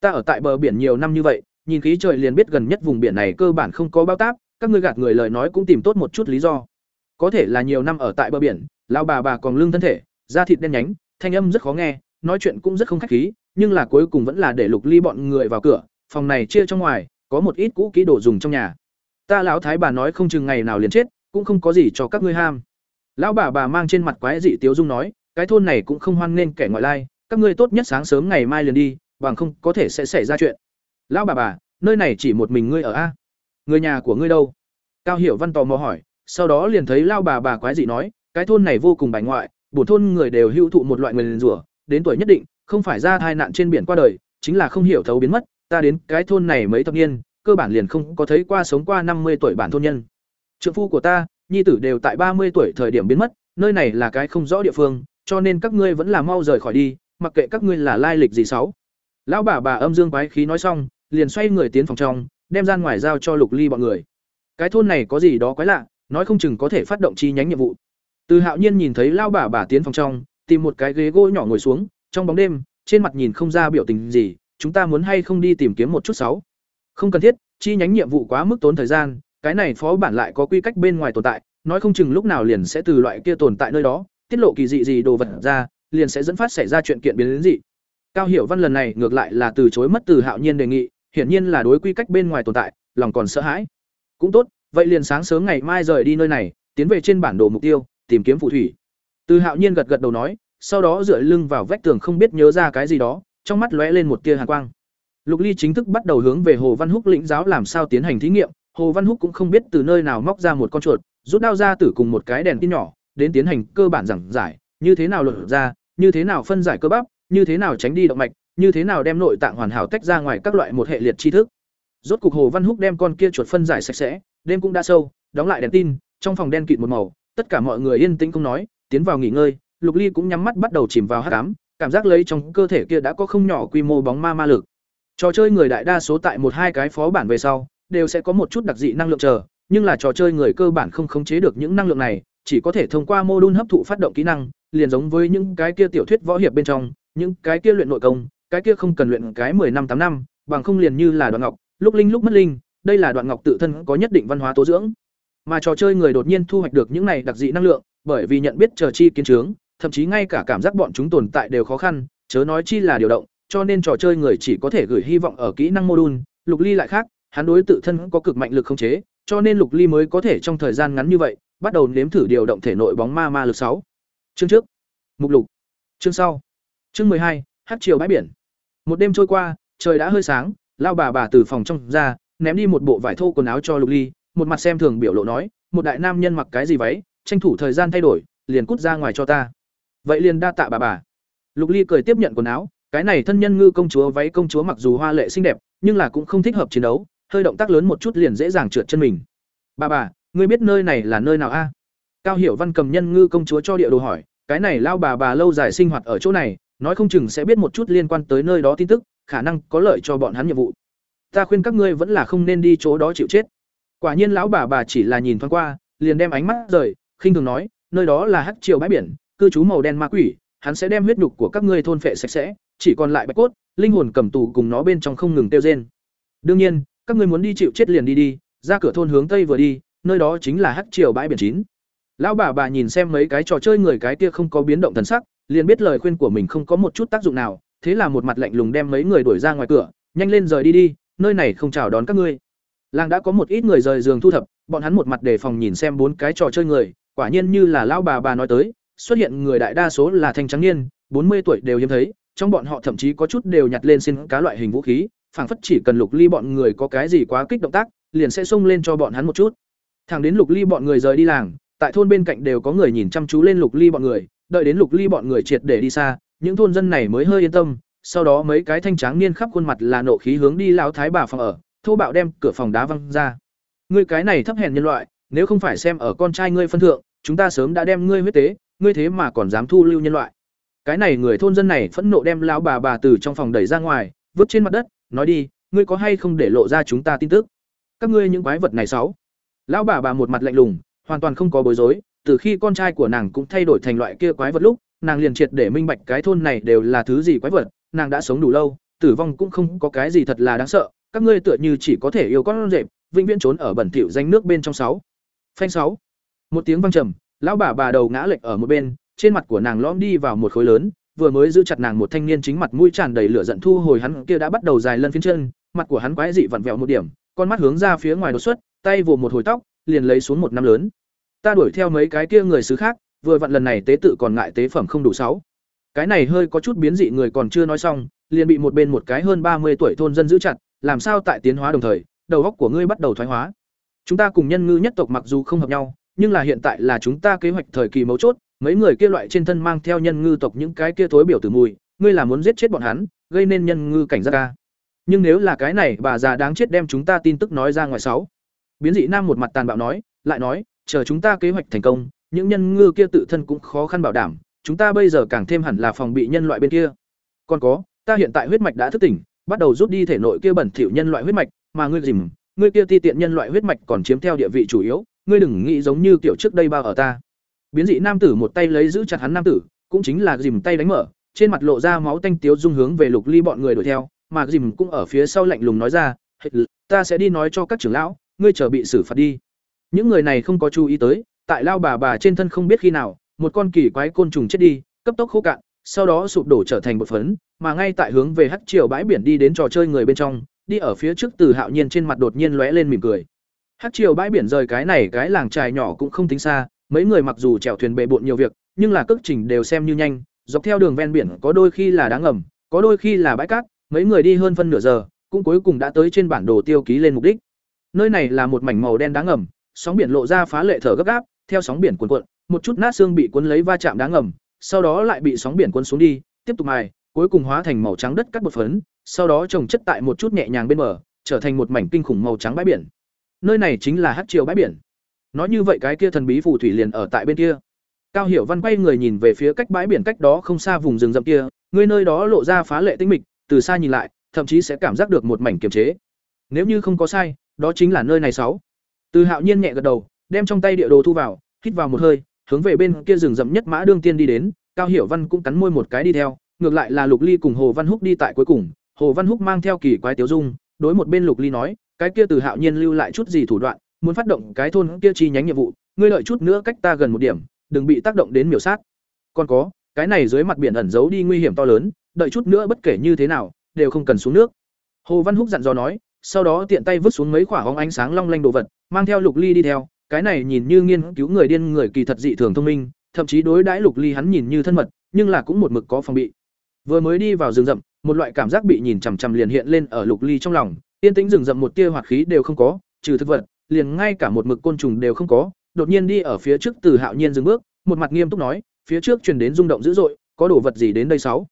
Ta ở tại bờ biển nhiều năm như vậy, nhìn khí trời liền biết gần nhất vùng biển này cơ bản không có bao táp, các ngươi gạt người lời nói cũng tìm tốt một chút lý do. Có thể là nhiều năm ở tại bờ biển, lao bà bà còn lương thân thể, da thịt đen nhánh, thanh âm rất khó nghe, nói chuyện cũng rất không khách khí, nhưng là cuối cùng vẫn là để Lục Ly bọn người vào cửa, phòng này chia trong ngoài, có một ít cũ kỹ đồ dùng trong nhà. Ta lão thái bà nói không chừng ngày nào liền chết, cũng không có gì cho các ngươi ham. Lão bà bà mang trên mặt quái dị tiếu dung nói, cái thôn này cũng không hoan nghênh kẻ ngoại lai, các ngươi tốt nhất sáng sớm ngày mai liền đi, bằng không có thể sẽ xảy ra chuyện. Lão bà bà, nơi này chỉ một mình ngươi ở a? Người nhà của ngươi đâu? Cao Hiểu Văn tò mò hỏi, sau đó liền thấy lão bà bà quái dị nói, cái thôn này vô cùng bài ngoại, bổn thôn người đều hưu thụ một loại người liền rủa, đến tuổi nhất định, không phải ra tai nạn trên biển qua đời, chính là không hiểu thấu biến mất, ta đến cái thôn này mấy thập niên, cơ bản liền không có thấy qua sống qua năm mươi tuổi bản thôn nhân. Trượng phu của ta, nhi tử đều tại ba mươi tuổi thời điểm biến mất, nơi này là cái không rõ địa phương, cho nên các ngươi vẫn là mau rời khỏi đi, mặc kệ các ngươi là lai lịch gì xấu. Lão bà bà âm dương quái khí nói xong, liền xoay người tiến phòng trong, đem gian ngoài giao cho Lục Ly bọn người. Cái thôn này có gì đó quái lạ, nói không chừng có thể phát động chi nhánh nhiệm vụ. Từ Hạo Nhiên nhìn thấy lão bà bà tiến phòng trong, tìm một cái ghế gỗ nhỏ ngồi xuống, trong bóng đêm, trên mặt nhìn không ra biểu tình gì, chúng ta muốn hay không đi tìm kiếm một chút sáu. Không cần thiết, chi nhánh nhiệm vụ quá mức tốn thời gian, cái này phó bản lại có quy cách bên ngoài tồn tại, nói không chừng lúc nào liền sẽ từ loại kia tồn tại nơi đó, tiết lộ kỳ dị gì đồ vật ra, liền sẽ dẫn phát xảy ra chuyện kiện biến đến dị. Cao Hiểu Văn lần này ngược lại là từ chối mất từ Hạo Nhiên đề nghị, hiển nhiên là đối quy cách bên ngoài tồn tại, lòng còn sợ hãi. Cũng tốt, vậy liền sáng sớm ngày mai rời đi nơi này, tiến về trên bản đồ mục tiêu, tìm kiếm phù thủy. Từ Hạo Nhiên gật gật đầu nói, sau đó dựa lưng vào vách tường không biết nhớ ra cái gì đó, trong mắt lóe lên một tia hàn quang. Lục Ly chính thức bắt đầu hướng về Hồ Văn Húc lĩnh giáo làm sao tiến hành thí nghiệm, Hồ Văn Húc cũng không biết từ nơi nào móc ra một con chuột, rút đao ra tử cùng một cái đèn tin nhỏ, đến tiến hành cơ bản giảng giải, như thế nào lột ra, như thế nào phân giải cơ bắp, như thế nào tránh đi động mạch, như thế nào đem nội tạng hoàn hảo tách ra ngoài các loại một hệ liệt tri thức. Rốt cục Hồ Văn Húc đem con kia chuột phân giải sạch sẽ, đêm cũng đã sâu, đóng lại đèn tin, trong phòng đen kịt một màu, tất cả mọi người yên tĩnh không nói, tiến vào nghỉ ngơi, Lục Ly cũng nhắm mắt bắt đầu chìm vào hắc ám, cảm giác lấy trong cơ thể kia đã có không nhỏ quy mô bóng ma ma lực. Trò chơi người đại đa số tại một hai cái phó bản về sau, đều sẽ có một chút đặc dị năng lượng chờ, nhưng là trò chơi người cơ bản không khống chế được những năng lượng này, chỉ có thể thông qua mô đun hấp thụ phát động kỹ năng, liền giống với những cái kia tiểu thuyết võ hiệp bên trong, những cái kia luyện nội công, cái kia không cần luyện cái 10 năm 8 năm, bằng không liền như là đoạn ngọc, lúc linh lúc mất linh, đây là đoạn ngọc tự thân có nhất định văn hóa tố dưỡng. Mà trò chơi người đột nhiên thu hoạch được những này đặc dị năng lượng, bởi vì nhận biết chờ chi kiến chứng thậm chí ngay cả cảm giác bọn chúng tồn tại đều khó khăn, chớ nói chi là điều động, cho nên trò chơi người chỉ có thể gửi hy vọng ở kỹ năng mô đun Lục Ly lại khác, hắn đối tự thân có cực mạnh lực khống chế, cho nên Lục Ly mới có thể trong thời gian ngắn như vậy, bắt đầu nếm thử điều động thể nội bóng ma ma lực sáu. Chương trước. Mục lục. Chương sau. Chương hai, Hát chiều bãi biển. Một đêm trôi qua, trời đã hơi sáng, lao bà bà từ phòng trong ra, ném đi một bộ vải thô quần áo cho Lục Ly, một mặt xem thường biểu lộ nói, một đại nam nhân mặc cái gì váy, tranh thủ thời gian thay đổi, liền cút ra ngoài cho ta. Vậy liền đa tạ bà bà. Lục Ly cười tiếp nhận quần áo, cái này thân nhân ngư công chúa váy công chúa mặc dù hoa lệ xinh đẹp, nhưng là cũng không thích hợp chiến đấu, hơi động tác lớn một chút liền dễ dàng trượt chân mình. Bà bà, ngươi biết nơi này là nơi nào a? Cao Hiểu Văn cầm nhân ngư công chúa cho địa đồ hỏi, cái này lao bà bà lâu dài sinh hoạt ở chỗ này, nói không chừng sẽ biết một chút liên quan tới nơi đó tin tức, khả năng có lợi cho bọn hắn nhiệm vụ. Ta khuyên các ngươi vẫn là không nên đi chỗ đó chịu chết. Quả nhiên lão bà bà chỉ là nhìn thoáng qua, liền đem ánh mắt rời, khinh thường nói, nơi đó là hắc triều bãi biển, cư trú màu đen ma quỷ, hắn sẽ đem huyết nhục của các ngươi thôn phệ sạch sẽ, chỉ còn lại bạch cốt, linh hồn cầm tù cùng nó bên trong không ngừng tiêu rên. Đương nhiên, các ngươi muốn đi chịu chết liền đi đi, ra cửa thôn hướng tây vừa đi, nơi đó chính là hắc triều bãi biển chín. Lão bà bà nhìn xem mấy cái trò chơi người cái kia không có biến động thần sắc, liền biết lời khuyên của mình không có một chút tác dụng nào, thế là một mặt lạnh lùng đem mấy người đuổi ra ngoài cửa, nhanh lên rời đi đi, nơi này không chào đón các ngươi. Làng đã có một ít người rời giường thu thập, bọn hắn một mặt đề phòng nhìn xem bốn cái trò chơi người, quả nhiên như là lão bà bà nói tới, xuất hiện người đại đa số là thanh trắng niên, bốn mươi tuổi đều hiếm thấy, trong bọn họ thậm chí có chút đều nhặt lên xin cá loại hình vũ khí, phảng phất chỉ cần Lục Ly bọn người có cái gì quá kích động tác, liền sẽ xông lên cho bọn hắn một chút. Thẳng đến Lục Ly bọn người rời đi làng, tại thôn bên cạnh đều có người nhìn chăm chú lên Lục Ly bọn người, đợi đến Lục Ly bọn người triệt để đi xa, những thôn dân này mới hơi yên tâm, sau đó mấy cái thanh tráng niên khắp khuôn mặt là nộ khí hướng đi lão thái bà phòng ở, thô bạo đem cửa phòng đá văng ra. Ngươi cái này thấp hèn nhân loại, nếu không phải xem ở con trai ngươi phân thượng, chúng ta sớm đã đem ngươi huyết tế, ngươi thế mà còn dám thu lưu nhân loại. Cái này người thôn dân này phẫn nộ đem lão bà bà từ trong phòng đẩy ra ngoài, vứt trên mặt đất, nói đi, ngươi có hay không để lộ ra chúng ta tin tức? Các ngươi những quái vật này sáu. Lão bà bà một mặt lạnh lùng, hoàn toàn không có bối rối, từ khi con trai của nàng cũng thay đổi thành loại kia quái vật lúc, nàng liền triệt để minh bạch cái thôn này đều là thứ gì quái vật, nàng đã sống đủ lâu, tử vong cũng không có cái gì thật là đáng sợ, các ngươi tựa như chỉ có thể yêu con rệp, vĩnh viễn trốn ở bẩn thỉu danh nước bên trong sáu. Phanh sáu. Một tiếng vang trầm, lão bà bà đầu ngã lệch ở một bên, trên mặt của nàng lõm đi vào một khối lớn, vừa mới giữ chặt nàng một thanh niên chính mặt mũi tràn đầy lửa giận thu hồi hắn kia đã bắt đầu dài lân phiến chân, mặt của hắn quái dị vặn vẹo một điểm, con mắt hướng ra phía ngoài đột xuất, tay vồ một hồi tóc, liền lấy xuống một năm lớn. Ta đuổi theo mấy cái kia người xứ khác, vừa vặn lần này tế tự còn ngại tế phẩm không đủ sáu. Cái này hơi có chút biến dị người còn chưa nói xong, liền bị một bên một cái hơn ba mươi tuổi thôn dân giữ chặt, làm sao tại tiến hóa đồng thời, đầu óc của ngươi bắt đầu thoái hóa. Chúng ta cùng nhân ngư nhất tộc mặc dù không hợp nhau, nhưng là hiện tại là chúng ta kế hoạch thời kỳ mấu chốt, mấy người kia loại trên thân mang theo nhân ngư tộc những cái kia thối biểu tử mùi, ngươi là muốn giết chết bọn hắn, gây nên nhân ngư cảnh giác ca. Nhưng nếu là cái này bà già đáng chết đem chúng ta tin tức nói ra ngoài sáu. Biến dị nam một mặt tàn bạo nói, lại nói, chờ chúng ta kế hoạch thành công, những nhân ngư kia tự thân cũng khó khăn bảo đảm, chúng ta bây giờ càng thêm hẳn là phòng bị nhân loại bên kia. Còn có, ta hiện tại huyết mạch đã thức tỉnh, bắt đầu rút đi thể nội kia bẩn thỉu nhân loại huyết mạch, mà ngươi dìm, ngươi kia ti tiện nhân loại huyết mạch còn chiếm theo địa vị chủ yếu, ngươi đừng nghĩ giống như kiểu trước đây bao ở ta. Biến dị nam tử một tay lấy giữ chặt hắn nam tử, cũng chính là dìm tay đánh mở, trên mặt lộ ra máu tanh tiếu dung hướng về Lục Ly bọn người đuổi theo, mà dìm cũng ở phía sau lạnh lùng nói ra, "Ta sẽ đi nói cho các trưởng lão, ngươi chờ bị xử phạt đi." Những người này không có chú ý tới, tại lao bà bà trên thân không biết khi nào, một con kỳ quái côn trùng chết đi, cấp tốc khô cạn, sau đó sụp đổ trở thành một phấn, mà ngay tại hướng về hắc triều bãi biển đi đến trò chơi người bên trong, đi ở phía trước Từ Hạo Nhiên trên mặt đột nhiên lóe lên mỉm cười. Hắc triều bãi biển rời cái này cái làng trài nhỏ cũng không tính xa, mấy người mặc dù chèo thuyền bệ bộn nhiều việc, nhưng là cước trình đều xem như nhanh, dọc theo đường ven biển có đôi khi là đá ngầm, có đôi khi là bãi cát, mấy người đi hơn phân nửa giờ, cũng cuối cùng đã tới trên bản đồ tiêu ký lên mục đích. Nơi này là một mảnh màu đen đá ngầm, sóng biển lộ ra phá lệ thở gấp gáp, theo sóng biển cuồn cuộn, một chút nát xương bị cuốn lấy va chạm đá ngầm, sau đó lại bị sóng biển cuốn xuống đi, tiếp tục mài, cuối cùng hóa thành màu trắng đất cắt bột phấn, sau đó trồng chất tại một chút nhẹ nhàng bên bờ, trở thành một mảnh kinh khủng màu trắng bãi biển. Nơi này chính là Hát Triều bãi biển. Nói như vậy cái kia thần bí phù thủy liền ở tại bên kia. Cao Hiểu Văn quay người nhìn về phía cách bãi biển cách đó không xa vùng rừng rậm kia, người nơi đó lộ ra phá lệ tinh mịch, từ xa nhìn lại, thậm chí sẽ cảm giác được một mảnh kiềm chế. Nếu như không có sai, đó chính là nơi này sáu. Từ Hạo Nhiên nhẹ gật đầu, đem trong tay địa đồ thu vào, hít vào một hơi, hướng về bên kia rừng rậm nhất mã đương tiên đi đến, Cao Hiểu Văn cũng cắn môi một cái đi theo, ngược lại là Lục Ly cùng Hồ Văn Húc đi tại cuối cùng, Hồ Văn Húc mang theo kỳ quái tiểu dung, đối một bên Lục Ly nói, cái kia Từ Hạo Nhiên lưu lại chút gì thủ đoạn, muốn phát động cái thôn kia chi nhánh nhiệm vụ, ngươi đợi chút nữa cách ta gần một điểm, đừng bị tác động đến miểu sát. Còn có, cái này dưới mặt biển ẩn giấu đi nguy hiểm to lớn, đợi chút nữa bất kể như thế nào, đều không cần xuống nước. Hồ Văn Húc dặn dò nói, sau đó tiện tay vứt xuống mấy quả bóng ánh sáng long lanh đồ vật, mang theo Lục Ly đi theo, cái này nhìn như nghiên cứu người điên người kỳ thật dị thường thông minh, thậm chí đối đãi Lục Ly hắn nhìn như thân mật, nhưng là cũng một mực có phòng bị. Vừa mới đi vào rừng rậm, một loại cảm giác bị nhìn chằm chằm liền hiện lên ở Lục Ly trong lòng, yên tĩnh rừng rậm một tia hoạt khí đều không có, trừ thực vật, liền ngay cả một mực côn trùng đều không có, đột nhiên đi ở phía trước Từ Hạo Nhiên dừng bước, một mặt nghiêm túc nói, phía trước truyền đến rung động dữ dội, có đồ vật gì đến đây sáu.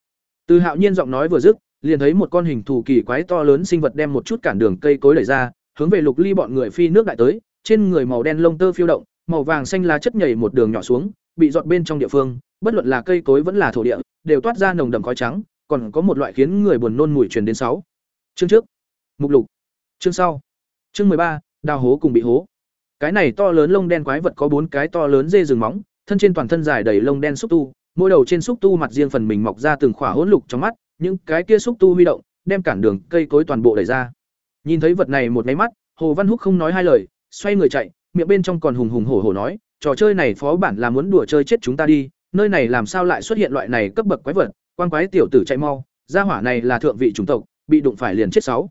Từ Hạo Nhiên giọng nói vừa dứt, liền thấy một con hình thù kỳ quái to lớn sinh vật đem một chút cản đường cây cối đẩy ra, hướng về Lục Ly bọn người phi nước đại tới, trên người màu đen lông tơ phiêu động, màu vàng xanh lá chất nhảy một đường nhỏ xuống, bị dọt bên trong địa phương, bất luận là cây cối vẫn là thổ địa, đều toát ra nồng đậm khói trắng, còn có một loại khiến người buồn nôn mùi truyền đến sáu. Chương trước. Mục lục. Chương sau. Chương ba, đào hố cùng bị hố. Cái này to lớn lông đen quái vật có bốn cái to lớn dê rừng móng, thân trên toàn thân dài đầy lông đen xúc tu, mỗi đầu trên xúc tu mặt riêng phần mình mọc ra từng khỏa hỗn lục trong mắt, những cái kia xúc tu huy động, đem cản đường cây cối toàn bộ đẩy ra. Nhìn thấy vật này một máy mắt, Hồ Văn Húc không nói hai lời, xoay người chạy, miệng bên trong còn hùng hùng hổ hổ nói, trò chơi này phó bản là muốn đùa chơi chết chúng ta đi, nơi này làm sao lại xuất hiện loại này cấp bậc quái vật, quan quái tiểu tử chạy mau, gia hỏa này là thượng vị chủng tộc, bị đụng phải liền chết sáu.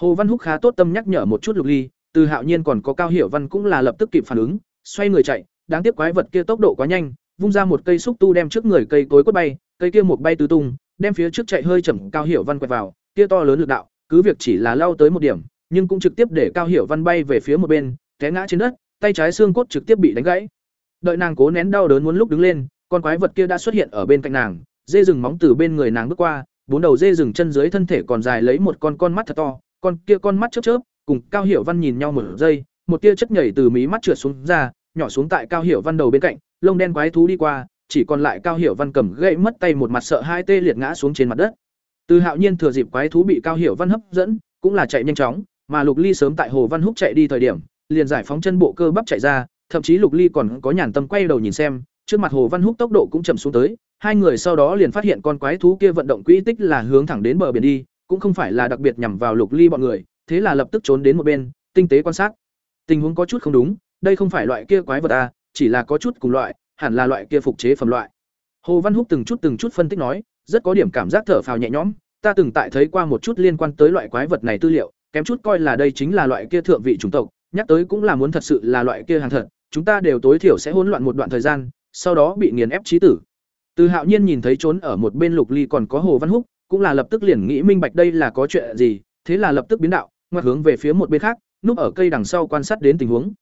Hồ Văn Húc khá tốt tâm nhắc nhở một chút Lục Ly, từ Hạo Nhiên còn có Cao Hiểu Văn cũng là lập tức kịp phản ứng, xoay người chạy, đáng tiếc quái vật kia tốc độ quá nhanh, vung ra một cây xúc tu đem trước người cây cối quất bay, cây kia một bay tứ tung, đem phía trước chạy hơi chậm Cao Hiểu Văn quẹt vào, kia to lớn lực đạo, cứ việc chỉ là lao tới một điểm, nhưng cũng trực tiếp để Cao Hiểu Văn bay về phía một bên, té ngã trên đất, tay trái xương cốt trực tiếp bị đánh gãy. Đợi nàng cố nén đau đớn muốn lúc đứng lên, con quái vật kia đã xuất hiện ở bên cạnh nàng, dê rừng móng từ bên người nàng bước qua, bốn đầu dê rừng chân dưới thân thể còn dài lấy một con con mắt thật to, con kia con mắt chớp chớp, cùng Cao Hiểu Văn nhìn nhau một giây, một tia chất nhảy từ mí mắt trượt xuống ra, nhỏ xuống tại Cao Hiểu Văn đầu bên cạnh, lông đen quái thú đi qua, chỉ còn lại Cao Hiểu Văn cầm gậy mất tay một mặt sợ hai tê liệt ngã xuống trên mặt đất. Từ Hạo Nhiên thừa dịp quái thú bị Cao Hiểu Văn hấp dẫn, cũng là chạy nhanh chóng, mà Lục Ly sớm tại Hồ Văn Húc chạy đi thời điểm, liền giải phóng chân bộ cơ bắp chạy ra, thậm chí Lục Ly còn có nhàn tâm quay đầu nhìn xem, trước mặt Hồ Văn Húc tốc độ cũng chậm xuống tới, hai người sau đó liền phát hiện con quái thú kia vận động quỹ tích là hướng thẳng đến bờ biển đi, cũng không phải là đặc biệt nhằm vào Lục Ly bọn người, thế là lập tức trốn đến một bên, tinh tế quan sát. Tình huống có chút không đúng, đây không phải loại kia quái vật à, chỉ là có chút cùng loại, hẳn là loại kia phục chế phẩm loại. Hồ Văn Húc từng chút từng chút phân tích nói, rất có điểm cảm giác thở phào nhẹ nhõm, ta từng tại thấy qua một chút liên quan tới loại quái vật này tư liệu, kém chút coi là đây chính là loại kia thượng vị chủng tộc, nhắc tới cũng là muốn thật sự là loại kia hàng thật, chúng ta đều tối thiểu sẽ hỗn loạn một đoạn thời gian, sau đó bị nghiền ép chí tử. Từ Hạo Nhiên nhìn thấy trốn ở một bên Lục Ly còn có Hồ Văn Húc, cũng là lập tức liền nghĩ minh bạch đây là có chuyện gì, thế là lập tức biến đạo, ngoặt hướng về phía một bên khác, núp ở cây đằng sau quan sát đến tình huống.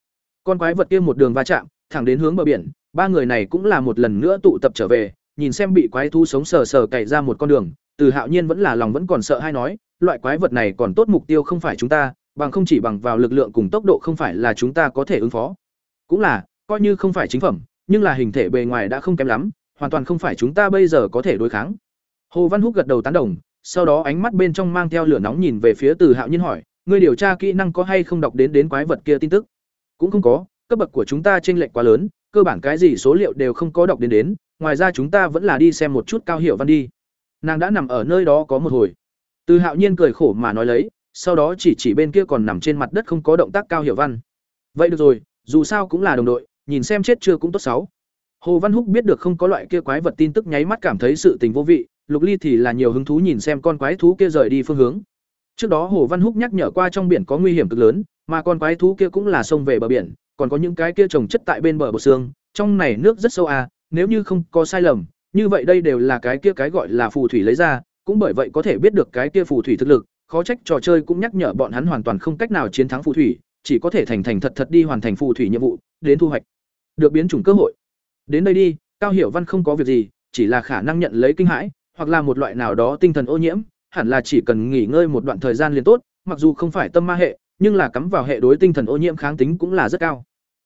Con quái vật kia một đường va chạm, thẳng đến hướng bờ biển, ba người này cũng là một lần nữa tụ tập trở về, nhìn xem bị quái thú sống sờ sờ cày ra một con đường, Từ Hạo Nhiên vẫn là lòng vẫn còn sợ hay nói, loại quái vật này còn tốt mục tiêu không phải chúng ta, bằng không chỉ bằng vào lực lượng cùng tốc độ không phải là chúng ta có thể ứng phó. Cũng là, coi như không phải chính phẩm, nhưng là hình thể bề ngoài đã không kém lắm, hoàn toàn không phải chúng ta bây giờ có thể đối kháng. Hồ Văn Húc gật đầu tán đồng, sau đó ánh mắt bên trong mang theo lửa nóng nhìn về phía Từ Hạo Nhiên hỏi, ngươi điều tra kỹ năng có hay không đọc đến đến quái vật kia tin tức? Cũng không có, cấp bậc của chúng ta chênh lệch quá lớn, cơ bản cái gì số liệu đều không có đọc đến đến, ngoài ra chúng ta vẫn là đi xem một chút cao hiệu văn đi. Nàng đã nằm ở nơi đó có một hồi. Từ Hạo Nhiên cười khổ mà nói lấy, sau đó chỉ chỉ bên kia còn nằm trên mặt đất không có động tác cao hiệu văn. Vậy được rồi, dù sao cũng là đồng đội, nhìn xem chết chưa cũng tốt xấu. Hồ Văn Húc biết được không có loại kia quái vật tin tức nháy mắt cảm thấy sự tình vô vị, Lục Ly thì là nhiều hứng thú nhìn xem con quái thú kia rời đi phương hướng. Trước đó Hồ Văn Húc nhắc nhở qua trong biển có nguy hiểm cực lớn, mà con quái thú kia cũng là sông về bờ biển, còn có những cái kia trồng chất tại bên bờ bờ xương, trong này nước rất sâu à, nếu như không có sai lầm, như vậy đây đều là cái kia cái gọi là phù thủy lấy ra, cũng bởi vậy có thể biết được cái kia phù thủy thực lực, khó trách trò chơi cũng nhắc nhở bọn hắn hoàn toàn không cách nào chiến thắng phù thủy, chỉ có thể thành thành thật thật đi hoàn thành phù thủy nhiệm vụ, đến thu hoạch được biến chủng cơ hội. Đến đây đi, Cao Hiểu Văn không có việc gì, chỉ là khả năng nhận lấy kinh hãi, hoặc là một loại nào đó tinh thần ô nhiễm, hẳn là chỉ cần nghỉ ngơi một đoạn thời gian liền tốt, mặc dù không phải tâm ma hệ, nhưng là cắm vào hệ đối tinh thần ô nhiễm kháng tính cũng là rất cao.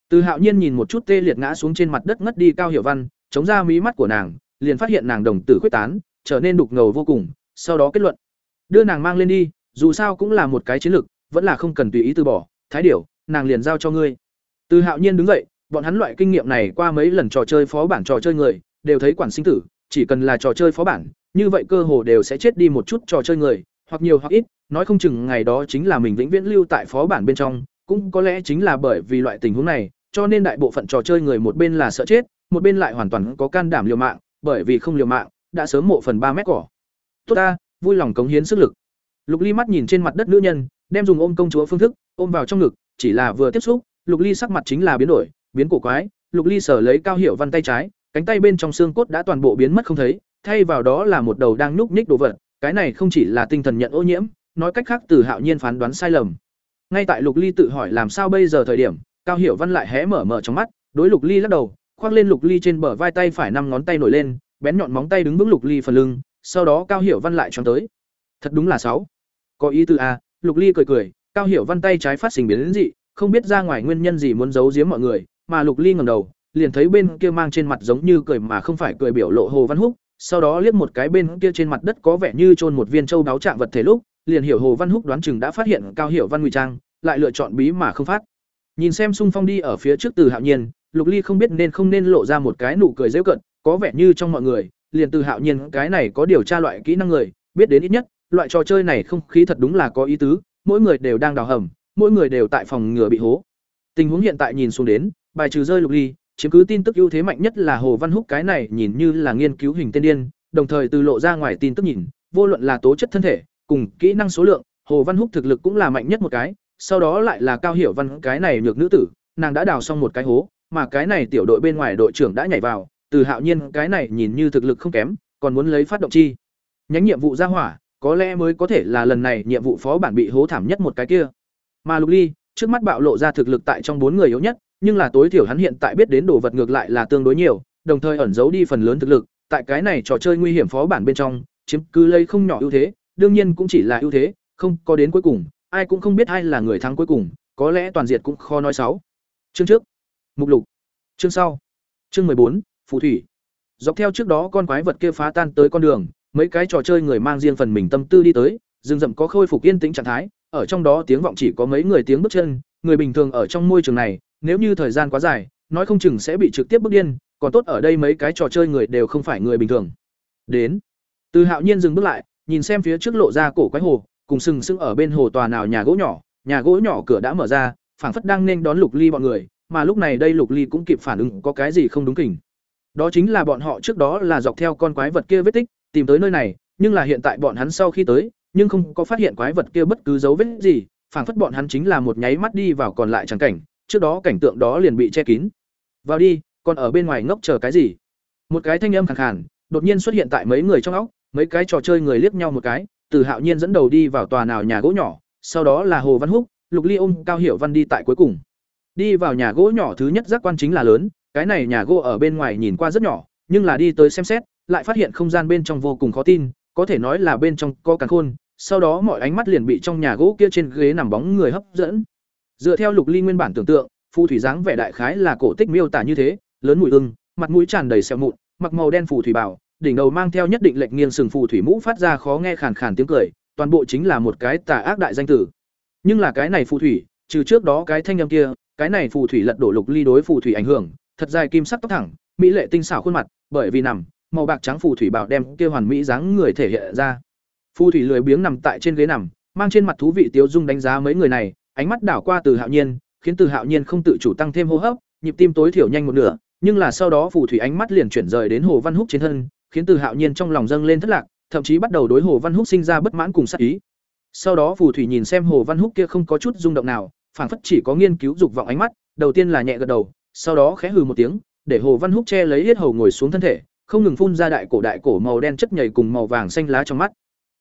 Từ Hạo Nhiên nhìn một chút tê liệt ngã xuống trên mặt đất ngất đi Cao Hiểu Văn, chống ra mí mắt của nàng, liền phát hiện nàng đồng tử khuyết tán, trở nên đục ngầu vô cùng, sau đó kết luận, đưa nàng mang lên đi, dù sao cũng là một cái chiến lược, vẫn là không cần tùy ý từ bỏ, thái điểu, nàng liền giao cho ngươi. Từ Hạo Nhiên đứng dậy, bọn hắn loại kinh nghiệm này qua mấy lần trò chơi phó bản trò chơi người, đều thấy quản sinh tử, chỉ cần là trò chơi phó bản, như vậy cơ hồ đều sẽ chết đi một chút trò chơi người, hoặc nhiều hoặc ít, nói không chừng ngày đó chính là mình vĩnh viễn lưu tại phó bản bên trong, cũng có lẽ chính là bởi vì loại tình huống này, cho nên đại bộ phận trò chơi người một bên là sợ chết, một bên lại hoàn toàn có can đảm liều mạng, bởi vì không liều mạng, đã sớm mộ phần ba mét cỏ. Tốt ta, vui lòng cống hiến sức lực. Lục Ly mắt nhìn trên mặt đất nữ nhân, đem dùng ôm công chúa phương thức ôm vào trong ngực chỉ là vừa tiếp xúc lục ly sắc mặt chính là biến đổi biến cổ quái lục ly sở lấy cao hiểu văn tay trái cánh tay bên trong xương cốt đã toàn bộ biến mất không thấy, thay vào đó là một đầu đang nhúc nhích đồ vật, cái này không chỉ là tinh thần nhận ô nhiễm, nói cách khác từ hạo nhiên phán đoán sai lầm. Ngay tại lục ly tự hỏi làm sao bây giờ thời điểm, cao hiểu văn lại hé mở mở trong mắt, đối lục ly lắc đầu, khoác lên lục ly trên bờ vai tay phải năm ngón tay nổi lên, bén nhọn móng tay đứng vững lục ly phần lưng, sau đó cao hiểu văn lại choáng tới. Thật đúng là sáu. Có ý tứ a lục ly cười cười, cao hiểu văn tay trái phát sinh biến dị, không biết ra ngoài nguyên nhân gì muốn giấu giếm mọi người, mà lục ly ngẩng đầu liền thấy bên kia mang trên mặt giống như cười mà không phải cười biểu lộ hồ văn húc, sau đó liếc một cái bên kia trên mặt đất có vẻ như chôn một viên châu đáo trạng vật thể lúc, liền hiểu hồ văn húc đoán chừng đã phát hiện cao hiểu văn ngụy trang, lại lựa chọn bí mà không phát. Nhìn xem xung phong đi ở phía trước từ hạo nhiên, lục ly không biết nên không nên lộ ra một cái nụ cười dễ cận, có vẻ như trong mọi người, liền từ hạo nhiên cái này có điều tra loại kỹ năng người, biết đến ít nhất, loại trò chơi này không khí thật đúng là có ý tứ, mỗi người đều đang đào hầm, mỗi người đều tại phòng ngừa bị hố. Tình huống hiện tại nhìn xuống đến, bài trừ rơi lục ly chiếm cứ tin tức ưu thế mạnh nhất là hồ văn húc cái này nhìn như là nghiên cứu hình tên điên, đồng thời từ lộ ra ngoài tin tức nhìn, vô luận là tố chất thân thể, cùng kỹ năng số lượng, hồ văn húc thực lực cũng là mạnh nhất một cái, sau đó lại là cao hiểu văn cái này nhược nữ tử, nàng đã đào xong một cái hố, mà cái này tiểu đội bên ngoài đội trưởng đã nhảy vào, từ hạo nhiên cái này nhìn như thực lực không kém, còn muốn lấy phát động chi. Nhánh nhiệm vụ ra hỏa, có lẽ mới có thể là lần này nhiệm vụ phó bản bị hố thảm nhất một cái kia. Mà lục ly, trước mắt bạo lộ ra thực lực tại trong bốn người yếu nhất nhưng là tối thiểu hắn hiện tại biết đến đồ vật ngược lại là tương đối nhiều, đồng thời ẩn giấu đi phần lớn thực lực, tại cái này trò chơi nguy hiểm phó bản bên trong, chiếm cứ lây không nhỏ ưu thế, đương nhiên cũng chỉ là ưu thế, không có đến cuối cùng, ai cũng không biết ai là người thắng cuối cùng, có lẽ toàn diệt cũng khó nói sáu. Chương trước. Mục lục. Chương sau. Chương bốn, phù thủy. Dọc theo trước đó con quái vật kia phá tan tới con đường, mấy cái trò chơi người mang riêng phần mình tâm tư đi tới, rừng rậm có khôi phục yên tĩnh trạng thái, ở trong đó tiếng vọng chỉ có mấy người tiếng bước chân, người bình thường ở trong môi trường này nếu như thời gian quá dài, nói không chừng sẽ bị trực tiếp bức điên, còn tốt ở đây mấy cái trò chơi người đều không phải người bình thường. Đến, từ hạo nhiên dừng bước lại, nhìn xem phía trước lộ ra cổ quái hồ, cùng sừng sững ở bên hồ tòa nào nhà gỗ nhỏ, nhà gỗ nhỏ cửa đã mở ra, phảng phất đang nên đón lục ly bọn người, mà lúc này đây lục ly cũng kịp phản ứng, có cái gì không đúng kỉnh đó chính là bọn họ trước đó là dọc theo con quái vật kia vết tích, tìm tới nơi này, nhưng là hiện tại bọn hắn sau khi tới, nhưng không có phát hiện quái vật kia bất cứ dấu vết gì, phảng phất bọn hắn chính là một nháy mắt đi vào còn lại chẳng cảnh trước đó cảnh tượng đó liền bị che kín. Vào đi, còn ở bên ngoài ngốc chờ cái gì? Một cái thanh âm khẳng khàn, đột nhiên xuất hiện tại mấy người trong óc, mấy cái trò chơi người liếc nhau một cái, từ hạo nhiên dẫn đầu đi vào tòa nào nhà gỗ nhỏ, sau đó là hồ văn húc, lục ly ôm cao hiểu văn đi tại cuối cùng. Đi vào nhà gỗ nhỏ thứ nhất giác quan chính là lớn, cái này nhà gỗ ở bên ngoài nhìn qua rất nhỏ, nhưng là đi tới xem xét, lại phát hiện không gian bên trong vô cùng khó tin, có thể nói là bên trong có càng khôn, sau đó mọi ánh mắt liền bị trong nhà gỗ kia trên ghế nằm bóng người hấp dẫn dựa theo lục ly nguyên bản tưởng tượng, phù thủy dáng vẻ đại khái là cổ tích miêu tả như thế, lớn mùi ưng, mặt mũi tràn đầy sẹo mụn, mặc màu đen phù thủy bảo đỉnh đầu mang theo nhất định lệnh nghiêng sừng phù thủy mũ phát ra khó nghe khàn khàn tiếng cười, toàn bộ chính là một cái tà ác đại danh tử. Nhưng là cái này phù thủy, trừ trước đó cái thanh âm kia, cái này phù thủy lật đổ lục ly đối phù thủy ảnh hưởng, thật dài kim sắc tóc thẳng, mỹ lệ tinh xảo khuôn mặt, bởi vì nằm, màu bạc trắng phù thủy bảo đem kia hoàn mỹ dáng người thể hiện ra. Phù thủy lười biếng nằm tại trên ghế nằm, mang trên mặt thú vị tiêu dung đánh giá mấy người này ánh mắt đảo qua từ hạo nhiên, khiến từ hạo nhiên không tự chủ tăng thêm hô hấp, nhịp tim tối thiểu nhanh một nửa, nhưng là sau đó phù thủy ánh mắt liền chuyển rời đến hồ văn húc trên thân, khiến từ hạo nhiên trong lòng dâng lên thất lạc, thậm chí bắt đầu đối hồ văn húc sinh ra bất mãn cùng sát ý. Sau đó phù thủy nhìn xem hồ văn húc kia không có chút rung động nào, phảng phất chỉ có nghiên cứu dục vọng ánh mắt, đầu tiên là nhẹ gật đầu, sau đó khẽ hừ một tiếng, để hồ văn húc che lấy hết hầu ngồi xuống thân thể, không ngừng phun ra đại cổ đại cổ màu đen chất nhầy cùng màu vàng xanh lá trong mắt.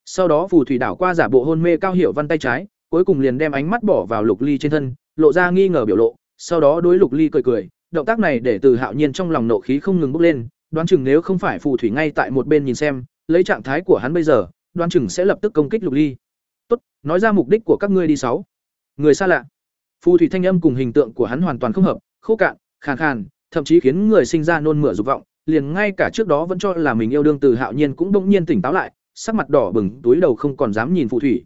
Sau đó phù thủy đảo qua giả bộ hôn mê cao hiệu văn tay trái cuối cùng liền đem ánh mắt bỏ vào lục ly trên thân, lộ ra nghi ngờ biểu lộ, sau đó đối lục ly cười cười, động tác này để từ hạo nhiên trong lòng nộ khí không ngừng bốc lên, đoán chừng nếu không phải phù thủy ngay tại một bên nhìn xem, lấy trạng thái của hắn bây giờ, đoán chừng sẽ lập tức công kích lục ly. Tốt, nói ra mục đích của các ngươi đi sáu. Người xa lạ. Phù thủy thanh âm cùng hình tượng của hắn hoàn toàn không hợp, khô cạn, khàn khàn, thậm chí khiến người sinh ra nôn mửa dục vọng, liền ngay cả trước đó vẫn cho là mình yêu đương từ hạo nhiên cũng bỗng nhiên tỉnh táo lại, sắc mặt đỏ bừng, túi đầu không còn dám nhìn phù thủy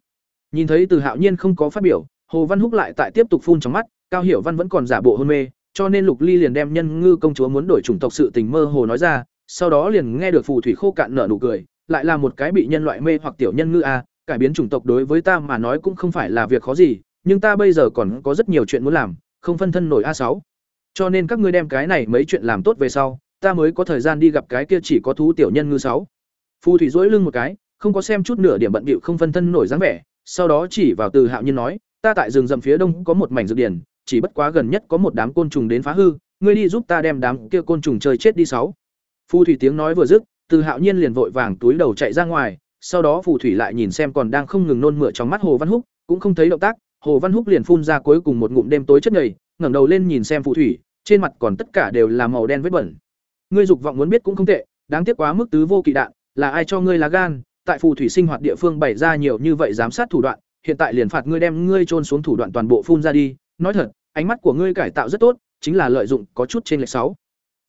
nhìn thấy từ hạo nhiên không có phát biểu, hồ văn húc lại tại tiếp tục phun trong mắt, cao hiểu văn vẫn còn giả bộ hôn mê, cho nên lục ly liền đem nhân ngư công chúa muốn đổi chủng tộc sự tình mơ hồ nói ra, sau đó liền nghe được phù thủy khô cạn nở nụ cười, lại là một cái bị nhân loại mê hoặc tiểu nhân ngư a, cải biến chủng tộc đối với ta mà nói cũng không phải là việc khó gì, nhưng ta bây giờ còn có rất nhiều chuyện muốn làm, không phân thân nổi a sáu. Cho nên các ngươi đem cái này mấy chuyện làm tốt về sau, ta mới có thời gian đi gặp cái kia chỉ có thú tiểu nhân ngư sáu. Phù thủy dỗi lưng một cái, không có xem chút nửa điểm bận bịu không phân thân nổi dáng vẻ sau đó chỉ vào Từ Hạo Nhiên nói, ta tại rừng rậm phía đông có một mảnh dược điển, chỉ bất quá gần nhất có một đám côn trùng đến phá hư, ngươi đi giúp ta đem đám kia côn trùng chơi chết đi sáu. Phù thủy tiếng nói vừa dứt, Từ Hạo Nhiên liền vội vàng túi đầu chạy ra ngoài, sau đó phù thủy lại nhìn xem còn đang không ngừng nôn mửa trong mắt Hồ Văn Húc, cũng không thấy động tác, Hồ Văn Húc liền phun ra cuối cùng một ngụm đêm tối chất nhầy, ngẩng đầu lên nhìn xem phù thủy, trên mặt còn tất cả đều là màu đen vết bẩn. Ngươi dục vọng muốn biết cũng không tệ, đáng tiếc quá mức tứ vô kỵ đạn, là ai cho ngươi lá gan, tại phù thủy sinh hoạt địa phương bày ra nhiều như vậy giám sát thủ đoạn, hiện tại liền phạt ngươi đem ngươi trôn xuống thủ đoạn toàn bộ phun ra đi, nói thật, ánh mắt của ngươi cải tạo rất tốt, chính là lợi dụng có chút trên lệch sáu.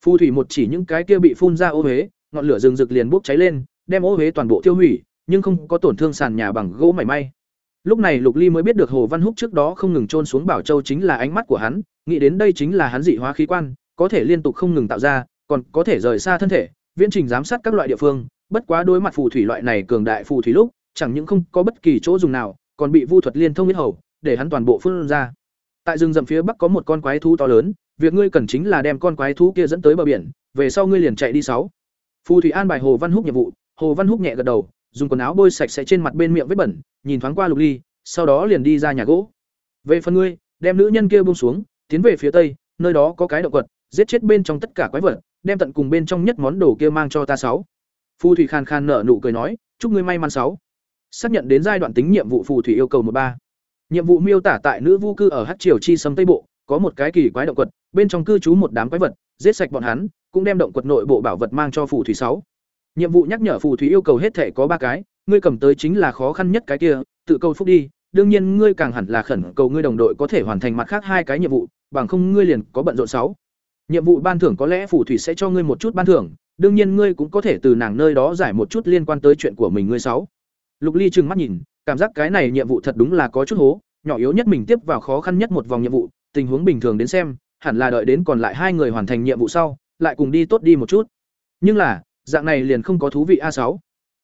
Phù thủy một chỉ những cái kia bị phun ra ô huế, ngọn lửa rừng rực liền bốc cháy lên, đem ô huế toàn bộ tiêu hủy, nhưng không có tổn thương sàn nhà bằng gỗ mảy may. Lúc này Lục Ly mới biết được Hồ Văn Húc trước đó không ngừng trôn xuống Bảo Châu chính là ánh mắt của hắn, nghĩ đến đây chính là hắn dị hóa khí quan, có thể liên tục không ngừng tạo ra, còn có thể rời xa thân thể, viễn trình giám sát các loại địa phương, bất quá đối mặt phù thủy loại này cường đại phù thủy lúc, chẳng những không có bất kỳ chỗ dùng nào, còn bị vu thuật liên thông huyết hầu, để hắn toàn bộ phun ra. Tại rừng rậm phía bắc có một con quái thú to lớn, việc ngươi cần chính là đem con quái thú kia dẫn tới bờ biển, về sau ngươi liền chạy đi sáu. Phù thủy an bài Hồ Văn Húc nhiệm vụ, Hồ Văn Húc nhẹ gật đầu, dùng quần áo bôi sạch sẽ trên mặt bên miệng vết bẩn, nhìn thoáng qua Lục Ly, sau đó liền đi ra nhà gỗ. Về phần ngươi, đem nữ nhân kia buông xuống, tiến về phía tây, nơi đó có cái động quật, giết chết bên trong tất cả quái vật, đem tận cùng bên trong nhất món đồ kia mang cho ta sáu. Phù thủy khan khan nở nụ cười nói, chúc ngươi may mắn sáu. Xác nhận đến giai đoạn tính nhiệm vụ phù thủy yêu cầu một ba. Nhiệm vụ miêu tả tại nữ vu cư ở Hắc Triều chi sâm Tây Bộ, có một cái kỳ quái động quật, bên trong cư trú một đám quái vật, giết sạch bọn hắn, cũng đem động quật nội bộ bảo vật mang cho phù thủy sáu. Nhiệm vụ nhắc nhở phù thủy yêu cầu hết thể có ba cái, ngươi cầm tới chính là khó khăn nhất cái kia, tự câu phúc đi, đương nhiên ngươi càng hẳn là khẩn cầu ngươi đồng đội có thể hoàn thành mặt khác hai cái nhiệm vụ, bằng không ngươi liền có bận rộn sáu. Nhiệm vụ ban thưởng có lẽ phù thủy sẽ cho ngươi một chút ban thưởng, đương nhiên ngươi cũng có thể từ nàng nơi đó giải một chút liên quan tới chuyện của mình ngươi sáu. Lục Ly trừng mắt nhìn, cảm giác cái này nhiệm vụ thật đúng là có chút hố, nhỏ yếu nhất mình tiếp vào khó khăn nhất một vòng nhiệm vụ, tình huống bình thường đến xem, hẳn là đợi đến còn lại hai người hoàn thành nhiệm vụ sau, lại cùng đi tốt đi một chút. Nhưng là, dạng này liền không có thú vị a sáu.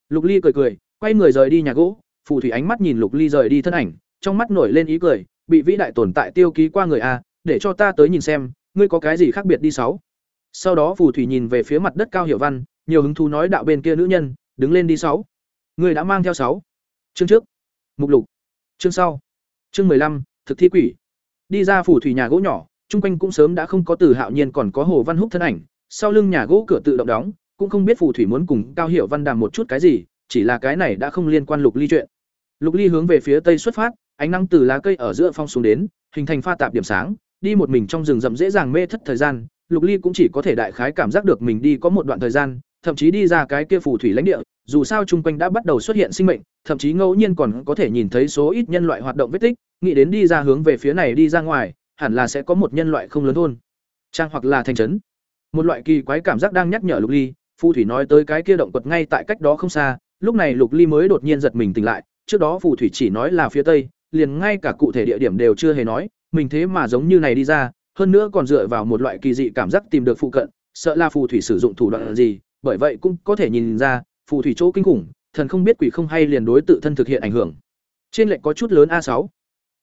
Lục Ly cười cười, quay người rời đi nhà gỗ, phù thủy ánh mắt nhìn Lục Ly rời đi thân ảnh, trong mắt nổi lên ý cười, bị vĩ đại tồn tại tiêu ký qua người a, để cho ta tới nhìn xem, ngươi có cái gì khác biệt đi sáu. Sau đó phù thủy nhìn về phía mặt đất cao hiểu văn, nhiều hứng thú nói đạo bên kia nữ nhân, đứng lên đi sáu. người đã mang theo sáu. Chương trước. Mục lục. Chương sau. Chương mười lăm thực thi quỷ. Đi ra phù thủy nhà gỗ nhỏ, chung quanh cũng sớm đã không có Từ Hạo Nhiên còn có Hồ Văn Húc thân ảnh, sau lưng nhà gỗ cửa tự động đóng, cũng không biết phù thủy muốn cùng Cao Hiểu Văn đàm một chút cái gì, chỉ là cái này đã không liên quan Lục Ly chuyện. Lục Ly hướng về phía tây xuất phát, ánh nắng từ lá cây ở giữa phong xuống đến, hình thành pha tạp điểm sáng, đi một mình trong rừng rậm dễ dàng mê thất thời gian, Lục Ly cũng chỉ có thể đại khái cảm giác được mình đi có một đoạn thời gian, thậm chí đi ra cái kia phù thủy lãnh địa, dù sao chung quanh đã bắt đầu xuất hiện sinh mệnh, thậm chí ngẫu nhiên còn có thể nhìn thấy số ít nhân loại hoạt động vết tích, nghĩ đến đi ra hướng về phía này đi ra ngoài, hẳn là sẽ có một nhân loại không lớn thôn, trang hoặc là thành trấn. Một loại kỳ quái cảm giác đang nhắc nhở Lục Ly, phù thủy nói tới cái kia động quật ngay tại cách đó không xa, lúc này Lục Ly mới đột nhiên giật mình tỉnh lại, trước đó phù thủy chỉ nói là phía tây, liền ngay cả cụ thể địa điểm đều chưa hề nói, mình thế mà giống như này đi ra, hơn nữa còn dựa vào một loại kỳ dị cảm giác tìm được phụ cận, sợ là phù thủy sử dụng thủ đoạn gì, bởi vậy cũng có thể nhìn ra, phù thủy chỗ kinh khủng, thần không biết quỷ không hay liền đối tự thân thực hiện ảnh hưởng. Trên lệnh có chút lớn a sáu.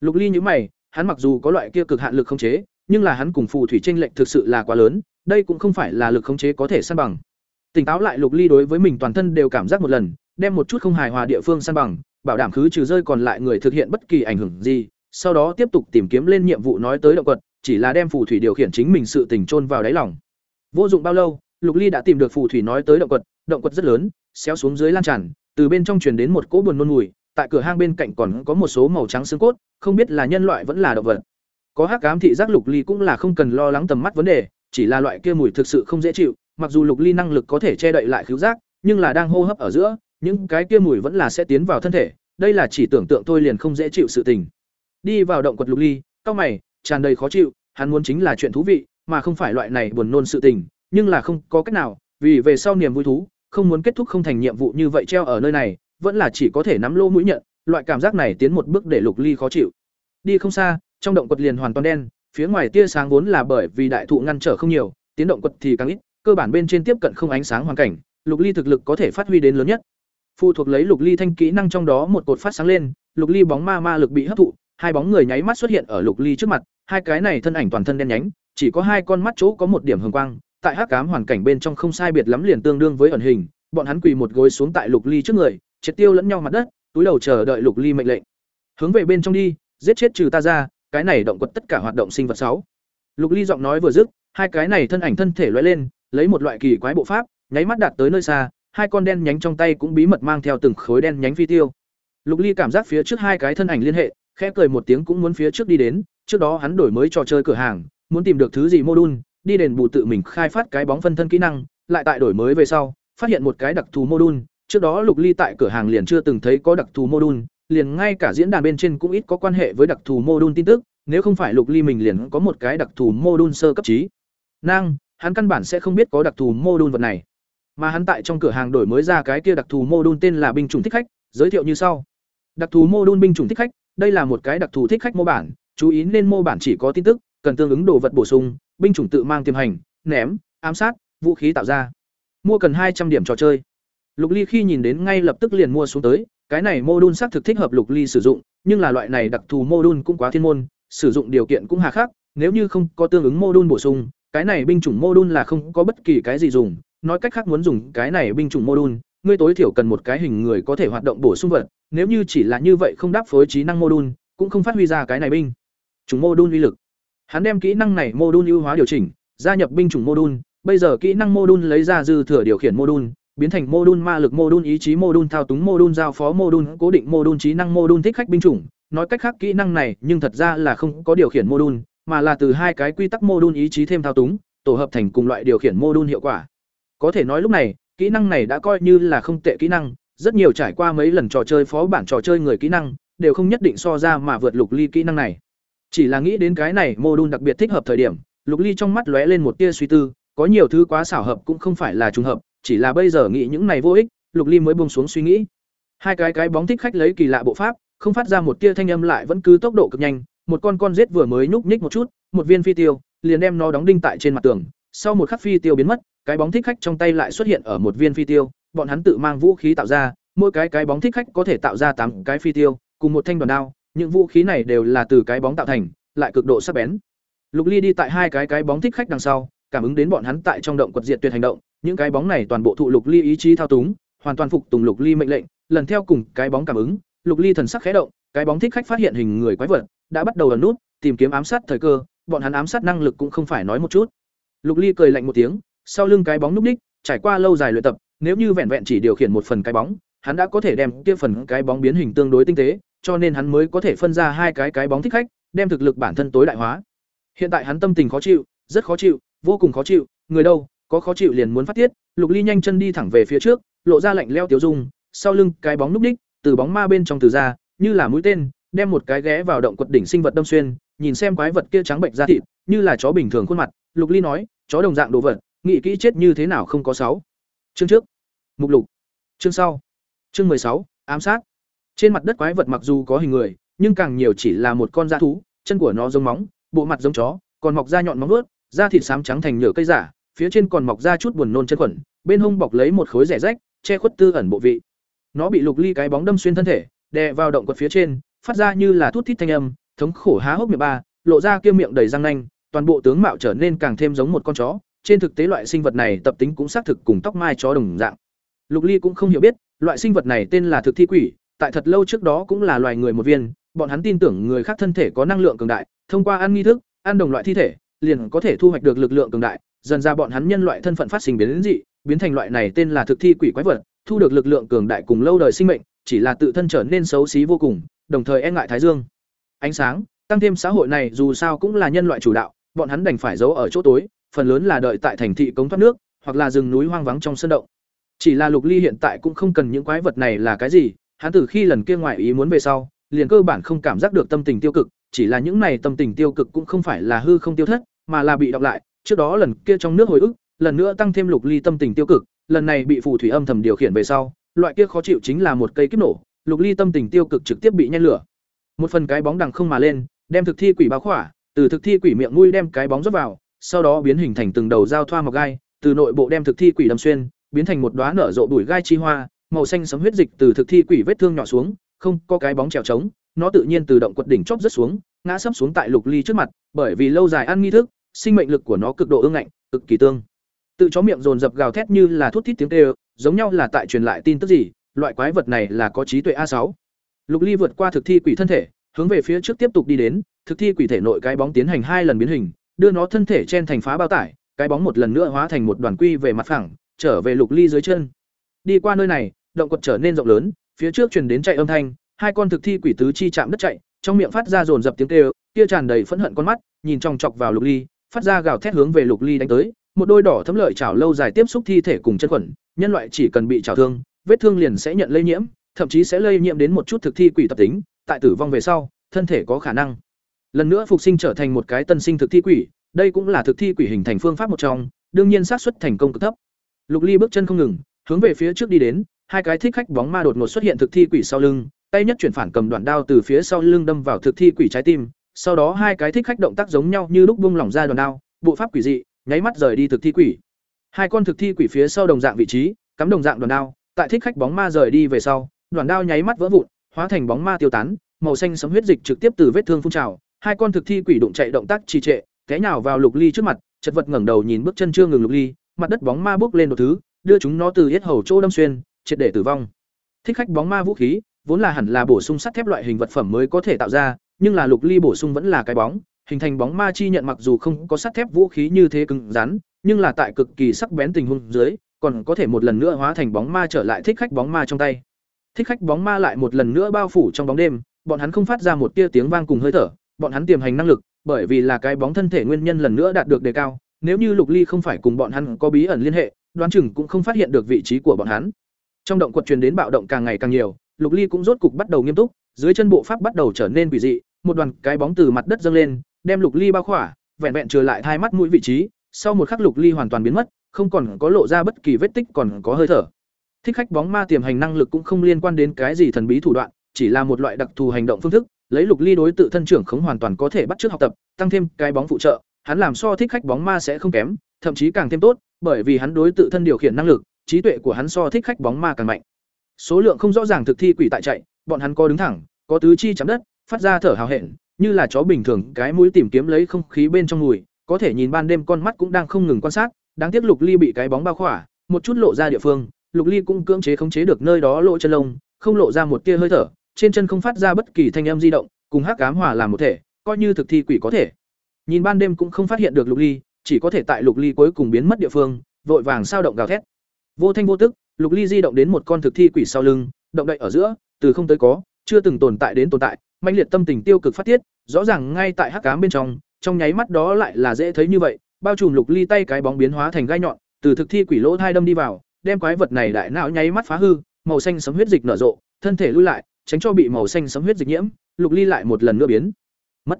Lục Ly nhíu mày, hắn mặc dù có loại kia cực hạn lực khống chế, nhưng là hắn cùng phù thủy chênh lệnh thực sự là quá lớn, đây cũng không phải là lực khống chế có thể san bằng. Tỉnh táo lại Lục Ly đối với mình toàn thân đều cảm giác một lần, đem một chút không hài hòa địa phương san bằng, bảo đảm khứ trừ rơi còn lại người thực hiện bất kỳ ảnh hưởng gì, sau đó tiếp tục tìm kiếm lên nhiệm vụ nói tới động quật, chỉ là đem phù thủy điều khiển chính mình sự tình chôn vào đáy lòng. Vô dụng bao lâu, Lục Ly đã tìm được phù thủy nói tới động quật, động quật rất lớn, xéo xuống dưới lan tràn, từ bên trong truyền đến một cỗ buồn nôn mùi, tại cửa hang bên cạnh còn có một số màu trắng xương cốt, không biết là nhân loại vẫn là động vật. Có hắc ám thị giác Lục Ly cũng là không cần lo lắng tầm mắt vấn đề, chỉ là loại kia mùi thực sự không dễ chịu, mặc dù Lục Ly năng lực có thể che đậy lại khứu giác, nhưng là đang hô hấp ở giữa, những cái kia mùi vẫn là sẽ tiến vào thân thể, đây là chỉ tưởng tượng thôi liền không dễ chịu sự tình. Đi vào động quật Lục Ly, cau mày, tràn đầy khó chịu, hắn muốn chính là chuyện thú vị, mà không phải loại này buồn nôn sự tình, nhưng là không có cách nào, vì về sau niềm vui thú, không muốn kết thúc không thành nhiệm vụ như vậy treo ở nơi này, vẫn là chỉ có thể nắm lô mũi nhận, loại cảm giác này tiến một bước để Lục Ly khó chịu. Đi không xa, trong động quật liền hoàn toàn đen, phía ngoài tia sáng vốn là bởi vì đại thụ ngăn trở không nhiều, tiến động quật thì càng ít, cơ bản bên trên tiếp cận không ánh sáng hoàn cảnh, Lục Ly thực lực có thể phát huy đến lớn nhất. Phụ thuộc lấy Lục Ly thanh kỹ năng trong đó một cột phát sáng lên, Lục Ly bóng ma ma lực bị hấp thụ, hai bóng người nháy mắt xuất hiện ở Lục Ly trước mặt, hai cái này thân ảnh toàn thân đen nhánh, chỉ có hai con mắt chỗ có một điểm hường quang, tại hắc ám hoàn cảnh bên trong không sai biệt lắm liền tương đương với ẩn hình, bọn hắn quỳ một gối xuống tại Lục Ly trước người, triệt tiêu lẫn nhau mặt đất, túi đầu chờ đợi Lục Ly mệnh lệnh. hướng về bên trong đi giết chết trừ ta ra cái này động quật tất cả hoạt động sinh vật sáu lục ly giọng nói vừa dứt hai cái này thân ảnh thân thể lóe lên lấy một loại kỳ quái bộ pháp nháy mắt đạt tới nơi xa hai con đen nhánh trong tay cũng bí mật mang theo từng khối đen nhánh phi tiêu lục ly cảm giác phía trước hai cái thân ảnh liên hệ khẽ cười một tiếng cũng muốn phía trước đi đến, trước đó hắn đổi mới trò chơi cửa hàng, muốn tìm được thứ gì mô đun đi đền bù tự mình khai phát cái bóng phân thân kỹ năng, lại tại đổi mới về sau, phát hiện một cái đặc thù mô đun trước đó lục ly tại cửa hàng liền chưa từng thấy có đặc thù mô đun liền ngay cả diễn đàn bên trên cũng ít có quan hệ với đặc thù mô đun tin tức, nếu không phải lục ly mình liền có một cái đặc thù mô đun sơ cấp trí. Năng hắn căn bản sẽ không biết có đặc thù mô đun vật này. Mà hắn tại trong cửa hàng đổi mới ra cái kia đặc thù mô đun tên là binh chủng thích khách, giới thiệu như sau. Đặc thù mô đun binh chủng thích khách đây là một cái đặc thù thích khách mô bản, chú ý nên mô bản chỉ có tin tức, cần tương ứng đồ vật bổ sung, binh chủng tự mang tiềm hành, ném, ám sát, vũ khí tạo ra. Mua cần hai trăm điểm trò chơi. Lục ly khi nhìn đến ngay lập tức liền mua xuống tới, cái này mô đun xác thực thích hợp lục ly sử dụng, nhưng là loại này đặc thù mô đun cũng quá thiên môn, sử dụng điều kiện cũng hà khắc, nếu như không có tương ứng mô đun bổ sung, cái này binh chủng mô đun là không có bất kỳ cái gì dùng, nói cách khác muốn dùng cái này binh chủng mô đun ngươi tối thiểu cần một cái hình người có thể hoạt động bổ sung vật, nếu như chỉ là như vậy không đáp phối trí năng mô đun cũng không phát huy ra cái này binh. Chủng mô đun uy lực. Hắn đem kỹ năng này mô đun ưu hóa điều chỉnh, gia nhập binh chủng mô đun bây giờ kỹ năng mô đun lấy ra dư thừa điều khiển mô đun biến thành mô đun ma lực mô đun ý chí mô đun thao túng mô đun giao phó mô đun cố định mô đun trí năng mô đun thích khách binh chủng. Nói cách khác kỹ năng này, nhưng thật ra là không có điều khiển mô đun mà là từ hai cái quy tắc mô đun ý chí thêm thao túng, tổ hợp thành cùng loại điều khiển mô đun hiệu quả. Có thể nói lúc này kỹ năng này đã coi như là không tệ kỹ năng, rất nhiều trải qua mấy lần trò chơi phó bản trò chơi người kỹ năng, đều không nhất định so ra mà vượt lục ly kỹ năng này. Chỉ là nghĩ đến cái này mô đun đặc biệt thích hợp thời điểm, lục ly trong mắt lóe lên một tia suy tư, có nhiều thứ quá xảo hợp cũng không phải là trùng hợp, chỉ là bây giờ nghĩ những này vô ích, lục ly mới buông xuống suy nghĩ. Hai cái cái bóng thích khách lấy kỳ lạ bộ pháp, không phát ra một tia thanh âm lại vẫn cứ tốc độ cực nhanh, một con con rết vừa mới nhúc nhích một chút, một viên phi tiêu, liền đem nó đóng đinh tại trên mặt tường sau một khắc phi tiêu biến mất, cái bóng thích khách trong tay lại xuất hiện ở một viên phi tiêu, bọn hắn tự mang vũ khí tạo ra, mỗi cái cái bóng thích khách có thể tạo ra tám cái phi tiêu, cùng một thanh đoàn đao, những vũ khí này đều là từ cái bóng tạo thành, lại cực độ sắc bén. Lục ly đi tại hai cái cái bóng thích khách đằng sau, cảm ứng đến bọn hắn tại trong động quật diệt tuyệt hành động, những cái bóng này toàn bộ thụ lục ly ý chí thao túng, hoàn toàn phục tùng lục ly mệnh lệnh, lần theo cùng cái bóng cảm ứng, lục ly thần sắc khẽ động, cái bóng thích khách phát hiện hình người quái vật, đã bắt đầu ẩn nút, tìm kiếm ám sát thời cơ, bọn hắn ám sát năng lực cũng không phải nói một chút lục ly cười lạnh một tiếng sau lưng cái bóng núp đích, trải qua lâu dài luyện tập nếu như vẹn vẹn chỉ điều khiển một phần cái bóng hắn đã có thể đem kia phần cái bóng biến hình tương đối tinh tế cho nên hắn mới có thể phân ra hai cái cái bóng thích khách đem thực lực bản thân tối đại hóa. Hiện tại hắn tâm tình khó chịu rất khó chịu vô cùng khó chịu người đâu có khó chịu liền muốn phát tiết. Lục ly nhanh chân đi thẳng về phía trước lộ ra lạnh leo tiêu dung sau lưng cái bóng núp đích, từ bóng ma bên trong từ ra như là mũi tên đem một cái ghé vào động quật đỉnh sinh vật đâm xuyên nhìn xem quái vật kia trắng bệnh da thịt như là chó bình thường khuôn mặt. Lục ly nói chó đồng dạng đồ vật, nghĩ kỹ chết như thế nào không có sáu. Chương trước. Mục lục. Chương sau. Chương mười sáu, ám sát. Trên mặt đất quái vật mặc dù có hình người, nhưng càng nhiều chỉ là một con da thú, chân của nó giống móng, bộ mặt giống chó, còn mọc da nhọn móng vuốt, da thịt xám trắng thành nhựa cây giả, phía trên còn mọc ra chút buồn nôn chân khuẩn, bên hông bọc lấy một khối rẻ rách, che khuất tư ẩn bộ vị. Nó bị lục ly cái bóng đâm xuyên thân thể, đè vào động quật phía trên, phát ra như là thút thít thanh âm, thống khổ há hốc miệng ba, lộ ra kia miệng đầy răng nanh toàn bộ tướng mạo trở nên càng thêm giống một con chó. Trên thực tế loại sinh vật này tập tính cũng xác thực cùng tóc mai chó đồng dạng. Lục ly cũng không hiểu biết, loại sinh vật này tên là thực thi quỷ, tại thật lâu trước đó cũng là loài người một viên. Bọn hắn tin tưởng người khác thân thể có năng lượng cường đại, thông qua ăn nghi thức, ăn đồng loại thi thể, liền có thể thu hoạch được lực lượng cường đại. Dần ra bọn hắn nhân loại thân phận phát sinh biến đến dị, biến thành loại này tên là thực thi quỷ quái vật, thu được lực lượng cường đại cùng lâu đời sinh mệnh, chỉ là tự thân trở nên xấu xí vô cùng, đồng thời e ngại thái dương. Ánh sáng, tăng thêm xã hội này dù sao cũng là nhân loại chủ đạo bọn hắn đành phải giấu ở chỗ tối, phần lớn là đợi tại thành thị cống thoát nước, hoặc là rừng núi hoang vắng trong sân động. Chỉ là lục ly hiện tại cũng không cần những quái vật này là cái gì, hắn từ khi lần kia ngoại ý muốn về sau, liền cơ bản không cảm giác được tâm tình tiêu cực, chỉ là những này tâm tình tiêu cực cũng không phải là hư không tiêu thất, mà là bị đọc lại, trước đó lần kia trong nước hồi ức, lần nữa tăng thêm lục ly tâm tình tiêu cực, lần này bị phù thủy âm thầm điều khiển về sau, loại kia khó chịu chính là một cây kiếp nổ, lục ly tâm tình tiêu cực trực tiếp bị nhen lửa. Một phần cái bóng đằng không mà lên, đem thực thi quỷ báo khỏa từ thực thi quỷ miệng nuôi đem cái bóng rót vào sau đó biến hình thành từng đầu dao thoa mọc gai từ nội bộ đem thực thi quỷ đâm xuyên biến thành một đóa nở rộ bụi gai chi hoa màu xanh sấm huyết dịch từ thực thi quỷ vết thương nhỏ xuống không có cái bóng trèo trống nó tự nhiên từ động quật đỉnh chóp rất xuống ngã sấp xuống tại lục ly trước mặt bởi vì lâu dài ăn nghi thức sinh mệnh lực của nó cực độ ương ngạnh cực kỳ tương. Tự chó miệng dồn dập gào thét như là thút thít tiếng kêu giống nhau là tại truyền lại tin tức gì loại quái vật này là có trí tuệ a sáu. Lục Ly vượt qua thực thi quỷ thân thể, hướng về phía trước tiếp tục đi đến, thực thi quỷ thể nội cái bóng tiến hành hai lần biến hình, đưa nó thân thể chen thành phá bao tải, cái bóng một lần nữa hóa thành một đoàn quy về mặt phẳng, trở về Lục Ly dưới chân. Đi qua nơi này, động quật trở nên rộng lớn, phía trước truyền đến chạy âm thanh, hai con thực thi quỷ tứ chi chạm đất chạy, trong miệng phát ra dồn dập tiếng kêu, kia tràn đầy phẫn hận con mắt, nhìn chòng chọc vào Lục Ly, phát ra gào thét hướng về Lục Ly đánh tới, một đôi đỏ thấm lợi chảo lâu dài tiếp xúc thi thể cùng chân khuẩn, nhân loại chỉ cần bị chảo thương, vết thương liền sẽ nhận lây nhiễm, thậm chí sẽ lây nhiễm đến một chút thực thi quỷ tập tính, tại tử vong về sau, thân thể có khả năng lần nữa phục sinh trở thành một cái tân sinh thực thi quỷ, đây cũng là thực thi quỷ hình thành phương pháp một trong, đương nhiên xác suất thành công cực thấp. Lục Ly bước chân không ngừng, hướng về phía trước đi đến, hai cái thích khách bóng ma đột ngột xuất hiện thực thi quỷ sau lưng, tay nhất chuyển phản cầm đoạn đao từ phía sau lưng đâm vào thực thi quỷ trái tim, sau đó hai cái thích khách động tác giống nhau như lúc buông lỏng ra đoạn đao, bộ pháp quỷ dị, nháy mắt rời đi thực thi quỷ. Hai con thực thi quỷ phía sau đồng dạng vị trí, cắm đồng dạng đoạn đao, tại thích khách bóng ma rời đi về sau, đoạn đao nháy mắt vỡ vụn, hóa thành bóng ma tiêu tán, màu xanh sẫm huyết dịch trực tiếp từ vết thương phun trào, hai con thực thi quỷ đụng chạy động tác trì trệ, té nhào vào Lục Ly trước mặt, chật vật ngẩng đầu nhìn bước chân chưa ngừng Lục Ly, mặt đất bóng ma bước lên đồ thứ, đưa chúng nó từ yết hầu chỗ đâm xuyên, triệt để tử vong. Thích khách bóng ma vũ khí, vốn là hẳn là bổ sung sắt thép loại hình vật phẩm mới có thể tạo ra, nhưng là Lục Ly bổ sung vẫn là cái bóng, hình thành bóng ma chi nhận mặc dù không có sắt thép vũ khí như thế cứng rắn, nhưng là tại cực kỳ sắc bén tình huống dưới, còn có thể một lần nữa hóa thành bóng ma trở lại thích khách bóng ma trong tay. Thích khách bóng ma lại một lần nữa bao phủ trong bóng đêm, bọn hắn không phát ra một tia tiếng vang cùng hơi thở, bọn hắn tiềm hành năng lực, bởi vì là cái bóng thân thể nguyên nhân lần nữa đạt được đề cao, nếu như Lục Ly không phải cùng bọn hắn có bí ẩn liên hệ, đoán chừng cũng không phát hiện được vị trí của bọn hắn. Trong động quật truyền đến bạo động càng ngày càng nhiều, Lục Ly cũng rốt cục bắt đầu nghiêm túc, dưới chân bộ pháp bắt đầu trở nên quỷ dị, một đoàn cái bóng từ mặt đất dâng lên, đem Lục Ly bao khỏa, vẹn vẹn trừ lại hai mắt mũi vị trí, sau một khắc Lục Ly hoàn toàn biến mất, không còn có lộ ra bất kỳ vết tích còn có hơi thở. Thích khách bóng ma tiềm hành năng lực cũng không liên quan đến cái gì thần bí thủ đoạn, chỉ là một loại đặc thù hành động phương thức, lấy lục ly đối tự thân trưởng khống hoàn toàn có thể bắt chước học tập tăng thêm cái bóng phụ trợ hắn làm so thích khách bóng ma sẽ không kém thậm chí càng thêm tốt bởi vì hắn đối tự thân điều khiển năng lực trí tuệ của hắn so thích khách bóng ma càng mạnh. Số lượng không rõ ràng thực thi quỷ tại chạy bọn hắn có đứng thẳng có tứ chi chạm đất phát ra thở hào hẹn như là chó bình thường cái mũi tìm kiếm lấy không khí bên trong mùi có thể nhìn ban đêm con mắt cũng đang không ngừng quan sát đáng tiếc lục ly bị cái bóng bao khỏa một chút lộ ra địa phương lục ly cũng cưỡng chế khống chế được nơi đó lộ chân lông không lộ ra một tia hơi thở trên chân không phát ra bất kỳ thanh âm di động, cùng hắc ám hòa làm một thể, coi như thực thi quỷ có thể. Nhìn ban đêm cũng không phát hiện được Lục Ly, chỉ có thể tại Lục Ly cuối cùng biến mất địa phương, vội vàng sao động gào thét. Vô thanh vô tức, Lục Ly di động đến một con thực thi quỷ sau lưng, động đậy ở giữa, từ không tới có, chưa từng tồn tại đến tồn tại, mãnh liệt tâm tình tiêu cực phát tiết, rõ ràng ngay tại hắc ám bên trong, trong nháy mắt đó lại là dễ thấy như vậy, bao trùm Lục Ly tay cái bóng biến hóa thành gai nhọn, từ thực thi quỷ lỗ thai đâm đi vào, đem quái vật này đại não nháy mắt phá hư, màu xanh sấm huyết dịch nở rộ, thân thể lui lại, tránh cho bị màu xanh sấm huyết dịch nhiễm, Lục Ly lại một lần nữa biến mất.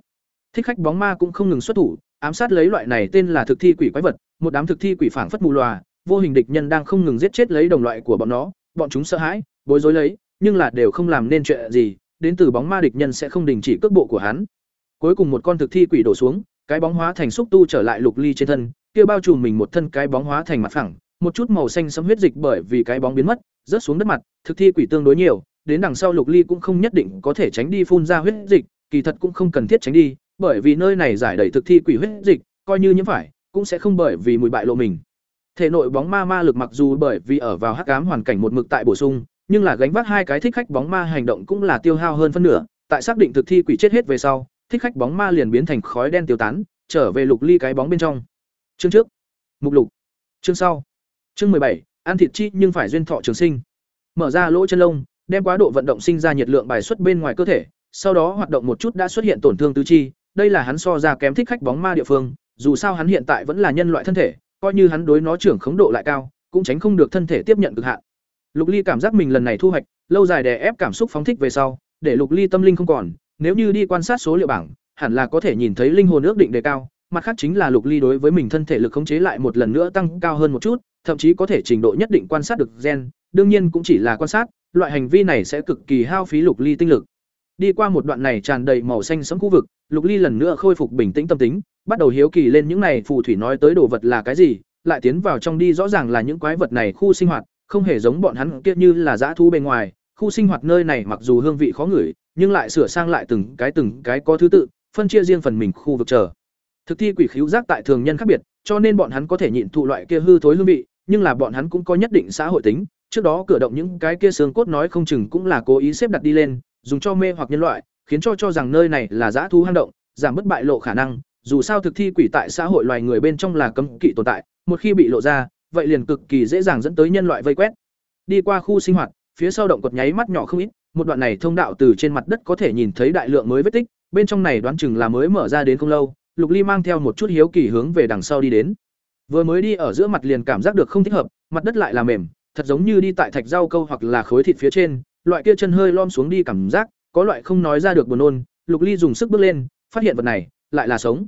Thích khách bóng ma cũng không ngừng xuất thủ, ám sát lấy loại này tên là thực thi quỷ quái vật, một đám thực thi quỷ phảng phất mù lòa, vô hình địch nhân đang không ngừng giết chết lấy đồng loại của bọn nó, bọn chúng sợ hãi, bối rối lấy, nhưng là đều không làm nên chuyện gì, đến từ bóng ma địch nhân sẽ không đình chỉ cước bộ của hắn. Cuối cùng một con thực thi quỷ đổ xuống, cái bóng hóa thành xúc tu trở lại Lục Ly trên thân, kia bao trùm mình một thân cái bóng hóa thành mặt phẳng, một chút màu xanh sẫm huyết dịch bởi vì cái bóng biến mất, rớt xuống đất mặt, thực thi quỷ tương đối nhiều, đến đằng sau Lục Ly cũng không nhất định có thể tránh đi phun ra huyết dịch, kỳ thật cũng không cần thiết tránh đi, bởi vì nơi này giải đầy thực thi quỷ huyết dịch, coi như nhiễm phải, cũng sẽ không bởi vì mùi bại lộ mình. Thể nội bóng ma ma lực mặc dù bởi vì ở vào hắc ám hoàn cảnh một mực tại bổ sung, nhưng là gánh vác hai cái thích khách bóng ma hành động cũng là tiêu hao hơn phân nửa, tại xác định thực thi quỷ chết hết về sau, thích khách bóng ma liền biến thành khói đen tiêu tán, trở về Lục Ly cái bóng bên trong. Chương trước, mục lục. Chương sau. Chương bảy, ăn thịt chi nhưng phải duyên thọ trường sinh. Mở ra lỗ chân lông, đem quá độ vận động sinh ra nhiệt lượng bài xuất bên ngoài cơ thể, sau đó hoạt động một chút đã xuất hiện tổn thương tứ chi, đây là hắn so ra kém thích khách bóng ma địa phương, dù sao hắn hiện tại vẫn là nhân loại thân thể, coi như hắn đối nó trưởng khống độ lại cao, cũng tránh không được thân thể tiếp nhận cực hạn. Lục Ly cảm giác mình lần này thu hoạch, lâu dài đè ép cảm xúc phóng thích về sau, để Lục Ly tâm linh không còn, nếu như đi quan sát số liệu bảng, hẳn là có thể nhìn thấy linh hồn ước định đề cao, mặt khác chính là Lục Ly đối với mình thân thể lực khống chế lại một lần nữa tăng cao hơn một chút, thậm chí có thể trình độ nhất định quan sát được gen, đương nhiên cũng chỉ là quan sát, loại hành vi này sẽ cực kỳ hao phí Lục Ly tinh lực. Đi qua một đoạn này tràn đầy màu xanh sẫm khu vực, Lục Ly lần nữa khôi phục bình tĩnh tâm tính, bắt đầu hiếu kỳ lên những này phù thủy nói tới đồ vật là cái gì, lại tiến vào trong đi rõ ràng là những quái vật này khu sinh hoạt, không hề giống bọn hắn kia như là dã thú bên ngoài, khu sinh hoạt nơi này mặc dù hương vị khó ngửi, nhưng lại sửa sang lại từng cái từng cái có thứ tự, phân chia riêng phần mình khu vực chờ. Thực thi quỷ khíu giác tại thường nhân khác biệt, cho nên bọn hắn có thể nhịn thụ loại kia hư thối hương vị, nhưng là bọn hắn cũng có nhất định xã hội tính, trước đó cử động những cái kia xương cốt nói không chừng cũng là cố ý xếp đặt đi lên, dùng cho mê hoặc nhân loại, khiến cho cho rằng nơi này là dã thú hang động, giảm bất bại lộ khả năng, dù sao thực thi quỷ tại xã hội loài người bên trong là cấm kỵ tồn tại, một khi bị lộ ra, vậy liền cực kỳ dễ dàng dẫn tới nhân loại vây quét. Đi qua khu sinh hoạt, phía sau động cột nháy mắt nhỏ không ít, một đoạn này thông đạo từ trên mặt đất có thể nhìn thấy đại lượng mới vết tích, bên trong này đoán chừng là mới mở ra đến không lâu, Lục Ly mang theo một chút hiếu kỳ hướng về đằng sau đi đến. Vừa mới đi ở giữa mặt liền cảm giác được không thích hợp, mặt đất lại là mềm, thật giống như đi tại thạch rau câu hoặc là khối thịt phía trên, loại kia chân hơi lom xuống đi cảm giác, có loại không nói ra được buồn nôn, Lục Ly dùng sức bước lên, phát hiện vật này lại là sống.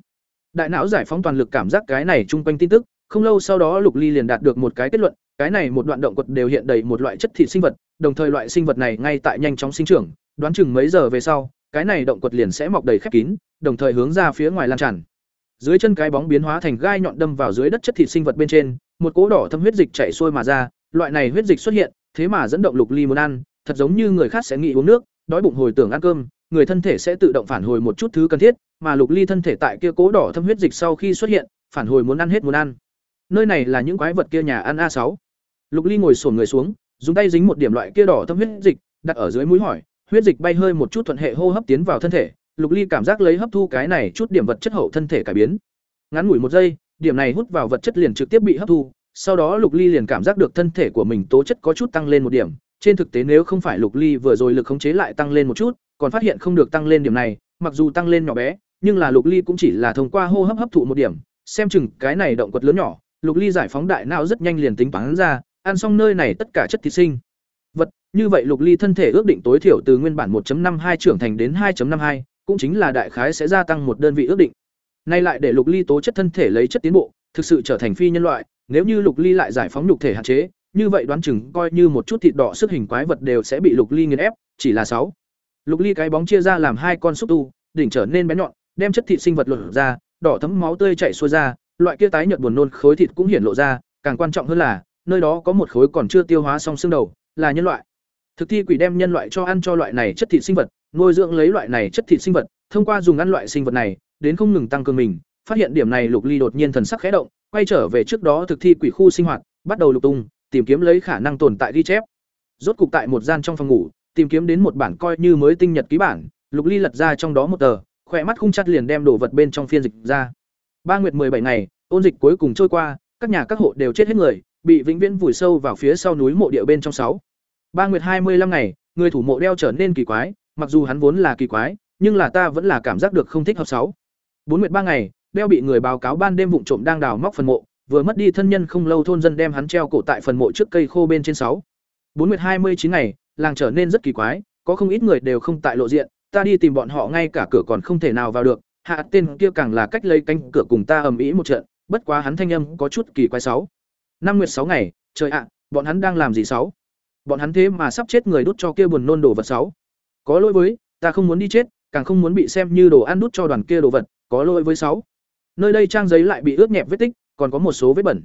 Đại não giải phóng toàn lực cảm giác cái này chung quanh tin tức, không lâu sau đó Lục Ly liền đạt được một cái kết luận, cái này một đoạn động quật đều hiện đầy một loại chất thịt sinh vật, đồng thời loại sinh vật này ngay tại nhanh chóng sinh trưởng, đoán chừng mấy giờ về sau, cái này động quật liền sẽ mọc đầy khép kín, đồng thời hướng ra phía ngoài lan tràn. Dưới chân cái bóng biến hóa thành gai nhọn đâm vào dưới đất chất thịt sinh vật bên trên, một cỗ đỏ thâm huyết dịch chảy xuôi mà ra, loại này huyết dịch xuất hiện, thế mà dẫn động Lục Ly muốn ăn, thật giống như người khác sẽ nghĩ uống nước, đói bụng hồi tưởng ăn cơm, người thân thể sẽ tự động phản hồi một chút thứ cần thiết, mà Lục Ly thân thể tại kia cỗ đỏ thâm huyết dịch sau khi xuất hiện, phản hồi muốn ăn hết muốn ăn. Nơi này là những quái vật kia nhà ăn a sáu. Lục Ly ngồi xổm người xuống, dùng tay dính một điểm loại kia đỏ thâm huyết dịch, đặt ở dưới mũi hỏi, huyết dịch bay hơi một chút thuận hệ hô hấp tiến vào thân thể, Lục Ly cảm giác lấy hấp thu cái này chút điểm vật chất hậu thân thể cải biến. Ngắn ngủi một giây, điểm này hút vào vật chất liền trực tiếp bị hấp thu, sau đó Lục Ly liền cảm giác được thân thể của mình tố chất có chút tăng lên một điểm, trên thực tế nếu không phải Lục Ly vừa rồi lực khống chế lại tăng lên một chút, còn phát hiện không được tăng lên điểm này, mặc dù tăng lên nhỏ bé, nhưng là Lục Ly cũng chỉ là thông qua hô hấp hấp thụ một điểm, xem chừng cái này động quật lớn nhỏ, Lục Ly giải phóng đại não rất nhanh liền tính toán ra, ăn xong nơi này tất cả chất thí sinh. Vật, như vậy Lục Ly thân thể ước định tối thiểu từ nguyên bản 1.52 trưởng thành đến 2.52, cũng chính là đại khái sẽ gia tăng một đơn vị ước định. Nay lại để Lục Ly tố chất thân thể lấy chất tiến bộ, thực sự trở thành phi nhân loại, nếu như Lục Ly lại giải phóng nhục thể hạn chế, như vậy đoán chừng coi như một chút thịt đỏ sức hình quái vật đều sẽ bị Lục Ly nghiền ép, chỉ là sáu. Lục Ly cái bóng chia ra làm hai con xúc tu, đỉnh trở nên bé nhọn, đem chất thịt sinh vật lột ra, đỏ thấm máu tươi chảy xuôi ra, loại kia tái nhợt buồn nôn khối thịt cũng hiển lộ ra, càng quan trọng hơn là, nơi đó có một khối còn chưa tiêu hóa xong xương đầu, là nhân loại. Thực thi quỷ đem nhân loại cho ăn cho loại này chất thịt sinh vật, nuôi dưỡng lấy loại này chất thịt sinh vật, thông qua dùng ăn loại sinh vật này, đến không ngừng tăng cường mình, phát hiện điểm này Lục Ly đột nhiên thần sắc khẽ động, quay trở về trước đó thực thi quỷ khu sinh hoạt, bắt đầu lục tung, tìm kiếm lấy khả năng tồn tại ghi chép. Rốt cục tại một gian trong phòng ngủ, tìm kiếm đến một bản coi như mới tinh nhật ký bản, Lục Ly lật ra trong đó một tờ, khỏe mắt khung chặt liền đem đồ vật bên trong phiên dịch ra. Ba nguyệt bảy ngày, ôn dịch cuối cùng trôi qua, các nhà các hộ đều chết hết người, bị vĩnh viễn vùi sâu vào phía sau núi mộ địa bên trong sáu. Ba nguyệt hai mươi 25 ngày, người thủ mộ đeo trở nên kỳ quái, mặc dù hắn vốn là kỳ quái, nhưng là ta vẫn là cảm giác được không thích hợp sáu. Bốn nguyệt ba ngày, beo bị người báo cáo ban đêm vụng trộm đang đào móc phần mộ, vừa mất đi thân nhân không lâu thôn dân đem hắn treo cổ tại phần mộ trước cây khô bên trên sáu. Bốn nguyệt hai mươi chín ngày, làng trở nên rất kỳ quái, có không ít người đều không tại lộ diện, ta đi tìm bọn họ ngay cả cửa còn không thể nào vào được, hạ tên kia càng là cách lấy cánh cửa cùng ta ầm ĩ một trận, bất quá hắn thanh âm có chút kỳ quái sáu. Năm nguyệt sáu ngày, trời ạ, bọn hắn đang làm gì sáu? Bọn hắn thế mà sắp chết người đốt cho kia buồn nôn đồ vật sáu. Có lỗi với, ta không muốn đi chết, càng không muốn bị xem như đồ ăn đút cho đoàn kia đồ vật, có lỗi với sáu. Nơi đây trang giấy lại bị ướt nhẹp vết tích, còn có một số vết bẩn.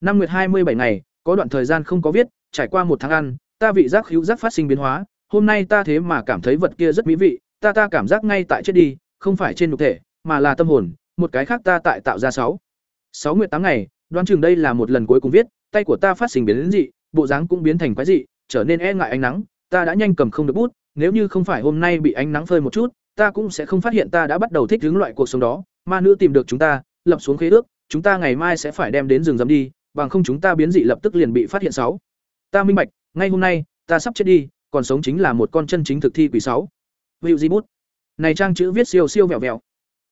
Năm nguyệt hai mươi bảy ngày, có đoạn thời gian không có viết, trải qua một tháng ăn, ta vị giác hữu giác phát sinh biến hóa, hôm nay ta thế mà cảm thấy vật kia rất mỹ vị, ta ta cảm giác ngay tại chết đi, không phải trên nhục thể, mà là tâm hồn, một cái khác ta tại tạo ra sáu. Sáu nguyệt tám ngày, đoán chừng đây là một lần cuối cùng viết, tay của ta phát sinh biến dị, bộ dáng cũng biến thành quái dị, trở nên e ngại ánh nắng, ta đã nhanh cầm không được bút, nếu như không phải hôm nay bị ánh nắng phơi một chút, ta cũng sẽ không phát hiện ta đã bắt đầu thích ứng loại cuộc sống đó, ma nữ tìm được chúng ta, lập xuống khế ước, chúng ta ngày mai sẽ phải đem đến rừng rậm đi, bằng không chúng ta biến dị lập tức liền bị phát hiện sáu. Ta minh bạch, ngay hôm nay, ta sắp chết đi, còn sống chính là một con chân chính thực thi quỷ sáu. Hữu Di bút. Này trang chữ viết siêu siêu vẹo vẹo.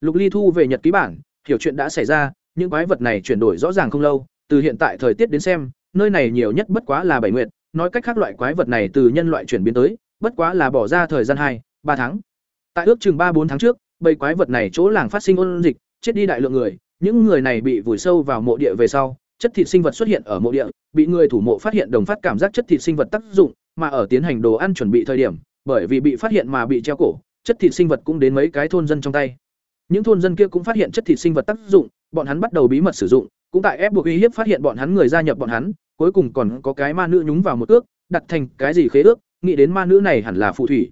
Lục Ly thu về nhật ký bản, hiểu chuyện đã xảy ra, những quái vật này chuyển đổi rõ ràng không lâu, từ hiện tại thời tiết đến xem, nơi này nhiều nhất bất quá là bảy nguyệt, nói cách khác loại quái vật này từ nhân loại chuyển biến tới, bất quá là bỏ ra thời gian hai, ba tháng. Tại ước chừng ba bốn tháng trước, bầy quái vật này chỗ làng phát sinh ôn dịch, chết đi đại lượng người, những người này bị vùi sâu vào mộ địa về sau, chất thịt sinh vật xuất hiện ở mộ địa, bị người thủ mộ phát hiện đồng phát cảm giác chất thịt sinh vật tác dụng, mà ở tiến hành đồ ăn chuẩn bị thời điểm, bởi vì bị phát hiện mà bị treo cổ, chất thịt sinh vật cũng đến mấy cái thôn dân trong tay. Những thôn dân kia cũng phát hiện chất thịt sinh vật tác dụng, bọn hắn bắt đầu bí mật sử dụng, cũng tại ép buộc uy hiếp phát hiện bọn hắn người gia nhập bọn hắn, cuối cùng còn có cái ma nữ nhúng vào một ước, đặt thành cái gì khế ước, nghĩ đến ma nữ này hẳn là phù thủy.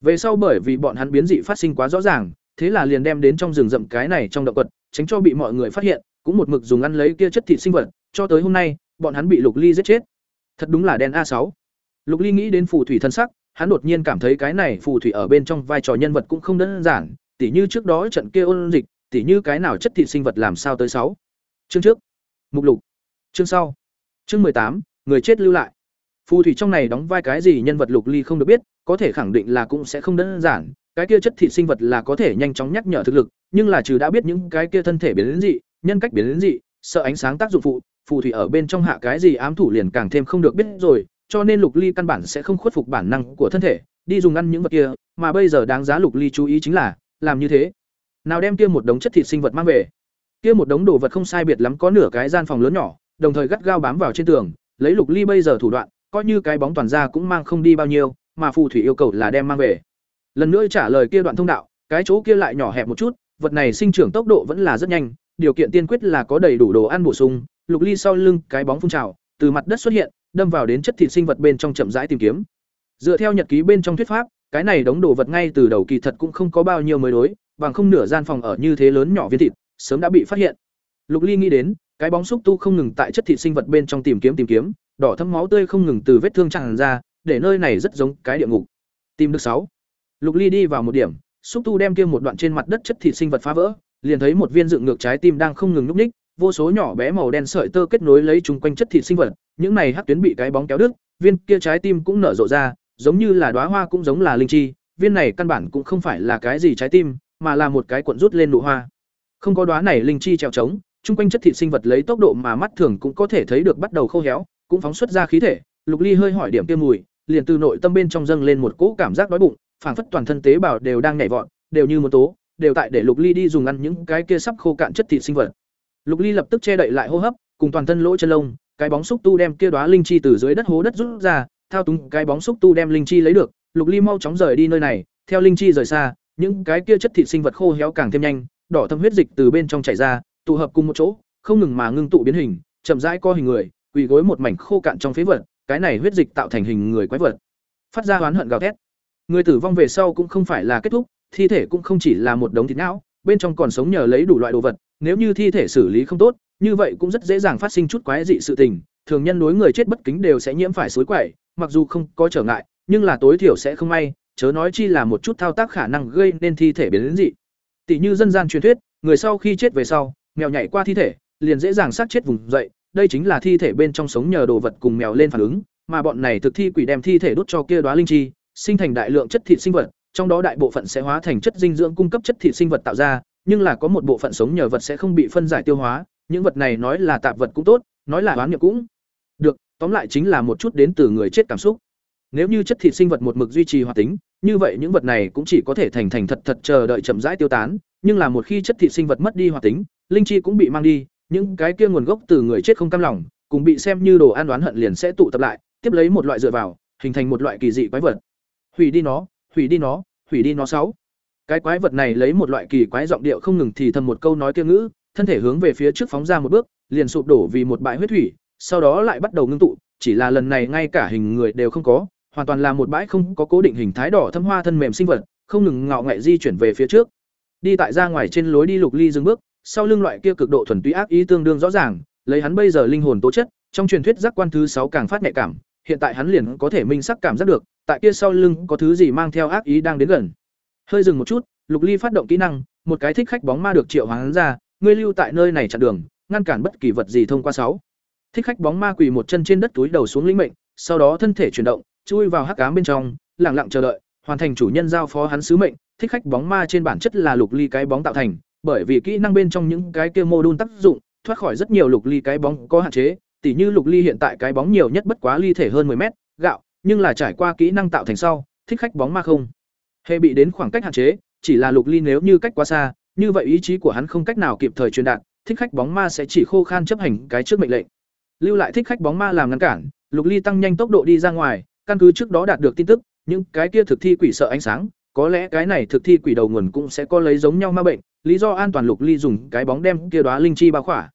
Về sau bởi vì bọn hắn biến dị phát sinh quá rõ ràng, thế là liền đem đến trong rừng rậm cái này trong động quật, tránh cho bị mọi người phát hiện, cũng một mực dùng ăn lấy kia chất thịt sinh vật, cho tới hôm nay, bọn hắn bị Lục Ly giết chết. Thật đúng là đen a sáu. Lục Ly nghĩ đến phù thủy thân sắc, hắn đột nhiên cảm thấy cái này phù thủy ở bên trong vai trò nhân vật cũng không đơn giản, tỉ như trước đó trận kia ôn dịch, tỉ như cái nào chất thịt sinh vật làm sao tới sáu. Chương trước. Mục lục. Chương sau. Chương tám, người chết lưu lại. Phù thủy trong này đóng vai cái gì nhân vật Lục Ly không được biết, có thể khẳng định là cũng sẽ không đơn giản, cái kia chất thịt sinh vật là có thể nhanh chóng nhắc nhở thực lực, nhưng là trừ đã biết những cái kia thân thể biến đến dị, nhân cách biến đến dị, sợ ánh sáng tác dụng phụ, phù thủy ở bên trong hạ cái gì ám thủ liền càng thêm không được biết rồi, cho nên Lục Ly căn bản sẽ không khuất phục bản năng của thân thể, đi dùng ăn những vật kia, mà bây giờ đáng giá Lục Ly chú ý chính là, làm như thế, nào đem kia một đống chất thịt sinh vật mang về. Kia một đống đồ vật không sai biệt lắm có nửa cái gian phòng lớn nhỏ, đồng thời gắt gao bám vào trên tường, lấy Lục Ly bây giờ thủ đoạn, coi như cái bóng toàn ra cũng mang không đi bao nhiêu, mà phù thủy yêu cầu là đem mang về. Lần nữa trả lời kia đoạn thông đạo, cái chỗ kia lại nhỏ hẹp một chút, vật này sinh trưởng tốc độ vẫn là rất nhanh, điều kiện tiên quyết là có đầy đủ đồ ăn bổ sung, Lục Ly sau lưng cái bóng phun trào, từ mặt đất xuất hiện, đâm vào đến chất thịt sinh vật bên trong chậm rãi tìm kiếm. Dựa theo nhật ký bên trong thuyết pháp, cái này đống đồ vật ngay từ đầu kỳ thật cũng không có bao nhiêu mới đối, bằng không nửa gian phòng ở như thế lớn nhỏ viên thịt, sớm đã bị phát hiện. Lục Ly nghĩ đến, cái bóng xúc tu không ngừng tại chất thịt sinh vật bên trong tìm kiếm tìm kiếm, đỏ thấm máu tươi không ngừng từ vết thương tràn ra, để nơi này rất giống cái địa ngục. Tìm được sáu. Lục Ly đi vào một điểm, xúc tu đem kia một đoạn trên mặt đất chất thịt sinh vật phá vỡ, liền thấy một viên dựng ngược trái tim đang không ngừng nhúc nhích, vô số nhỏ bé màu đen sợi tơ kết nối lấy chúng quanh chất thịt sinh vật, những này hắc tuyến bị cái bóng kéo đứt, viên kia trái tim cũng nở rộ ra, giống như là đóa hoa cũng giống là linh chi, viên này căn bản cũng không phải là cái gì trái tim, mà là một cái cuộn rút lên nụ hoa. Không có đóa này linh chi trèo trống, chung quanh chất thịt sinh vật lấy tốc độ mà mắt thường cũng có thể thấy được bắt đầu khô héo, cũng phóng xuất ra khí thể. Lục Ly hơi hỏi điểm kia mùi, liền từ nội tâm bên trong dâng lên một cỗ cảm giác đói bụng, phảng phất toàn thân tế bào đều đang nhảy vọt, đều như một tố, đều tại để Lục Ly đi dùng ăn những cái kia sắp khô cạn chất thịt sinh vật. Lục Ly lập tức che đậy lại hô hấp, cùng toàn thân lỗ chân lông, cái bóng xúc tu đem kia đóa linh chi từ dưới đất hố đất rút ra, thao túng cái bóng xúc tu đem linh chi lấy được, Lục Ly mau chóng rời đi nơi này, theo linh chi rời xa, những cái kia chất thịt sinh vật khô héo càng thêm nhanh, đỏ thâm huyết dịch từ bên trong chảy ra, tụ hợp cùng một chỗ, không ngừng mà ngưng tụ biến hình, chậm rãi co hình người, quỳ gối một mảnh khô cạn trong phế vật, cái này huyết dịch tạo thành hình người quái vật. Phát ra oán hận gào thét. Người tử vong về sau cũng không phải là kết thúc, thi thể cũng không chỉ là một đống thịt não, bên trong còn sống nhờ lấy đủ loại đồ vật, nếu như thi thể xử lý không tốt, như vậy cũng rất dễ dàng phát sinh chút quái dị sự tình, thường nhân đối người chết bất kính đều sẽ nhiễm phải suối quậy, mặc dù không có trở ngại, nhưng là tối thiểu sẽ không may, chớ nói chi là một chút thao tác khả năng gây nên thi thể biến đến dị. Tỷ như dân gian truyền thuyết, người sau khi chết về sau, mèo nhảy qua thi thể, liền dễ dàng sát chết vùng dậy, đây chính là thi thể bên trong sống nhờ đồ vật cùng mèo lên phản ứng, mà bọn này thực thi quỷ đem thi thể đốt cho kia đóa linh chi, sinh thành đại lượng chất thịt sinh vật, trong đó đại bộ phận sẽ hóa thành chất dinh dưỡng cung cấp chất thịt sinh vật tạo ra, nhưng là có một bộ phận sống nhờ vật sẽ không bị phân giải tiêu hóa, những vật này nói là tạp vật cũng tốt, nói là đoán nghiệp cũng được, tóm lại chính là một chút đến từ người chết cảm xúc. Nếu như chất thịt sinh vật một mực duy trì hoạt tính, như vậy những vật này cũng chỉ có thể thành thành thật thật chờ đợi chậm rãi tiêu tán, nhưng là một khi chất thịt sinh vật mất đi hoạt tính, linh chi cũng bị mang đi, những cái kia nguồn gốc từ người chết không cam lòng, cùng bị xem như đồ an đoán hận liền sẽ tụ tập lại, tiếp lấy một loại dựa vào, hình thành một loại kỳ dị quái vật. Hủy đi nó, hủy đi nó, hủy đi nó sáu. Cái quái vật này lấy một loại kỳ quái giọng điệu không ngừng thì thầm một câu nói kia ngữ, thân thể hướng về phía trước phóng ra một bước, liền sụp đổ vì một bãi huyết thủy, sau đó lại bắt đầu ngưng tụ, chỉ là lần này ngay cả hình người đều không có, hoàn toàn là một bãi không có cố định hình thái đỏ thâm hoa thân mềm sinh vật, không ngừng ngạo nghệ di chuyển về phía trước. Đi tại ra ngoài trên lối đi lục ly dừng bước, sau lưng loại kia cực độ thuần túy ác ý tương đương rõ ràng, lấy hắn bây giờ linh hồn tố chất, trong truyền thuyết giác quan thứ sáu càng phát nhạy cảm, hiện tại hắn liền có thể minh sắc cảm giác được, tại kia sau lưng có thứ gì mang theo ác ý đang đến gần. Hơi dừng một chút, Lục Ly phát động kỹ năng, một cái thích khách bóng ma được triệu hoán ra, ngươi lưu tại nơi này chặn đường, ngăn cản bất kỳ vật gì thông qua sáu. Thích khách bóng ma quỳ một chân trên đất túi đầu xuống linh mệnh, sau đó thân thể chuyển động, chui vào hắc ám bên trong, lặng lặng chờ đợi, hoàn thành chủ nhân giao phó hắn sứ mệnh, thích khách bóng ma trên bản chất là Lục Ly cái bóng tạo thành, bởi vì kỹ năng bên trong những cái kia mô đun tác dụng, thoát khỏi rất nhiều Lục Ly cái bóng có hạn chế, tỉ như Lục Ly hiện tại cái bóng nhiều nhất bất quá ly thể hơn 10 mét, gạo, nhưng là trải qua kỹ năng tạo thành sau, thích khách bóng ma không hệ bị đến khoảng cách hạn chế, chỉ là Lục Ly nếu như cách quá xa, như vậy ý chí của hắn không cách nào kịp thời truyền đạt, thích khách bóng ma sẽ chỉ khô khan chấp hành cái trước mệnh lệnh. Lưu lại thích khách bóng ma làm ngăn cản, Lục Ly tăng nhanh tốc độ đi ra ngoài, căn cứ trước đó đạt được tin tức, những cái kia thực thi quỷ sợ ánh sáng, có lẽ cái này thực thi quỷ đầu nguồn cũng sẽ có lấy giống nhau ma bệnh, lý do an toàn Lục Ly dùng cái bóng đem kia đóa linh chi bao khỏa.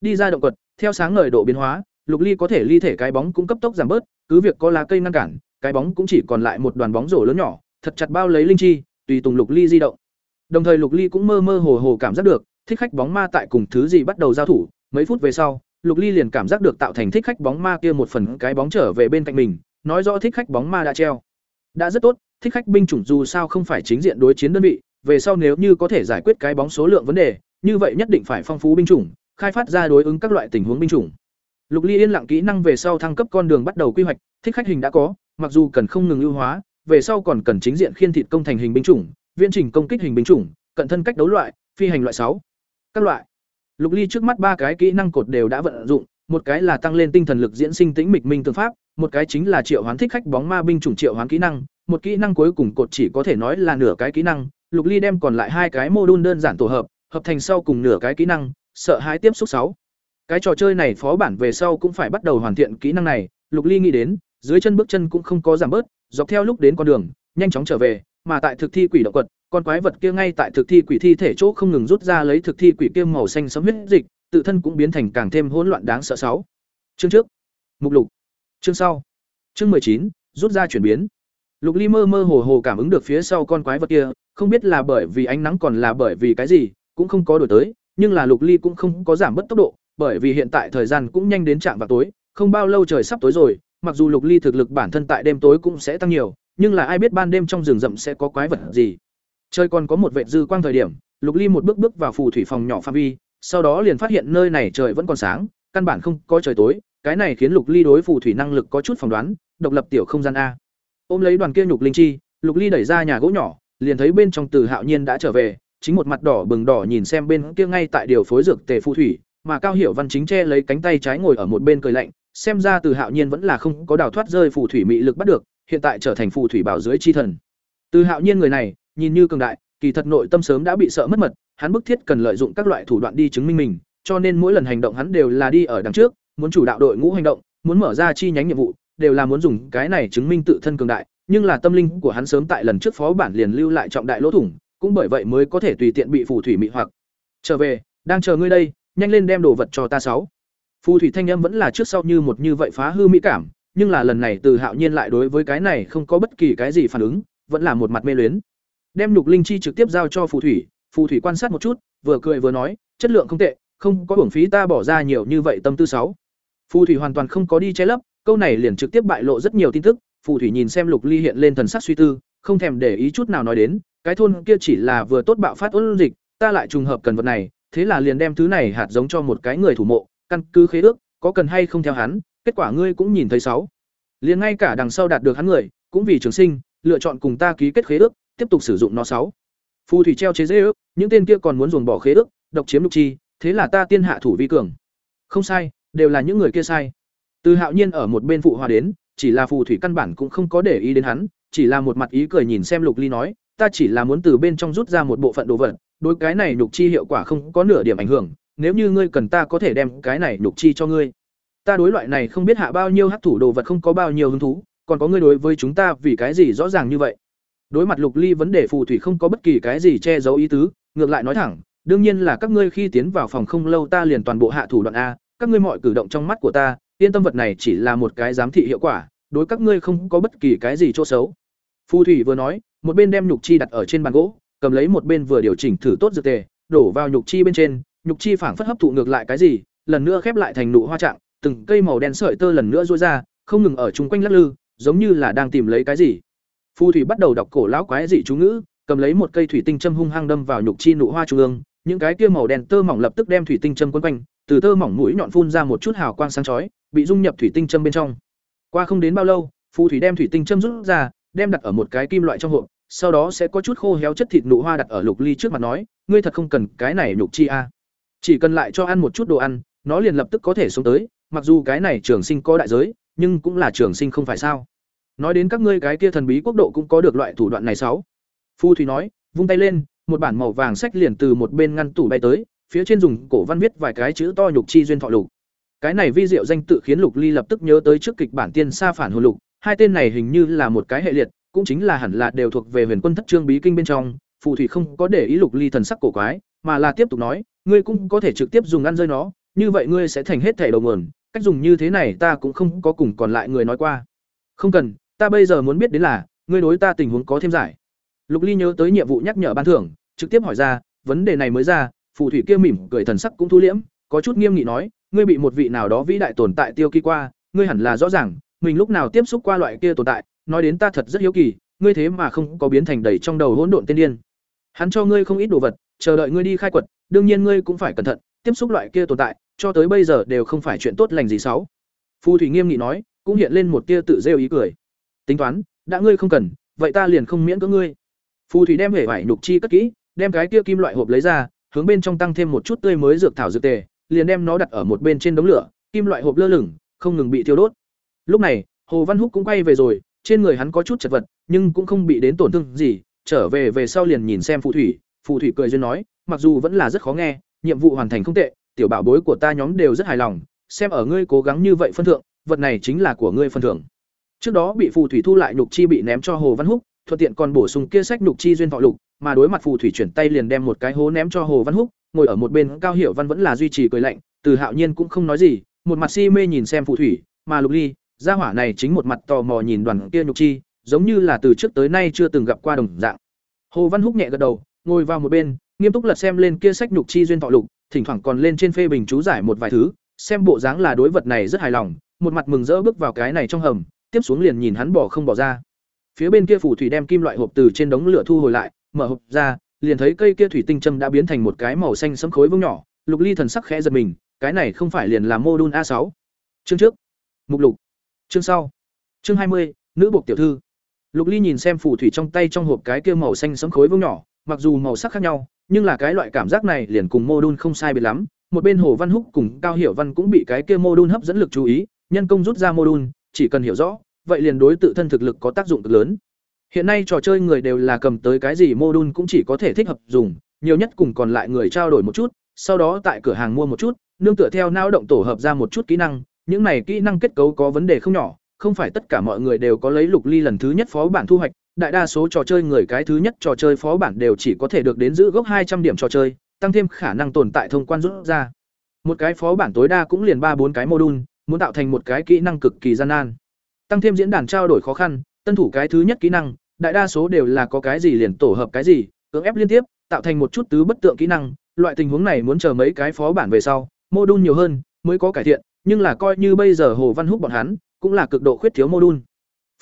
Đi ra động quật, theo sáng ngời độ biến hóa, Lục Ly có thể ly thể cái bóng cũng cấp tốc giảm bớt, cứ việc có lá cây ngăn cản, cái bóng cũng chỉ còn lại một đoàn bóng rổ lớn nhỏ, thật chặt bao lấy linh chi, tùy tùng Lục Ly di động. Đồng thời Lục Ly cũng mơ mơ hồ hồ cảm giác được, thích khách bóng ma tại cùng thứ gì bắt đầu giao thủ, mấy phút về sau, Lục Ly liền cảm giác được tạo thành thích khách bóng ma kia một phần cái bóng trở về bên cạnh mình, nói rõ thích khách bóng ma đã treo. đã rất tốt thích khách binh chủng dù sao không phải chính diện đối chiến đơn vị, về sau nếu như có thể giải quyết cái bóng số lượng vấn đề, như vậy nhất định phải phong phú binh chủng, khai phát ra đối ứng các loại tình huống binh chủng. Lục ly yên lặng kỹ năng về sau thăng cấp con đường bắt đầu quy hoạch, thích khách hình đã có, mặc dù cần không ngừng ưu hóa, về sau còn cần chính diện khiên thịt công thành hình binh chủng, viễn trình công kích hình binh chủng, cận thân cách đấu loại, phi hành loại sáu, các loại. Lục ly trước mắt ba cái kỹ năng cột đều đã vận dụng, một cái là tăng lên tinh thần lực diễn sinh tĩnh mịch minh tương pháp, một cái chính là triệu hoán thích khách bóng ma binh chủng triệu hoán kỹ năng một kỹ năng cuối cùng cột chỉ có thể nói là nửa cái kỹ năng, lục ly đem còn lại hai cái mô đun đơn giản tổ hợp hợp thành sau cùng nửa cái kỹ năng, sợ hãi tiếp xúc sáu. Cái trò chơi này phó bản về sau cũng phải bắt đầu hoàn thiện kỹ năng này, lục ly nghĩ đến, dưới chân bước chân cũng không có giảm bớt, dọc theo lúc đến con đường, nhanh chóng trở về, mà tại thực thi quỷ động quật, con quái vật kia ngay tại thực thi quỷ thi thể chỗ không ngừng rút ra lấy thực thi quỷ kia màu xanh sấm huyết dịch, tự thân cũng biến thành càng thêm hỗn loạn đáng sợ sáu. Chương trước. Mục lục. Chương sau. Chương mười chín. Rút ra chuyển biến lục ly mơ mơ hồ hồ cảm ứng được phía sau con quái vật kia, không biết là bởi vì ánh nắng còn là bởi vì cái gì, cũng không có đổi tới, nhưng là lục ly cũng không có giảm bớt tốc độ, bởi vì hiện tại thời gian cũng nhanh đến trạm vào tối, không bao lâu trời sắp tối rồi, mặc dù lục ly thực lực bản thân tại đêm tối cũng sẽ tăng nhiều, nhưng là ai biết ban đêm trong rừng rậm sẽ có quái vật gì. Trời còn có một vệ dư quang thời điểm, lục ly một bước bước vào phù thủy phòng nhỏ phạm vi, sau đó liền phát hiện nơi này trời vẫn còn sáng, căn bản không có trời tối, cái này khiến lục ly đối phù thủy năng lực có chút phỏng đoán, độc lập tiểu không gian a ôm lấy đoàn kia nhục linh chi, lục ly đẩy ra nhà gỗ nhỏ, liền thấy bên trong từ hạo nhiên đã trở về, chính một mặt đỏ bừng đỏ nhìn xem bên kia ngay tại điều phối dược tề phù thủy, mà cao hiểu văn chính che lấy cánh tay trái ngồi ở một bên cười lạnh, xem ra từ hạo nhiên vẫn là không có đào thoát rơi phù thủy mị lực bắt được, hiện tại trở thành phù thủy bảo dưới chi thần. Từ hạo nhiên người này, nhìn như cường đại, kỳ thật nội tâm sớm đã bị sợ mất mật, hắn bức thiết cần lợi dụng các loại thủ đoạn đi chứng minh mình, cho nên mỗi lần hành động hắn đều là đi ở đằng trước, muốn chủ đạo đội ngũ hành động, muốn mở ra chi nhánh nhiệm vụ đều là muốn dùng cái này chứng minh tự thân cường đại, nhưng là tâm linh của hắn sớm tại lần trước phó bản liền lưu lại trọng đại lỗ thủng, cũng bởi vậy mới có thể tùy tiện bị phù thủy mị hoặc. Trở về, đang chờ ngươi đây, nhanh lên đem đồ vật cho ta sáu. Phù thủy thanh âm vẫn là trước sau như một như vậy phá hư mỹ cảm, nhưng là lần này từ hạo nhiên lại đối với cái này không có bất kỳ cái gì phản ứng, vẫn là một mặt mê luyến. Đem nhục linh chi trực tiếp giao cho phù thủy phù thủy quan sát một chút, vừa cười vừa nói, chất lượng không tệ, không có hưởng phí ta bỏ ra nhiều như vậy tâm tư sáu. Phù thủy hoàn toàn không có đi che lấp câu này liền trực tiếp bại lộ rất nhiều tin tức, phù thủy nhìn xem lục ly hiện lên thần sắc suy tư, không thèm để ý chút nào nói đến, cái thôn kia chỉ là vừa tốt bạo phát ôn dịch, ta lại trùng hợp cần vật này, thế là liền đem thứ này hạt giống cho một cái người thủ mộ, căn cứ khế ước, có cần hay không theo hắn, kết quả ngươi cũng nhìn thấy sáu. Liền ngay cả đằng sau đạt được hắn người, cũng vì trường sinh, lựa chọn cùng ta ký kết khế ước, tiếp tục sử dụng nó sáu. Phù thủy treo chế dễ ước, những tên kia còn muốn dồn bỏ khế ước, độc chiếm lục chi, thế là ta tiên hạ thủ vi cường. Không sai, đều là những người kia sai từ hạo nhiên ở một bên phụ hòa đến, chỉ là phù thủy căn bản cũng không có để ý đến hắn, chỉ là một mặt ý cười nhìn xem lục ly nói, ta chỉ là muốn từ bên trong rút ra một bộ phận đồ vật, đối cái này nhục chi hiệu quả không có nửa điểm ảnh hưởng, nếu như ngươi cần ta có thể đem cái này nhục chi cho ngươi. Ta đối loại này không biết hạ bao nhiêu hắc thủ đồ vật không có bao nhiêu hứng thú, còn có ngươi đối với chúng ta vì cái gì rõ ràng như vậy? Đối mặt lục ly vấn đề phù thủy không có bất kỳ cái gì che giấu ý tứ, ngược lại nói thẳng, đương nhiên là các ngươi khi tiến vào phòng không lâu ta liền toàn bộ hạ thủ đoạn a, các ngươi mọi cử động trong mắt của ta yên tâm vật này chỉ là một cái giám thị hiệu quả, đối các ngươi không có bất kỳ cái gì chỗ xấu. Phù thủy vừa nói, một bên đem nhục chi đặt ở trên bàn gỗ, cầm lấy một bên vừa điều chỉnh thử tốt dược tề, đổ vào nhục chi bên trên, nhục chi phảng phất hấp thụ ngược lại cái gì, lần nữa khép lại thành nụ hoa trạng, từng cây màu đen sợi tơ lần nữa rối ra, không ngừng ở chung quanh lắc lư, giống như là đang tìm lấy cái gì. Phù thủy bắt đầu đọc cổ lão quái dị chú ngữ, cầm lấy một cây thủy tinh châm hung hăng đâm vào nhục chi nụ hoa trung ương những cái kia màu đen tơ mỏng lập tức đem thủy tinh châm quấn quanh, từ tơ mỏng mũi nhọn phun ra một chút hào quang sáng chói, bị dung nhập thủy tinh châm bên trong. Qua không đến bao lâu, phù thủy đem thủy tinh châm rút ra, đem đặt ở một cái kim loại trong hộp, sau đó sẽ có chút khô héo chất thịt nụ hoa đặt ở lục ly trước mặt nói, ngươi thật không cần cái này nhục chi a. Chỉ cần lại cho ăn một chút đồ ăn, nó liền lập tức có thể sống tới, mặc dù cái này trường sinh có đại giới, nhưng cũng là trường sinh không phải sao. Nói đến các ngươi cái kia thần bí quốc độ cũng có được loại thủ đoạn này sáu. Phu thủy nói, vung tay lên một bản màu vàng sách liền từ một bên ngăn tủ bay tới, phía trên dùng cổ văn viết vài cái chữ to nhục chi duyên thọ lục. Cái này vi diệu danh tự khiến lục ly lập tức nhớ tới trước kịch bản tiên sa phản hồn lục, hai tên này hình như là một cái hệ liệt, cũng chính là hẳn là đều thuộc về huyền quân thất trương bí kinh bên trong, phù thủy không có để ý lục ly thần sắc cổ quái, mà là tiếp tục nói, ngươi cũng có thể trực tiếp dùng ăn rơi nó, như vậy ngươi sẽ thành hết thể đầu nguồn, cách dùng như thế này ta cũng không có cùng còn lại người nói qua. Không cần, ta bây giờ muốn biết đến là, ngươi đối ta tình huống có thêm giải lục ly nhớ tới nhiệm vụ nhắc nhở ban thưởng trực tiếp hỏi ra vấn đề này mới ra phù thủy kia mỉm cười thần sắc cũng thu liễm có chút nghiêm nghị nói ngươi bị một vị nào đó vĩ đại tồn tại tiêu kỳ qua ngươi hẳn là rõ ràng mình lúc nào tiếp xúc qua loại kia tồn tại nói đến ta thật rất hiếu kỳ ngươi thế mà không có biến thành đầy trong đầu hỗn độn tiên điên. Hắn cho ngươi không ít đồ vật, chờ đợi ngươi đi khai quật, đương nhiên ngươi cũng phải cẩn thận, tiếp xúc loại kia tồn tại, cho tới bây giờ đều không phải chuyện tốt lành gì xấu. Phù thủy nghiêm nghị nói, cũng hiện lên một tia tự rêu ý cười. Tính toán, đã ngươi không cần, vậy ta liền không miễn cưỡng ngươi. Phù thủy đem hể vải nhục chi cất kỹ, đem cái kia kim loại hộp lấy ra, hướng bên trong tăng thêm một chút tươi mới dược thảo dược tề, liền đem nó đặt ở một bên trên đống lửa, kim loại hộp lơ lửng, không ngừng bị thiêu đốt. Lúc này, Hồ Văn Húc cũng quay về rồi, trên người hắn có chút chật vật, nhưng cũng không bị đến tổn thương gì, trở về về sau liền nhìn xem phù thủy, phù thủy cười duyên nói, mặc dù vẫn là rất khó nghe, nhiệm vụ hoàn thành không tệ, tiểu bảo bối của ta nhóm đều rất hài lòng, xem ở ngươi cố gắng như vậy phân thượng, vật này chính là của ngươi phân thưởng. Trước đó bị phù thủy thu lại nhục chi bị ném cho Hồ Văn Húc, thuận tiện còn bổ sung kia sách nhục chi duyên thọ lục, mà đối mặt phù thủy chuyển tay liền đem một cái hố ném cho Hồ Văn Húc, ngồi ở một bên Cao Hiểu Văn vẫn là duy trì cười lạnh, Từ Hạo Nhiên cũng không nói gì, một mặt si mê nhìn xem phù thủy, mà Lục Ly, gia hỏa này chính một mặt tò mò nhìn đoàn kia nhục chi, giống như là từ trước tới nay chưa từng gặp qua đồng dạng. Hồ Văn Húc nhẹ gật đầu, ngồi vào một bên, nghiêm túc lật xem lên kia sách nhục chi duyên thọ lục, thỉnh thoảng còn lên trên phê bình chú giải một vài thứ, xem bộ dáng là đối vật này rất hài lòng, một mặt mừng rỡ bước vào cái này trong hầm, tiếp xuống liền nhìn hắn bỏ không bỏ ra. Phía bên kia phù thủy đem kim loại hộp từ trên đống lửa thu hồi lại, mở hộp ra, liền thấy cây kia thủy tinh châm đã biến thành một cái màu xanh sẫm khối vuông nhỏ, Lục Ly thần sắc khẽ giật mình, cái này không phải liền là mô đun a sáu Chương trước. Mục lục. Chương sau. Chương hai mươi nữ buộc tiểu thư. Lục Ly nhìn xem phù thủy trong tay trong hộp cái kia màu xanh sẫm khối vuông nhỏ, mặc dù màu sắc khác nhau, nhưng là cái loại cảm giác này liền cùng mô đun không sai biệt lắm. Một bên Hồ Văn Húc cùng Cao Hiểu Văn cũng bị cái kia mô đun hấp dẫn lực chú ý, nhân công rút ra mô đun, chỉ cần hiểu rõ, vậy liền đối tự thân thực lực có tác dụng cực lớn. Hiện nay trò chơi người đều là cầm tới cái gì mô đun cũng chỉ có thể thích hợp dùng, nhiều nhất cùng còn lại người trao đổi một chút, sau đó tại cửa hàng mua một chút, nương tựa theo não động tổ hợp ra một chút kỹ năng, những này kỹ năng kết cấu có vấn đề không nhỏ, không phải tất cả mọi người đều có lấy lục ly lần thứ nhất phó bản thu hoạch, đại đa số trò chơi người cái thứ nhất trò chơi phó bản đều chỉ có thể được đến giữ gốc hai trăm điểm trò chơi, tăng thêm khả năng tồn tại thông quan rút ra. Một cái phó bản tối đa cũng liền ba bốn cái module, muốn tạo thành một cái kỹ năng cực kỳ gian nan. Tăng thêm diễn đàn trao đổi khó khăn, tân thủ cái thứ nhất kỹ năng, đại đa số đều là có cái gì liền tổ hợp cái gì, cưỡng ép liên tiếp, tạo thành một chút tứ bất tượng kỹ năng, loại tình huống này muốn chờ mấy cái phó bản về sau, module nhiều hơn mới có cải thiện, nhưng là coi như bây giờ Hồ Văn Húc bọn hắn, cũng là cực độ khuyết thiếu module.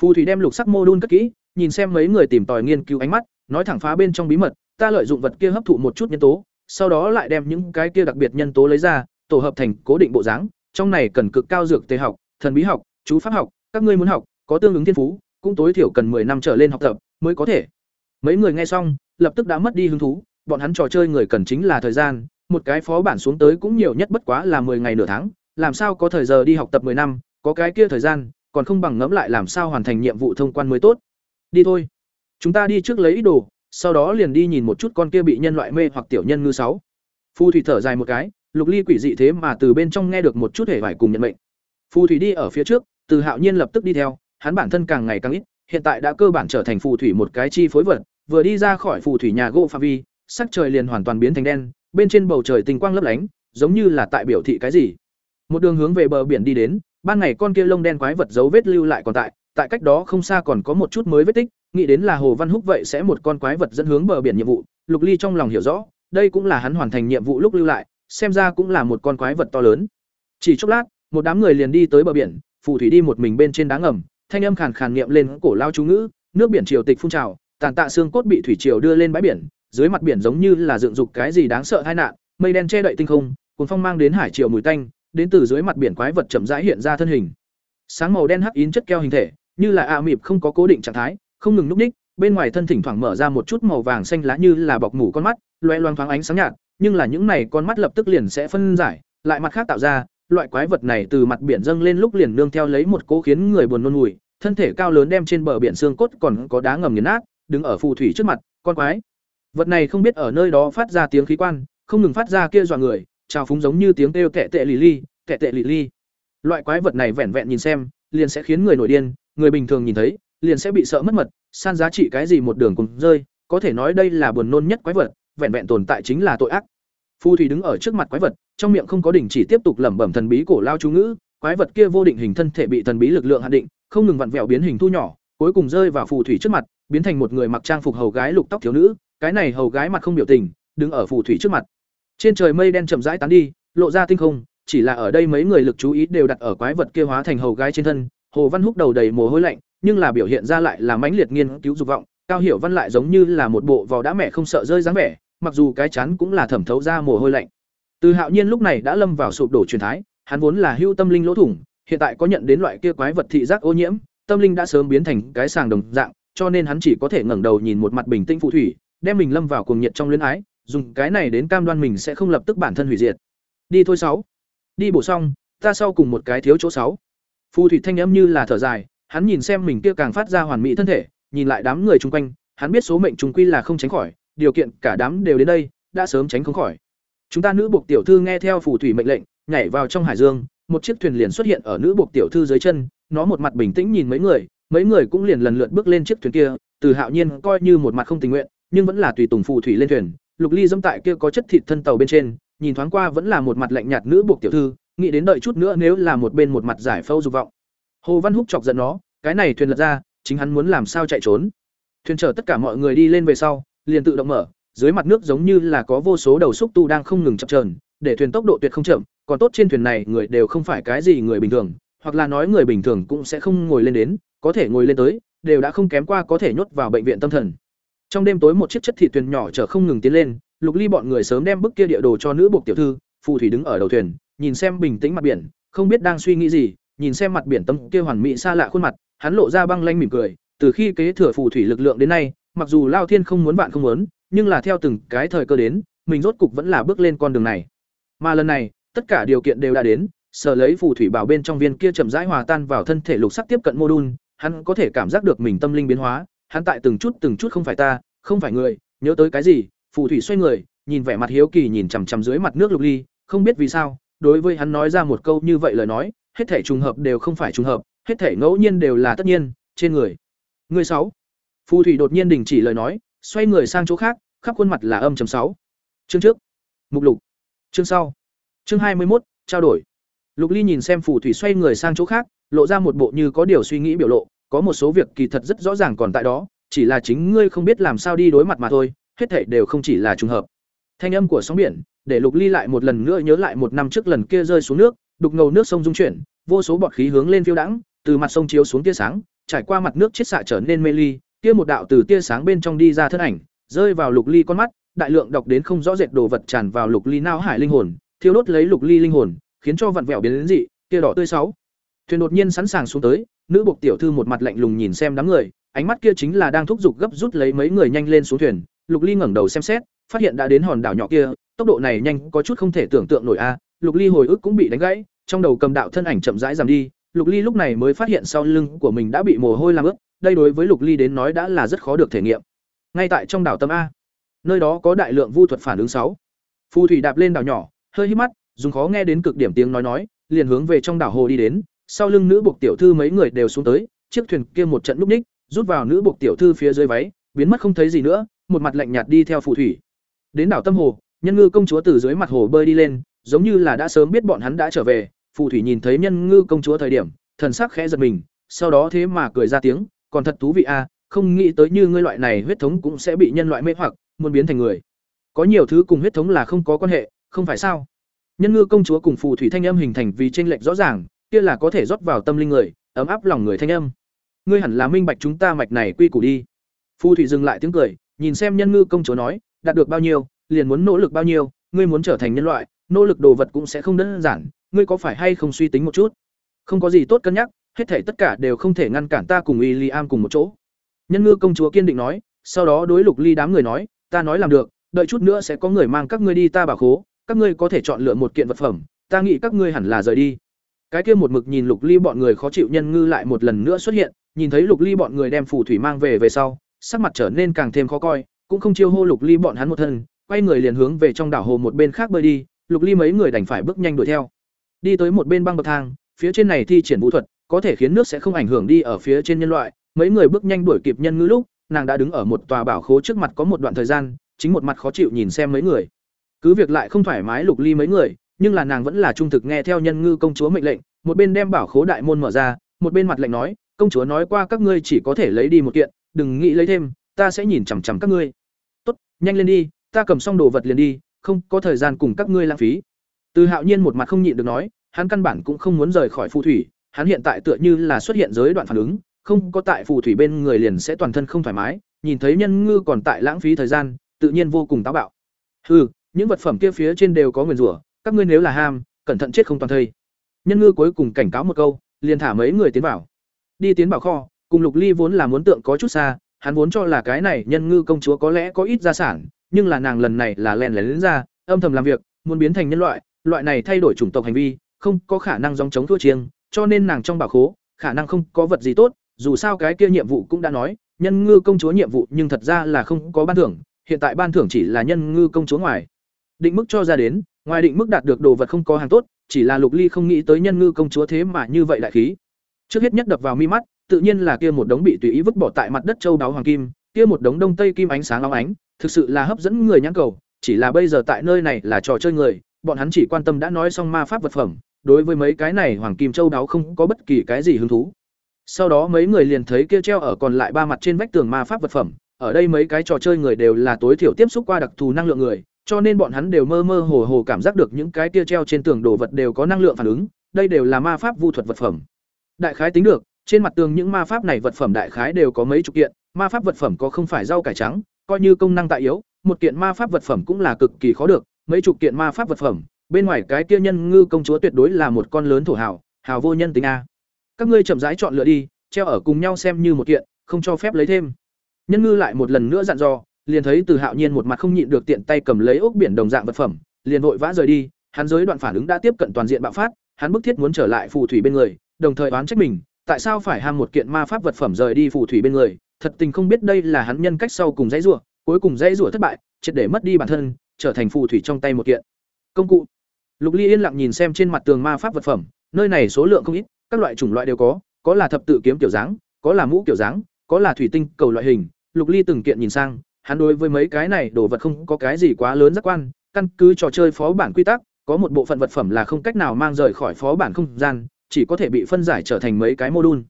Phù thủy đem lục sắc module cất kỹ, nhìn xem mấy người tìm tòi nghiên cứu ánh mắt, nói thẳng phá bên trong bí mật, ta lợi dụng vật kia hấp thụ một chút nhân tố, sau đó lại đem những cái kia đặc biệt nhân tố lấy ra, tổ hợp thành cố định bộ dáng, trong này cần cực cao dược tề học, thần bí học, chú pháp học, các ngươi muốn học, có tương ứng thiên phú, cũng tối thiểu cần 10 năm trở lên học tập mới có thể. Mấy người nghe xong, lập tức đã mất đi hứng thú, bọn hắn trò chơi người cần chính là thời gian, một cái phó bản xuống tới cũng nhiều nhất bất quá là 10 ngày nửa tháng, làm sao có thời giờ đi học tập 10 năm, có cái kia thời gian, còn không bằng ngẫm lại làm sao hoàn thành nhiệm vụ thông quan mới tốt. Đi thôi. Chúng ta đi trước lấy ít đồ, sau đó liền đi nhìn một chút con kia bị nhân loại mê hoặc tiểu nhân ngư sáu. Phu thủy thở dài một cái, Lục Ly quỷ dị thế mà từ bên trong nghe được một chút hề vải cùng nhận mệnh. Phu thủy đi ở phía trước, từ Hạo Nhiên lập tức đi theo, hắn bản thân càng ngày càng ít, hiện tại đã cơ bản trở thành phù thủy một cái chi phối vật, vừa đi ra khỏi phù thủy nhà gỗ pha vi, sắc trời liền hoàn toàn biến thành đen, bên trên bầu trời tinh quang lấp lánh, giống như là tại biểu thị cái gì. Một đường hướng về bờ biển đi đến, ban ngày con kia lông đen quái vật dấu vết lưu lại còn tại, tại cách đó không xa còn có một chút mới vết tích, nghĩ đến là Hồ Văn Húc vậy sẽ một con quái vật dẫn hướng bờ biển nhiệm vụ, Lục Ly trong lòng hiểu rõ, đây cũng là hắn hoàn thành nhiệm vụ lúc lưu lại, xem ra cũng là một con quái vật to lớn. Chỉ chốc lát, một đám người liền đi tới bờ biển, phù thủy đi một mình bên trên đá ngầm, thanh âm khàn khàn niệm lên cổ lao chú ngữ, nước biển triều tịch phun trào, tàn tạ xương cốt bị thủy triều đưa lên bãi biển, dưới mặt biển giống như là dựng dục cái gì đáng sợ hai nạn, mây đen che đậy tinh không, cuốn phong mang đến hải triều mùi tanh, đến từ dưới mặt biển quái vật chậm rãi hiện ra thân hình. Sáng màu đen hắc yến chất keo hình thể, như là a mịp không có cố định trạng thái, không ngừng núp ních, bên ngoài thân thỉnh thoảng mở ra một chút màu vàng xanh lá như là bọc mủ con mắt, loe loang thoáng ánh sáng nhạt, nhưng là những này con mắt lập tức liền sẽ phân giải, lại mặt khác tạo ra, loại quái vật này từ mặt biển dâng lên lúc liền nương theo lấy một cố khiến người buồn nôn mùi, thân thể cao lớn đem trên bờ biển xương cốt còn có đá ngầm nghiền nát, đứng ở phù thủy trước mặt, con quái. Vật này không biết ở nơi đó phát ra tiếng khí quan, không ngừng phát ra kia dọa người, trào phúng giống như tiếng kêu tệ tệ lì ly, tệ tệ lì ly. Loại quái vật này vẹn vẹn nhìn xem, liền sẽ khiến người nổi điên, người bình thường nhìn thấy, liền sẽ bị sợ mất mật, san giá trị cái gì một đường cùng rơi, có thể nói đây là buồn nôn nhất quái vật, vẹn vẹn tồn tại chính là tội ác. Phù thủy đứng ở trước mặt quái vật, trong miệng không có đỉnh chỉ tiếp tục lẩm bẩm thần bí cổ lao chú ngữ, quái vật kia vô định hình thân thể bị thần bí lực lượng hạn định, không ngừng vặn vẹo biến hình thu nhỏ, cuối cùng rơi vào phù thủy trước mặt, biến thành một người mặc trang phục hầu gái lục tóc thiếu nữ, cái này hầu gái mặt không biểu tình, đứng ở phù thủy trước mặt. Trên trời mây đen chậm rãi tán đi, lộ ra tinh không, chỉ là ở đây mấy người lực chú ý đều đặt ở quái vật kia hóa thành hầu gái trên thân, Hồ Văn Húc đầu đầy mồ hôi lạnh, nhưng là biểu hiện ra lại là mãnh liệt nghiên cứu dục vọng, Cao Hiểu Văn lại giống như là một bộ vò đã mẹ không sợ rơi dáng vẻ, mặc dù cái chán cũng là thẩm thấu ra mồ hôi lạnh. Từ Hạo Nhiên lúc này đã lâm vào sụp đổ truyền thái, hắn vốn là hưu tâm linh lỗ thủng, hiện tại có nhận đến loại kia quái vật thị giác ô nhiễm, tâm linh đã sớm biến thành cái sàng đồng dạng, cho nên hắn chỉ có thể ngẩng đầu nhìn một mặt bình tĩnh phù thủy, đem mình lâm vào cuồng nhiệt trong luyến ái, dùng cái này đến cam đoan mình sẽ không lập tức bản thân hủy diệt. Đi thôi sáu. Đi bổ xong, ta sau cùng một cái thiếu chỗ sáu. Phù thủy thanh âm như là thở dài, hắn nhìn xem mình kia càng phát ra hoàn mỹ thân thể, nhìn lại đám người chung quanh, hắn biết số mệnh chúng quy là không tránh khỏi, điều kiện cả đám đều đến đây, đã sớm tránh không khỏi. Chúng ta nữ buộc tiểu thư nghe theo phù thủy mệnh lệnh, nhảy vào trong hải dương, một chiếc thuyền liền xuất hiện ở nữ buộc tiểu thư dưới chân, nó một mặt bình tĩnh nhìn mấy người, mấy người cũng liền lần lượt bước lên chiếc thuyền kia, Từ Hạo Nhiên coi như một mặt không tình nguyện, nhưng vẫn là tùy tùng phù thủy lên thuyền, Lục Ly dẫm tại kia có chất thịt thân tàu bên trên, nhìn thoáng qua vẫn là một mặt lạnh nhạt nữ buộc tiểu thư, nghĩ đến đợi chút nữa nếu là một bên một mặt giải phẫu dục vọng. Hồ Văn Húc chọc giận nó, cái này thuyền lật ra, chính hắn muốn làm sao chạy trốn. Thuyền chở tất cả mọi người đi lên về sau, liền tự động mở, dưới mặt nước giống như là có vô số đầu xúc tu đang không ngừng chập chờn, để thuyền tốc độ tuyệt không chậm, còn tốt trên thuyền này người đều không phải cái gì người bình thường, hoặc là nói người bình thường cũng sẽ không ngồi lên đến, có thể ngồi lên tới, đều đã không kém qua có thể nhốt vào bệnh viện tâm thần. Trong đêm tối một chiếc chất thị thuyền nhỏ chở không ngừng tiến lên, Lục Ly bọn người sớm đem bức kia địa đồ cho nữ buộc tiểu thư, phù thủy đứng ở đầu thuyền, nhìn xem bình tĩnh mặt biển, không biết đang suy nghĩ gì, nhìn xem mặt biển tâm kia hoàn mỹ xa lạ khuôn mặt, hắn lộ ra băng lanh mỉm cười, từ khi kế thừa phù thủy lực lượng đến nay, mặc dù Lao Thiên không muốn bạn không muốn, nhưng là theo từng cái thời cơ đến, mình rốt cục vẫn là bước lên con đường này. Mà lần này, tất cả điều kiện đều đã đến, sở lấy phù thủy bảo bên trong viên kia chậm rãi hòa tan vào thân thể lục sắc tiếp cận mô đun, hắn có thể cảm giác được mình tâm linh biến hóa, hắn tại từng chút từng chút không phải ta, không phải người, nhớ tới cái gì, phù thủy xoay người, nhìn vẻ mặt hiếu kỳ nhìn chằm chằm dưới mặt nước lục ly, không biết vì sao, đối với hắn nói ra một câu như vậy lời nói, hết thể trùng hợp đều không phải trùng hợp, hết thể ngẫu nhiên đều là tất nhiên, trên người. Người sáu. Phù thủy đột nhiên đình chỉ lời nói, xoay người sang chỗ khác, khắp khuôn mặt là âm chấm sáu. Chương trước. Mục lục. Chương sau. Chương hai mươi 21, trao đổi. Lục Ly nhìn xem phù thủy xoay người sang chỗ khác, lộ ra một bộ như có điều suy nghĩ biểu lộ, có một số việc kỳ thật rất rõ ràng còn tại đó, chỉ là chính ngươi không biết làm sao đi đối mặt mà thôi, hết thảy đều không chỉ là trùng hợp. Thanh âm của sóng biển, để Lục Ly lại một lần nữa nhớ lại một năm trước lần kia rơi xuống nước, đục ngầu nước sông dung chuyển, vô số bọt khí hướng lên phiêu đãng, từ mặt sông chiếu xuống tia sáng, trải qua mặt nước chiết xạ trở nên mê ly, kia một đạo từ tia sáng bên trong đi ra thân ảnh, rơi vào Lục Ly con mắt, đại lượng đọc đến không rõ rệt đồ vật tràn vào Lục Ly não hải linh hồn, thiêu đốt lấy Lục Ly linh hồn, khiến cho vặn vẹo biến đến dị, kia đỏ tươi sáu. Thuyền đột nhiên sẵn sàng xuống tới, nữ buộc tiểu thư một mặt lạnh lùng nhìn xem đám người, ánh mắt kia chính là đang thúc giục gấp rút lấy mấy người nhanh lên xuống thuyền. Lục Ly ngẩng đầu xem xét, phát hiện đã đến hòn đảo nhỏ kia, tốc độ này nhanh có chút không thể tưởng tượng nổi a. Lục Ly hồi ức cũng bị đánh gãy, trong đầu cầm đạo thân ảnh chậm rãi giảm đi, Lục Ly lúc này mới phát hiện sau lưng của mình đã bị mồ hôi làm ướt, đây đối với Lục Ly đến nói đã là rất khó được thể nghiệm. Ngay tại trong đảo tâm A, nơi đó có đại lượng vu thuật phản ứng sáu. Phù thủy đạp lên đảo nhỏ, hơi hít mắt, dùng khó nghe đến cực điểm tiếng nói nói, liền hướng về trong đảo hồ đi đến, sau lưng nữ buộc tiểu thư mấy người đều xuống tới, chiếc thuyền kia một trận lúc ních, rút vào nữ buộc tiểu thư phía dưới váy, biến mất không thấy gì nữa, một mặt lạnh nhạt đi theo phù thủy. Đến đảo Tâm Hồ, Nhân Ngư công chúa từ dưới mặt hồ bơi đi lên, giống như là đã sớm biết bọn hắn đã trở về, phù thủy nhìn thấy Nhân Ngư công chúa thời điểm, thần sắc khẽ giật mình, sau đó thế mà cười ra tiếng, còn thật thú vị a, không nghĩ tới như ngươi loại này huyết thống cũng sẽ bị nhân loại mê hoặc, muốn biến thành người. Có nhiều thứ cùng huyết thống là không có quan hệ, không phải sao? Nhân ngư công chúa cùng phù thủy thanh âm hình thành vì tranh lệch rõ ràng, kia là có thể rót vào tâm linh người, ấm áp lòng người thanh âm. Ngươi hẳn là minh bạch chúng ta mạch này quy củ đi. Phù thủy dừng lại tiếng cười, nhìn xem nhân ngư công chúa nói, đạt được bao nhiêu, liền muốn nỗ lực bao nhiêu, ngươi muốn trở thành nhân loại, nỗ lực đồ vật cũng sẽ không đơn giản, ngươi có phải hay không suy tính một chút? Không có gì tốt cân nhắc, hết thảy tất cả đều không thể ngăn cản ta cùng William cùng một chỗ. Nhân ngư công chúa kiên định nói, sau đó đối Lục Ly đám người nói, ta nói làm được, đợi chút nữa sẽ có người mang các ngươi đi ta bảo khố, các ngươi có thể chọn lựa một kiện vật phẩm, ta nghĩ các ngươi hẳn là rời đi. Cái kia một mực nhìn Lục Ly bọn người khó chịu nhân ngư lại một lần nữa xuất hiện, nhìn thấy Lục Ly bọn người đem phù thủy mang về về sau, sắc mặt trở nên càng thêm khó coi, cũng không chiêu hô Lục Ly bọn hắn một thân, quay người liền hướng về trong đảo hồ một bên khác bơi đi, Lục Ly mấy người đành phải bước nhanh đuổi theo. Đi tới một bên băng bậc thang, phía trên này thi triển vũ thuật, có thể khiến nước sẽ không ảnh hưởng đi ở phía trên nhân loại, mấy người bước nhanh đuổi kịp nhân ngữ lúc, nàng đã đứng ở một tòa bảo khố trước mặt có một đoạn thời gian, chính một mặt khó chịu nhìn xem mấy người. Cứ việc lại không thoải mái Lục Ly mấy người, nhưng là nàng vẫn là trung thực nghe theo nhân ngư công chúa mệnh lệnh, một bên đem bảo khố đại môn mở ra, một bên mặt lệnh nói, công chúa nói qua các ngươi chỉ có thể lấy đi một kiện, đừng nghĩ lấy thêm, ta sẽ nhìn chằm chằm các ngươi. Tốt, nhanh lên đi, ta cầm xong đồ vật liền đi, không có thời gian cùng các ngươi lãng phí. Từ Hạo Nhiên một mặt không nhịn được nói, hắn căn bản cũng không muốn rời khỏi phù thủy, hắn hiện tại tựa như là xuất hiện giới đoạn phản ứng, không có tại phù thủy bên người liền sẽ toàn thân không thoải mái, nhìn thấy nhân ngư còn tại lãng phí thời gian, tự nhiên vô cùng táo bạo. Hừ, những vật phẩm kia phía trên đều có nguyên rủa, các ngươi nếu là ham, cẩn thận chết không toàn thây. Nhân ngư cuối cùng cảnh cáo một câu, liền thả mấy người tiến vào. Đi tiến bảo kho, cùng Lục Ly vốn là muốn tượng có chút xa, hắn vốn cho là cái này nhân ngư công chúa có lẽ có ít gia sản, nhưng là nàng lần này là lén lén đến ra, âm thầm làm việc, muốn biến thành nhân loại, loại này thay đổi chủng tộc hành vi, không có khả năng dòng chống thua chiêng, cho nên nàng trong bảo khố, khả năng không có vật gì tốt, dù sao cái kia nhiệm vụ cũng đã nói, nhân ngư công chúa nhiệm vụ nhưng thật ra là không có ban thưởng, hiện tại ban thưởng chỉ là nhân ngư công chúa ngoài. Định mức cho ra đến, ngoài định mức đạt được đồ vật không có hàng tốt, chỉ là Lục Ly không nghĩ tới nhân ngư công chúa thế mà như vậy đại khí. Trước hết nhất đập vào mi mắt, tự nhiên là kia một đống bị tùy ý vứt bỏ tại mặt đất châu đáo hoàng kim, kia một đống đông tây kim ánh sáng long ánh, thực sự là hấp dẫn người nhãn cầu, chỉ là bây giờ tại nơi này là trò chơi người, bọn hắn chỉ quan tâm đã nói xong ma pháp vật phẩm, đối với mấy cái này hoàng kim châu đáo không có bất kỳ cái gì hứng thú. Sau đó mấy người liền thấy kia treo ở còn lại ba mặt trên vách tường ma pháp vật phẩm, ở đây mấy cái trò chơi người đều là tối thiểu tiếp xúc qua đặc thù năng lượng người, cho nên bọn hắn đều mơ mơ hồ hồ cảm giác được những cái kia treo trên tường đồ vật đều có năng lượng phản ứng, đây đều là ma pháp vu thuật vật phẩm. Đại khái tính được, trên mặt tường những ma pháp này vật phẩm đại khái đều có mấy chục kiện, ma pháp vật phẩm có không phải rau cải trắng, coi như công năng tại yếu, một kiện ma pháp vật phẩm cũng là cực kỳ khó được, mấy chục kiện ma pháp vật phẩm, bên ngoài cái kia nhân ngư công chúa tuyệt đối là một con lớn thổ hào, hào vô nhân tính a. Các ngươi chậm rãi chọn lựa đi, treo ở cùng nhau xem như một kiện, không cho phép lấy thêm. Nhân ngư lại một lần nữa dặn dò, liền thấy Từ Hạo Nhiên một mặt không nhịn được tiện tay cầm lấy ốc biển đồng dạng vật phẩm, liền vội vã rời đi, hắn giới đoạn phản ứng đã tiếp cận toàn diện bạo phát, hắn bức thiết muốn trở lại phù thủy bên người, đồng thời oán trách mình, tại sao phải ham một kiện ma pháp vật phẩm rời đi phù thủy bên người, thật tình không biết đây là hắn nhân cách sau cùng dãy rủa, cuối cùng dãy rủa thất bại, triệt để mất đi bản thân, trở thành phù thủy trong tay một kiện công cụ. Lục Ly yên lặng nhìn xem trên mặt tường ma pháp vật phẩm, nơi này số lượng không ít, các loại chủng loại đều có, có là thập tự kiếm kiểu dáng, có là mũ kiểu dáng, có là thủy tinh cầu loại hình. Lục Ly từng kiện nhìn sang, hắn đối với mấy cái này đồ vật không có cái gì quá lớn giác quan, căn cứ trò chơi phó bản quy tắc, có một bộ phận vật phẩm là không cách nào mang rời khỏi phó bản không gian, chỉ có thể bị phân giải trở thành mấy cái mô đun.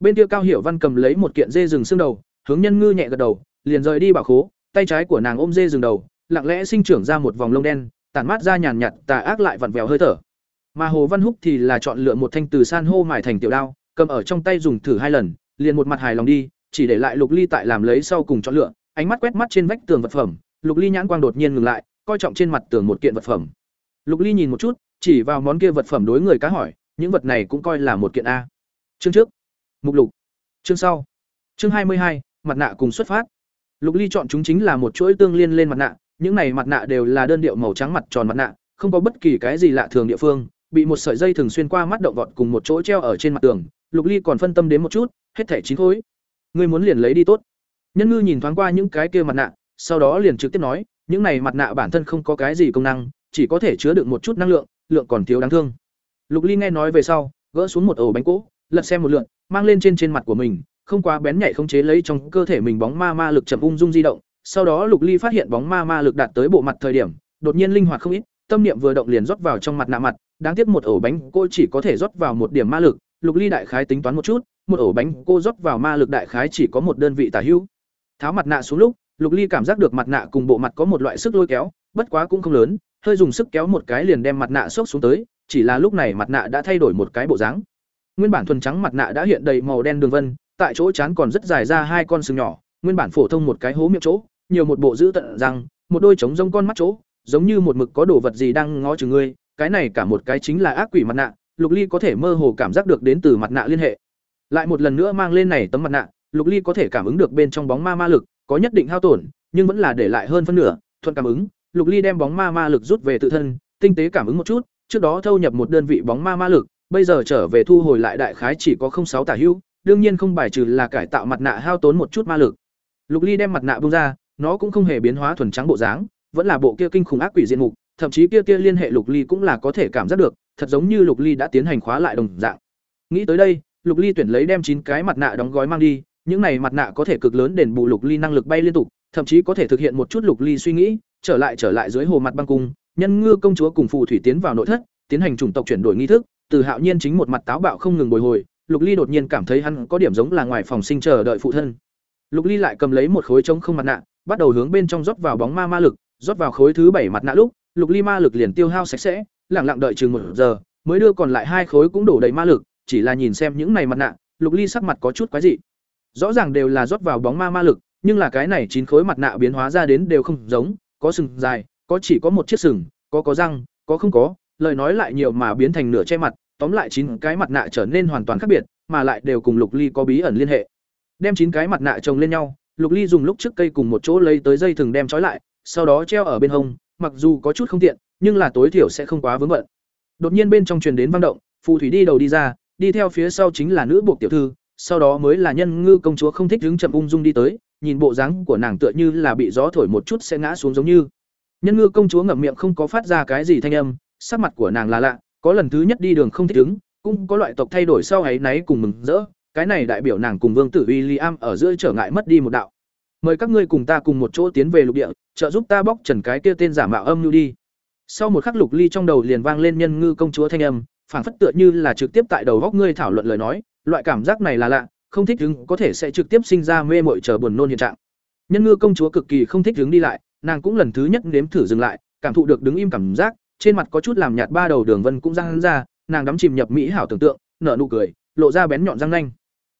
Bên kia Cao Hiểu Văn cầm lấy một kiện dê rừng xương đầu, hướng Nhân Ngư nhẹ gật đầu, liền rời đi bảo khố, tay trái của nàng ôm dê rừng đầu, lặng lẽ sinh trưởng ra một vòng lông đen, tản mát ra nhàn nhạt tà ác lại vặn vẹo hơi thở. Mà Hồ Văn Húc thì là chọn lựa một thanh từ san hô mài thành tiểu đao, cầm ở trong tay dùng thử hai lần, liền một mặt hài lòng đi, chỉ để lại Lục Ly tại làm lấy sau cùng chọn lựa, ánh mắt quét mắt trên vách tường vật phẩm, Lục Ly nhãn quang đột nhiên ngừng lại, coi trọng trên mặt tường một kiện vật phẩm. Lục Ly nhìn một chút, chỉ vào món kia vật phẩm đối người cá hỏi, những vật này cũng coi là một kiện a. Chương trước, mục lục. Chương sau. Chương hai mươi hai, mặt nạ cùng xuất phát. Lục Ly chọn chúng chính là một chuỗi tương liên lên mặt nạ, những này mặt nạ đều là đơn điệu màu trắng mặt tròn mặt nạ, không có bất kỳ cái gì lạ thường địa phương, bị một sợi dây thường xuyên qua mắt động vọt cùng một chỗ treo ở trên mặt tường. Lục Ly còn phân tâm đến một chút, hết thảy chín khối. Ngươi muốn liền lấy đi tốt. Nhân ngư nhìn thoáng qua những cái kia mặt nạ, sau đó liền trực tiếp nói, những này mặt nạ bản thân không có cái gì công năng, chỉ có thể chứa đựng một chút năng lượng, lượng còn thiếu đáng thương. Lục Ly nghe nói về sau, gỡ xuống một ổ bánh cỗ, lật xem một lượt, mang lên trên trên mặt của mình, không quá bén nhạy không chế lấy trong cơ thể mình bóng ma ma lực chậm ung dung di động. Sau đó Lục Ly phát hiện bóng ma ma lực đạt tới bộ mặt thời điểm, đột nhiên linh hoạt không ít, tâm niệm vừa động liền rót vào trong mặt nạ mặt, đáng tiếc một ổ bánh cô chỉ có thể rót vào một điểm ma lực, Lục Ly đại khái tính toán một chút, một ổ bánh cô rót vào ma lực đại khái chỉ có một đơn vị tả hữu. Tháo mặt nạ xuống lúc, Lục Ly cảm giác được mặt nạ cùng bộ mặt có một loại sức lôi kéo, bất quá cũng không lớn, hơi dùng sức kéo một cái liền đem mặt nạ xốc xuống tới, chỉ là lúc này mặt nạ đã thay đổi một cái bộ dáng. Nguyên bản thuần trắng mặt nạ đã hiện đầy màu đen đường vân, tại chỗ chán còn rất dài ra hai con sừng nhỏ, nguyên bản phổ thông một cái hố miệng chỗ, nhiều một bộ giữ tận răng, một đôi trống rông con mắt chỗ, giống như một mực có đồ vật gì đang ngó chừng ngươi, cái này cả một cái chính là ác quỷ mặt nạ, Lục Ly có thể mơ hồ cảm giác được đến từ mặt nạ liên hệ. Lại một lần nữa mang lên này tấm mặt nạ, Lục Ly có thể cảm ứng được bên trong bóng ma ma lực, có nhất định hao tổn, nhưng vẫn là để lại hơn phân nửa, thuận cảm ứng, Lục Ly đem bóng ma ma lực rút về tự thân, tinh tế cảm ứng một chút, trước đó thâu nhập một đơn vị bóng ma ma lực, bây giờ trở về thu hồi lại đại khái chỉ có không sáu tả hữu, đương nhiên không bài trừ là cải tạo mặt nạ hao tốn một chút ma lực. Lục Ly đem mặt nạ bung ra, nó cũng không hề biến hóa thuần trắng bộ dáng, vẫn là bộ kia kinh khủng ác quỷ diện mục, thậm chí kia kia liên hệ Lục Ly cũng là có thể cảm giác được, thật giống như Lục Ly đã tiến hành khóa lại đồng dạng. Nghĩ tới đây, Lục Ly tuyển lấy đem chín cái mặt nạ đóng gói mang đi, những này mặt nạ có thể cực lớn đền bù Lục Ly năng lực bay liên tục, thậm chí có thể thực hiện một chút Lục Ly suy nghĩ, trở lại trở lại dưới hồ mặt băng cung, nhân ngư công chúa cùng phù thủy tiến vào nội thất, tiến hành chủng tộc chuyển đổi nghi thức, từ Hạo Nhiên chính một mặt táo bạo không ngừng bồi hồi, Lục Ly đột nhiên cảm thấy hắn có điểm giống là ngoài phòng sinh chờ đợi phụ thân. Lục Ly lại cầm lấy một khối trống không mặt nạ, bắt đầu hướng bên trong rót vào bóng ma ma lực, rót vào khối thứ bảy mặt nạ lúc, Lục Ly ma lực liền tiêu hao sạch sẽ, lặng lặng đợi chừng một giờ, mới đưa còn lại hai khối cũng đổ đầy ma lực, chỉ là nhìn xem những này mặt nạ, lục ly sắc mặt có chút quái dị. Rõ ràng đều là rót vào bóng ma ma lực nhưng là cái này chín khối mặt nạ biến hóa ra đến đều không giống có sừng dài có chỉ có một chiếc sừng có có răng có không có lời nói lại nhiều mà biến thành nửa che mặt tóm lại chín cái mặt nạ trở nên hoàn toàn khác biệt mà lại đều cùng lục ly có bí ẩn liên hệ. Đem chín cái mặt nạ chồng lên nhau lục ly dùng lúc trước cây cùng một chỗ lấy tới dây thừng đem trói lại, sau đó treo ở bên hông, mặc dù có chút không tiện, nhưng là tối thiểu sẽ không quá vướng bận. Đột nhiên bên trong truyền đến vang động, phù thủy đi đầu đi ra, đi theo phía sau chính là nữ buộc tiểu thư, sau đó mới là nhân ngư công chúa không thích đứng chậm ung dung đi tới, nhìn bộ dáng của nàng tựa như là bị gió thổi một chút sẽ ngã xuống giống như. Nhân ngư công chúa ngậm miệng không có phát ra cái gì thanh âm, sắc mặt của nàng là lạ, có lần thứ nhất đi đường không thích đứng, cũng có loại tộc thay đổi sau ấy náy cùng mừng rỡ cái này đại biểu nàng cùng vương tử William ở giữa trở ngại mất đi một đạo. Mời các ngươi cùng ta cùng một chỗ tiến về lục địa, trợ giúp ta bóc trần cái kia tên giả mạo âm lưu đi. Sau một khắc lục ly trong đầu liền vang lên nhân ngư công chúa thanh âm, phảng phất tựa như là trực tiếp tại đầu góc ngươi thảo luận lời nói, loại cảm giác này là lạ, không thích đứng có thể sẽ trực tiếp sinh ra mê mội chờ buồn nôn hiện trạng. Nhân ngư công chúa cực kỳ không thích đứng đi lại, nàng cũng lần thứ nhất nếm thử dừng lại, cảm thụ được đứng im cảm giác, trên mặt có chút làm nhạt ba đầu đường vân cũng răng ra, nàng đắm chìm nhập mỹ hảo tưởng tượng, nở nụ cười, lộ ra bén nhọn răng nanh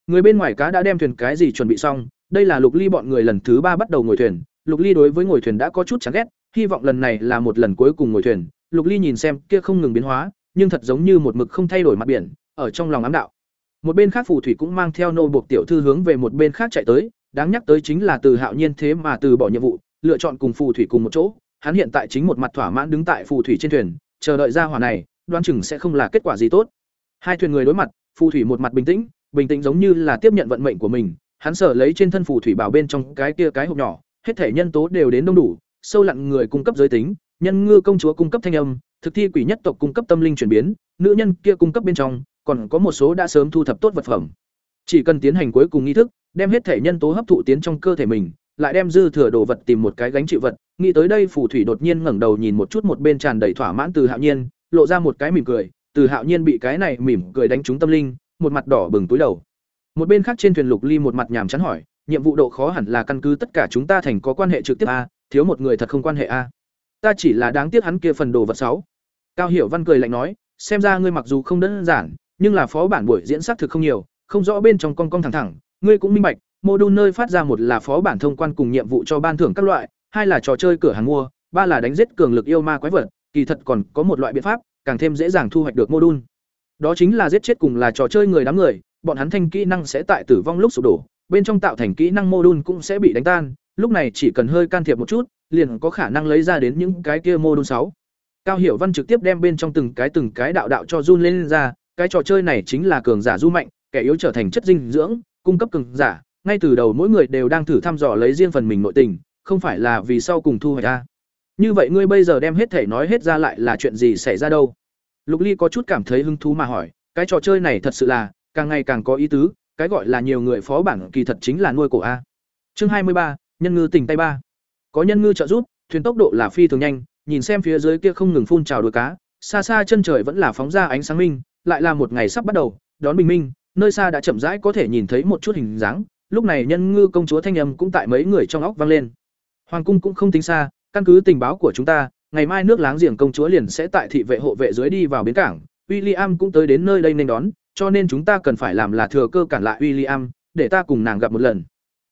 người bên ngoài cá đã đem thuyền cái gì chuẩn bị xong, đây là lục ly bọn người lần thứ ba bắt đầu ngồi thuyền. Lục ly đối với ngồi thuyền đã có chút chán ghét, hy vọng lần này là một lần cuối cùng ngồi thuyền. Lục ly nhìn xem, kia không ngừng biến hóa, nhưng thật giống như một mực không thay đổi mặt biển, ở trong lòng ám đạo. Một bên khác phù thủy cũng mang theo nô buộc tiểu thư hướng về một bên khác chạy tới, đáng nhắc tới chính là từ hạo nhiên thế mà từ bỏ nhiệm vụ, lựa chọn cùng phù thủy cùng một chỗ. Hắn hiện tại chính một mặt thỏa mãn đứng tại phù thủy trên thuyền, chờ đợi ra hỏa này đoan chừng sẽ không là kết quả gì tốt. Hai thuyền người đối mặt, phù thủy một mặt bình tĩnh bình tĩnh giống như là tiếp nhận vận mệnh của mình, hắn sở lấy trên thân phù thủy bảo bên trong cái kia cái hộp nhỏ, hết thể nhân tố đều đến đông đủ, sâu lặn người cung cấp giới tính, nhân ngư công chúa cung cấp thanh âm, thực thi quỷ nhất tộc cung cấp tâm linh chuyển biến, nữ nhân kia cung cấp bên trong, còn có một số đã sớm thu thập tốt vật phẩm. Chỉ cần tiến hành cuối cùng nghi thức, đem hết thể nhân tố hấp thụ tiến trong cơ thể mình, lại đem dư thừa đồ vật tìm một cái gánh chịu vật, nghĩ tới đây phù thủy đột nhiên ngẩng đầu nhìn một chút một bên tràn đầy thỏa mãn từ hạo nhiên, lộ ra một cái mỉm cười, từ hạo nhiên bị cái này mỉm cười đánh trúng tâm linh một mặt đỏ bừng túi đầu. Một bên khác trên thuyền lục ly một mặt nhàm chán hỏi, nhiệm vụ độ khó hẳn là căn cứ tất cả chúng ta thành có quan hệ trực tiếp a, thiếu một người thật không quan hệ a. Ta chỉ là đáng tiếc hắn kia phần đồ vật sáu. Cao hiểu văn cười lạnh nói, xem ra ngươi mặc dù không đơn giản, nhưng là phó bản buổi diễn xác thực không nhiều, không rõ bên trong con con thẳng thẳng, ngươi cũng minh bạch, mô đun nơi phát ra một là phó bản thông quan cùng nhiệm vụ cho ban thưởng các loại, hai là trò chơi cửa hàng mua, ba là đánh giết cường lực yêu ma quái vật, kỳ thật còn có một loại biện pháp, càng thêm dễ dàng thu hoạch được mô đun đó chính là giết chết cùng là trò chơi người đám người bọn hắn thanh kỹ năng sẽ tại tử vong lúc sụp đổ bên trong tạo thành kỹ năng mô đun cũng sẽ bị đánh tan lúc này chỉ cần hơi can thiệp một chút liền có khả năng lấy ra đến những cái kia mô đun sáu. Cao hiểu văn trực tiếp đem bên trong từng cái từng cái đạo đạo cho run lên, lên ra cái trò chơi này chính là cường giả du mạnh kẻ yếu trở thành chất dinh dưỡng cung cấp cường giả ngay từ đầu mỗi người đều đang thử thăm dò lấy riêng phần mình nội tình không phải là vì sau cùng thu hoạch ra. Như vậy ngươi bây giờ đem hết thể nói hết ra lại là chuyện gì xảy ra đâu? Lục ly có chút cảm thấy hứng thú mà hỏi, cái trò chơi này thật sự là, càng ngày càng có ý tứ, cái gọi là nhiều người phó bản kỳ thật chính là nuôi cổ a. Chương hai mươi ba, nhân ngư tỉnh tay ba. Có nhân ngư trợ giúp, thuyền tốc độ là phi thường nhanh, nhìn xem phía dưới kia không ngừng phun trào đuôi cá, xa xa chân trời vẫn là phóng ra ánh sáng minh, lại là một ngày sắp bắt đầu, đón bình minh, nơi xa đã chậm rãi có thể nhìn thấy một chút hình dáng, lúc này nhân ngư công chúa thanh âm cũng tại mấy người trong óc vang lên. Hoàng cung cũng không tính xa, căn cứ tình báo của chúng ta ngày mai nước láng giềng công chúa liền sẽ tại thị vệ hộ vệ dưới đi vào bến cảng. William cũng tới đến nơi đây nên đón, cho nên chúng ta cần phải làm là thừa cơ cản lại William, để ta cùng nàng gặp một lần.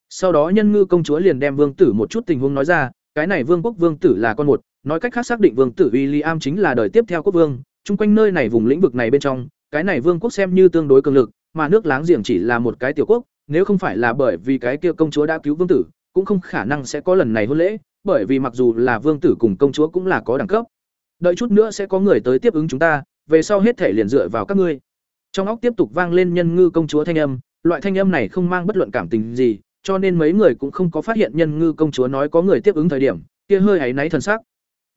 Sau đó nhân ngư công chúa liền đem vương tử một chút tình huống nói ra, cái này vương quốc vương tử là con một, nói cách khác xác định vương tử William chính là đời tiếp theo quốc vương, chung quanh nơi này vùng lĩnh vực này bên trong, cái này vương quốc xem như tương đối cường lực, mà nước láng giềng chỉ là một cái tiểu quốc, nếu không phải là bởi vì cái kia công chúa đã cứu vương tử, cũng không khả năng sẽ có lần này hôn lễ bởi vì mặc dù là vương tử cùng công chúa cũng là có đẳng cấp, đợi chút nữa sẽ có người tới tiếp ứng chúng ta, về sau hết thể liền dựa vào các ngươi. Trong óc tiếp tục vang lên nhân ngư công chúa thanh âm, loại thanh âm này không mang bất luận cảm tình gì, cho nên mấy người cũng không có phát hiện nhân ngư công chúa nói có người tiếp ứng thời điểm, kia hơi áy náy thần sắc.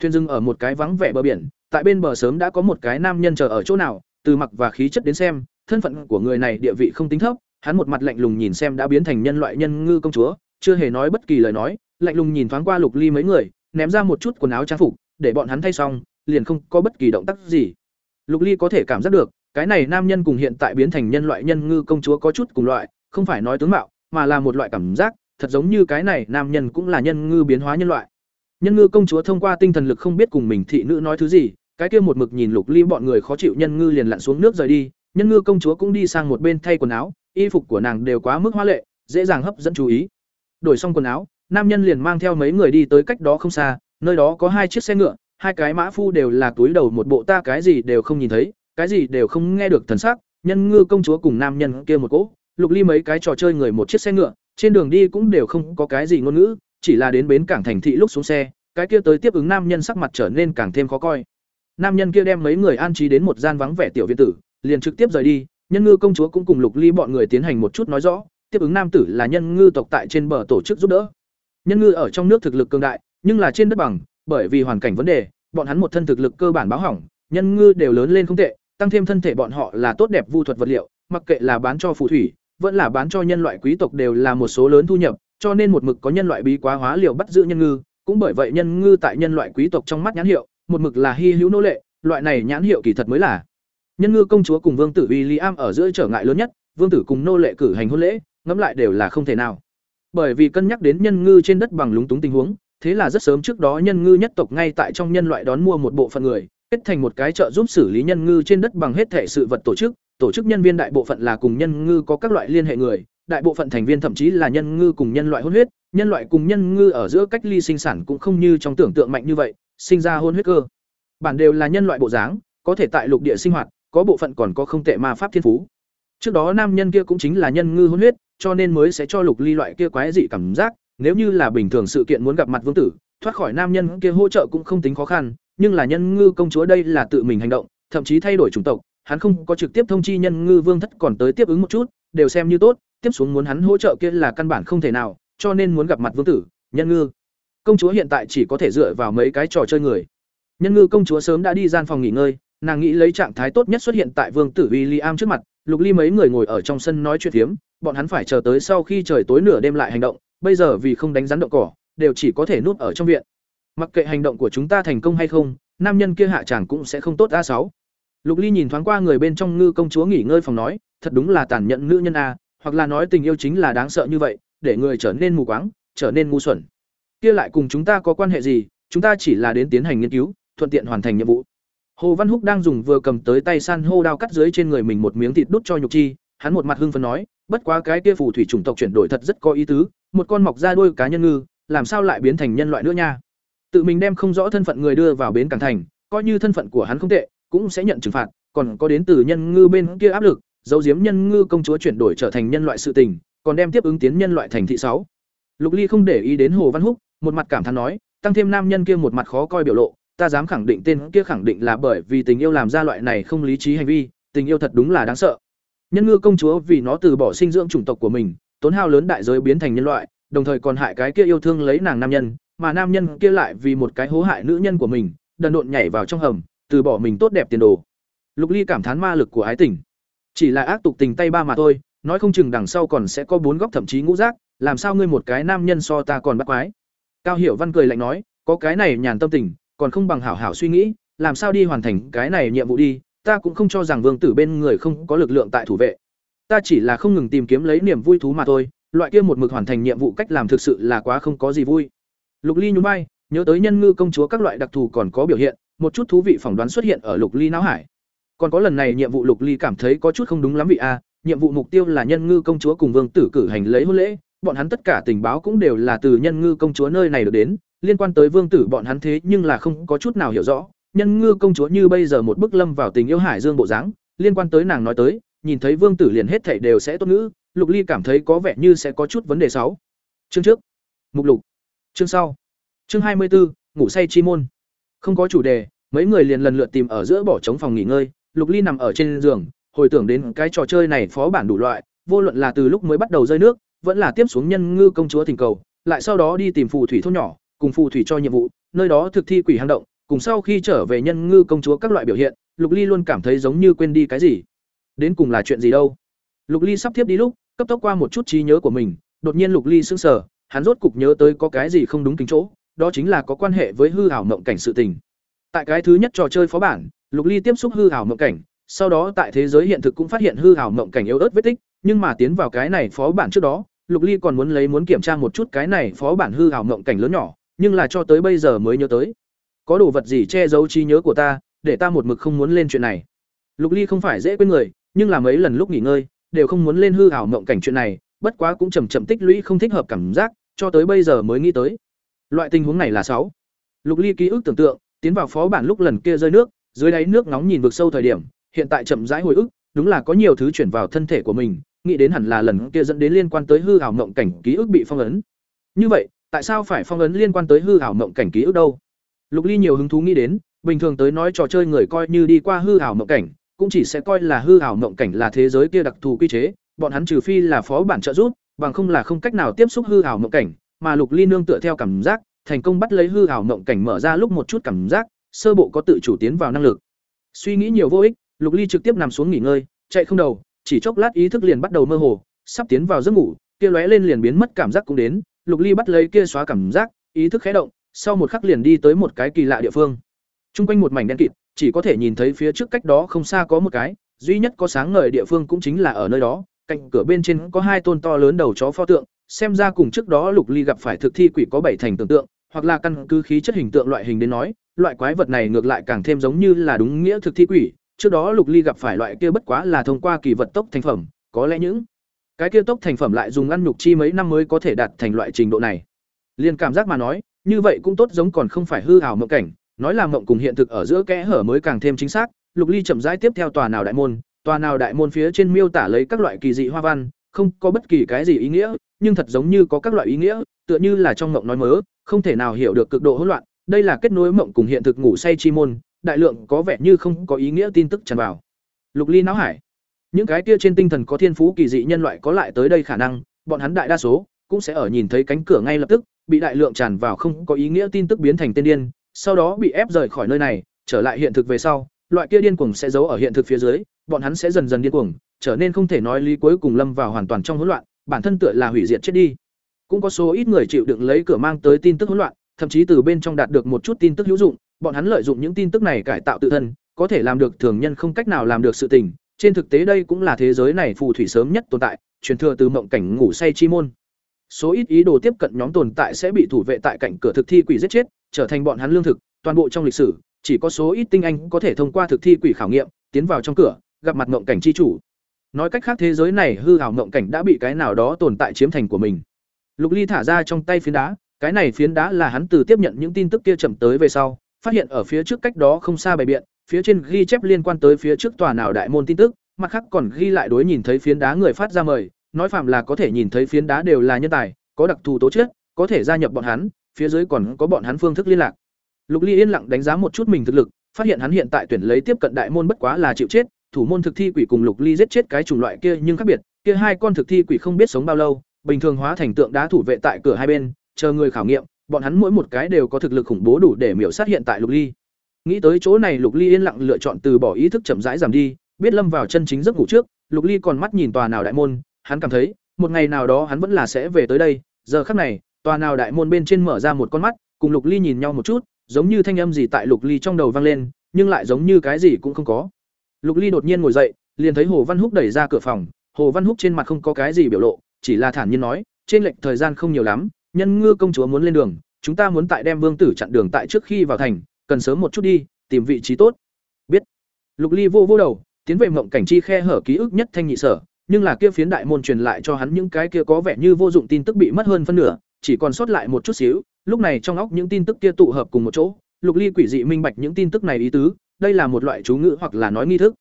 Thuyền dừng ở một cái vắng vẻ bờ biển, tại bên bờ sớm đã có một cái nam nhân chờ ở chỗ nào, từ mặc và khí chất đến xem, thân phận của người này địa vị không tính thấp, hắn một mặt lạnh lùng nhìn xem đã biến thành nhân loại nhân ngư công chúa, chưa hề nói bất kỳ lời nói lạnh lùng nhìn thoáng qua lục ly mấy người, ném ra một chút quần áo trang phục, để bọn hắn thay xong, liền không có bất kỳ động tác gì. Lục ly có thể cảm giác được, cái này nam nhân cùng hiện tại biến thành nhân loại nhân ngư công chúa có chút cùng loại, không phải nói tướng mạo, mà là một loại cảm giác, thật giống như cái này nam nhân cũng là nhân ngư biến hóa nhân loại. Nhân ngư công chúa thông qua tinh thần lực không biết cùng mình thị nữ nói thứ gì, cái kia một mực nhìn lục ly bọn người khó chịu nhân ngư liền lặn xuống nước rời đi, nhân ngư công chúa cũng đi sang một bên thay quần áo, y phục của nàng đều quá mức hoa lệ, dễ dàng hấp dẫn chú ý. Đổi xong quần áo nam nhân liền mang theo mấy người đi tới cách đó không xa, nơi đó có hai chiếc xe ngựa, hai cái mã phu đều là túi đầu một bộ ta cái gì đều không nhìn thấy, cái gì đều không nghe được thần sắc, nhân ngư công chúa cùng nam nhân kia một cỗ, lục ly mấy cái trò chơi người một chiếc xe ngựa, trên đường đi cũng đều không có cái gì ngôn ngữ, chỉ là đến bến cảng thành thị lúc xuống xe, cái kia tới tiếp ứng nam nhân sắc mặt trở nên càng thêm khó coi. Nam nhân kia đem mấy người an trí đến một gian vắng vẻ tiểu viện tử, liền trực tiếp rời đi, nhân ngư công chúa cũng cùng lục ly bọn người tiến hành một chút nói rõ, tiếp ứng nam tử là nhân ngư tộc tại trên bờ tổ chức giúp đỡ nhân ngư ở trong nước thực lực cường đại, nhưng là trên đất bằng, bởi vì hoàn cảnh vấn đề, bọn hắn một thân thực lực cơ bản báo hỏng, nhân ngư đều lớn lên không tệ, tăng thêm thân thể bọn họ là tốt đẹp vu thuật vật liệu, mặc kệ là bán cho phù thủy, vẫn là bán cho nhân loại quý tộc đều là một số lớn thu nhập, cho nên một mực có nhân loại bí quá hóa liều bắt giữ nhân ngư, cũng bởi vậy nhân ngư tại nhân loại quý tộc trong mắt nhãn hiệu, một mực là hy hữu nô lệ, loại này nhãn hiệu kỳ thật mới là. Nhân ngư công chúa cùng vương tử William ở giữa trở ngại lớn nhất, vương tử cùng nô lệ cử hành hôn lễ, ngẫm lại đều là không thể nào bởi vì cân nhắc đến nhân ngư trên đất bằng lúng túng tình huống, thế là rất sớm trước đó nhân ngư nhất tộc ngay tại trong nhân loại đón mua một bộ phận người, kết thành một cái chợ giúp xử lý nhân ngư trên đất bằng hết thể sự vật tổ chức. Tổ chức nhân viên đại bộ phận là cùng nhân ngư có các loại liên hệ người, đại bộ phận thành viên thậm chí là nhân ngư cùng nhân loại hôn huyết. Nhân loại cùng nhân ngư ở giữa cách ly sinh sản cũng không như trong tưởng tượng mạnh như vậy, sinh ra hôn huyết cơ. Bản đều là nhân loại bộ dáng, có thể tại lục địa sinh hoạt, có bộ phận còn có không tệ ma pháp thiên phú. Trước đó nam nhân kia cũng chính là nhân ngư hôn huyết cho nên mới sẽ cho lục ly loại kia quái dị cảm giác, nếu như là bình thường sự kiện muốn gặp mặt vương tử, thoát khỏi nam nhân kia hỗ trợ cũng không tính khó khăn, nhưng là nhân ngư công chúa đây là tự mình hành động, thậm chí thay đổi chủng tộc, hắn không có trực tiếp thông chi nhân ngư vương thất còn tới tiếp ứng một chút, đều xem như tốt, tiếp xuống muốn hắn hỗ trợ kia là căn bản không thể nào, cho nên muốn gặp mặt vương tử, nhân ngư. Công chúa hiện tại chỉ có thể dựa vào mấy cái trò chơi người. Nhân ngư công chúa sớm đã đi gian phòng nghỉ ngơi, nàng nghĩ lấy trạng thái tốt nhất xuất hiện tại vương tử William trước mặt, lục ly mấy người ngồi ở trong sân nói chuyện phiếm bọn hắn phải chờ tới sau khi trời tối nửa đêm lại hành động, bây giờ vì không đánh rắn động cỏ, đều chỉ có thể núp ở trong viện. Mặc kệ hành động của chúng ta thành công hay không, nam nhân kia hạ chẳng cũng sẽ không tốt a sáu. Lục ly nhìn thoáng qua người bên trong ngư công chúa nghỉ ngơi phòng nói, thật đúng là tàn nhẫn nữ nhân a, hoặc là nói tình yêu chính là đáng sợ như vậy, để người trở nên mù quáng, trở nên ngu xuẩn. Kia lại cùng chúng ta có quan hệ gì, chúng ta chỉ là đến tiến hành nghiên cứu, thuận tiện hoàn thành nhiệm vụ. Hồ văn húc đang dùng vừa cầm tới tay san hô đao cắt dưới trên người mình một miếng thịt đút cho nhục chi hắn một mặt hưng phấn nói, bất quá cái kia phù thủy chủng tộc chuyển đổi thật rất có ý tứ, một con mọc ra đuôi cá nhân ngư, làm sao lại biến thành nhân loại nữa nha? Tự mình đem không rõ thân phận người đưa vào bến cảng thành, coi như thân phận của hắn không tệ, cũng sẽ nhận trừng phạt, còn có đến từ nhân ngư bên kia áp lực dấu diếm nhân ngư công chúa chuyển đổi trở thành nhân loại sự tình, còn đem tiếp ứng tiến nhân loại thành thị sáu. Lục ly không để ý đến hồ văn húc, một mặt cảm thán nói, tăng thêm nam nhân kia một mặt khó coi biểu lộ, ta dám khẳng định tên kia khẳng định là bởi vì tình yêu làm ra loại này không lý trí hành vi, tình yêu thật đúng là đáng sợ nhân ngư công chúa vì nó từ bỏ sinh dưỡng chủng tộc của mình, tốn hao lớn đại giới biến thành nhân loại, đồng thời còn hại cái kia yêu thương lấy nàng nam nhân, mà nam nhân kia lại vì một cái hố hại nữ nhân của mình, đần độn nhảy vào trong hầm, từ bỏ mình tốt đẹp tiền đồ. Lục ly cảm thán ma lực của ái tình. Chỉ là ác tục tình tay ba mà thôi, nói không chừng đằng sau còn sẽ có bốn góc thậm chí ngũ giác, làm sao ngươi một cái nam nhân so ta còn bắt quái? Cao hiểu văn cười lạnh nói, có cái này nhàn tâm tình, còn không bằng hảo hảo suy nghĩ, làm sao đi hoàn thành cái này nhiệm vụ đi ta cũng không cho rằng vương tử bên người không có lực lượng tại thủ vệ. Ta chỉ là không ngừng tìm kiếm lấy niềm vui thú mà thôi, loại kia một mực hoàn thành nhiệm vụ cách làm thực sự là quá không có gì vui. Lục ly nhún bay nhớ tới nhân ngư công chúa các loại đặc thù còn có biểu hiện, một chút thú vị phỏng đoán xuất hiện ở lục ly não hải. Còn có lần này nhiệm vụ lục ly cảm thấy có chút không đúng lắm vị a, nhiệm vụ mục tiêu là nhân ngư công chúa cùng vương tử cử hành lấy hôn lễ, bọn hắn tất cả tình báo cũng đều là từ nhân ngư công chúa nơi này được đến, liên quan tới vương tử bọn hắn thế nhưng là không có chút nào hiểu rõ nhân ngư công chúa như bây giờ một bức lâm vào tình yêu hải dương bộ dáng, liên quan tới nàng nói tới, nhìn thấy vương tử liền hết thảy đều sẽ tốt ngữ, lục ly cảm thấy có vẻ như sẽ có chút vấn đề sáu. Chương trước. Mục lục. Chương sau. Chương hai mươi bốn ngủ say chi môn. Không có chủ đề, mấy người liền lần lượt tìm ở giữa bỏ trống phòng nghỉ ngơi, lục ly nằm ở trên giường, hồi tưởng đến cái trò chơi này phó bản đủ loại, vô luận là từ lúc mới bắt đầu rơi nước, vẫn là tiếp xuống nhân ngư công chúa thỉnh cầu, lại sau đó đi tìm phù thủy thôn nhỏ, cùng phù thủy cho nhiệm vụ, nơi đó thực thi quỷ hang động cùng sau khi trở về nhân ngư công chúa các loại biểu hiện, lục ly luôn cảm thấy giống như quên đi cái gì. Đến cùng là chuyện gì đâu? Lục ly sắp tiếp đi lúc, cấp tốc qua một chút trí nhớ của mình, đột nhiên lục ly sững sờ, hắn rốt cục nhớ tới có cái gì không đúng kính chỗ, đó chính là có quan hệ với hư ảo mộng cảnh sự tình. Tại cái thứ nhất trò chơi phó bản, lục ly tiếp xúc hư ảo mộng cảnh, sau đó tại thế giới hiện thực cũng phát hiện hư ảo mộng cảnh yếu ớt vết tích, nhưng mà tiến vào cái này phó bản trước đó, lục ly còn muốn lấy muốn kiểm tra một chút cái này phó bản hư ảo mộng cảnh lớn nhỏ, nhưng là cho tới bây giờ mới nhớ tới có đồ vật gì che giấu trí nhớ của ta để ta một mực không muốn lên chuyện này lục ly không phải dễ quên người nhưng là mấy lần lúc nghỉ ngơi đều không muốn lên hư ảo mộng cảnh chuyện này, bất quá cũng chậm chậm tích lũy không thích hợp cảm giác, cho tới bây giờ mới nghĩ tới. Loại tình huống này là sáu. Lục Ly ký ức tưởng tượng, tiến vào phó bản lúc lần kia rơi nước, dưới đáy nước nóng nhìn vực sâu thời điểm, hiện tại chậm rãi hồi ức, đúng là có nhiều thứ chuyển vào thân thể của mình, nghĩ đến hẳn là lần kia dẫn đến liên quan tới hư ảo mộng cảnh ký ức bị phong ấn. Như vậy, tại sao phải phong ấn liên quan tới hư ảo mộng cảnh ký ức đâu? Lục Ly nhiều hứng thú nghĩ đến, bình thường tới nói trò chơi người coi như đi qua hư ảo mộng cảnh, cũng chỉ sẽ coi là hư ảo mộng cảnh là thế giới kia đặc thù quy chế, bọn hắn trừ phi là phó bản trợ giúp, bằng không là không cách nào tiếp xúc hư ảo mộng cảnh, mà Lục Ly nương tựa theo cảm giác, thành công bắt lấy hư ảo mộng cảnh mở ra lúc một chút cảm giác, sơ bộ có tự chủ tiến vào năng lực. Suy nghĩ nhiều vô ích, Lục Ly trực tiếp nằm xuống nghỉ ngơi, chạy không đầu, chỉ chốc lát ý thức liền bắt đầu mơ hồ, sắp tiến vào giấc ngủ, kia lóe lên liền biến mất cảm giác cũng đến, Lục Ly bắt lấy kia xóa cảm giác, ý thức khẽ động, sau một khắc liền đi tới một cái kỳ lạ địa phương. Trung quanh một mảnh đen kịt, chỉ có thể nhìn thấy phía trước cách đó không xa có một cái, duy nhất có sáng ngời địa phương cũng chính là ở nơi đó, cạnh cửa bên trên có hai tôn to lớn đầu chó pho tượng, xem ra cùng trước đó Lục Ly gặp phải thực thi quỷ có bảy thành tưởng tượng, hoặc là căn cứ khí chất hình tượng loại hình đến nói, loại quái vật này ngược lại càng thêm giống như là đúng nghĩa thực thi quỷ, trước đó Lục Ly gặp phải loại kia bất quá là thông qua kỳ vật tốc thành phẩm, có lẽ những cái kia tốc thành phẩm lại dùng ăn nhục chi mấy năm mới có thể đạt thành loại trình độ này. Liên cảm giác mà nói, như vậy cũng tốt giống còn không phải hư ảo mộng cảnh, nói là mộng cùng hiện thực ở giữa kẽ hở mới càng thêm chính xác. Lục Ly chậm rãi tiếp theo tòa nào đại môn, tòa nào đại môn phía trên miêu tả lấy các loại kỳ dị hoa văn, không có bất kỳ cái gì ý nghĩa, nhưng thật giống như có các loại ý nghĩa, tựa như là trong mộng nói mớ, không thể nào hiểu được cực độ hỗn loạn. Đây là kết nối mộng cùng hiện thực ngủ say chi môn, đại lượng có vẻ như không có ý nghĩa tin tức tràn vào. Lục Ly não hải. Những cái kia trên tinh thần có thiên phú kỳ dị nhân loại có lại tới đây khả năng, bọn hắn đại đa số cũng sẽ ở nhìn thấy cánh cửa ngay lập tức, bị đại lượng tràn vào không có ý nghĩa tin tức biến thành tên điên, sau đó bị ép rời khỏi nơi này, trở lại hiện thực về sau, loại kia điên cuồng sẽ giấu ở hiện thực phía dưới, bọn hắn sẽ dần dần điên cuồng, trở nên không thể nói lý cuối cùng lâm vào hoàn toàn trong hỗn loạn, bản thân tựa là hủy diệt chết đi. Cũng có số ít người chịu đựng lấy cửa mang tới tin tức hỗn loạn, thậm chí từ bên trong đạt được một chút tin tức hữu dụng, bọn hắn lợi dụng những tin tức này cải tạo tự thân, có thể làm được thường nhân không cách nào làm được sự tình. Trên thực tế đây cũng là thế giới này phù thủy sớm nhất tồn tại, truyền thừa từ mộng cảnh ngủ say chi môn. Số ít ý đồ tiếp cận nhóm tồn tại sẽ bị thủ vệ tại cảnh cửa thực thi quỷ giết chết, trở thành bọn hắn lương thực, toàn bộ trong lịch sử, chỉ có số ít tinh anh có thể thông qua thực thi quỷ khảo nghiệm, tiến vào trong cửa, gặp mặt ngộng cảnh chi chủ. Nói cách khác thế giới này hư ảo ngộng cảnh đã bị cái nào đó tồn tại chiếm thành của mình. Lục Ly thả ra trong tay phiến đá, cái này phiến đá là hắn từ tiếp nhận những tin tức kia chậm tới về sau, phát hiện ở phía trước cách đó không xa bày biện, phía trên ghi chép liên quan tới phía trước tòa nào đại môn tin tức, mặt khác còn ghi lại đối nhìn thấy phiến đá người phát ra mời, nói phạm là có thể nhìn thấy phiến đá đều là nhân tài, có đặc thù tố chất, có thể gia nhập bọn hắn, phía dưới còn có bọn hắn phương thức liên lạc. Lục Ly yên lặng đánh giá một chút mình thực lực, phát hiện hắn hiện tại tuyển lấy tiếp cận đại môn bất quá là chịu chết, thủ môn thực thi quỷ cùng Lục Ly giết chết cái chủng loại kia nhưng khác biệt, kia hai con thực thi quỷ không biết sống bao lâu, bình thường hóa thành tượng đá thủ vệ tại cửa hai bên, chờ người khảo nghiệm, bọn hắn mỗi một cái đều có thực lực khủng bố đủ để miểu sát hiện tại Lục Ly. Nghĩ tới chỗ này Lục Ly yên lặng lựa chọn từ bỏ ý thức chậm rãi giảm đi, biết lâm vào chân chính giấc ngủ trước, Lục Ly còn mắt nhìn tòa nào đại môn, hắn cảm thấy, một ngày nào đó hắn vẫn là sẽ về tới đây, giờ khắc này, tòa nào đại môn bên trên mở ra một con mắt, cùng Lục Ly nhìn nhau một chút, giống như thanh âm gì tại Lục Ly trong đầu vang lên, nhưng lại giống như cái gì cũng không có. Lục Ly đột nhiên ngồi dậy, liền thấy Hồ Văn Húc đẩy ra cửa phòng, Hồ Văn Húc trên mặt không có cái gì biểu lộ, chỉ là thản nhiên nói, trên lệch thời gian không nhiều lắm, nhân ngư công chúa muốn lên đường, chúng ta muốn tại đem vương tử chặn đường tại trước khi vào thành, cần sớm một chút đi, tìm vị trí tốt. Biết. Lục Ly vô vô đầu, tiến về mộng cảnh chi khe hở ký ức nhất thanh nhị sở, nhưng là kia phiến đại môn truyền lại cho hắn những cái kia có vẻ như vô dụng tin tức bị mất hơn phân nửa, chỉ còn sót lại một chút xíu, lúc này trong óc những tin tức kia tụ hợp cùng một chỗ, Lục Ly quỷ dị minh bạch những tin tức này ý tứ, đây là một loại chú ngữ hoặc là nói nghi thức.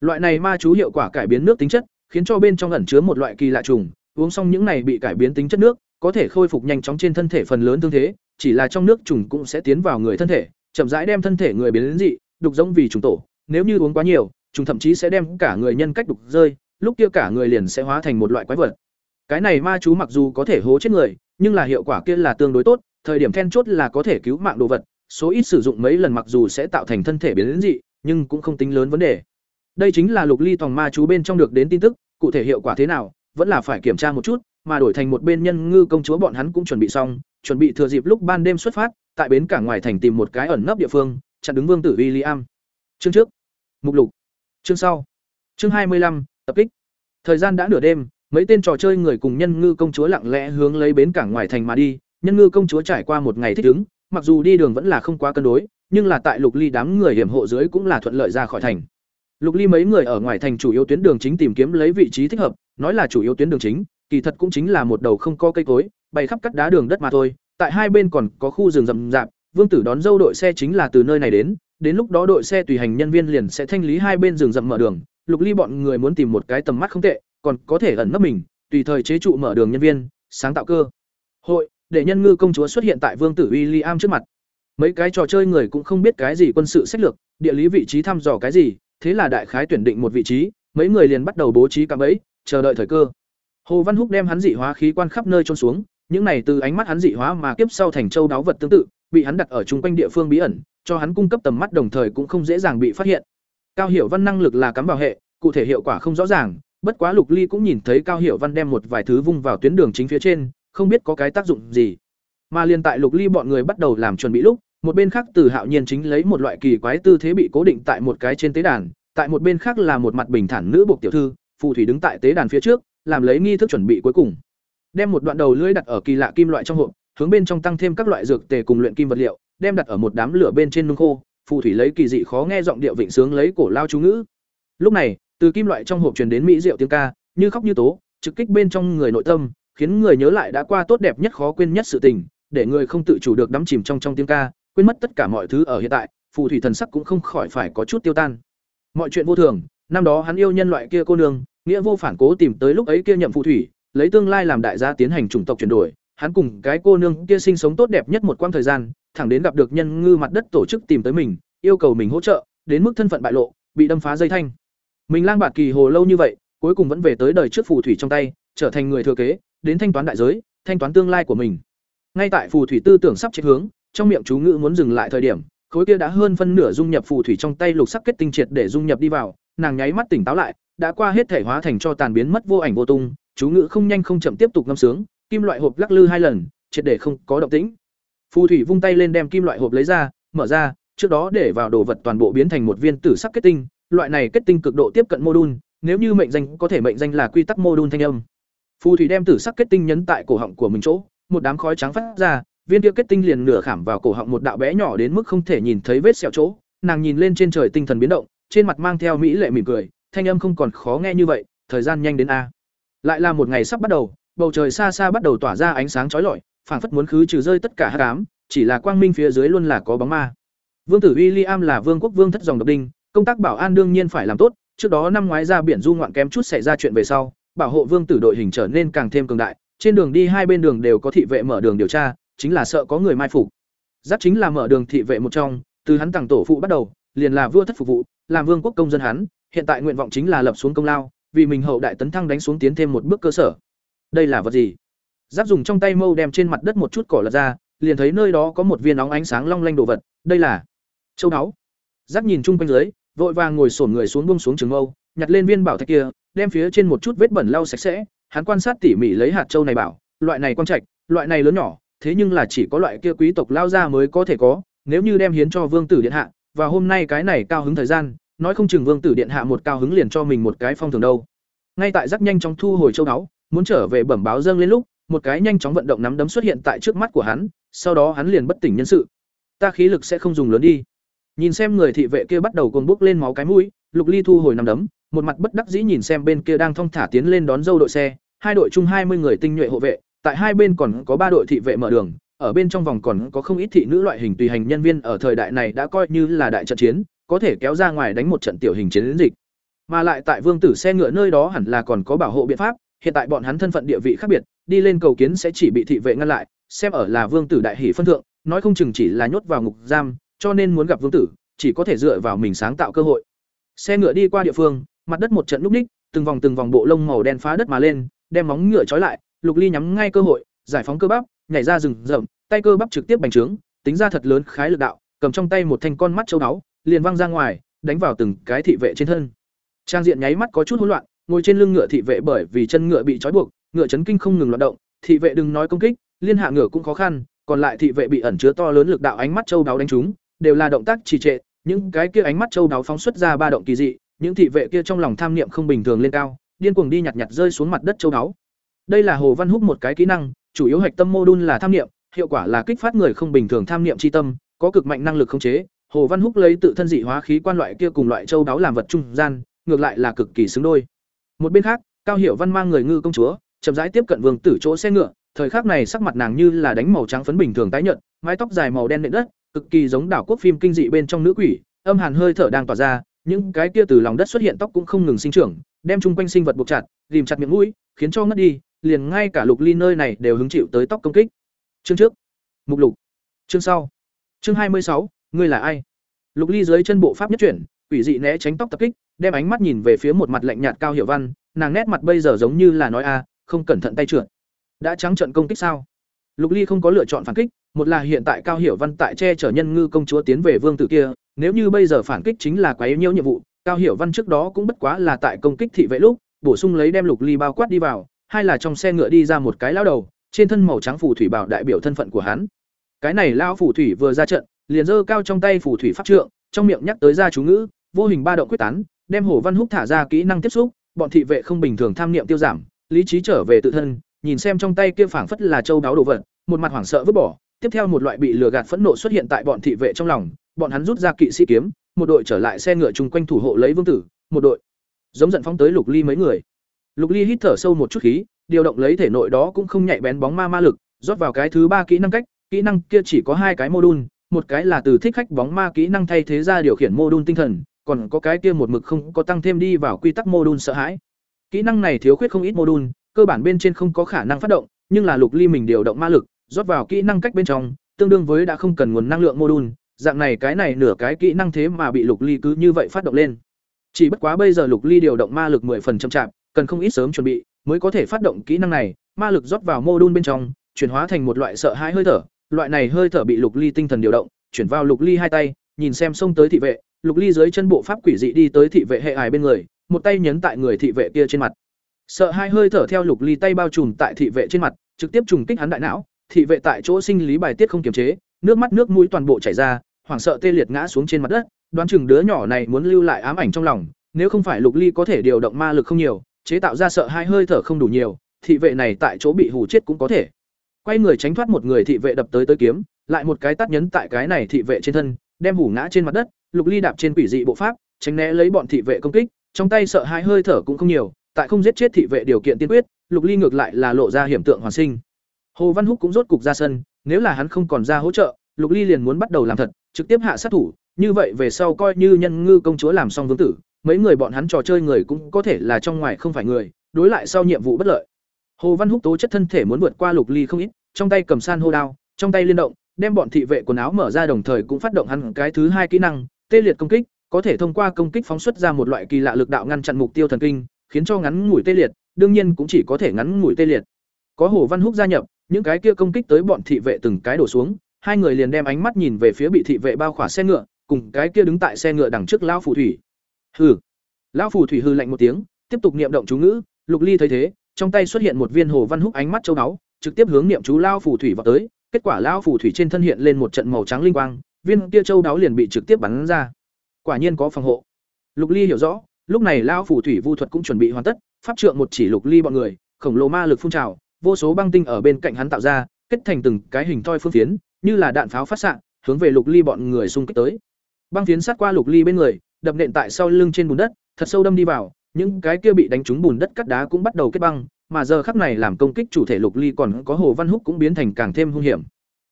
Loại này ma chú hiệu quả cải biến nước tính chất, khiến cho bên trong ẩn chứa một loại kỳ lạ trùng, uống xong những này bị cải biến tính chất nước, có thể khôi phục nhanh chóng trên thân thể phần lớn tương thế, chỉ là trong nước trùng cũng sẽ tiến vào người thân thể, chậm rãi đem thân thể người biến đến dị, đục giống vì trùng tổ, nếu như uống quá nhiều, trùng thậm chí sẽ đem cả người nhân cách đục rơi, lúc kia cả người liền sẽ hóa thành một loại quái vật. Cái này ma chú mặc dù có thể hố chết người, nhưng là hiệu quả kia là tương đối tốt, thời điểm then chốt là có thể cứu mạng đồ vật, số ít sử dụng mấy lần mặc dù sẽ tạo thành thân thể biến dị, nhưng cũng không tính lớn vấn đề. Đây chính là Lục Ly tòng ma chú bên trong được đến tin tức, cụ thể hiệu quả thế nào, vẫn là phải kiểm tra một chút, mà đổi thành một bên nhân ngư công chúa bọn hắn cũng chuẩn bị xong, chuẩn bị thừa dịp lúc ban đêm xuất phát, tại bến cảng ngoài thành tìm một cái ẩn nấp địa phương, chặn đứng vương tử William. Chương trước. Mục lục. Chương sau. Chương hai mươi lăm tập kích. Thời gian đã nửa đêm, mấy tên trò chơi người cùng nhân ngư công chúa lặng lẽ hướng lấy bến cảng ngoài thành mà đi, nhân ngư công chúa trải qua một ngày thích ứng, mặc dù đi đường vẫn là không quá cân đối, nhưng là tại Lục Ly đám người hiểm hộ dưới cũng là thuận lợi ra khỏi thành. Lục Ly mấy người ở ngoài thành chủ yếu tuyến đường chính tìm kiếm lấy vị trí thích hợp, nói là chủ yếu tuyến đường chính, kỳ thật cũng chính là một đầu không có cây cối, bày khắp cắt đá đường đất mà thôi, tại hai bên còn có khu rừng rậm rạp, Vương Tử đón dâu đội xe chính là từ nơi này đến, đến lúc đó đội xe tùy hành nhân viên liền sẽ thanh lý hai bên rừng rậm mở đường, Lục Ly bọn người muốn tìm một cái tầm mắt không tệ, còn có thể ẩn nấp mình, tùy thời chế trụ mở đường nhân viên, sáng tạo cơ hội để nhân ngư công chúa xuất hiện tại Vương Tử William trước mặt. Mấy cái trò chơi người cũng không biết cái gì quân sự sách lược, địa lý vị trí thăm dò cái gì, thế là đại khái tuyển định một vị trí, mấy người liền bắt đầu bố trí cạm ấy, chờ đợi thời cơ. Hồ Văn Húc đem hắn dị hóa khí quan khắp nơi trôn xuống, những này từ ánh mắt hắn dị hóa mà kiếp sau thành châu đáo vật tương tự, bị hắn đặt ở trung quanh địa phương bí ẩn, cho hắn cung cấp tầm mắt đồng thời cũng không dễ dàng bị phát hiện. Cao Hiểu Văn năng lực là cắm vào hệ, cụ thể hiệu quả không rõ ràng, bất quá Lục Ly cũng nhìn thấy Cao Hiểu Văn đem một vài thứ vung vào tuyến đường chính phía trên, không biết có cái tác dụng gì. Mà liên tại Lục Ly bọn người bắt đầu làm chuẩn bị lúc, một bên khác Từ Hạo Nhiên chính lấy một loại kỳ quái tư thế bị cố định tại một cái trên tế đàn, tại một bên khác là một mặt bình thản nữ buộc tiểu thư, phù thủy đứng tại tế đàn phía trước, làm lấy nghi thức chuẩn bị cuối cùng. Đem một đoạn đầu lưỡi đặt ở kỳ lạ kim loại trong hộp, hướng bên trong tăng thêm các loại dược tề cùng luyện kim vật liệu, đem đặt ở một đám lửa bên trên nung khô, phù thủy lấy kỳ dị khó nghe giọng điệu vịnh sướng lấy cổ lao chú ngữ. Lúc này, từ kim loại trong hộp truyền đến mỹ diệu tiếng ca, như khóc như tố, trực kích bên trong người nội tâm, khiến người nhớ lại đã qua tốt đẹp nhất khó quên nhất sự tình, để người không tự chủ được đắm chìm trong trong tiếng ca, quên mất tất cả mọi thứ ở hiện tại, phù thủy thần sắc cũng không khỏi phải có chút tiêu tan. Mọi chuyện vô thường, năm đó hắn yêu nhân loại kia cô nương, nghĩa vô phản cố tìm tới lúc ấy kia nhậm phù thủy, lấy tương lai làm đại gia tiến hành chủng tộc chuyển đổi, hắn cùng cái cô nương kia sinh sống tốt đẹp nhất một quãng thời gian, thẳng đến gặp được nhân ngư mặt đất tổ chức tìm tới mình, yêu cầu mình hỗ trợ, đến mức thân phận bại lộ, bị đâm phá dây thanh. Mình lang bạt kỳ hồ lâu như vậy, cuối cùng vẫn về tới đời trước phù thủy trong tay, trở thành người thừa kế, đến thanh toán đại giới, thanh toán tương lai của mình. Ngay tại phù thủy tư tưởng sắp chết hướng, trong miệng chú ngữ muốn dừng lại thời điểm, khối kia đã hơn phân nửa dung nhập phù thủy trong tay lục sắc kết tinh triệt để dung nhập đi vào, nàng nháy mắt tỉnh táo lại, đã qua hết thể hóa thành cho tàn biến mất vô ảnh vô tung, chú ngữ không nhanh không chậm tiếp tục ngâm sướng, kim loại hộp lắc lư hai lần, triệt để không có động tĩnh. Phù thủy vung tay lên đem kim loại hộp lấy ra, mở ra, trước đó để vào đồ vật toàn bộ biến thành một viên tử sắc kết tinh, loại này kết tinh cực độ tiếp cận mô đun, nếu như mệnh danh có thể mệnh danh là quy tắc mô đun thanh âm. Phù thủy đem tử sắc kết tinh nhấn tại cổ họng của mình chỗ, một đám khói trắng phát ra, viên kia kết tinh liền nửa khảm vào cổ họng một đạo bé nhỏ đến mức không thể nhìn thấy vết sẹo chỗ, nàng nhìn lên trên trời tinh thần biến động, trên mặt mang theo mỹ lệ mỉm cười, thanh âm không còn khó nghe như vậy, thời gian nhanh đến a. Lại là một ngày sắp bắt đầu, bầu trời xa xa bắt đầu tỏa ra ánh sáng chói lọi, phảng phất muốn khứ trừ rơi tất cả hắc ám, chỉ là quang minh phía dưới luôn là có bóng ma. Vương tử William là vương quốc vương thất dòng độc đinh, công tác bảo an đương nhiên phải làm tốt, trước đó năm ngoái ra biển du ngoạn kém chút xảy ra chuyện về sau, bảo hộ vương tử đội hình trở nên càng thêm cường đại, trên đường đi hai bên đường đều có thị vệ mở đường điều tra, chính là sợ có người mai phục. Giáp chính là mở đường thị vệ một trong, từ hắn tặng tổ phụ bắt đầu, liền là vua thất phục vụ, làm vương quốc công dân hắn, hiện tại nguyện vọng chính là lập xuống công lao, vì mình hậu đại tấn thăng đánh xuống tiến thêm một bước cơ sở. Đây là vật gì? Giáp dùng trong tay mâu đem trên mặt đất một chút cỏ lật ra, liền thấy nơi đó có một viên nóng ánh sáng long lanh đồ vật, đây là châu báu. Giáp nhìn chung quanh dưới, vội vàng ngồi sổn người xuống buông xuống trường mâu, nhặt lên viên bảo thạch kia, đem phía trên một chút vết bẩn lau sạch sẽ, hắn quan sát tỉ mỉ lấy hạt châu này bảo, loại này quan trạch, loại này lớn nhỏ, thế nhưng là chỉ có loại kia quý tộc lao ra mới có thể có, nếu như đem hiến cho vương tử điện hạ, và hôm nay cái này cao hứng thời gian, nói không chừng vương tử điện hạ một cao hứng liền cho mình một cái phong thường đâu. Ngay tại giác nhanh chóng thu hồi châu đáo, muốn trở về bẩm báo dâng lên lúc, một cái nhanh chóng vận động nắm đấm xuất hiện tại trước mắt của hắn, sau đó hắn liền bất tỉnh nhân sự. Ta khí lực sẽ không dùng lớn đi. Nhìn xem người thị vệ kia bắt đầu cuồng bốc lên máu cái mũi, Lục Ly thu hồi nắm đấm, một mặt bất đắc dĩ nhìn xem bên kia đang thong thả tiến lên đón dâu đội xe, hai đội chung hai mươi người tinh nhuệ hộ vệ, tại hai bên còn có ba đội thị vệ mở đường, ở bên trong vòng còn có không ít thị nữ loại hình tùy hành nhân viên ở thời đại này đã coi như là đại trận chiến, có thể kéo ra ngoài đánh một trận tiểu hình chiến dịch. Mà lại tại Vương tử xe ngựa nơi đó hẳn là còn có bảo hộ biện pháp, hiện tại bọn hắn thân phận địa vị khác biệt, đi lên cầu kiến sẽ chỉ bị thị vệ ngăn lại, xem ở là Vương tử đại hỷ phân thượng, nói không chừng chỉ là nhốt vào ngục giam, cho nên muốn gặp Vương tử, chỉ có thể dựa vào mình sáng tạo cơ hội. Xe ngựa đi qua địa phương, mặt đất một trận lúc ních, từng vòng từng vòng bộ lông màu đen phá đất mà lên, đem móng ngựa trói lại, Lục Ly nhắm ngay cơ hội, giải phóng cơ bắp, nhảy ra rừng rậm, tay cơ bắp trực tiếp bành trướng, tính ra thật lớn khái lực đạo, cầm trong tay một thanh con mắt châu đáo, liền văng ra ngoài, đánh vào từng cái thị vệ trên thân. Trang diện nháy mắt có chút hỗn loạn, ngồi trên lưng ngựa thị vệ bởi vì chân ngựa bị trói buộc, ngựa chấn kinh không ngừng loạn động, thị vệ đừng nói công kích, liên hạ ngựa cũng khó khăn, còn lại thị vệ bị ẩn chứa to lớn lực đạo ánh mắt châu đáo đánh trúng, đều là động tác trì trệ, những cái kia ánh mắt châu đáo phóng xuất ra ba động kỳ dị, những thị vệ kia trong lòng tham niệm không bình thường lên cao, điên cuồng đi nhặt nhặt rơi xuống mặt đất châu đáo. Đây là Hồ Văn Húc một cái kỹ năng, chủ yếu hạch tâm mô đun là tham niệm, hiệu quả là kích phát người không bình thường tham niệm chi tâm, có cực mạnh năng lực khống chế, Hồ Văn Húc lấy tự thân dị hóa khí quan loại kia cùng loại châu đáo làm vật trung gian, ngược lại là cực kỳ xứng đôi. Một bên khác, Cao hiệu Văn mang người ngư công chúa, chậm rãi tiếp cận vương tử chỗ xe ngựa, thời khắc này sắc mặt nàng như là đánh màu trắng phấn bình thường tái nhợt, mái tóc dài màu đen nện đất, cực kỳ giống đảo quốc phim kinh dị bên trong nữ quỷ, âm hàn hơi thở đang tỏa ra, những cái kia từ lòng đất xuất hiện tóc cũng không ngừng sinh trưởng, đem chung quanh sinh vật buộc chặt, dìm chặt miệng mũi, khiến cho ngất đi, liền ngay cả Lục Ly nơi này đều hứng chịu tới tóc công kích. Chương trước, mục lục. Chương sau. Chương hai mươi sáu, ngươi là ai? Lục Ly dưới chân bộ pháp nhất chuyển, quỷ dị né tránh tóc tập kích, đem ánh mắt nhìn về phía một mặt lạnh nhạt cao hiểu văn, nàng nét mặt bây giờ giống như là nói a, không cẩn thận tay trượt. Đã trắng trận công kích sao? Lục Ly không có lựa chọn phản kích, một là hiện tại cao hiểu văn tại che chở nhân ngư công chúa tiến về vương tử kia, nếu như bây giờ phản kích chính là quấy nhiễu nhiệm vụ, cao hiểu văn trước đó cũng bất quá là tại công kích thị vệ lúc, bổ sung lấy đem Lục Ly bao quát đi vào, hay là trong xe ngựa đi ra một cái lão đầu, trên thân màu trắng phù thủy bảo đại biểu thân phận của hắn. Cái này lão phù thủy vừa ra trận, liền giơ cao trong tay phù thủy pháp trượng, trong miệng nhắc tới ra chú ngữ, vô hình ba động quyết tán, đem Hồ Văn Húc thả ra kỹ năng tiếp xúc, bọn thị vệ không bình thường tham niệm tiêu giảm, lý trí trở về tự thân, nhìn xem trong tay kia phảng phất là châu đáo đồ vật, một mặt hoảng sợ vứt bỏ, tiếp theo một loại bị lừa gạt phẫn nộ xuất hiện tại bọn thị vệ trong lòng, bọn hắn rút ra kỵ sĩ kiếm, một đội trở lại xe ngựa chung quanh thủ hộ lấy vương tử, một đội giống giận phóng tới Lục Ly mấy người. Lục Ly hít thở sâu một chút khí, điều động lấy thể nội đó cũng không nhạy bén bóng ma ma lực, rót vào cái thứ ba kỹ năng cách, kỹ năng kia chỉ có hai cái mô đun, một cái là từ thích khách bóng ma kỹ năng thay thế ra điều khiển mô đun tinh thần, còn có cái kia một mực không có tăng thêm đi vào quy tắc module sợ hãi. Kỹ năng này thiếu khuyết không ít module, cơ bản bên trên không có khả năng phát động, nhưng là Lục Ly mình điều động ma lực, rót vào kỹ năng cách bên trong, tương đương với đã không cần nguồn năng lượng module, dạng này cái này nửa cái kỹ năng thế mà bị Lục Ly cứ như vậy phát động lên. Chỉ bất quá bây giờ Lục Ly điều động ma lực 10 phần chậm chạp, cần không ít sớm chuẩn bị, mới có thể phát động kỹ năng này, ma lực rót vào module bên trong, chuyển hóa thành một loại sợ hãi hơi thở, loại này hơi thở bị Lục Ly tinh thần điều động, chuyển vào Lục Ly hai tay, nhìn xem xông tới thị vệ, Lục Ly dưới chân bộ pháp quỷ dị đi tới thị vệ hệ ải bên người, một tay nhấn tại người thị vệ kia trên mặt. Sợ hai hơi thở theo Lục Ly tay bao trùm tại thị vệ trên mặt, trực tiếp trùng kích hắn đại não, thị vệ tại chỗ sinh lý bài tiết không kiềm chế, nước mắt nước mũi toàn bộ chảy ra, hoảng sợ tê liệt ngã xuống trên mặt đất, đoán chừng đứa nhỏ này muốn lưu lại ám ảnh trong lòng, nếu không phải Lục Ly có thể điều động ma lực không nhiều, chế tạo ra sợ hai hơi thở không đủ nhiều, thị vệ này tại chỗ bị hù chết cũng có thể. Quay người tránh thoát một người thị vệ đập tới tới kiếm, lại một cái tát nhấn tại cái này thị vệ trên thân, đem hủ ngã trên mặt đất, Lục Ly đạp trên quỷ dị bộ pháp, tránh né lấy bọn thị vệ công kích, trong tay sợ hai hơi thở cũng không nhiều, tại không giết chết thị vệ điều kiện tiên quyết, Lục Ly ngược lại là lộ ra hiểm tượng hoàn sinh. Hồ Văn Húc cũng rốt cục ra sân, nếu là hắn không còn ra hỗ trợ, Lục Ly liền muốn bắt đầu làm thật, trực tiếp hạ sát thủ, như vậy về sau coi như nhân ngư công chúa làm xong vương tử, mấy người bọn hắn trò chơi người cũng có thể là trong ngoài không phải người, đối lại sau nhiệm vụ bất lợi. Hồ Văn Húc tố chất thân thể muốn vượt qua Lục Ly không ít, trong tay cầm san hô đao, trong tay liên động, đem bọn thị vệ quần áo mở ra đồng thời cũng phát động hắn cái thứ hai kỹ năng, tê liệt công kích, có thể thông qua công kích phóng xuất ra một loại kỳ lạ lực đạo ngăn chặn mục tiêu thần kinh, khiến cho ngắn ngủi tê liệt, đương nhiên cũng chỉ có thể ngắn ngủi tê liệt. Có Hồ Văn Húc gia nhập, những cái kia công kích tới bọn thị vệ từng cái đổ xuống, hai người liền đem ánh mắt nhìn về phía bị thị vệ bao khỏa xe ngựa, cùng cái kia đứng tại xe ngựa đằng trước lão phù thủy. Hừ. Lão phù thủy hừ lạnh một tiếng, tiếp tục niệm động chú ngữ, Lục Ly thấy thế, trong tay xuất hiện một viên Hồ Văn Húc ánh mắt châu náu, trực tiếp hướng niệm chú lão phù thủy vào tới, kết quả lão phù thủy trên thân hiện lên một trận màu trắng linh quang, viên kia châu đáo liền bị trực tiếp bắn ra. Quả nhiên có phòng hộ. Lục Ly hiểu rõ, lúc này lão phù thủy vu thuật cũng chuẩn bị hoàn tất, pháp trượng một chỉ Lục Ly bọn người, khổng lồ ma lực phun trào, vô số băng tinh ở bên cạnh hắn tạo ra, kết thành từng cái hình thoi phương phiến, như là đạn pháo phát xạ, hướng về Lục Ly bọn người xung kích tới. Băng phiến sát qua Lục Ly bên người, đập nện tại sau lưng trên bùn đất, thật sâu đâm đi vào, những cái kia bị đánh trúng bùn đất cắt đá cũng bắt đầu kết băng, mà giờ khắc này làm công kích chủ thể Lục Ly còn có Hồ Văn Húc cũng biến thành càng thêm hung hiểm.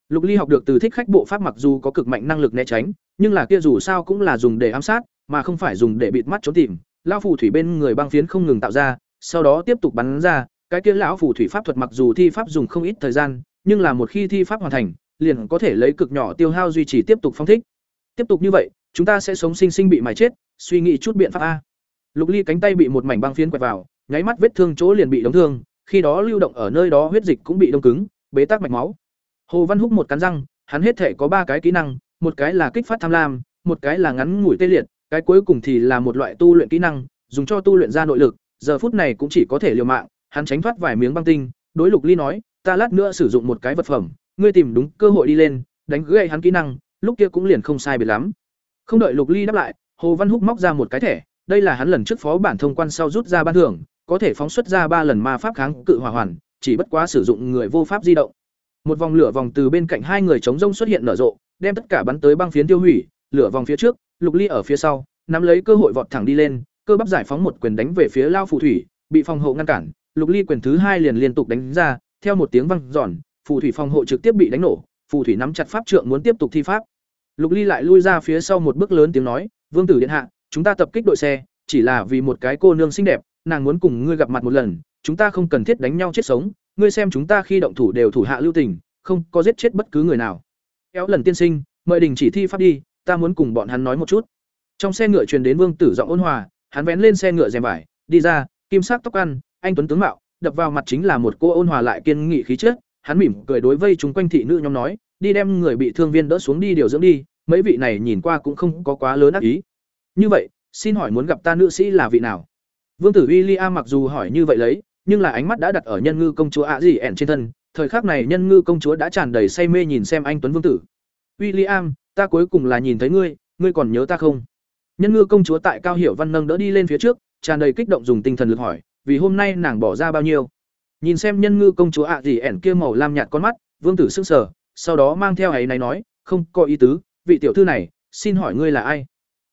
Lục Ly học được từ thích khách bộ pháp mặc dù có cực mạnh năng lực né tránh, nhưng là kia dù sao cũng là dùng để ám sát, mà không phải dùng để bịt mắt trốn tìm. Lão phù thủy bên người băng phiến không ngừng tạo ra, sau đó tiếp tục bắn ra, cái kia lão phù thủy pháp thuật mặc dù thi pháp dùng không ít thời gian, nhưng là một khi thi pháp hoàn thành, liền có thể lấy cực nhỏ tiêu hao duy trì tiếp tục phong thích. Tiếp tục như vậy, chúng ta sẽ sống sinh sinh bị mài chết, suy nghĩ chút biện pháp a. Lục Ly cánh tay bị một mảnh băng phiến quẹt vào, nháy mắt vết thương chỗ liền bị đóng thương, khi đó lưu động ở nơi đó huyết dịch cũng bị đông cứng, bế tắc mạch máu. Hồ Văn Húc một cắn răng, hắn hết thể có ba cái kỹ năng, một cái là kích phát tham lam, một cái là ngắn ngủi tê liệt, cái cuối cùng thì là một loại tu luyện kỹ năng, dùng cho tu luyện ra nội lực, giờ phút này cũng chỉ có thể liều mạng, hắn tránh thoát vài miếng băng tinh, đối Lục Ly nói, ta lát nữa sử dụng một cái vật phẩm, ngươi tìm đúng cơ hội đi lên, đánh gãy hắn kỹ năng, lúc kia cũng liền không sai biệt lắm. Không đợi Lục Ly đáp lại, Hồ Văn Húc móc ra một cái thẻ, đây là hắn lần trước phó bản thông quan sau rút ra ban thưởng, có thể phóng xuất ra ba lần ma pháp kháng cự hỏa hoàn, chỉ bất quá sử dụng người vô pháp di động. Một vòng lửa vòng từ bên cạnh hai người chống rông xuất hiện nở rộ, đem tất cả bắn tới băng phiến tiêu hủy, lửa vòng phía trước, Lục Ly ở phía sau, nắm lấy cơ hội vọt thẳng đi lên, cơ bắp giải phóng một quyền đánh về phía Lao phù thủy, bị phòng hộ ngăn cản, Lục Ly quyền thứ hai liền liên tục đánh ra, theo một tiếng vang giòn, phù thủy phòng hộ trực tiếp bị đánh nổ, phù thủy nắm chặt pháp trượng muốn tiếp tục thi pháp. Lục Ly lại lui ra phía sau một bước lớn tiếng nói, "Vương tử điện hạ, chúng ta tập kích đội xe, chỉ là vì một cái cô nương xinh đẹp, nàng muốn cùng ngươi gặp mặt một lần, chúng ta không cần thiết đánh nhau chết sống, ngươi xem chúng ta khi động thủ đều thủ hạ lưu tình, không có giết chết bất cứ người nào." Kéo lần tiên sinh, mời đình chỉ thi pháp đi, ta muốn cùng bọn hắn nói một chút. Trong xe ngựa truyền đến Vương tử giọng ôn hòa, hắn vén lên xe ngựa rèm vải, đi ra, kim sắc tóc ăn, anh tuấn tướng mạo, đập vào mặt chính là một cô ôn hòa lại kiên nghị khí chất, hắn mỉm cười đối vây chúng quanh thị nữ nhóm nói, đi đem người bị thương viên đỡ xuống đi điều dưỡng đi, mấy vị này nhìn qua cũng không có quá lớn ác ý. Như vậy, xin hỏi muốn gặp ta nữ sĩ là vị nào? Vương tử William mặc dù hỏi như vậy lấy, nhưng là ánh mắt đã đặt ở nhân ngư công chúa ạ gì ẻn trên thân, thời khắc này nhân ngư công chúa đã tràn đầy say mê nhìn xem anh tuấn vương tử. William, ta cuối cùng là nhìn thấy ngươi, ngươi còn nhớ ta không? Nhân ngư công chúa tại Cao Hiểu Văn nâng đỡ đi lên phía trước, tràn đầy kích động dùng tinh thần lực hỏi, vì hôm nay nàng bỏ ra bao nhiêu? Nhìn xem nhân ngư công chúa ạ gì ẻn kia màu lam nhạt con mắt, vương tử sức sở sau đó mang theo ấy này nói, không, có ý tứ, vị tiểu thư này, xin hỏi ngươi là ai?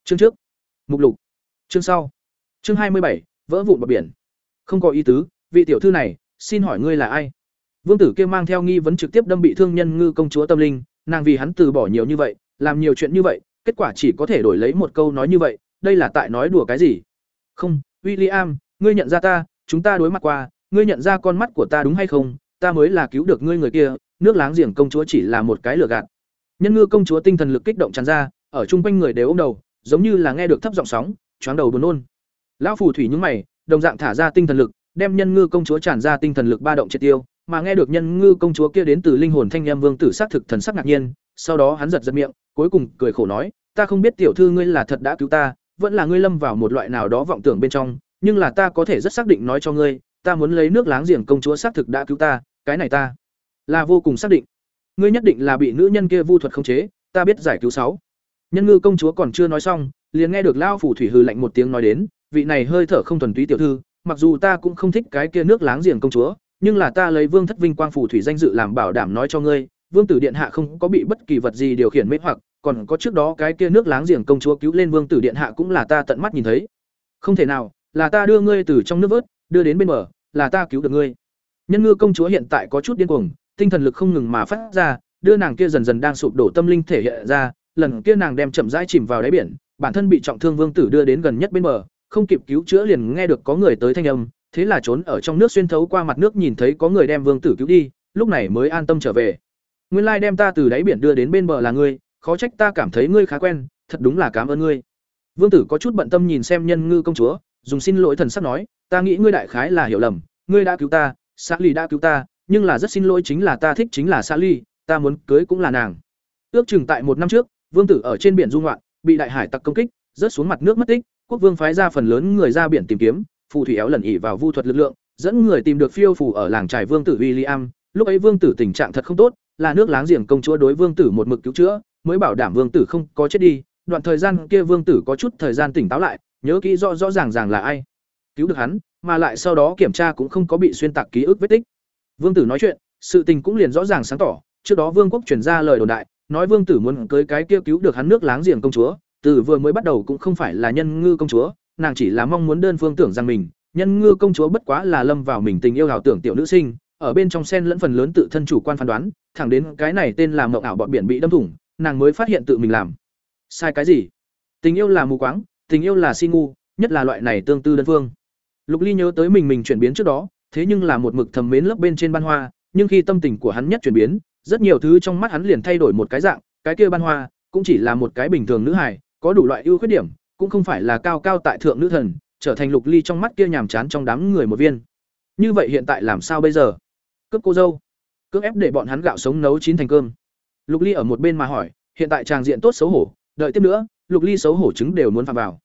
Chương trước, mục lục, chương sau, chương hai mươi bảy, vỡ vụn bờ biển. Không có ý tứ, vị tiểu thư này, xin hỏi ngươi là ai? Vương tử kia mang theo nghi vấn trực tiếp đâm bị thương nhân ngư công chúa tâm linh, nàng vì hắn từ bỏ nhiều như vậy, làm nhiều chuyện như vậy, kết quả chỉ có thể đổi lấy một câu nói như vậy, đây là tại nói đùa cái gì? Không, William, ngươi nhận ra ta, chúng ta đối mặt qua, ngươi nhận ra con mắt của ta đúng hay không? Ta mới là cứu được ngươi người kia, nước láng giềng công chúa chỉ là một cái lừa gạt. Nhân ngư công chúa tinh thần lực kích động tràn ra, ở chung quanh người đều ôm đầu, giống như là nghe được thấp giọng sóng, choáng đầu buồn nôn. Lão phù thủy nhướng mày, đồng dạng thả ra tinh thần lực, đem nhân ngư công chúa tràn ra tinh thần lực ba động triệt tiêu, mà nghe được nhân ngư công chúa kia đến từ linh hồn thanh em vương tử sắc thực thần sắc ngạc nhiên, sau đó hắn giật giật miệng, cuối cùng cười khổ nói, ta không biết tiểu thư ngươi là thật đã cứu ta, vẫn là ngươi lâm vào một loại nào đó vọng tưởng bên trong, nhưng là ta có thể rất xác định nói cho ngươi, ta muốn lấy nước láng giềng công chúa xác thực đã cứu ta, cái này ta là vô cùng xác định. Ngươi nhất định là bị nữ nhân kia vu thuật khống chế, ta biết giải cứu sáu. Nhân ngư công chúa còn chưa nói xong, liền nghe được lao phủ thủy hư lạnh một tiếng nói đến, vị này hơi thở không thuần túy tiểu thư, mặc dù ta cũng không thích cái kia nước láng giềng công chúa, nhưng là ta lấy vương thất vinh quang phủ thủy danh dự làm bảo đảm nói cho ngươi, vương tử điện hạ không có bị bất kỳ vật gì điều khiển mê hoặc, còn có trước đó cái kia nước láng giềng công chúa cứu lên vương tử điện hạ cũng là ta tận mắt nhìn thấy. Không thể nào, là ta đưa ngươi từ trong nước vớt, đưa đến bên bờ, là ta cứu được ngươi. Nhân ngư công chúa hiện tại có chút điên cuồng, tinh thần lực không ngừng mà phát ra, đưa nàng kia dần dần đang sụp đổ tâm linh thể hiện ra, lần kia nàng đem chậm rãi chìm vào đáy biển, bản thân bị trọng thương vương tử đưa đến gần nhất bên bờ, không kịp cứu chữa liền nghe được có người tới thanh âm, thế là trốn ở trong nước xuyên thấu qua mặt nước nhìn thấy có người đem vương tử cứu đi, lúc này mới an tâm trở về. Nguyên lai đem ta từ đáy biển đưa đến bên bờ là ngươi, khó trách ta cảm thấy ngươi khá quen, thật đúng là cảm ơn ngươi. Vương tử có chút bận tâm nhìn xem nhân ngư công chúa, dùng xin lỗi thần sắc nói, ta nghĩ ngươi đại khái là hiểu lầm, ngươi đã cứu ta, Sa ly đã cứu ta, nhưng là rất xin lỗi chính là ta thích chính là Sa ly, ta muốn cưới cũng là nàng. Ước chừng tại một năm trước, vương tử ở trên biển du ngoạn, bị đại hải tặc công kích, rớt xuống mặt nước mất tích, quốc vương phái ra phần lớn người ra biển tìm kiếm, phù thủy éo lần ỉ vào vu thuật lực lượng, dẫn người tìm được phiêu phù ở làng trài vương tử William, lúc ấy vương tử tình trạng thật không tốt, là nước láng giềng công chúa đối vương tử một mực cứu chữa, mới bảo đảm vương tử không có chết đi, đoạn thời gian kia vương tử có chút thời gian tỉnh táo lại, nhớ kỹ rõ rõ ràng ràng là ai cứu được hắn, mà lại sau đó kiểm tra cũng không có bị xuyên tạc ký ức vết tích. Vương tử nói chuyện, sự tình cũng liền rõ ràng sáng tỏ, trước đó vương quốc truyền ra lời đồn đại, nói vương tử muốn cưới cái kia cứu được hắn nước láng giềng công chúa, từ vừa mới bắt đầu cũng không phải là nhân ngư công chúa, nàng chỉ là mong muốn đơn phương tưởng rằng mình, nhân ngư công chúa bất quá là lâm vào mình tình yêu ảo tưởng tiểu nữ sinh, ở bên trong sen lẫn phần lớn tự thân chủ quan phán đoán, thẳng đến cái này tên là mộng ảo bọn biển bị đâm thủng, nàng mới phát hiện tự mình làm sai cái gì. Tình yêu là mù quáng, tình yêu là si ngu, nhất là loại này tương tư đơn phương. Lục Ly nhớ tới mình mình chuyển biến trước đó, thế nhưng là một mực thầm mến lớp bên trên ban hoa, nhưng khi tâm tình của hắn nhất chuyển biến, rất nhiều thứ trong mắt hắn liền thay đổi một cái dạng, cái kia ban hoa cũng chỉ là một cái bình thường nữ hài, có đủ loại ưu khuyết điểm, cũng không phải là cao cao tại thượng nữ thần, trở thành Lục Ly trong mắt kia nhàm chán trong đám người một viên. Như vậy hiện tại làm sao bây giờ? Cướp cô dâu, cưỡng ép để bọn hắn gạo sống nấu chín thành cơm. Lục Ly ở một bên mà hỏi, hiện tại tràng diện tốt xấu hổ, đợi tiếp nữa, Lục Ly xấu hổ chứng đều muốn phạm vào.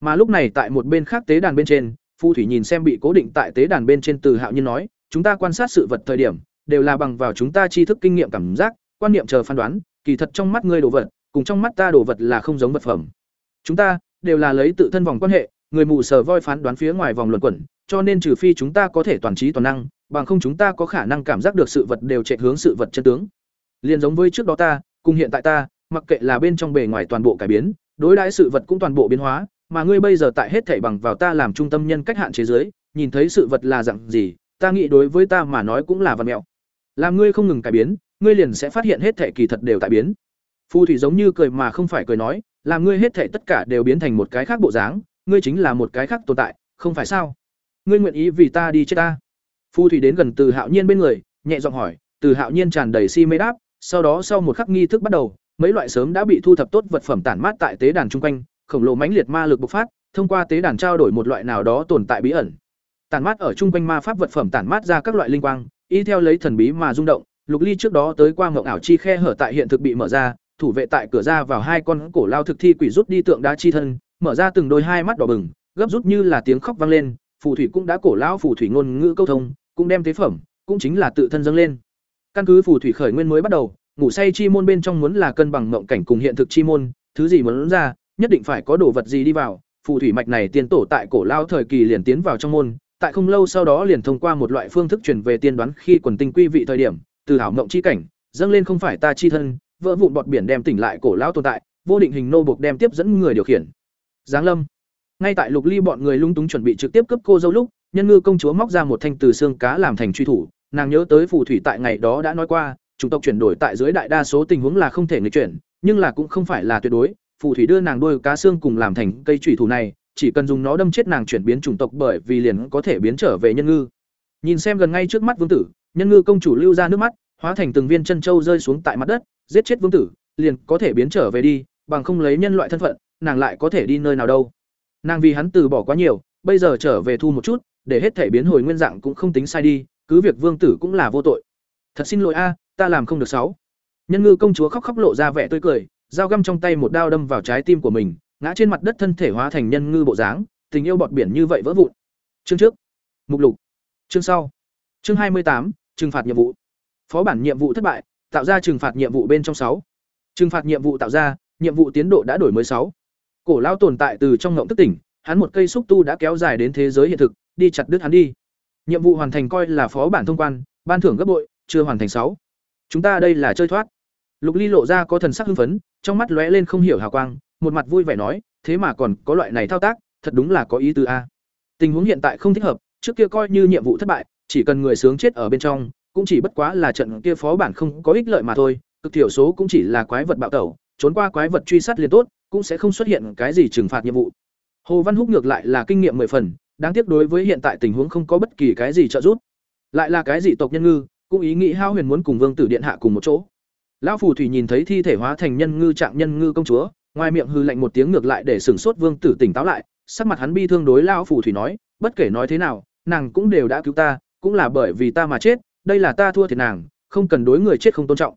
Mà lúc này tại một bên khác tế đàn bên trên, Phu thủy nhìn xem bị cố định tại tế đàn bên trên Từ Hạo Nhiên nói, chúng ta quan sát sự vật thời điểm, đều là bằng vào chúng ta tri thức kinh nghiệm cảm giác, quan niệm chờ phán đoán, kỳ thật trong mắt ngươi đồ vật, cùng trong mắt ta đồ vật là không giống vật phẩm. Chúng ta đều là lấy tự thân vòng quan hệ, người mù sờ voi phán đoán phía ngoài vòng luẩn quẩn, cho nên trừ phi chúng ta có thể toàn trí toàn năng, bằng không chúng ta có khả năng cảm giác được sự vật đều chạy hướng sự vật chân tướng. Liên giống với trước đó ta, cùng hiện tại ta, mặc kệ là bên trong bề ngoài toàn bộ cải biến, đối đãi sự vật cũng toàn bộ biến hóa, mà ngươi bây giờ tại hết thảy bằng vào ta làm trung tâm nhân cách hạn chế giới, nhìn thấy sự vật là dạng gì, ta nghĩ đối với ta mà nói cũng là vật mẹo. Làm ngươi không ngừng cải biến, ngươi liền sẽ phát hiện hết thảy kỳ thật đều tại biến. Phù thủy giống như cười mà không phải cười nói, làm ngươi hết thảy tất cả đều biến thành một cái khác bộ dáng, ngươi chính là một cái khác tồn tại, không phải sao? Ngươi nguyện ý vì ta đi chết ta? Phù thủy đến gần Từ Hạo Nhiên bên người, nhẹ giọng hỏi, Từ Hạo Nhiên tràn đầy si mê đáp, sau đó sau một khắc nghi thức bắt đầu, mấy loại sớm đã bị thu thập tốt vật phẩm tản mát tại tế đàn chung quanh, khổng lồ mãnh liệt ma lực bộc phát, thông qua tế đàn trao đổi một loại nào đó tồn tại bí ẩn. Tản mát ở chung quanh ma pháp vật phẩm tản mát ra các loại linh quang, y theo lấy thần bí mà rung động, Lục Ly trước đó tới qua ngộng ảo chi khe hở tại hiện thực bị mở ra, thủ vệ tại cửa ra vào hai con cổ lao thực thi quỷ rút đi tượng đá chi thân, mở ra từng đôi hai mắt đỏ bừng, gấp rút như là tiếng khóc vang lên, phù thủy cũng đã cổ lão phù thủy ngôn ngữ câu thông, cũng đem tế phẩm, cũng chính là tự thân dâng lên. Căn cứ phù thủy khởi nguyên mới bắt đầu, ngủ say chi môn bên trong muốn là cân bằng mộng cảnh cùng hiện thực chi môn, thứ gì muốn ra, nhất định phải có đồ vật gì đi vào. Phù thủy mạch này tiên tổ tại cổ lao thời kỳ liền tiến vào trong môn, tại không lâu sau đó liền thông qua một loại phương thức truyền về tiên đoán khi quần tinh quy vị thời điểm, từ hảo mộng chi cảnh, dâng lên không phải ta chi thân, vỡ vụn bọt biển đem tỉnh lại cổ lão tồn tại, vô định hình nô buộc đem tiếp dẫn người điều khiển. Giáng Lâm. Ngay tại Lục Ly bọn người lung túng chuẩn bị trực tiếp cướp cô dâu lúc, Nhân Ngư công chúa móc ra một thanh từ xương cá làm thành truy thủ, nàng nhớ tới phù thủy tại ngày đó đã nói qua, chủng tộc chuyển đổi tại dưới đại đa số tình huống là không thể nghịch chuyển, nhưng là cũng không phải là tuyệt đối. Phù thủy đưa nàng đôi cá xương cùng làm thành cây truy thủ này, chỉ cần dùng nó đâm chết nàng chuyển biến chủng tộc bởi vì liền có thể biến trở về nhân ngư. Nhìn xem gần ngay trước mắt vương tử, nhân ngư công chủ lưu ra nước mắt, hóa thành từng viên chân châu rơi xuống tại mặt đất, giết chết vương tử, liền có thể biến trở về đi, bằng không lấy nhân loại thân phận, nàng lại có thể đi nơi nào đâu. Nàng vì hắn từ bỏ quá nhiều, bây giờ trở về thu một chút, để hết thể biến hồi nguyên dạng cũng không tính sai đi, cứ việc vương tử cũng là vô tội. Thật xin lỗi a, ta làm không được sáu. Nhân ngư công chúa khóc khóc lộ ra vẻ tươi cười dao găm trong tay một đao đâm vào trái tim của mình ngã trên mặt đất thân thể hóa thành nhân ngư bộ dáng tình yêu bọt biển như vậy vỡ vụn. Chương trước. Mục lục. Chương sau. Chương hai mươi tám. Trừng phạt nhiệm vụ phó bản nhiệm vụ thất bại, tạo ra trừng phạt nhiệm vụ bên trong sáu. Trừng phạt nhiệm vụ tạo ra, nhiệm vụ tiến độ đã đổi mới sáu. Cổ lao tồn tại từ trong ngộng thức tỉnh, hắn một cây xúc tu đã kéo dài đến thế giới hiện thực, đi chặt đứt hắn đi. Nhiệm vụ hoàn thành coi là phó bản thông quan, ban thưởng gấp bội, chưa hoàn thành sáu. Chúng ta đây là chơi thoát. Lục ly lộ ra có thần sắc hưng phấn, trong mắt lóe lên không hiểu hào quang, một mặt vui vẻ nói, thế mà còn có loại này thao tác, thật đúng là có ý tứ a. Tình huống hiện tại không thích hợp, trước kia coi như nhiệm vụ thất bại, chỉ cần người sướng chết ở bên trong cũng chỉ bất quá là trận kia phó bản không có ích lợi mà thôi, cực thiểu số cũng chỉ là quái vật bạo tẩu, trốn qua quái vật truy sát liền tốt, cũng sẽ không xuất hiện cái gì trừng phạt nhiệm vụ. Hồ văn húc ngược lại là kinh nghiệm mười phần, đáng tiếc đối với hiện tại tình huống không có bất kỳ cái gì trợ giúp. Lại là cái gì tộc nhân ngư, cũng ý nghĩ hao huyền muốn cùng vương tử điện hạ cùng một chỗ. Lão phù thủy nhìn thấy thi thể hóa thành nhân ngư trạng nhân ngư công chúa, ngoài miệng hư lạnh một tiếng ngược lại để sửng sốt vương tử tỉnh táo lại, sắc mặt hắn bi thương đối lão phù thủy nói, bất kể nói thế nào, nàng cũng đều đã cứu ta, cũng là bởi vì ta mà chết đây là ta thua thiệt nàng, không cần đối người chết không tôn trọng.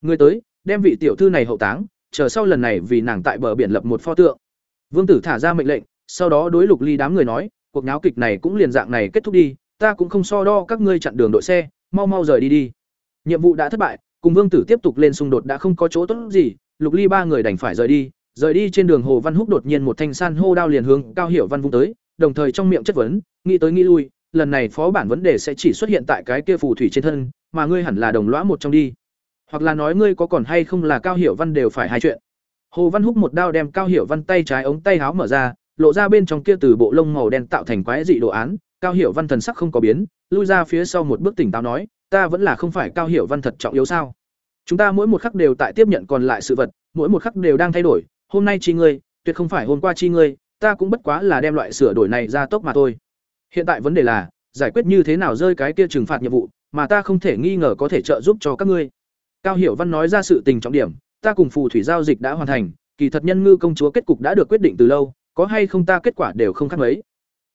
Người tới, đem vị tiểu thư này hậu táng, chờ sau lần này vì nàng tại bờ biển lập một pho tượng. Vương tử thả ra mệnh lệnh, sau đó đối lục ly đám người nói, cuộc náo kịch này cũng liền dạng này kết thúc đi, ta cũng không so đo các ngươi chặn đường đội xe, mau mau rời đi đi. Nhiệm vụ đã thất bại, cùng vương tử tiếp tục lên xung đột đã không có chỗ tốt gì, lục ly ba người đành phải rời đi rời đi trên đường hồ văn húc đột nhiên một thanh san hô đao liền hướng cao hiểu văn vung tới, đồng thời trong miệng chất vấn, nghĩ tới nghĩ lui lần này phó bản vấn đề sẽ chỉ xuất hiện tại cái kia phù thủy trên thân, mà ngươi hẳn là đồng lõa một trong đi. Hoặc là nói ngươi có còn hay không là cao hiểu văn đều phải hai chuyện. Hồ văn húc một đao đem cao hiểu văn tay trái ống tay háo mở ra, lộ ra bên trong kia từ bộ lông màu đen tạo thành quái dị đồ án. Cao hiểu văn thần sắc không có biến, lui ra phía sau một bước tỉnh táo nói, ta vẫn là không phải cao hiểu văn thật trọng yếu sao? Chúng ta mỗi một khắc đều tại tiếp nhận còn lại sự vật, mỗi một khắc đều đang thay đổi. Hôm nay chi ngươi, tuyệt không phải hôm qua chi ngươi, ta cũng bất quá là đem loại sửa đổi này ra tốc mà thôi hiện tại vấn đề là, giải quyết như thế nào rơi cái kia trừng phạt nhiệm vụ, mà ta không thể nghi ngờ có thể trợ giúp cho các ngươi. Cao hiểu văn nói ra sự tình trọng điểm, ta cùng phù thủy giao dịch đã hoàn thành, kỳ thật nhân ngư công chúa kết cục đã được quyết định từ lâu, có hay không ta kết quả đều không khác mấy.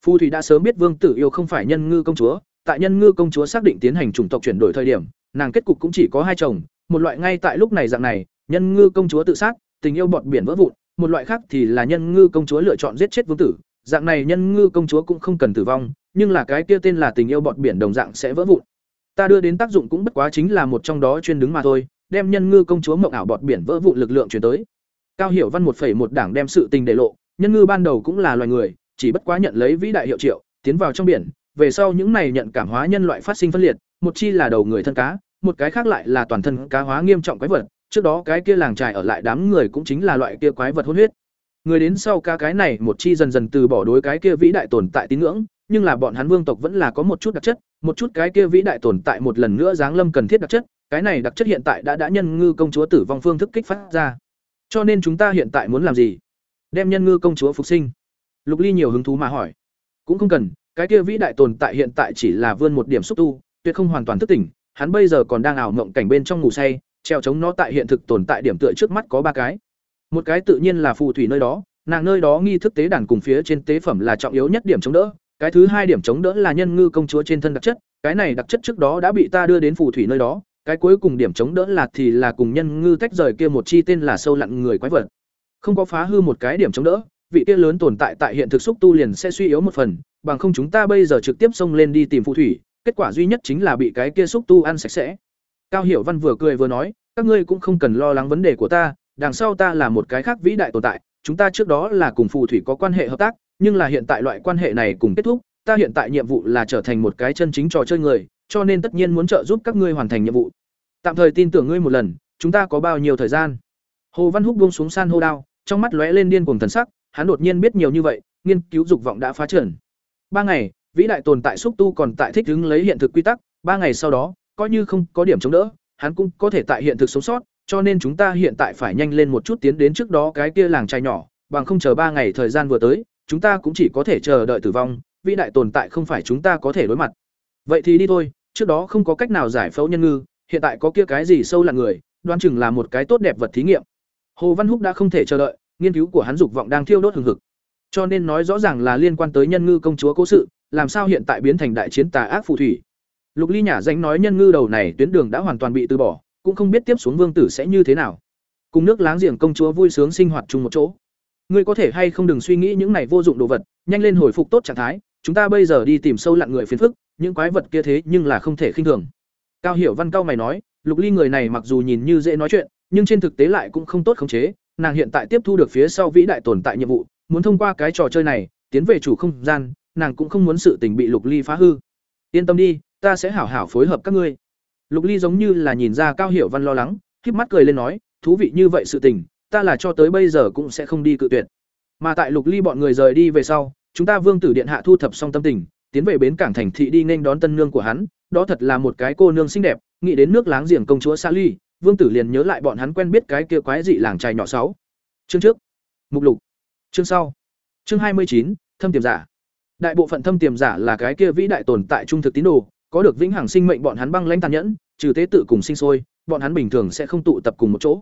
Phù thủy đã sớm biết vương tử yêu không phải nhân ngư công chúa, tại nhân ngư công chúa xác định tiến hành chủng tộc chuyển đổi thời điểm, nàng kết cục cũng chỉ có hai chồng, một loại ngay tại lúc này dạng này, nhân ngư công chúa tự sát, tình yêu bọt biển vỡ vụn, một loại khác thì là nhân ngư công chúa lựa chọn giết chết vương tử dạng này nhân ngư công chúa cũng không cần tử vong nhưng là cái kia tên là tình yêu bọt biển đồng dạng sẽ vỡ vụn ta đưa đến tác dụng cũng bất quá chính là một trong đó chuyên đứng mà thôi đem nhân ngư công chúa mộng ảo bọt biển vỡ vụn lực lượng chuyển tới cao hiểu văn một một đảng đem sự tình để lộ nhân ngư ban đầu cũng là loài người chỉ bất quá nhận lấy vĩ đại hiệu triệu tiến vào trong biển về sau những này nhận cảm hóa nhân loại phát sinh phân liệt, một chi là đầu người thân cá, một cái khác lại là toàn thân cá hóa nghiêm trọng quái vật, trước đó cái kia làng trài ở lại đám người cũng chính là loại kia quái vật hôn huyết. Người đến sau ca cái này một chi dần dần từ bỏ đối cái kia vĩ đại tồn tại tín ngưỡng, nhưng là bọn hắn vương tộc vẫn là có một chút đặc chất, một chút cái kia vĩ đại tồn tại một lần nữa giáng lâm cần thiết đặc chất, cái này đặc chất hiện tại đã đã nhân ngư công chúa tử vong phương thức kích phát ra. Cho nên chúng ta hiện tại muốn làm gì? Đem nhân ngư công chúa phục sinh. Lục Ly nhiều hứng thú mà hỏi. Cũng không cần, cái kia vĩ đại tồn tại hiện tại chỉ là vươn một điểm xúc tu, tuyệt không hoàn toàn thức tỉnh, hắn bây giờ còn đang ảo mộng cảnh bên trong ngủ say, treo chống nó tại hiện thực tồn tại điểm tựa trước mắt có ba cái. Một cái tự nhiên là phù thủy nơi đó, nàng nơi đó nghi thức tế đàn cùng phía trên tế phẩm là trọng yếu nhất điểm chống đỡ, cái thứ hai điểm chống đỡ là nhân ngư công chúa trên thân đặc chất, cái này đặc chất trước đó đã bị ta đưa đến phù thủy nơi đó, cái cuối cùng điểm chống đỡ là thì là cùng nhân ngư tách rời kia một chi tên là sâu lặn người quái vật. Không có phá hư một cái điểm chống đỡ, vị kia lớn tồn tại tại hiện thực xúc tu liền sẽ suy yếu một phần, bằng không chúng ta bây giờ trực tiếp xông lên đi tìm phù thủy, kết quả duy nhất chính là bị cái kia xúc tu ăn sạch sẽ. Cao Hiểu Văn vừa cười vừa nói, các ngươi cũng không cần lo lắng vấn đề của ta, đằng sau ta là một cái khác vĩ đại tồn tại, chúng ta trước đó là cùng phù thủy có quan hệ hợp tác, nhưng là hiện tại loại quan hệ này cùng kết thúc, ta hiện tại nhiệm vụ là trở thành một cái chân chính trò chơi người, cho nên tất nhiên muốn trợ giúp các ngươi hoàn thành nhiệm vụ. Tạm thời tin tưởng ngươi một lần, chúng ta có bao nhiêu thời gian? Hồ Văn Húc buông xuống san hô đao, trong mắt lóe lên điên cuồng thần sắc, hắn đột nhiên biết nhiều như vậy, nghiên cứu dục vọng đã phá trần. Ba ngày, vĩ đại tồn tại xúc tu còn tại thích ứng lấy hiện thực quy tắc, ba ngày sau đó, coi như không có điểm chống đỡ, hắn cũng có thể tại hiện thực sống sót, cho nên chúng ta hiện tại phải nhanh lên một chút tiến đến trước đó cái kia làng trai nhỏ, bằng không chờ ba ngày thời gian vừa tới, chúng ta cũng chỉ có thể chờ đợi tử vong, vĩ đại tồn tại không phải chúng ta có thể đối mặt. Vậy thì đi thôi, trước đó không có cách nào giải phẫu nhân ngư, hiện tại có kia cái gì sâu là người, đoán chừng là một cái tốt đẹp vật thí nghiệm. Hồ Văn Húc đã không thể chờ đợi, nghiên cứu của hắn dục vọng đang thiêu đốt hừng hực. Cho nên nói rõ ràng là liên quan tới nhân ngư công chúa cố sự, làm sao hiện tại biến thành đại chiến tà ác phù thủy. Lục Ly nhả danh nói nhân ngư đầu này tuyến đường đã hoàn toàn bị từ bỏ, cũng không biết tiếp xuống vương tử sẽ như thế nào. Cùng nước láng giềng công chúa vui sướng sinh hoạt chung một chỗ. Ngươi có thể hay không đừng suy nghĩ những này vô dụng đồ vật, nhanh lên hồi phục tốt trạng thái, chúng ta bây giờ đi tìm sâu lặn người phiền phức, những quái vật kia thế nhưng là không thể khinh thường. Cao Hiểu Văn cao mày nói, Lục Ly người này mặc dù nhìn như dễ nói chuyện, nhưng trên thực tế lại cũng không tốt khống chế, nàng hiện tại tiếp thu được phía sau vĩ đại tồn tại nhiệm vụ, muốn thông qua cái trò chơi này, tiến về chủ không gian, nàng cũng không muốn sự tình bị Lục Ly phá hư. Yên tâm đi, ta sẽ hảo hảo phối hợp các ngươi. Lục Ly giống như là nhìn ra Cao Hiểu Văn lo lắng, khép mắt cười lên nói, thú vị như vậy sự tình, ta là cho tới bây giờ cũng sẽ không đi cự tuyệt. Mà tại Lục Ly bọn người rời đi về sau, chúng ta Vương tử điện hạ thu thập xong tâm tình, tiến về bến cảng thành thị đi nên đón tân nương của hắn, đó thật là một cái cô nương xinh đẹp, nghĩ đến nước láng giềng công chúa Sally, Vương tử liền nhớ lại bọn hắn quen biết cái kia quái dị làng trai nhỏ sáu. Chương trước. Mục lục. Chương sau. Chương hai mươi chín, thâm tiềm giả. Đại bộ phận thâm tiềm giả là cái kia vĩ đại tồn tại trung thực tín đồ, có được vĩnh hằng sinh mệnh bọn hắn băng lãnh tàn nhẫn, trừ tế tự cùng sinh sôi, bọn hắn bình thường sẽ không tụ tập cùng một chỗ.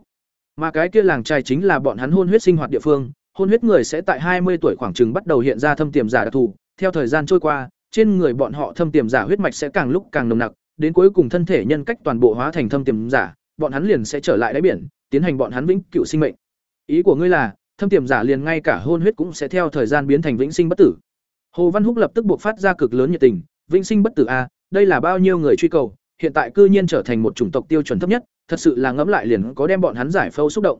Mà cái kia làng trai chính là bọn hắn hôn huyết sinh hoạt địa phương, hôn huyết người sẽ tại hai mươi tuổi khoảng chừng bắt đầu hiện ra thâm tiềm giả đặc thù, theo thời gian trôi qua, trên người bọn họ thâm tiềm giả huyết mạch sẽ càng lúc càng nồng nặc, đến cuối cùng thân thể nhân cách toàn bộ hóa thành thâm tiềm giả, bọn hắn liền sẽ trở lại đáy biển, tiến hành bọn hắn vĩnh cửu sinh mệnh. Ý của ngươi là, thâm tiềm giả liền ngay cả hôn huyết cũng sẽ theo thời gian biến thành vĩnh sinh bất tử. Hồ Văn Húc lập tức buộc phát ra cực lớn nhiệt tình, vĩnh sinh bất tử a, đây là bao nhiêu người truy cầu, hiện tại cư nhiên trở thành một chủng tộc tiêu chuẩn thấp nhất, thật sự là ngẫm lại liền có đem bọn hắn giải phẫu xúc động.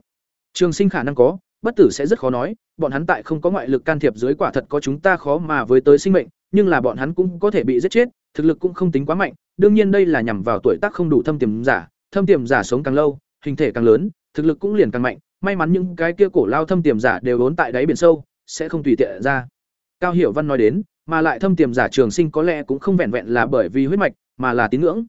Trường sinh khả năng có, bất tử sẽ rất khó nói, bọn hắn tại không có ngoại lực can thiệp dưới quả thật có chúng ta khó mà với tới sinh mệnh, nhưng là bọn hắn cũng có thể bị giết chết, thực lực cũng không tính quá mạnh, đương nhiên đây là nhằm vào tuổi tác không đủ thâm tiềm giả, thâm tiềm giả sống càng lâu, hình thể càng lớn, thực lực cũng liền càng mạnh, may mắn những cái kia cổ lao thâm tiềm giả đều vốn tại đáy biển sâu, sẽ không tùy tiện ra. Cao Hiểu Văn nói đến, mà lại thâm tiềm giả trường sinh có lẽ cũng không vẹn vẹn là bởi vì huyết mạch, mà là tín ngưỡng.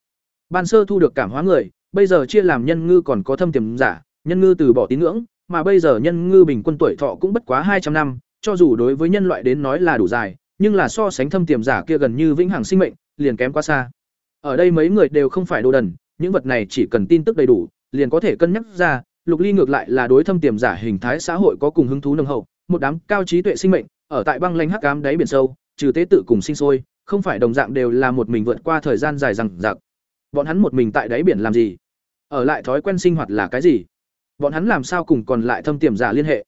Ban sơ thu được cảm hóa người, bây giờ chia làm nhân ngư còn có thâm tiềm giả, nhân ngư từ bỏ tín ngưỡng, mà bây giờ nhân ngư bình quân tuổi thọ cũng bất quá hai trăm năm, cho dù đối với nhân loại đến nói là đủ dài, nhưng là so sánh thâm tiềm giả kia gần như vĩnh hằng sinh mệnh, liền kém quá xa. Ở đây mấy người đều không phải đồ đần, những vật này chỉ cần tin tức đầy đủ, liền có thể cân nhắc ra, Lục Ly ngược lại là đối thâm tiềm giả hình thái xã hội có cùng hứng thú nâng hậu, một đám cao trí tuệ sinh mệnh, ở tại băng lãnh hắc ám đáy biển sâu, trừ tế tự cùng sinh sôi, không phải đồng dạng đều là một mình vượt qua thời gian dài rằng rặc. Bọn hắn một mình tại đáy biển làm gì? Ở lại thói quen sinh hoạt là cái gì? Bọn hắn làm sao cùng còn lại thâm tiềm giả liên hệ?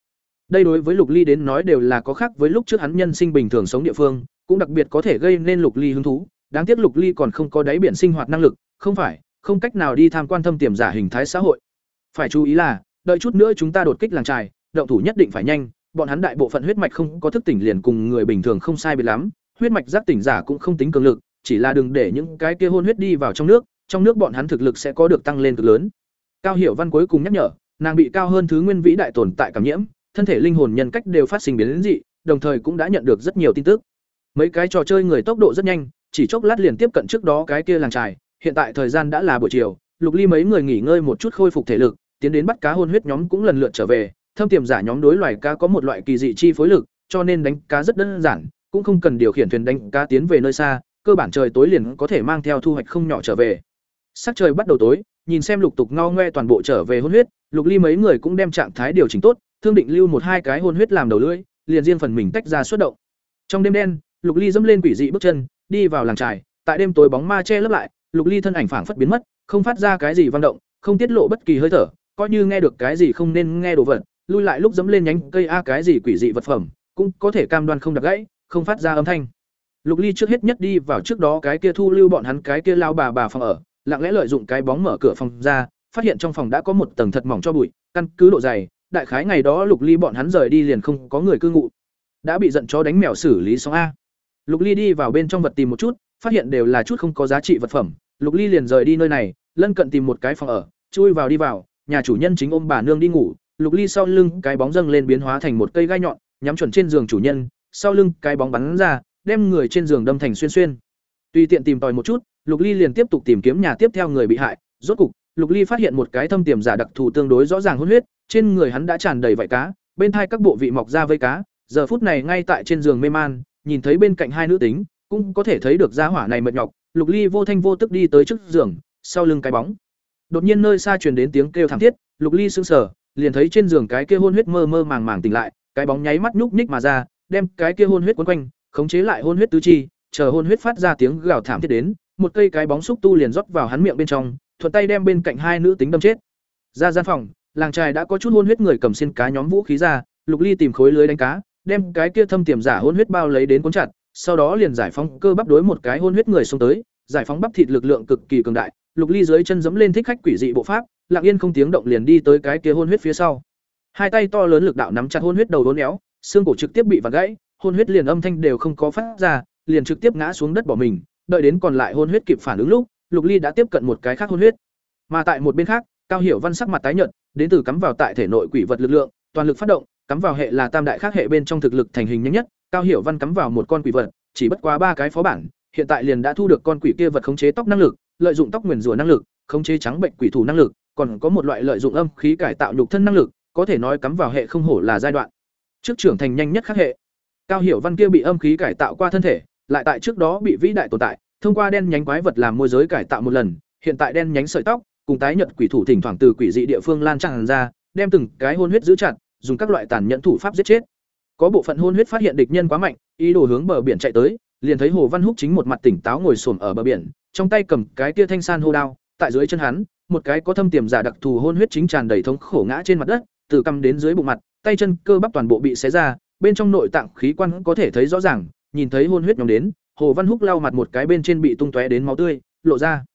Đây đối với Lục Ly đến nói đều là có khác với lúc trước hắn nhân sinh bình thường sống địa phương, cũng đặc biệt có thể gây nên Lục Ly hứng thú. Đáng tiếc Lục Ly còn không có đáy biển sinh hoạt năng lực, không phải, không cách nào đi tham quan thâm tiềm giả hình thái xã hội. Phải chú ý là, đợi chút nữa chúng ta đột kích làng trài, động thủ nhất định phải nhanh, bọn hắn đại bộ phận huyết mạch không có thức tỉnh liền cùng người bình thường không sai biệt lắm, huyết mạch giác tỉnh giả cũng không tính cường lực, chỉ là đừng để những cái kia hôn huyết đi vào trong nước, trong nước bọn hắn thực lực sẽ có được tăng lên cực lớn. Cao Hiểu Văn cuối cùng nhắc nhở, nàng bị cao hơn thứ nguyên vĩ đại tồn tại cảm nhiễm, thân thể linh hồn nhân cách đều phát sinh biến dị, đồng thời cũng đã nhận được rất nhiều tin tức. Mấy cái trò chơi người tốc độ rất nhanh, chỉ chốc lát liền tiếp cận trước đó cái kia làng trài, hiện tại thời gian đã là buổi chiều, Lục Ly mấy người nghỉ ngơi một chút khôi phục thể lực, tiến đến bắt cá hôn huyết nhóm cũng lần lượt trở về, thâm tiềm giả nhóm đối loài cá có một loại kỳ dị chi phối lực, cho nên đánh cá rất đơn giản, cũng không cần điều khiển thuyền đánh cá tiến về nơi xa, cơ bản trời tối liền có thể mang theo thu hoạch không nhỏ trở về. Sắc trời bắt đầu tối, nhìn xem lục tục ngao ngoe toàn bộ trở về hôn huyết, Lục Ly mấy người cũng đem trạng thái điều chỉnh tốt, thương định lưu một hai cái hôn huyết làm đầu lưỡi, liền riêng phần mình tách ra xuất động. Trong đêm đen, Lục Ly dẫm lên quỷ dị bước chân, đi vào làng trài, tại đêm tối bóng ma che lấp lại, Lục Ly thân ảnh phảng phất biến mất, không phát ra cái gì vang động, không tiết lộ bất kỳ hơi thở, coi như nghe được cái gì không nên nghe đồ vật, lui lại lúc dẫm lên nhánh cây a cái gì quỷ dị vật phẩm, cũng có thể cam đoan không đập gãy, không phát ra âm thanh. Lục Ly trước hết nhất đi vào trước đó cái kia thu lưu bọn hắn cái kia lao bà bà phòng ở, lặng lẽ lợi dụng cái bóng mở cửa phòng ra, phát hiện trong phòng đã có một tầng thật mỏng cho bụi, căn cứ độ dày, đại khái ngày đó Lục Ly bọn hắn rời đi liền không có người cư ngụ. Đã bị giận chó đánh mèo xử lý xong a. Lục Ly đi vào bên trong vật tìm một chút, phát hiện đều là chút không có giá trị vật phẩm, Lục Ly liền rời đi nơi này, lân cận tìm một cái phòng ở, chui vào đi vào, nhà chủ nhân chính ôm bà nương đi ngủ, Lục Ly sau lưng cái bóng dâng lên biến hóa thành một cây gai nhọn, nhắm chuẩn trên giường chủ nhân, sau lưng cái bóng bắn ra, đem người trên giường đâm thành xuyên xuyên. Tùy tiện tìm tòi một chút, Lục Ly liền tiếp tục tìm kiếm nhà tiếp theo người bị hại, rốt cục, Lục Ly phát hiện một cái thâm tiềm giả đặc thù tương đối rõ ràng hôn huyết, trên người hắn đã tràn đầy vảy cá, bên thai các bộ vị mọc ra vây cá, giờ phút này ngay tại trên giường mê man, nhìn thấy bên cạnh hai nữ tính, cũng có thể thấy được gia hỏa này mệt nhọc, Lục Ly vô thanh vô tức đi tới trước giường, sau lưng cái bóng. Đột nhiên nơi xa truyền đến tiếng kêu thảm thiết, Lục Ly sững sờ, liền thấy trên giường cái kia hôn huyết mơ mơ màng màng tỉnh lại, cái bóng nháy mắt nhúc nhích mà ra, đem cái kia hôn huyết quấn quanh, khống chế lại hôn huyết tứ chi, chờ hôn huyết phát ra tiếng gào thảm thiết đến, một cây cái bóng xúc tu liền rót vào hắn miệng bên trong, thuận tay đem bên cạnh hai nữ tính đâm chết. Ra gian phòng, làng trài đã có chút hôn huyết người cầm xin cá nhóm vũ khí ra, Lục Ly tìm khối lưới đánh cá, đem cái kia thâm tiềm giả hôn huyết bao lấy đến cuốn chặt, sau đó liền giải phóng cơ bắp đối một cái hôn huyết người xông tới, giải phóng bắp thịt lực lượng cực kỳ cường đại, Lục Ly dưới chân dẫm lên thích khách quỷ dị bộ pháp, lặng yên không tiếng động liền đi tới cái kia hôn huyết phía sau. Hai tay to lớn lực đạo nắm chặt hôn huyết đầu đốn éo, xương cổ trực tiếp bị vặn gãy, hôn huyết liền âm thanh đều không có phát ra, liền trực tiếp ngã xuống đất bỏ mình, đợi đến còn lại hôn huyết kịp phản ứng lúc, Lục Ly đã tiếp cận một cái khác hôn huyết. Mà tại một bên khác, Cao Hiểu Văn sắc mặt tái nhợt, đến từ cắm vào tại thể nội quỷ vật lực lượng, toàn lực phát động, cắm vào hệ là tam đại khác hệ bên trong thực lực thành hình nhanh nhất, Cao Hiểu Văn cắm vào một con quỷ vật, chỉ bất quá ba cái phó bản, hiện tại liền đã thu được con quỷ kia vật khống chế tóc năng lực, lợi dụng tóc nguyền rủa năng lực, khống chế trắng bệnh quỷ thủ năng lực, còn có một loại lợi dụng âm khí cải tạo nhục thân năng lực, có thể nói cắm vào hệ không hổ là giai đoạn trước trưởng thành nhanh nhất khác hệ. Cao Hiểu Văn kia bị âm khí cải tạo qua thân thể, lại tại trước đó bị vĩ đại tồn tại, thông qua đen nhánh quái vật làm môi giới cải tạo một lần, hiện tại đen nhánh sợi tóc, cùng tái nhật quỷ thủ thỉnh thoảng từ quỷ dị địa phương lan tràn ra, đem từng cái hôn huyết giữ chặt, dùng các loại tàn nhẫn thủ pháp giết chết. Có bộ phận hôn huyết phát hiện địch nhân quá mạnh, ý đồ hướng bờ biển chạy tới, liền thấy Hồ Văn Húc chính một mặt tỉnh táo ngồi xổm ở bờ biển, trong tay cầm cái tia thanh san hô đao, tại dưới chân hắn, một cái có thâm tiềm giả đặc thù hôn huyết chính tràn đầy thống khổ ngã trên mặt đất, từ cằm đến dưới bụng mặt, tay chân cơ bắp toàn bộ bị xé ra, bên trong nội tạng khí quan có thể thấy rõ ràng, nhìn thấy hôn huyết nhóm đến, Hồ Văn Húc lau mặt một cái bên trên bị tung tóe đến máu tươi, lộ ra.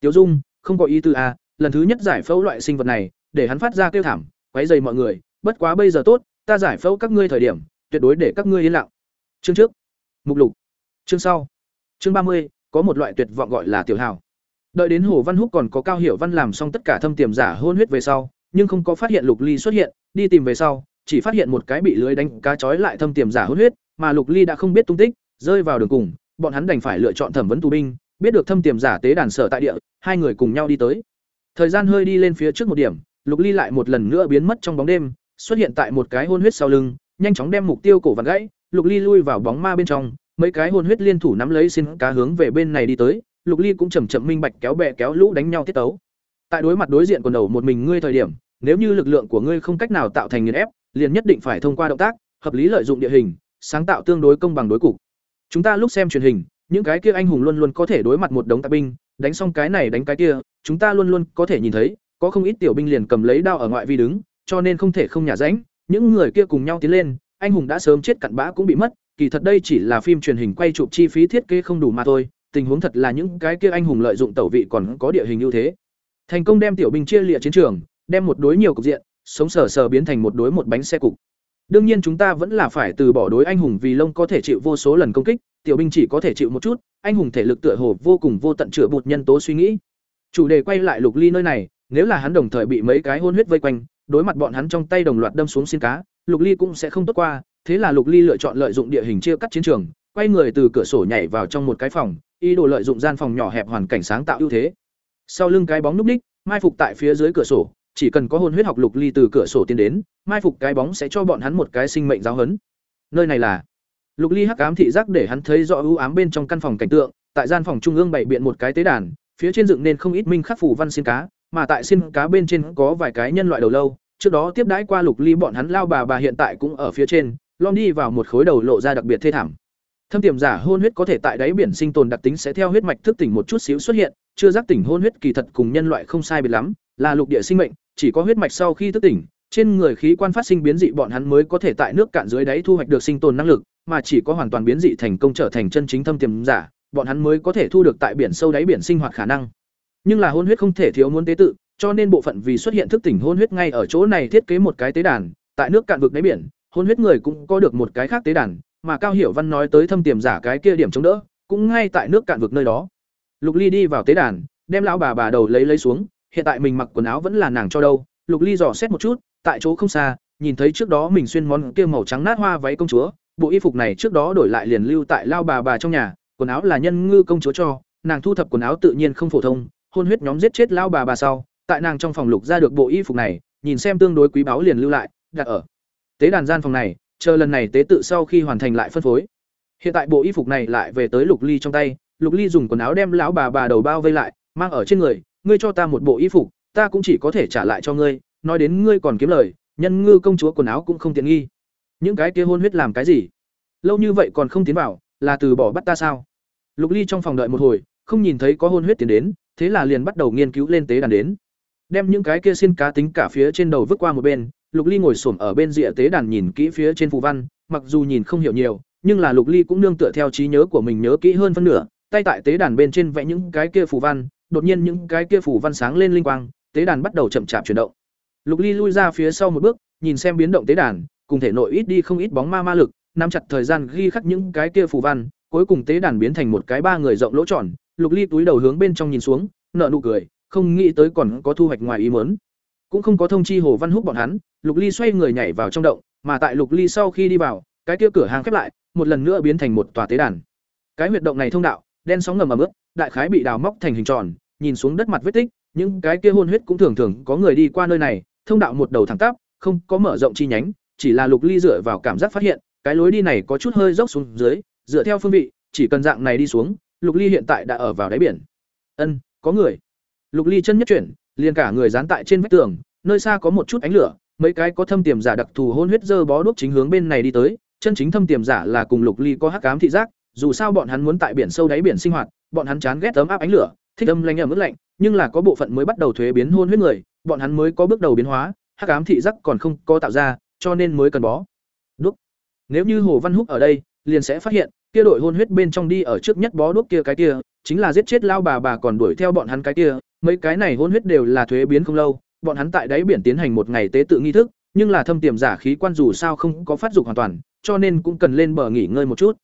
Tiểu Dung, không có ý tư à, lần thứ nhất giải phẫu loại sinh vật này, để hắn phát ra kêu thảm, quấy rầy mọi người, bất quá bây giờ tốt, ta giải phẫu các ngươi thời điểm, tuyệt đối để các ngươi yên lặng. Chương trước, mục lục. Chương sau. Chương ba mươi, có một loại tuyệt vọng gọi là tiểu hào. Đợi đến Hồ Văn Húc còn có Cao Hiểu Văn làm xong tất cả thâm tiềm giả hôn huyết về sau, nhưng không có phát hiện Lục Ly xuất hiện, đi tìm về sau, chỉ phát hiện một cái bị lưới đánh cá trói lại thâm tiềm giả hôn huyết, mà Lục Ly đã không biết tung tích, rơi vào đường cùng, bọn hắn đành phải lựa chọn thẩm vấn tù binh, biết được thâm tiềm giả tế đàn sở tại địa, hai người cùng nhau đi tới. Thời gian hơi đi lên phía trước một điểm, Lục Ly lại một lần nữa biến mất trong bóng đêm, xuất hiện tại một cái hôn huyết sau lưng, nhanh chóng đem mục tiêu cổ vặn gãy, Lục Ly lui vào bóng ma bên trong, mấy cái hôn huyết liên thủ nắm lấy xin cá hướng về bên này đi tới, Lục Ly cũng chậm chậm minh bạch kéo bè kéo lũ đánh nhau tiết tấu. Tại đối mặt đối diện quần đầu một mình ngươi thời điểm, nếu như lực lượng của ngươi không cách nào tạo thành nghiền ép, liền nhất định phải thông qua động tác, hợp lý lợi dụng địa hình, sáng tạo tương đối công bằng đối cục. Chúng ta lúc xem truyền hình, những cái kia anh hùng luôn luôn có thể đối mặt một đống tạp binh, đánh xong cái này đánh cái kia, chúng ta luôn luôn có thể nhìn thấy, có không ít tiểu binh liền cầm lấy đao ở ngoại vi đứng, cho nên không thể không nhả ránh. những người kia cùng nhau tiến lên, anh hùng đã sớm chết cặn bã cũng bị mất, kỳ thật đây chỉ là phim truyền hình quay chụp chi phí thiết kế không đủ mà thôi, tình huống thật là những cái kia anh hùng lợi dụng tẩu vị còn có địa hình ưu thế. Thành công đem tiểu binh chia liệt chiến trường, đem một đối nhiều cục diện, sống sờ sờ biến thành một đối một bánh xe cục. Đương nhiên chúng ta vẫn là phải từ bỏ đối anh hùng vì lông có thể chịu vô số lần công kích, tiểu binh chỉ có thể chịu một chút, anh hùng thể lực tựa hồ vô cùng vô tận chữa bột nhân tố suy nghĩ. Chủ đề quay lại Lục Ly nơi này, nếu là hắn đồng thời bị mấy cái hôn huyết vây quanh, đối mặt bọn hắn trong tay đồng loạt đâm xuống xin cá, Lục Ly cũng sẽ không tốt qua, thế là Lục Ly lựa chọn lợi dụng địa hình chia cắt chiến trường, quay người từ cửa sổ nhảy vào trong một cái phòng, ý đồ lợi dụng gian phòng nhỏ hẹp hoàn cảnh sáng tạo ưu thế. Sau lưng cái bóng núp đích, mai phục tại phía dưới cửa sổ, chỉ cần có hôn huyết học Lục Ly từ cửa sổ tiến đến, mai phục cái bóng sẽ cho bọn hắn một cái sinh mệnh giáo huấn. Nơi này là Lục Ly hắc ám thị giác để hắn thấy rõ ưu ám bên trong căn phòng cảnh tượng, tại gian phòng trung ương bày biện một cái tế đàn, phía trên dựng nên không ít minh khắc phủ văn xin cá, mà tại xin cá bên trên có vài cái nhân loại đầu lâu, trước đó tiếp đãi qua Lục Ly bọn hắn lao bà bà hiện tại cũng ở phía trên, lom đi vào một khối đầu lộ ra đặc biệt thê thảm. Thâm tiềm giả hôn huyết có thể tại đáy biển sinh tồn đặc tính sẽ theo huyết mạch thức tỉnh một chút xíu xuất hiện, chưa giác tỉnh hôn huyết kỳ thật cùng nhân loại không sai biệt lắm, là lục địa sinh mệnh, chỉ có huyết mạch sau khi thức tỉnh, trên người khí quan phát sinh biến dị bọn hắn mới có thể tại nước cạn dưới đáy thu hoạch được sinh tồn năng lực, mà chỉ có hoàn toàn biến dị thành công trở thành chân chính thâm tiềm giả, bọn hắn mới có thể thu được tại biển sâu đáy biển sinh hoạt khả năng. Nhưng là hôn huyết không thể thiếu muốn tế tự, cho nên bộ phận vì xuất hiện thức tỉnh hôn huyết ngay ở chỗ này thiết kế một cái tế đàn, tại nước cạn vực đáy biển, hôn huyết người cũng có được một cái khác tế đàn, mà Cao Hiểu Văn nói tới thâm tiềm giả cái kia điểm chống đỡ, cũng ngay tại nước cạn vực nơi đó. Lục Ly đi vào tế đàn, đem lão bà bà đầu lấy lấy xuống, hiện tại mình mặc quần áo vẫn là nàng cho đâu. Lục Ly dò xét một chút, tại chỗ không xa, nhìn thấy trước đó mình xuyên món kia màu trắng nát hoa váy công chúa, bộ y phục này trước đó đổi lại liền lưu tại lao bà bà trong nhà, quần áo là nhân ngư công chúa cho, nàng thu thập quần áo tự nhiên không phổ thông, hôn huyết nhóm giết chết lao bà bà sau, tại nàng trong phòng lục ra được bộ y phục này, nhìn xem tương đối quý báu liền lưu lại, đặt ở tế đàn gian phòng này, chờ lần này tế tự sau khi hoàn thành lại phân phối. Hiện tại bộ y phục này lại về tới Lục Ly trong tay, Lục Ly dùng quần áo đem lão bà bà đầu bao vây lại, mang ở trên người, ngươi cho ta một bộ y phục, ta cũng chỉ có thể trả lại cho ngươi, nói đến ngươi còn kiếm lời, nhân ngư công chúa quần áo cũng không tiện nghi. Những cái kia hôn huyết làm cái gì? Lâu như vậy còn không tiến vào, là từ bỏ bắt ta sao? Lục Ly trong phòng đợi một hồi, không nhìn thấy có hôn huyết tiến đến, thế là liền bắt đầu nghiên cứu lên tế đàn đến. Đem những cái kia xin cá tính cả phía trên đầu vứt qua một bên, Lục Ly ngồi xổm ở bên rìa tế đàn nhìn kỹ phía trên phù văn, mặc dù nhìn không hiểu nhiều, nhưng là Lục Ly cũng nương tựa theo trí nhớ của mình nhớ kỹ hơn phân nửa, tay tại tế đàn bên trên vẽ những cái kia phù văn, đột nhiên những cái kia phù văn sáng lên linh quang, tế đàn bắt đầu chậm chạp chuyển động. Lục Ly lui ra phía sau một bước, nhìn xem biến động tế đàn, cùng thể nội ít đi không ít bóng ma ma lực, nắm chặt thời gian ghi khắc những cái kia phù văn, cuối cùng tế đàn biến thành một cái ba người rộng lỗ tròn, Lục Ly túi đầu hướng bên trong nhìn xuống, nở nụ cười, không nghĩ tới còn có thu hoạch ngoài ý muốn. Cũng không có thông chi Hồ Văn Húc bọn hắn, Lục Ly xoay người nhảy vào trong động, mà tại Lục Ly sau khi đi vào, cái kia cửa hàng khép lại, một lần nữa biến thành một tòa tế đàn. Cái huyệt động này thông đạo, đen sóng ngầm ẩm ướt, đại khái bị đào móc thành hình tròn, nhìn xuống đất mặt vết tích, những cái kia hôn huyết cũng thường thường có người đi qua nơi này, thông đạo một đầu thẳng tắp, không có mở rộng chi nhánh, chỉ là Lục Ly dựa vào cảm giác phát hiện, cái lối đi này có chút hơi dốc xuống dưới, dựa theo phương vị, chỉ cần dạng này đi xuống, Lục Ly hiện tại đã ở vào đáy biển. Ân, có người. Lục Ly chân nhất chuyển, liền cả người dán tại trên vách tường, nơi xa có một chút ánh lửa, mấy cái có thâm tiềm giả đặc thù hôn huyết dơ bó đuốc chính hướng bên này đi tới, chân chính thâm tiềm giả là cùng Lục Ly có hắc ám thị giác, dù sao bọn hắn muốn tại biển sâu đáy biển sinh hoạt, bọn hắn chán ghét ấm áp ánh lửa, thích âm lạnh ẩm ướt lạnh, nhưng là có bộ phận mới bắt đầu thuế biến hôn huyết người, bọn hắn mới có bước đầu biến hóa, hắc ám thị giác còn không có tạo ra, cho nên mới cần bó đuốc. Nếu như Hồ Văn Húc ở đây, liền sẽ phát hiện, kia đội hôn huyết bên trong đi ở trước nhất bó đuốc kia cái kia, chính là giết chết lao bà bà còn đuổi theo bọn hắn cái kia, mấy cái này hôn huyết đều là thuế biến không lâu, bọn hắn tại đáy biển tiến hành một ngày tế tự nghi thức, nhưng là thâm tiềm giả khí quan dù sao không có phát dục hoàn toàn, cho nên cũng cần lên bờ nghỉ ngơi một chút.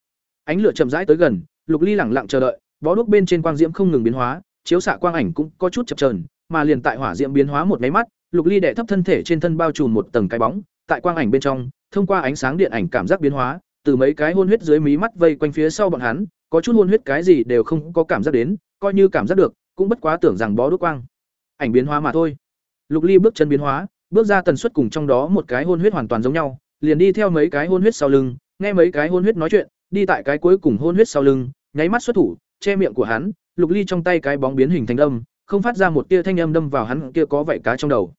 Ánh lửa chậm rãi tới gần, Lục Ly lẳng lặng chờ đợi, bó đuốc bên trên quang diễm không ngừng biến hóa, chiếu xạ quang ảnh cũng có chút chập chờn, mà liền tại hỏa diễm biến hóa một máy mắt, Lục Ly đệ thấp thân thể trên thân bao trùm một tầng cái bóng, tại quang ảnh bên trong, thông qua ánh sáng điện ảnh cảm giác biến hóa, từ mấy cái hôn huyết dưới mí mắt vây quanh phía sau bọn hắn, có chút hôn huyết cái gì đều không có cảm giác đến, coi như cảm giác được, cũng bất quá tưởng rằng bó đuốc quang. Ảnh biến hóa mà thôi. Lục Ly bước chân biến hóa, bước ra tần suất cùng trong đó một cái hôn huyết hoàn toàn giống nhau, liền đi theo mấy cái hôn huyết sau lưng, nghe mấy cái hôn huyết nói chuyện, đi tại cái cuối cùng hôn huyết sau lưng, nháy mắt xuất thủ, che miệng của hắn, Lục Ly trong tay cái bóng biến hình thành âm, không phát ra một tia thanh âm đâm vào hắn kia có vảy cá trong đầu.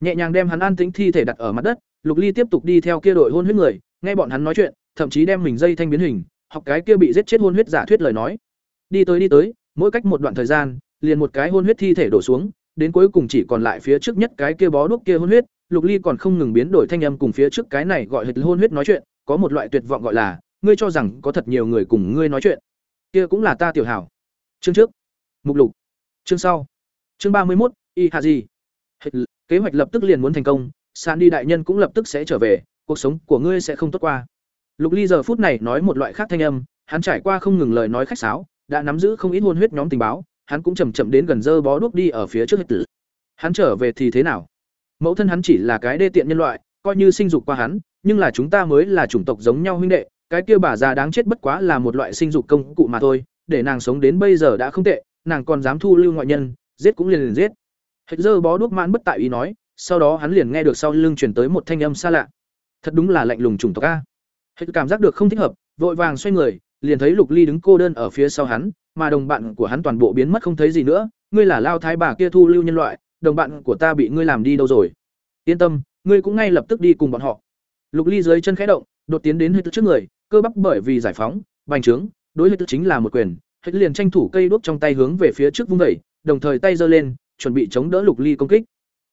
Nhẹ nhàng đem hắn an tĩnh thi thể đặt ở mặt đất, Lục Ly tiếp tục đi theo kia đội hôn huyết người, nghe bọn hắn nói chuyện, thậm chí đem mình dây thanh biến hình, học cái kia bị giết chết hôn huyết giả thuyết lời nói. Đi tới đi tới, mỗi cách một đoạn thời gian, liền một cái hôn huyết thi thể đổ xuống, đến cuối cùng chỉ còn lại phía trước nhất cái kia bó đuốc kia hôn huyết, Lục Ly còn không ngừng biến đổi thanh âm cùng phía trước cái này gọi hệt hôn huyết nói chuyện, có một loại tuyệt vọng gọi là, ngươi cho rằng có thật nhiều người cùng ngươi nói chuyện. Kia cũng là ta tiểu hảo. Chương trước. Mục lục. Chương sau. Chương ba mươi một Y Hạ gì? Kế hoạch lập tức liền muốn thành công, San đi đại nhân cũng lập tức sẽ trở về, cuộc sống của ngươi sẽ không tốt qua. Lục Ly giờ phút này nói một loại khác thanh âm, hắn trải qua không ngừng lời nói khách sáo, đã nắm giữ không ít hôn huyết nhóm tình báo, hắn cũng chậm chậm đến gần dơ bó đuốc đi ở phía trước hết tử. Hắn trở về thì thế nào? Mẫu thân hắn chỉ là cái đê tiện nhân loại, coi như sinh dục qua hắn, nhưng là chúng ta mới là chủng tộc giống nhau huynh đệ, cái kia bà già đáng chết bất quá là một loại sinh dục công cụ mà thôi, để nàng sống đến bây giờ đã không tệ, nàng còn dám thu lưu ngoại nhân, giết cũng liền liền giết. Hết dơ bó đuốc mãn bất tại ý nói, sau đó hắn liền nghe được sau lưng truyền tới một thanh âm xa lạ. Thật đúng là lạnh lùng chủng tộc a. Hết cảm giác được không thích hợp, vội vàng xoay người, liền thấy Lục Ly đứng cô đơn ở phía sau hắn, mà đồng bạn của hắn toàn bộ biến mất không thấy gì nữa, ngươi là lao thái bà kia thu lưu nhân loại, đồng bạn của ta bị ngươi làm đi đâu rồi? Yên tâm, ngươi cũng ngay lập tức đi cùng bọn họ. Lục Ly dưới chân khẽ động, đột tiến đến hết trước người, cơ bắp bởi vì giải phóng, bành trướng, đối hết chính là một quyền, hết liền tranh thủ cây đuốc trong tay hướng về phía trước vung đẩy, đồng thời tay giơ lên, chuẩn bị chống đỡ Lục Ly công kích.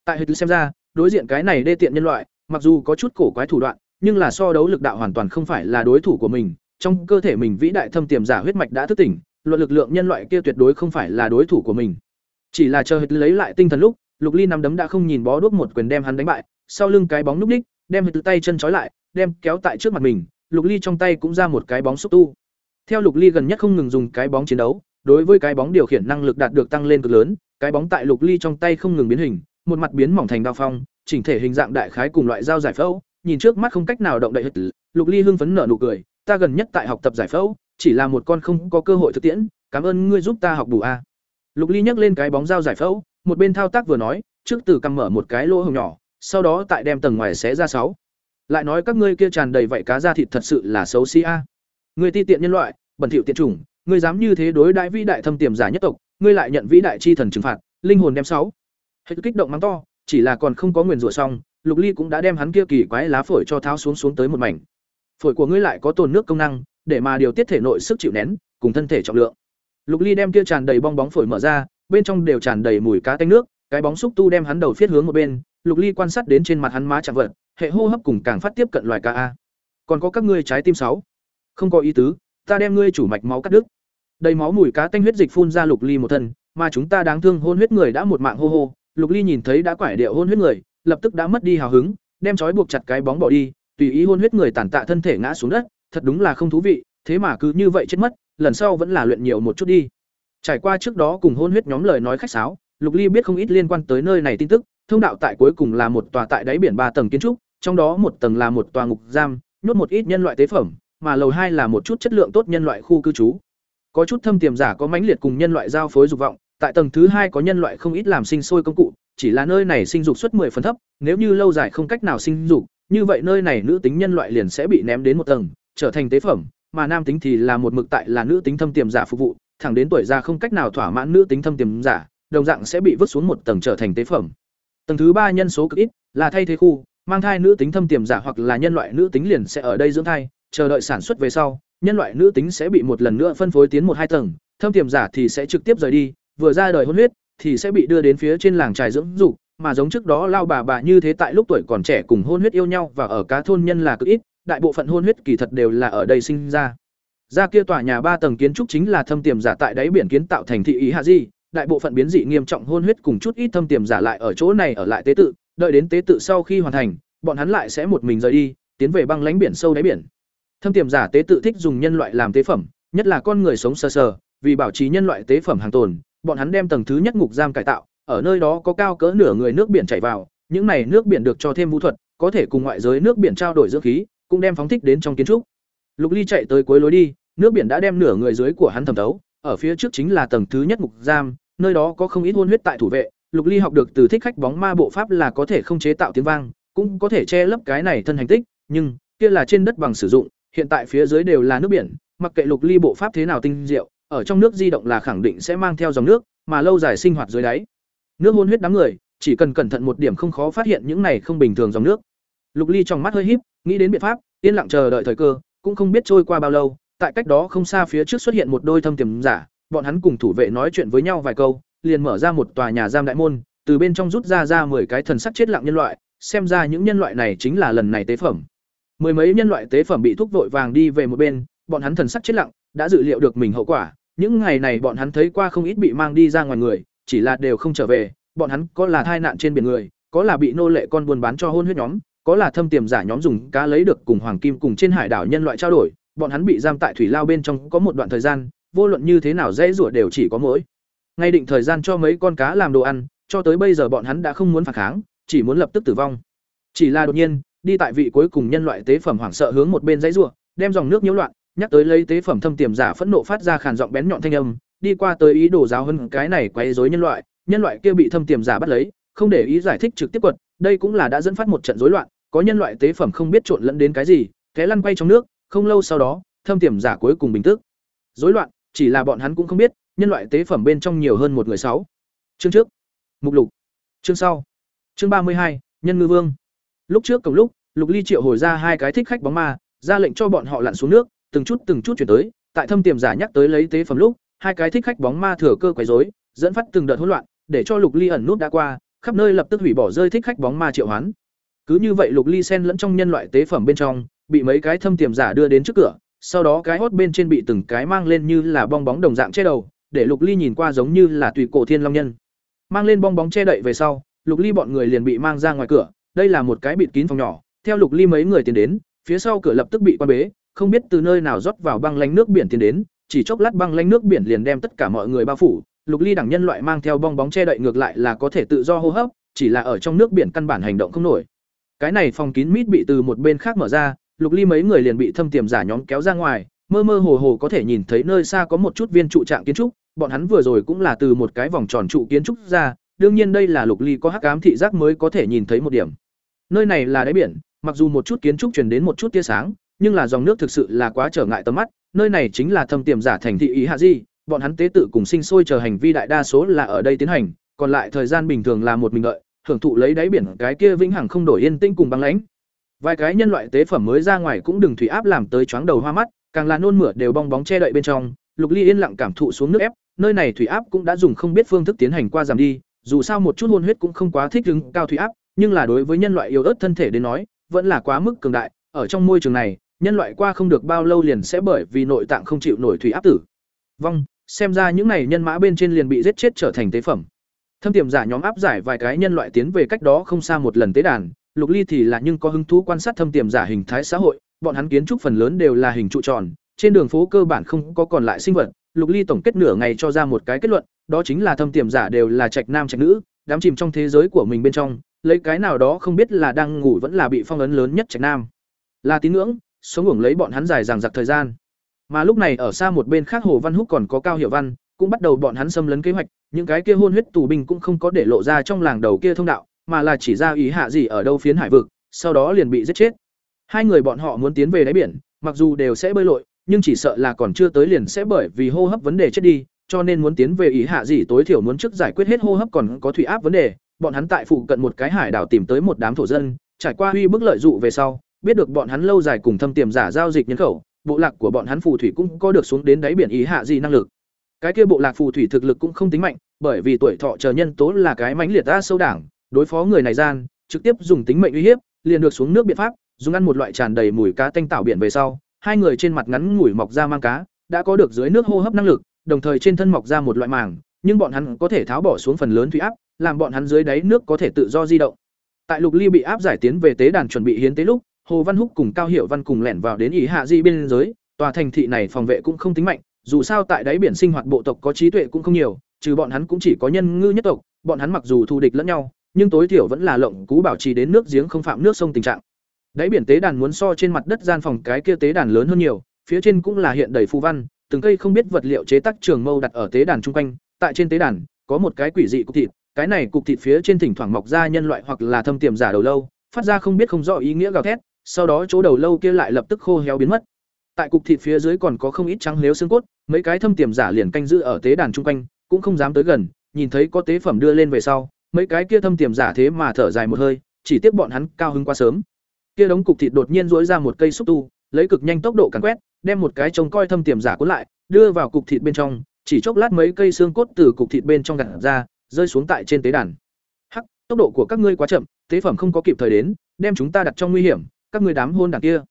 Tại hết xem ra, đối diện cái này đê tiện nhân loại, mặc dù có chút cổ quái thủ đoạn, nhưng là so đấu lực đạo hoàn toàn không phải là đối thủ của mình, trong cơ thể mình vĩ đại thâm tiềm giả huyết mạch đã thức tỉnh, luận lực lượng nhân loại kia tuyệt đối không phải là đối thủ của mình. Chỉ là chờ hết lấy lại tinh thần lúc, Lục Ly nắm đấm đã không nhìn bó đuốc một quyền đem hắn đánh bại, sau lưng cái bóng núp ních, đem hết tay chân trói lại, đem kéo tại trước mặt mình, Lục Ly trong tay cũng ra một cái bóng xúc tu. Theo Lục Ly gần nhất không ngừng dùng cái bóng chiến đấu, đối với cái bóng điều khiển năng lực đạt được tăng lên cực lớn, cái bóng tại Lục Ly trong tay không ngừng biến hình, một mặt biến mỏng thành đao phong, chỉnh thể hình dạng đại khái cùng loại dao giải phẫu, nhìn trước mắt không cách nào động đậy hết. Lục Ly hưng phấn nở nụ cười, ta gần nhất tại học tập giải phẫu, chỉ là một con không có cơ hội thực tiễn, cảm ơn ngươi giúp ta học bù a. Lục Ly nhấc lên cái bóng dao giải phẫu, một bên thao tác vừa nói, trước từ cằm mở một cái lỗ hồng nhỏ, sau đó tại đem tầng ngoài xé ra sáu. Lại nói các ngươi kia tràn đầy vậy cá da thịt thật sự là xấu xí a. Ngươi ti tiện nhân loại, bẩn thỉu tiện chủng, ngươi dám như thế đối đại vĩ đại thâm tiềm giả nhất tộc, ngươi lại nhận vĩ đại chi thần trừng phạt, linh hồn đem sáu. Hết kích động mắng to, chỉ là còn không có nguyền rủa xong, Lục Ly cũng đã đem hắn kia kỳ quái lá phổi cho tháo xuống xuống tới một mảnh. Phổi của ngươi lại có tồn nước công năng, để mà điều tiết thể nội sức chịu nén, cùng thân thể trọng lượng. Lục Ly đem kia tràn đầy bong bóng phổi mở ra, bên trong đều tràn đầy mùi cá tanh nước, cái bóng xúc tu đem hắn đầu phiết hướng một bên, Lục Ly quan sát đến trên mặt hắn má chạm vật, hệ hô hấp cùng càng phát tiếp cận loài cá a. Còn có các ngươi trái tim sáu, Không có ý tứ, ta đem ngươi chủ mạch máu cắt đứt. Đầy máu mùi cá tanh huyết dịch phun ra Lục Ly một thân, mà chúng ta đáng thương hôn huyết người đã một mạng hô hô, Lục Ly nhìn thấy đã quải điệu hôn huyết người, lập tức đã mất đi hào hứng, đem trói buộc chặt cái bóng bỏ đi, tùy ý hôn huyết người tàn tạ thân thể ngã xuống đất, thật đúng là không thú vị, thế mà cứ như vậy chết mất, lần sau vẫn là luyện nhiều một chút đi. Trải qua trước đó cùng hôn huyết nhóm lời nói khách sáo, Lục Ly biết không ít liên quan tới nơi này tin tức, thông đạo tại cuối cùng là một tòa tại đáy biển ba tầng kiến trúc, trong đó một tầng là một tòa ngục giam, nhốt một ít nhân loại tế phẩm, mà lầu hai là một chút chất lượng tốt nhân loại khu cư trú. Có chút thâm tiềm giả có mãnh liệt cùng nhân loại giao phối dục vọng, tại tầng thứ hai có nhân loại không ít làm sinh sôi công cụ, chỉ là nơi này sinh dục suất 10 phần thấp, nếu như lâu dài không cách nào sinh dục, như vậy nơi này nữ tính nhân loại liền sẽ bị ném đến một tầng, trở thành tế phẩm, mà nam tính thì là một mực tại là nữ tính thâm tiềm giả phục vụ, thẳng đến tuổi già không cách nào thỏa mãn nữ tính thâm tiềm giả, đồng dạng sẽ bị vứt xuống một tầng trở thành tế phẩm. Tầng thứ ba nhân số cực ít, là thay thế khu, mang thai nữ tính thâm tiềm giả hoặc là nhân loại nữ tính liền sẽ ở đây dưỡng thai, chờ đợi sản xuất về sau, nhân loại nữ tính sẽ bị một lần nữa phân phối tiến một hai tầng, thâm tiềm giả thì sẽ trực tiếp rời đi, vừa ra đời hôn huyết thì sẽ bị đưa đến phía trên làng trài dưỡng dục, mà giống trước đó lao bà bà như thế tại lúc tuổi còn trẻ cùng hôn huyết yêu nhau và ở cá thôn nhân là cực ít, đại bộ phận hôn huyết kỳ thật đều là ở đây sinh ra. Ra kia tòa nhà ba tầng kiến trúc chính là thâm tiềm giả tại đáy biển kiến tạo thành thị ý hạ di, đại bộ phận biến dị nghiêm trọng hôn huyết cùng chút ít thâm tiềm giả lại ở chỗ này ở lại tế tự, đợi đến tế tự sau khi hoàn thành, bọn hắn lại sẽ một mình rời đi, tiến về băng lãnh biển sâu đáy biển. Thâm tiềm giả tế tự thích dùng nhân loại làm tế phẩm, nhất là con người sống sơ sờ, sờ, vì bảo trì nhân loại tế phẩm hàng tồn, bọn hắn đem tầng thứ nhất ngục giam cải tạo, ở nơi đó có cao cỡ nửa người nước biển chảy vào, những này nước biển được cho thêm vũ thuật, có thể cùng ngoại giới nước biển trao đổi dưỡng khí, cũng đem phóng thích đến trong kiến trúc. Lục Ly chạy tới cuối lối đi, nước biển đã đem nửa người dưới của hắn thẩm thấu, ở phía trước chính là tầng thứ nhất ngục giam, nơi đó có không ít hôn huyết tại thủ vệ, Lục Ly học được từ thích khách bóng ma bộ pháp là có thể không chế tạo tiếng vang, cũng có thể che lấp cái này thân hành tích, nhưng kia là trên đất bằng sử dụng, hiện tại phía dưới đều là nước biển, mặc kệ Lục Ly bộ pháp thế nào tinh diệu, ở trong nước di động là khẳng định sẽ mang theo dòng nước, mà lâu dài sinh hoạt dưới đáy. Nước hôn huyết đám người, chỉ cần cẩn thận một điểm không khó phát hiện những này không bình thường dòng nước. Lục Ly trong mắt hơi híp, nghĩ đến biện pháp, yên lặng chờ đợi thời cơ, cũng không biết trôi qua bao lâu, tại cách đó không xa phía trước xuất hiện một đôi thâm tiềm giả, bọn hắn cùng thủ vệ nói chuyện với nhau vài câu, liền mở ra một tòa nhà giam đại môn, từ bên trong rút ra ra 10 cái thần sắc chết lặng nhân loại, xem ra những nhân loại này chính là lần này tế phẩm. Mười mấy nhân loại tế phẩm bị thúc vội vàng đi về một bên, bọn hắn thần sắc chết lặng, đã dự liệu được mình hậu quả, những ngày này bọn hắn thấy qua không ít bị mang đi ra ngoài người, chỉ là đều không trở về, bọn hắn có là thai nạn trên biển người, có là bị nô lệ con buôn bán cho hôn huyết nhóm, có là thâm tiềm giả nhóm dùng cá lấy được cùng hoàng kim cùng trên hải đảo nhân loại trao đổi, bọn hắn bị giam tại thủy lao bên trong có một đoạn thời gian, vô luận như thế nào dễ rủa đều chỉ có mỗi. Ngay định thời gian cho mấy con cá làm đồ ăn, cho tới bây giờ bọn hắn đã không muốn phản kháng, chỉ muốn lập tức tử vong. Chỉ là đột nhiên, đi tại vị cuối cùng nhân loại tế phẩm hoảng sợ hướng một bên dãy rủa, đem dòng nước nhiễu loạn, nhắc tới lấy tế phẩm thâm tiềm giả phẫn nộ phát ra khàn giọng bén nhọn thanh âm, đi qua tới ý đồ giáo hơn cái này quấy rối nhân loại, nhân loại kia bị thâm tiềm giả bắt lấy, không để ý giải thích trực tiếp quật, đây cũng là đã dẫn phát một trận rối loạn, có nhân loại tế phẩm không biết trộn lẫn đến cái gì, té lăn quay trong nước, không lâu sau đó, thâm tiềm giả cuối cùng bình tức. Rối loạn, chỉ là bọn hắn cũng không biết, nhân loại tế phẩm bên trong nhiều hơn một người sáu. Chương trước, mục lục. Chương sau. Chương ba mươi hai, nhân ngư vương. Lúc trước cùng lúc, Lục Ly triệu hồi ra hai cái thích khách bóng ma, ra lệnh cho bọn họ lặn xuống nước, từng chút từng chút chuyển tới, tại thâm tiềm giả nhắc tới lấy tế phẩm lúc, hai cái thích khách bóng ma thừa cơ quấy rối, dẫn phát từng đợt hỗn loạn, để cho Lục Ly ẩn nút đã qua, khắp nơi lập tức hủy bỏ rơi thích khách bóng ma triệu hoán. Cứ như vậy Lục Ly sen lẫn trong nhân loại tế phẩm bên trong, bị mấy cái thâm tiềm giả đưa đến trước cửa, sau đó cái hốt bên trên bị từng cái mang lên như là bong bóng đồng dạng che đầu, để Lục Ly nhìn qua giống như là tùy cổ thiên long nhân. Mang lên bong bóng che đậy về sau, Lục Ly bọn người liền bị mang ra ngoài cửa, đây là một cái bịt kín phòng nhỏ, theo Lục Ly mấy người tiến đến, phía sau cửa lập tức bị quan bế, không biết từ nơi nào rót vào băng lanh nước biển tiến đến, chỉ chốc lát băng lanh nước biển liền đem tất cả mọi người bao phủ, Lục Ly đẳng nhân loại mang theo bong bóng che đậy ngược lại là có thể tự do hô hấp, chỉ là ở trong nước biển căn bản hành động không nổi. Cái này phòng kín mít bị từ một bên khác mở ra, Lục Ly mấy người liền bị thâm tiềm giả nhóm kéo ra ngoài, mơ mơ hồ hồ có thể nhìn thấy nơi xa có một chút viên trụ trạng kiến trúc, bọn hắn vừa rồi cũng là từ một cái vòng tròn trụ kiến trúc ra, đương nhiên đây là Lục Ly có hắc ám thị giác mới có thể nhìn thấy một điểm. Nơi này là đáy biển, mặc dù một chút kiến trúc truyền đến một chút tia sáng, nhưng là dòng nước thực sự là quá trở ngại tầm mắt, nơi này chính là thâm tiềm giả thành thị ý hạ di, bọn hắn tế tự cùng sinh sôi chờ hành vi đại đa số là ở đây tiến hành, còn lại thời gian bình thường là một mình đợi, hưởng thụ lấy đáy biển cái kia vĩnh hằng không đổi yên tĩnh cùng băng lãnh. Vài cái nhân loại tế phẩm mới ra ngoài cũng đừng thủy áp làm tới chóng đầu hoa mắt, càng là nôn mửa đều bong bóng che đậy bên trong, Lục Ly yên lặng cảm thụ xuống nước ép, nơi này thủy áp cũng đã dùng không biết phương thức tiến hành qua giảm đi, dù sao một chút hôn huyết cũng không quá thích ứng cao thủy áp, nhưng là đối với nhân loại yếu ớt thân thể đến nói, vẫn là quá mức cường đại, ở trong môi trường này, nhân loại qua không được bao lâu liền sẽ bởi vì nội tạng không chịu nổi thủy áp tử. Vong, xem ra những này nhân mã bên trên liền bị giết chết trở thành tế phẩm. Thâm tiềm giả nhóm áp giải vài cái nhân loại tiến về cách đó không xa một lần tế đàn, Lục Ly thì là nhưng có hứng thú quan sát thâm tiềm giả hình thái xã hội, bọn hắn kiến trúc phần lớn đều là hình trụ tròn, trên đường phố cơ bản không có còn lại sinh vật, Lục Ly tổng kết nửa ngày cho ra một cái kết luận, đó chính là thâm tiềm giả đều là trạch nam trạch nữ, đám chìm trong thế giới của mình bên trong, lấy cái nào đó không biết là đang ngủ vẫn là bị phong ấn lớn nhất trạch nam. Là tín ngưỡng, sống ngưỡng lấy bọn hắn dài dằng dặc thời gian. Mà lúc này ở xa một bên khác Hồ Văn Húc còn có Cao Hiểu Văn, cũng bắt đầu bọn hắn xâm lấn kế hoạch, những cái kia hôn huyết tù binh cũng không có để lộ ra trong làng đầu kia thông đạo, mà là chỉ ra ý hạ gì ở đâu phiến hải vực, sau đó liền bị giết chết. Hai người bọn họ muốn tiến về đáy biển, mặc dù đều sẽ bơi lội, nhưng chỉ sợ là còn chưa tới liền sẽ bởi vì hô hấp vấn đề chết đi, cho nên muốn tiến về ý hạ gì tối thiểu muốn trước giải quyết hết hô hấp còn có thủy áp vấn đề, bọn hắn tại phụ cận một cái hải đảo tìm tới một đám thổ dân, trải qua huy bức lợi dụ về sau, biết được bọn hắn lâu dài cùng thâm tiềm giả giao dịch nhân khẩu, bộ lạc của bọn hắn phù thủy cũng có được xuống đến đáy biển ý hạ gì năng lực. Cái kia bộ lạc phù thủy thực lực cũng không tính mạnh, bởi vì tuổi thọ chờ nhân tố là cái mãnh liệt ra sâu đảng, đối phó người này gian, trực tiếp dùng tính mệnh uy hiếp, liền được xuống nước biện pháp, dùng ăn một loại tràn đầy mùi cá tanh tảo biển về sau, hai người trên mặt ngắn ngủi mọc ra mang cá, đã có được dưới nước hô hấp năng lực, đồng thời trên thân mọc ra một loại màng, nhưng bọn hắn có thể tháo bỏ xuống phần lớn thủy áp, làm bọn hắn dưới đáy nước có thể tự do di động. Tại Lục Ly bị áp giải tiến về tế đàn chuẩn bị hiến tế lúc, Hồ Văn Húc cùng Cao Hiểu Văn cùng lẻn vào đến ý hạ di biên giới, tòa thành thị này phòng vệ cũng không tính mạnh, dù sao tại đáy biển sinh hoạt bộ tộc có trí tuệ cũng không nhiều, trừ bọn hắn cũng chỉ có nhân ngư nhất tộc, bọn hắn mặc dù thù địch lẫn nhau, nhưng tối thiểu vẫn là lộng cú bảo trì đến nước giếng không phạm nước sông tình trạng. Đáy biển tế đàn muốn so trên mặt đất gian phòng cái kia tế đàn lớn hơn nhiều, phía trên cũng là hiện đầy phù văn, từng cây không biết vật liệu chế tác trường mâu đặt ở tế đàn trung quanh, tại trên tế đàn có một cái quỷ dị cục thịt, cái này cục thịt phía trên thỉnh thoảng mọc ra nhân loại hoặc là thâm tiềm giả đầu lâu, phát ra không biết không rõ ý nghĩa gào thét, sau đó chỗ đầu lâu kia lại lập tức khô héo biến mất. Tại cục thịt phía dưới còn có không ít trắng nếu xương cốt, mấy cái thâm tiềm giả liền canh giữ ở tế đàn trung quanh, cũng không dám tới gần, nhìn thấy có tế phẩm đưa lên về sau, mấy cái kia thâm tiềm giả thế mà thở dài một hơi, chỉ tiếc bọn hắn cao hứng quá sớm. Kia đống cục thịt đột nhiên rỗi ra một cây xúc tu, lấy cực nhanh tốc độ càn quét, đem một cái trông coi thâm tiềm giả cuốn lại, đưa vào cục thịt bên trong, chỉ chốc lát mấy cây xương cốt từ cục thịt bên trong gặt ra, rơi xuống tại trên tế đàn. Hắc, tốc độ của các ngươi quá chậm, tế phẩm không có kịp thời đến, đem chúng ta đặt trong nguy hiểm, các ngươi đám hôn đảng kia.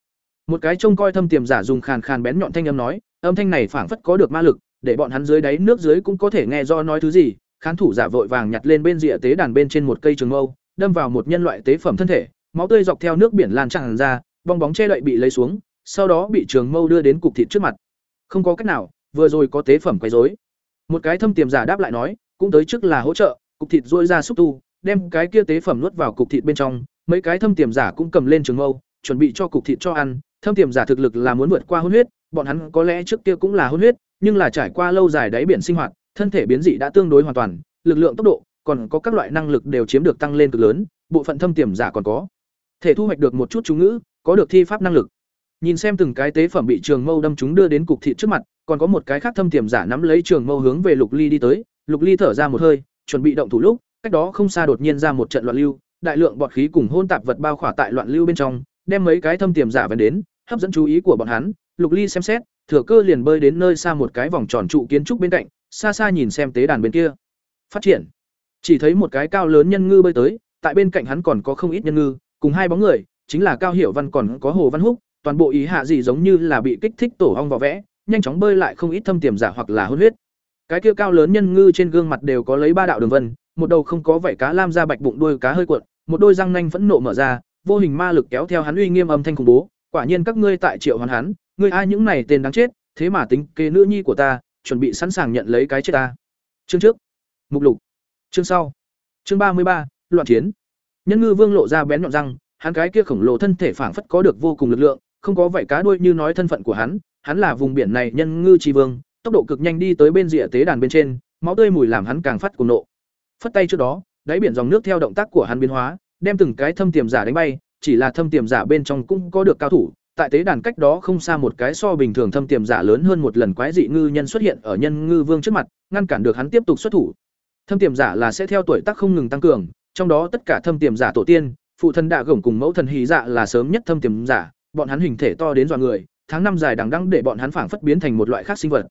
Một cái trông coi thâm tiềm giả dùng khàn khàn bén nhọn thanh âm nói, âm thanh này phảng phất có được ma lực, để bọn hắn dưới đáy nước dưới cũng có thể nghe do nói thứ gì. Khán thủ giả vội vàng nhặt lên bên rìa tế đàn bên trên một cây trường mâu, đâm vào một nhân loại tế phẩm thân thể, máu tươi dọc theo nước biển lan tràn ra, bong bóng che đậy bị lấy xuống, sau đó bị trường mâu đưa đến cục thịt trước mặt. Không có cách nào, vừa rồi có tế phẩm quấy rối. Một cái thâm tiềm giả đáp lại nói, cũng tới trước là hỗ trợ, cục thịt dôi ra xúc tu, đem cái kia tế phẩm nuốt vào cục thịt bên trong, mấy cái thâm tiềm giả cũng cầm lên trường mâu, chuẩn bị cho cục thịt cho ăn, thâm tiềm giả thực lực là muốn vượt qua hôn huyết, bọn hắn có lẽ trước kia cũng là hôn huyết, nhưng là trải qua lâu dài đáy biển sinh hoạt, thân thể biến dị đã tương đối hoàn toàn, lực lượng tốc độ, còn có các loại năng lực đều chiếm được tăng lên cực lớn, bộ phận thâm tiềm giả còn có thể thu hoạch được một chút chú ngữ, có được thi pháp năng lực. Nhìn xem từng cái tế phẩm bị trường mâu đâm chúng đưa đến cục thị trước mặt, còn có một cái khác thâm tiềm giả nắm lấy trường mâu hướng về Lục Ly đi tới, Lục Ly thở ra một hơi, chuẩn bị động thủ lúc, cách đó không xa đột nhiên ra một trận loạn lưu, đại lượng bọt khí cùng hôn tạp vật bao khỏa tại loạn lưu bên trong, đem mấy cái thâm tiềm giả vén đến, hấp dẫn chú ý của bọn hắn. Lục Ly xem xét, thừa cơ liền bơi đến nơi xa một cái vòng tròn trụ kiến trúc bên cạnh, xa xa nhìn xem tế đàn bên kia. Phát triển. Chỉ thấy một cái cao lớn nhân ngư bơi tới, tại bên cạnh hắn còn có không ít nhân ngư, cùng hai bóng người, chính là Cao Hiểu Văn còn có Hồ Văn Húc, toàn bộ ý hạ gì giống như là bị kích thích tổ ong vào vẽ, nhanh chóng bơi lại không ít thâm tiềm giả hoặc là hôn huyết. Cái kia cao lớn nhân ngư trên gương mặt đều có lấy ba đạo đường vân, một đầu không có vảy cá lam da bạch bụng đuôi cá hơi cuộn, một đôi răng nanh phẫn nộ mở ra, vô hình ma lực kéo theo hắn uy nghiêm âm thanh khủng bố, quả nhiên các ngươi tại triệu hoàn hắn, ngươi ai những này tên đáng chết, thế mà tính kế nữ nhi của ta, chuẩn bị sẵn sàng nhận lấy cái chết ta. Chương trước, mục lục. Chương sau. Chương ba mươi ba, loạn chiến. Nhân ngư vương lộ ra bén nhọn răng, hắn cái kia khổng lồ thân thể phảng phất có được vô cùng lực lượng, không có vảy cá đuôi như nói thân phận của hắn, hắn là vùng biển này nhân ngư tri vương, tốc độ cực nhanh đi tới bên rìa tế đàn bên trên, máu tươi mùi làm hắn càng phát cùng nộ. Phất tay trước đó, đáy biển dòng nước theo động tác của hắn biến hóa, đem từng cái thâm tiềm giả đánh bay, chỉ là thâm tiềm giả bên trong cũng có được cao thủ, tại tế đàn cách đó không xa một cái so bình thường thâm tiềm giả lớn hơn một lần quái dị ngư nhân xuất hiện ở nhân ngư vương trước mặt, ngăn cản được hắn tiếp tục xuất thủ. Thâm tiềm giả là sẽ theo tuổi tác không ngừng tăng cường, trong đó tất cả thâm tiềm giả tổ tiên, phụ thân đạ gổng cùng mẫu thần hí dạ là sớm nhất thâm tiềm giả, bọn hắn hình thể to đến dọa người, tháng năm dài đằng đẵng để bọn hắn phảng phất biến thành một loại khác sinh vật.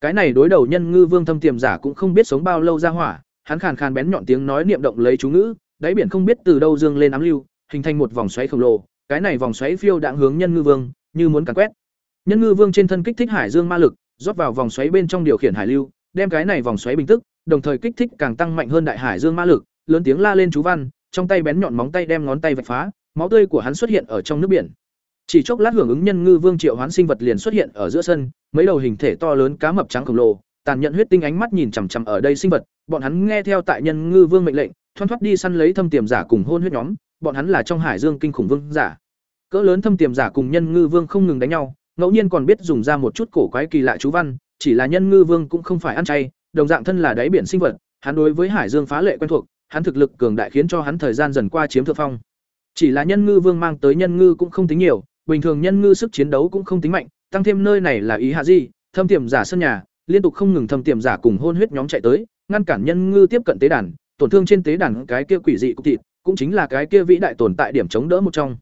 Cái này đối đầu nhân ngư vương thâm tiềm giả cũng không biết sống bao lâu ra hỏa, hắn khàn khàn bén nhọn tiếng nói niệm động lấy chú ngữ, đáy biển không biết từ đâu dương lên ám lưu, hình thành một vòng xoáy khổng lồ, cái này vòng xoáy phiêu đãng hướng nhân ngư vương, như muốn càn quét. Nhân ngư vương trên thân kích thích hải dương ma lực, rót vào vòng xoáy bên trong điều khiển hải lưu, đem cái này vòng xoáy bình tức, đồng thời kích thích càng tăng mạnh hơn đại hải dương ma lực, lớn tiếng la lên chú văn, trong tay bén nhọn móng tay đem ngón tay vạch phá, máu tươi của hắn xuất hiện ở trong nước biển. Chỉ chốc lát hưởng ứng nhân ngư vương triệu hoán sinh vật liền xuất hiện ở giữa sân, mấy đầu hình thể to lớn cá mập trắng khổng lồ, tàn nhận huyết tinh ánh mắt nhìn chằm chằm ở đây sinh vật, bọn hắn nghe theo tại nhân ngư vương mệnh lệnh, thoăn thoắt đi săn lấy thâm tiềm giả cùng hôn huyết nhóm, bọn hắn là trong hải dương kinh khủng vương giả. Cỡ lớn thâm tiềm giả cùng nhân ngư vương không ngừng đánh nhau, ngẫu nhiên còn biết dùng ra một chút cổ quái kỳ lạ chú văn, chỉ là nhân ngư vương cũng không phải ăn chay, đồng dạng thân là đáy biển sinh vật, hắn đối với hải dương phá lệ quen thuộc, hắn thực lực cường đại khiến cho hắn thời gian dần qua chiếm thượng phong. Chỉ là nhân ngư vương mang tới nhân ngư cũng không tính nhiều, bình thường nhân ngư sức chiến đấu cũng không tính mạnh, tăng thêm nơi này là ý hạ gì, thâm tiềm giả sân nhà, liên tục không ngừng thâm tiềm giả cùng hôn huyết nhóm chạy tới, ngăn cản nhân ngư tiếp cận tế đàn, tổn thương trên tế đàn cái kia quỷ dị cục thịt, cũng chính là cái kia vĩ đại tồn tại điểm chống đỡ một trong.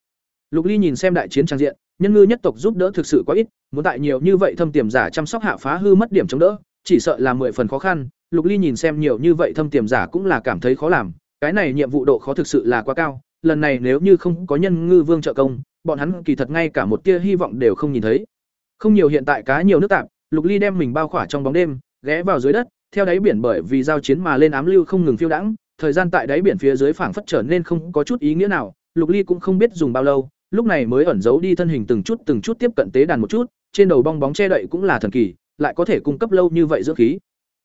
Lục Ly nhìn xem đại chiến trang diện, nhân ngư nhất tộc giúp đỡ thực sự quá ít, muốn tại nhiều như vậy thâm tiềm giả chăm sóc hạ phá hư mất điểm chống đỡ, chỉ sợ là mười phần khó khăn. Lục Ly nhìn xem nhiều như vậy thâm tiềm giả cũng là cảm thấy khó làm, cái này nhiệm vụ độ khó thực sự là quá cao, lần này nếu như không có nhân ngư vương trợ công, bọn hắn kỳ thật ngay cả một tia hy vọng đều không nhìn thấy. Không nhiều hiện tại cá nhiều nước tạp, Lục Ly đem mình bao khỏa trong bóng đêm, ghé vào dưới đất, theo đáy biển bởi vì giao chiến mà lên ám lưu không ngừng phiêu đãng, thời gian tại đáy biển phía dưới phảng phất trở nên không có chút ý nghĩa nào, Lục Ly cũng không biết dùng bao lâu, lúc này mới ẩn giấu đi thân hình từng chút từng chút tiếp cận tế đàn một chút, trên đầu bong bóng che đậy cũng là thần kỳ, lại có thể cung cấp lâu như vậy dưỡng khí.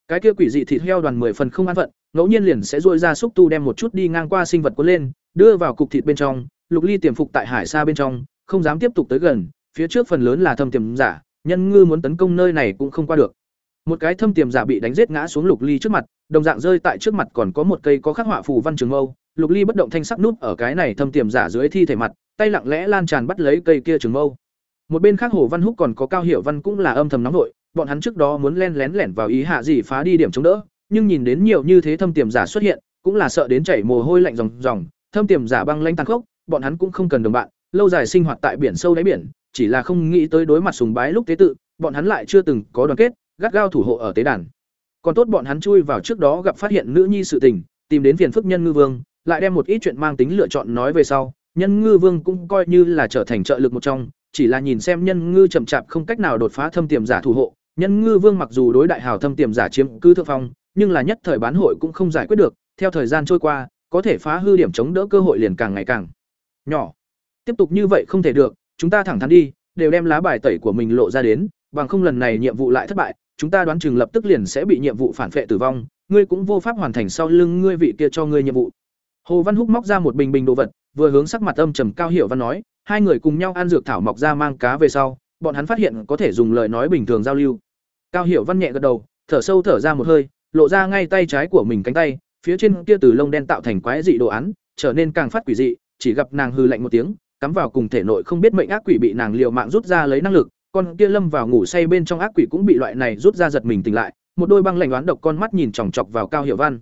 Cái kia quỷ dị thịt heo đoàn mười phần không an phận, ngẫu nhiên liền sẽ rôi ra xúc tu đem một chút đi ngang qua sinh vật cuốn lên, đưa vào cục thịt bên trong, Lục Ly tiềm phục tại hải xa bên trong, không dám tiếp tục tới gần, phía trước phần lớn là thâm tiềm giả, nhân ngư muốn tấn công nơi này cũng không qua được. Một cái thâm tiềm giả bị đánh giết ngã xuống Lục Ly trước mặt, đồng dạng rơi tại trước mặt còn có một cây có khắc họa phù văn trường mâu, Lục Ly bất động thanh sắc nút ở cái này thâm tiềm giả dưới thi thể mặt, tay lặng lẽ lan tràn bắt lấy cây kia trường mâu. Một bên khác Hồ Văn Húc còn có Cao Hiểu Văn cũng là âm thầm nóng nội, bọn hắn trước đó muốn len lén lẻn vào ý hạ gì phá đi điểm chống đỡ, nhưng nhìn đến nhiều như thế thâm tiềm giả xuất hiện, cũng là sợ đến chảy mồ hôi lạnh ròng ròng, thâm tiềm giả băng lãnh tàn khốc, bọn hắn cũng không cần đồng bạn, lâu dài sinh hoạt tại biển sâu đáy biển, chỉ là không nghĩ tới đối mặt sùng bái lúc tế tự, bọn hắn lại chưa từng có đoàn kết, gắt gao thủ hộ ở tế đàn. Còn tốt bọn hắn chui vào trước đó gặp phát hiện nữ nhi sự tình, tìm đến phiền phức nhân ngư vương, lại đem một ít chuyện mang tính lựa chọn nói về sau, nhân ngư vương cũng coi như là trở thành trợ lực một trong, chỉ là nhìn xem nhân ngư chậm chạp không cách nào đột phá thâm tiềm giả thủ hộ, nhân ngư vương mặc dù đối đại hào thâm tiềm giả chiếm cứ thượng phong, nhưng là nhất thời bán hội cũng không giải quyết được, theo thời gian trôi qua, có thể phá hư điểm chống đỡ cơ hội liền càng ngày càng nhỏ. Tiếp tục như vậy không thể được, chúng ta thẳng thắn đi, đều đem lá bài tẩy của mình lộ ra đến, bằng không lần này nhiệm vụ lại thất bại, chúng ta đoán chừng lập tức liền sẽ bị nhiệm vụ phản phệ tử vong, ngươi cũng vô pháp hoàn thành sau lưng ngươi vị kia cho ngươi nhiệm vụ. Hồ văn húc móc ra một bình bình đồ vật vừa hướng sắc mặt âm trầm cao hiểu văn nói hai người cùng nhau ăn dược thảo mọc ra mang cá về sau bọn hắn phát hiện có thể dùng lời nói bình thường giao lưu. Cao hiểu văn nhẹ gật đầu thở sâu thở ra một hơi lộ ra ngay tay trái của mình cánh tay phía trên kia từ lông đen tạo thành quái dị đồ án trở nên càng phát quỷ dị chỉ gặp nàng hư lạnh một tiếng cắm vào cùng thể nội không biết mệnh ác quỷ bị nàng liều mạng rút ra lấy năng lực con kia lâm vào ngủ say bên trong ác quỷ cũng bị loại này rút ra giật mình tỉnh lại, một đôi băng lạnh đoán độc con mắt nhìn chòng chọc vào cao hiểu văn.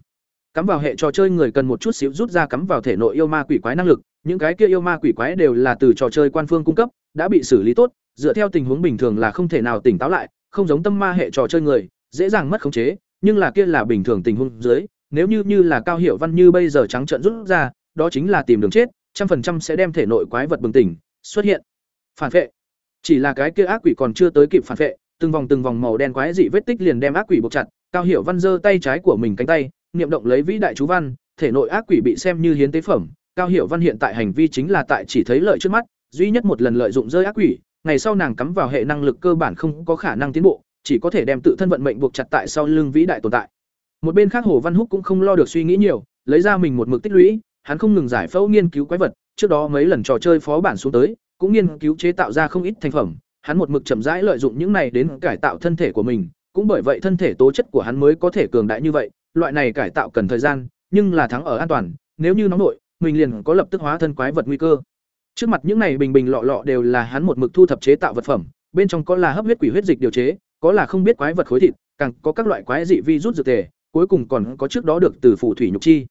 Cắm vào hệ trò chơi người cần một chút xíu rút ra cắm vào thể nội yêu ma quỷ quái năng lực, những cái kia yêu ma quỷ quái đều là từ trò chơi quan phương cung cấp, đã bị xử lý tốt, dựa theo tình huống bình thường là không thể nào tỉnh táo lại, không giống tâm ma hệ trò chơi người, dễ dàng mất khống chế, nhưng là kia là bình thường tình huống dưới, nếu như như là cao hiểu văn như bây giờ trắng trợn rút ra, đó chính là tìm đường chết, trăm phần trăm sẽ đem thể nội quái vật bừng tỉnh, xuất hiện. Phản vệ chỉ là cái kia ác quỷ còn chưa tới kịp phản vệ, từng vòng từng vòng màu đen quái dị vết tích liền đem ác quỷ buộc chặt, cao hiểu văn giơ tay trái của mình cánh tay, niệm động lấy vĩ đại chú văn, thể nội ác quỷ bị xem như hiến tế phẩm. Cao hiểu văn hiện tại hành vi chính là tại chỉ thấy lợi trước mắt, duy nhất một lần lợi dụng rơi ác quỷ, ngày sau nàng cắm vào hệ năng lực cơ bản không có khả năng tiến bộ, chỉ có thể đem tự thân vận mệnh buộc chặt tại sau lưng vĩ đại tồn tại. Một bên khác hồ văn húc cũng không lo được suy nghĩ nhiều, lấy ra mình một mực tích lũy, hắn không ngừng giải phẫu nghiên cứu quái vật, trước đó mấy lần trò chơi phó bản xuống tới cũng nghiên cứu chế tạo ra không ít thành phẩm, hắn một mực chậm rãi lợi dụng những này đến cải tạo thân thể của mình, cũng bởi vậy thân thể tố chất của hắn mới có thể cường đại như vậy, loại này cải tạo cần thời gian, nhưng là thắng ở an toàn, nếu như nóng nội, mình liền có lập tức hóa thân quái vật nguy cơ. Trước mặt những này bình bình lọ lọ đều là hắn một mực thu thập chế tạo vật phẩm, bên trong có là hấp huyết quỷ huyết dịch điều chế, có là không biết quái vật khối thịt, càng có các loại quái dị vi rút dược tề cuối cùng còn có trước đó được từ phụ thủy nhục chi.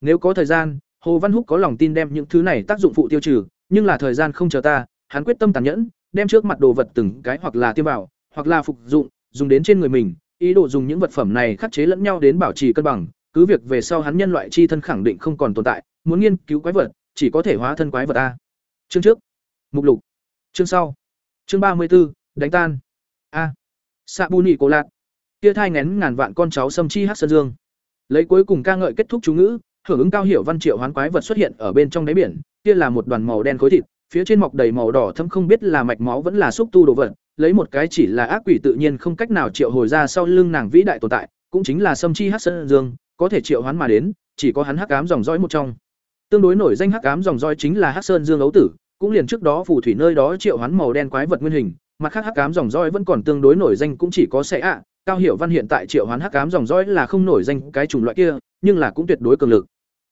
Nếu có thời gian, hồ văn húc có lòng tin đem những thứ này tác dụng phụ tiêu trừ nhưng là thời gian không chờ ta, hắn quyết tâm tàn nhẫn, đem trước mặt đồ vật từng cái hoặc là tiêm vào, hoặc là phục dụng, dùng đến trên người mình. Ý đồ dùng những vật phẩm này khắc chế lẫn nhau đến bảo trì cân bằng. Cứ việc về sau hắn nhân loại chi thân khẳng định không còn tồn tại, muốn nghiên cứu quái vật, chỉ có thể hóa thân quái vật a. Chương trước. Mục lục. Chương sau. Chương ba mươi b ố đánh tan. A. Xạ bù nị cổ lạc kia thai ngén ngàn vạn con cháu xâm chi hát sơn dương. Lấy cuối cùng ca ngợi kết thúc chú ngữ, hưởng ứng cao hiểu văn triệu hoán quái vật xuất hiện ở bên trong đáy biển kia là một đoàn màu đen khối thịt, phía trên mọc đầy màu đỏ thâm không biết là mạch máu vẫn là xúc tu đồ vật, lấy một cái chỉ là ác quỷ tự nhiên không cách nào triệu hồi ra sau lưng nàng vĩ đại tồn tại, cũng chính là sâm chi hắc sơn dương, có thể triệu hoán mà đến, chỉ có hắn hắc ám dòng dõi một trong. Tương đối nổi danh hắc ám dòng dõi chính là hắc sơn dương ấu tử, cũng liền trước đó phù thủy nơi đó triệu hoán màu đen quái vật nguyên hình, mặt khác hắc ám dòng dõi vẫn còn tương đối nổi danh cũng chỉ có Sệ ạ, cao hiểu văn hiện tại triệu hoán hắc ám dòng dõi là không nổi danh cái chủng loại kia, nhưng là cũng tuyệt đối cường lực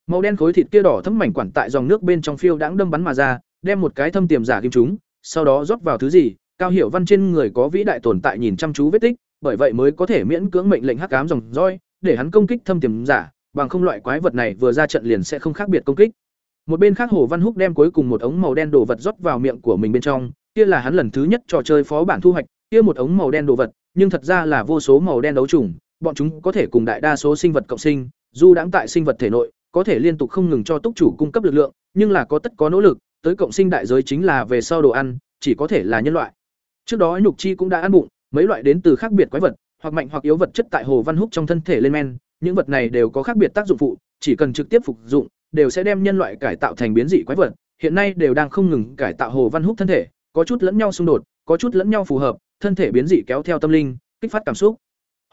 màu đen khối thịt kia đỏ thấm mảnh quản tại dòng nước bên trong phiêu đãng đâm bắn mà ra đem một cái thâm tiềm giả kim chúng sau đó rót vào thứ gì cao hiểu văn trên người có vĩ đại tồn tại nhìn chăm chú vết tích bởi vậy mới có thể miễn cưỡng mệnh lệnh hắc ám dòng roi, để hắn công kích thâm tiềm giả bằng không loại quái vật này vừa ra trận liền sẽ không khác biệt công kích. Một bên khác hồ văn húc đem cuối cùng một ống màu đen đồ vật rót vào miệng của mình bên trong kia là hắn lần thứ nhất trò chơi phó bản thu hoạch kia một ống màu đen đồ vật nhưng thật ra là vô số màu đen đấu trùng bọn chúng có thể cùng đại đa số sinh vật cộng sinh dù đãng tại sinh vật thể nội có thể liên tục không ngừng cho túc chủ cung cấp lực lượng, nhưng là có tất có nỗ lực, tới cộng sinh đại giới chính là về sau đồ ăn, chỉ có thể là nhân loại. Trước đó nhục chi cũng đã ăn bụng, mấy loại đến từ khác biệt quái vật, hoặc mạnh hoặc yếu vật chất tại hồ văn húc trong thân thể lên men, những vật này đều có khác biệt tác dụng phụ, chỉ cần trực tiếp phục dụng, đều sẽ đem nhân loại cải tạo thành biến dị quái vật, hiện nay đều đang không ngừng cải tạo hồ văn húc thân thể, có chút lẫn nhau xung đột, có chút lẫn nhau phù hợp, thân thể biến dị kéo theo tâm linh, kích phát cảm xúc.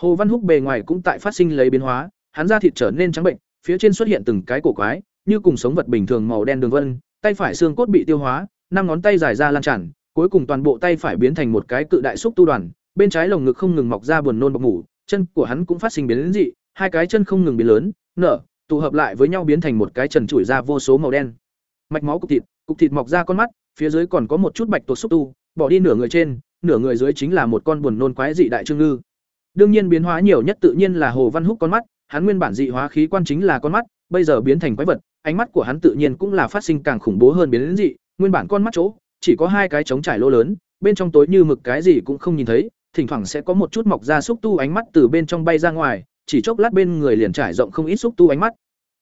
Hồ văn húc bề ngoài cũng tại phát sinh lấy biến hóa, hắn da thịt trở nên trắng bệnh phía trên xuất hiện từng cái cổ quái, như cùng sống vật bình thường màu đen đường vân, tay phải xương cốt bị tiêu hóa, năm ngón tay dài ra lan tràn, cuối cùng toàn bộ tay phải biến thành một cái cự đại xúc tu đoàn, bên trái lồng ngực không ngừng mọc ra buồn nôn bọc ngủ chân của hắn cũng phát sinh biến đến dị, hai cái chân không ngừng biến lớn, nở, tụ hợp lại với nhau biến thành một cái trần trụi ra vô số màu đen. Mạch máu cục thịt cục thịt mọc ra con mắt, phía dưới còn có một chút bạch tuộc xúc tu, bỏ đi nửa người trên, nửa người dưới chính là một con buồn nôn quái dị đại trương ngư. Đương nhiên biến hóa nhiều nhất tự nhiên là hồ văn húc con mắt hắn nguyên bản dị hóa khí quan chính là con mắt, bây giờ biến thành quái vật, ánh mắt của hắn tự nhiên cũng là phát sinh càng khủng bố hơn biến đến dị, nguyên bản con mắt chỗ, chỉ có hai cái trống trải lỗ lớn, bên trong tối như mực cái gì cũng không nhìn thấy, thỉnh thoảng sẽ có một chút mọc ra xúc tu ánh mắt từ bên trong bay ra ngoài, chỉ chốc lát bên người liền trải rộng không ít xúc tu ánh mắt.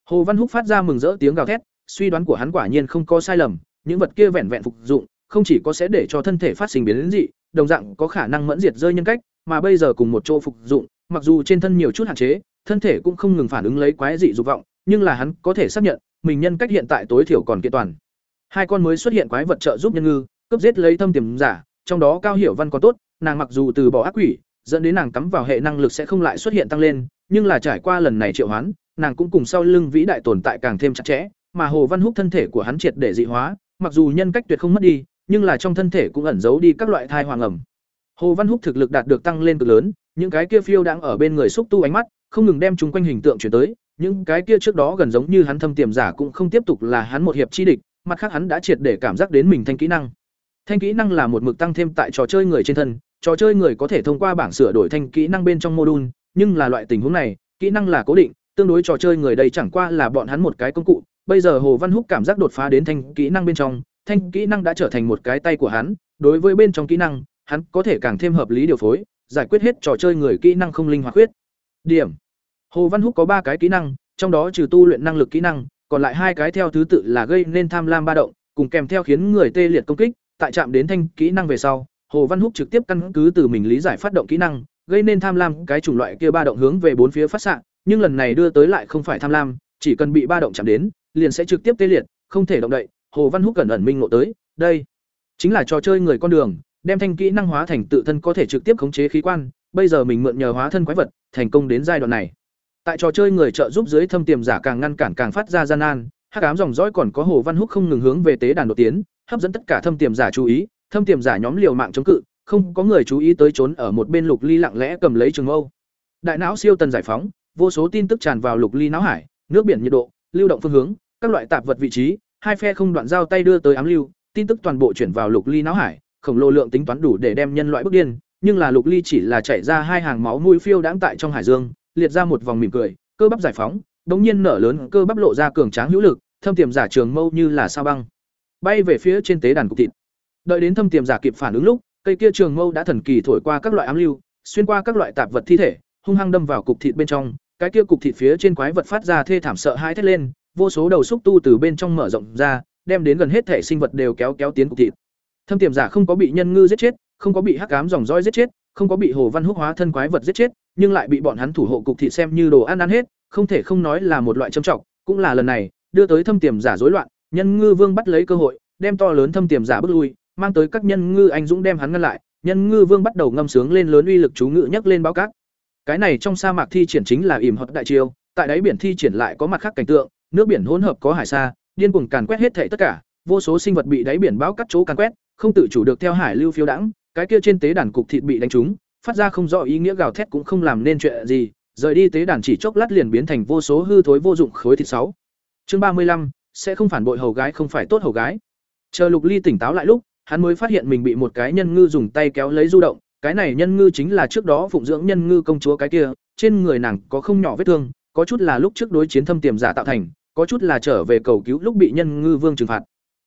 Hồ văn húc phát ra mừng rỡ tiếng gào thét, suy đoán của hắn quả nhiên không có sai lầm, những vật kia vẹn vẹn phục dụng, không chỉ có sẽ để cho thân thể phát sinh biến đến dị, đồng dạng có khả năng mẫn diệt rơi nhân cách, mà bây giờ cùng một chỗ phục dụng, mặc dù trên thân nhiều chút hạn chế thân thể cũng không ngừng phản ứng lấy quái dị dục vọng nhưng là hắn có thể xác nhận mình nhân cách hiện tại tối thiểu còn kiện toàn hai con mới xuất hiện quái vật trợ giúp nhân ngư cướp giết lấy thâm tiềm giả trong đó cao hiểu văn còn tốt nàng mặc dù từ bỏ ác quỷ dẫn đến nàng cắm vào hệ năng lực sẽ không lại xuất hiện tăng lên, nhưng là trải qua lần này triệu hoán, nàng cũng cùng sau lưng vĩ đại tồn tại càng thêm chặt chẽ, mà Hồ Văn Húc thân thể của hắn triệt để dị hóa, mặc dù nhân cách tuyệt không mất đi, nhưng là trong thân thể cũng ẩn giấu đi các loại thai hoàng ẩm. Hồ Văn Húc thực lực đạt được tăng lên cực lớn, những cái kia phiêu đang ở bên người xúc tu ánh mắt, không ngừng đem chúng quanh hình tượng chuyển tới, những cái kia trước đó gần giống như hắn thâm tiềm giả cũng không tiếp tục là hắn một hiệp chi địch, mặt khác hắn đã triệt để cảm giác đến mình thanh kỹ năng. Thanh kỹ năng là một mực tăng thêm tại trò chơi người trên thân, trò chơi người có thể thông qua bảng sửa đổi thanh kỹ năng bên trong module, nhưng là loại tình huống này, kỹ năng là cố định, tương đối trò chơi người đây chẳng qua là bọn hắn một cái công cụ. Bây giờ Hồ Văn Húc cảm giác đột phá đến thanh kỹ năng bên trong, thanh kỹ năng đã trở thành một cái tay của hắn, đối với bên trong kỹ năng, hắn có thể càng thêm hợp lý điều phối, giải quyết hết trò chơi người kỹ năng không linh hoạt khuyết. Điểm. Hồ Văn Húc có ba cái kỹ năng, trong đó trừ tu luyện năng lực kỹ năng, còn lại hai cái theo thứ tự là gây nên tham lam ba động, cùng kèm theo khiến người tê liệt công kích, tại chạm đến thanh kỹ năng về sau, Hồ Văn Húc trực tiếp căn cứ từ mình lý giải phát động kỹ năng, gây nên tham lam cái chủng loại kia ba động hướng về bốn phía phát xạ, nhưng lần này đưa tới lại không phải tham lam, chỉ cần bị ba động chạm đến, liền sẽ trực tiếp tê liệt, không thể động đậy. Hồ Văn Húc cẩn ẩn minh ngộ tới, đây chính là trò chơi người con đường, đem thanh kỹ năng hóa thành tự thân có thể trực tiếp khống chế khí quan, bây giờ mình mượn nhờ hóa thân quái vật, thành công đến giai đoạn này. Tại trò chơi người trợ giúp dưới thâm tiềm giả càng ngăn cản càng phát ra gian nan, hắc ám dòng dõi còn có Hồ Văn Húc không ngừng hướng về tế đàn đột tiến, hấp dẫn tất cả thâm tiềm giả chú ý, thâm tiềm giả nhóm liều mạng chống cự, không có người chú ý tới trốn ở một bên Lục Ly lặng lẽ cầm lấy trường mâu. Đại não siêu tần giải phóng, vô số tin tức tràn vào Lục Ly não hải, nước biển nhiệt độ, lưu động phương hướng, các loại tạp vật vị trí, hai phe không đoạn giao tay đưa tới ám lưu, tin tức toàn bộ chuyển vào Lục Ly não hải, khổng lồ lượng tính toán đủ để đem nhân loại bức điên, nhưng là Lục Ly chỉ là chảy ra hai hàng máu mũi phiêu đãng tại trong hải dương, liệt ra một vòng mỉm cười, cơ bắp giải phóng, bỗng nhiên nở lớn cơ bắp lộ ra cường tráng hữu lực, thâm tiềm giả trường mâu như là sao băng, bay về phía trên tế đàn cục thịt. Đợi đến thâm tiềm giả kịp phản ứng lúc, cây kia trường mâu đã thần kỳ thổi qua các loại ám lưu, xuyên qua các loại tạp vật thi thể, hung hăng đâm vào cục thịt bên trong, cái kia cục thịt phía trên quái vật phát ra thê thảm sợ hãi thét lên, vô số đầu xúc tu từ bên trong mở rộng ra, đem đến gần hết thể sinh vật đều kéo kéo tiến cục thịt. Thâm tiềm giả không có bị nhân ngư giết chết, không có bị hắc ám dòng dõi giết chết, không có bị hồ văn húc hóa thân quái vật giết chết, nhưng lại bị bọn hắn thủ hộ cục thị xem như đồ ăn ăn hết, không thể không nói là một loại trầm trọng, cũng là lần này đưa tới thâm tiềm giả rối loạn, nhân ngư vương bắt lấy cơ hội, đem to lớn thâm tiềm giả bước lui, mang tới các nhân ngư anh dũng đem hắn ngăn lại, nhân ngư vương bắt đầu ngâm sướng lên lớn uy lực chú ngự nhắc lên báo cát. Cái này trong sa mạc thi triển chính là ỉm hợp đại chiêu, tại đáy biển thi triển lại có mặt khác cảnh tượng, nước biển hỗn hợp có hải sa, điên cuồng càn quét hết thảy tất cả, vô số sinh vật bị đáy biển báo cắt chỗ càn quét, không tự chủ được theo hải lưu phiêu đãng, cái kia trên tế đàn cục thịt bị đánh trúng, phát ra không rõ ý nghĩa gào thét cũng không làm nên chuyện gì, rời đi tế đàn chỉ chốc lát liền biến thành vô số hư thối vô dụng khối thịt sáu. Chương ba mươi lăm sẽ không phản bội hầu gái không phải tốt hầu gái. Chờ Lục Ly tỉnh táo lại lúc, hắn mới phát hiện mình bị một cái nhân ngư dùng tay kéo lấy du động, cái này nhân ngư chính là trước đó phụng dưỡng nhân ngư công chúa cái kia, trên người nàng có không nhỏ vết thương, có chút là lúc trước đối chiến thâm tiềm giả tạo thành, có chút là trở về cầu cứu lúc bị nhân ngư vương trừng phạt.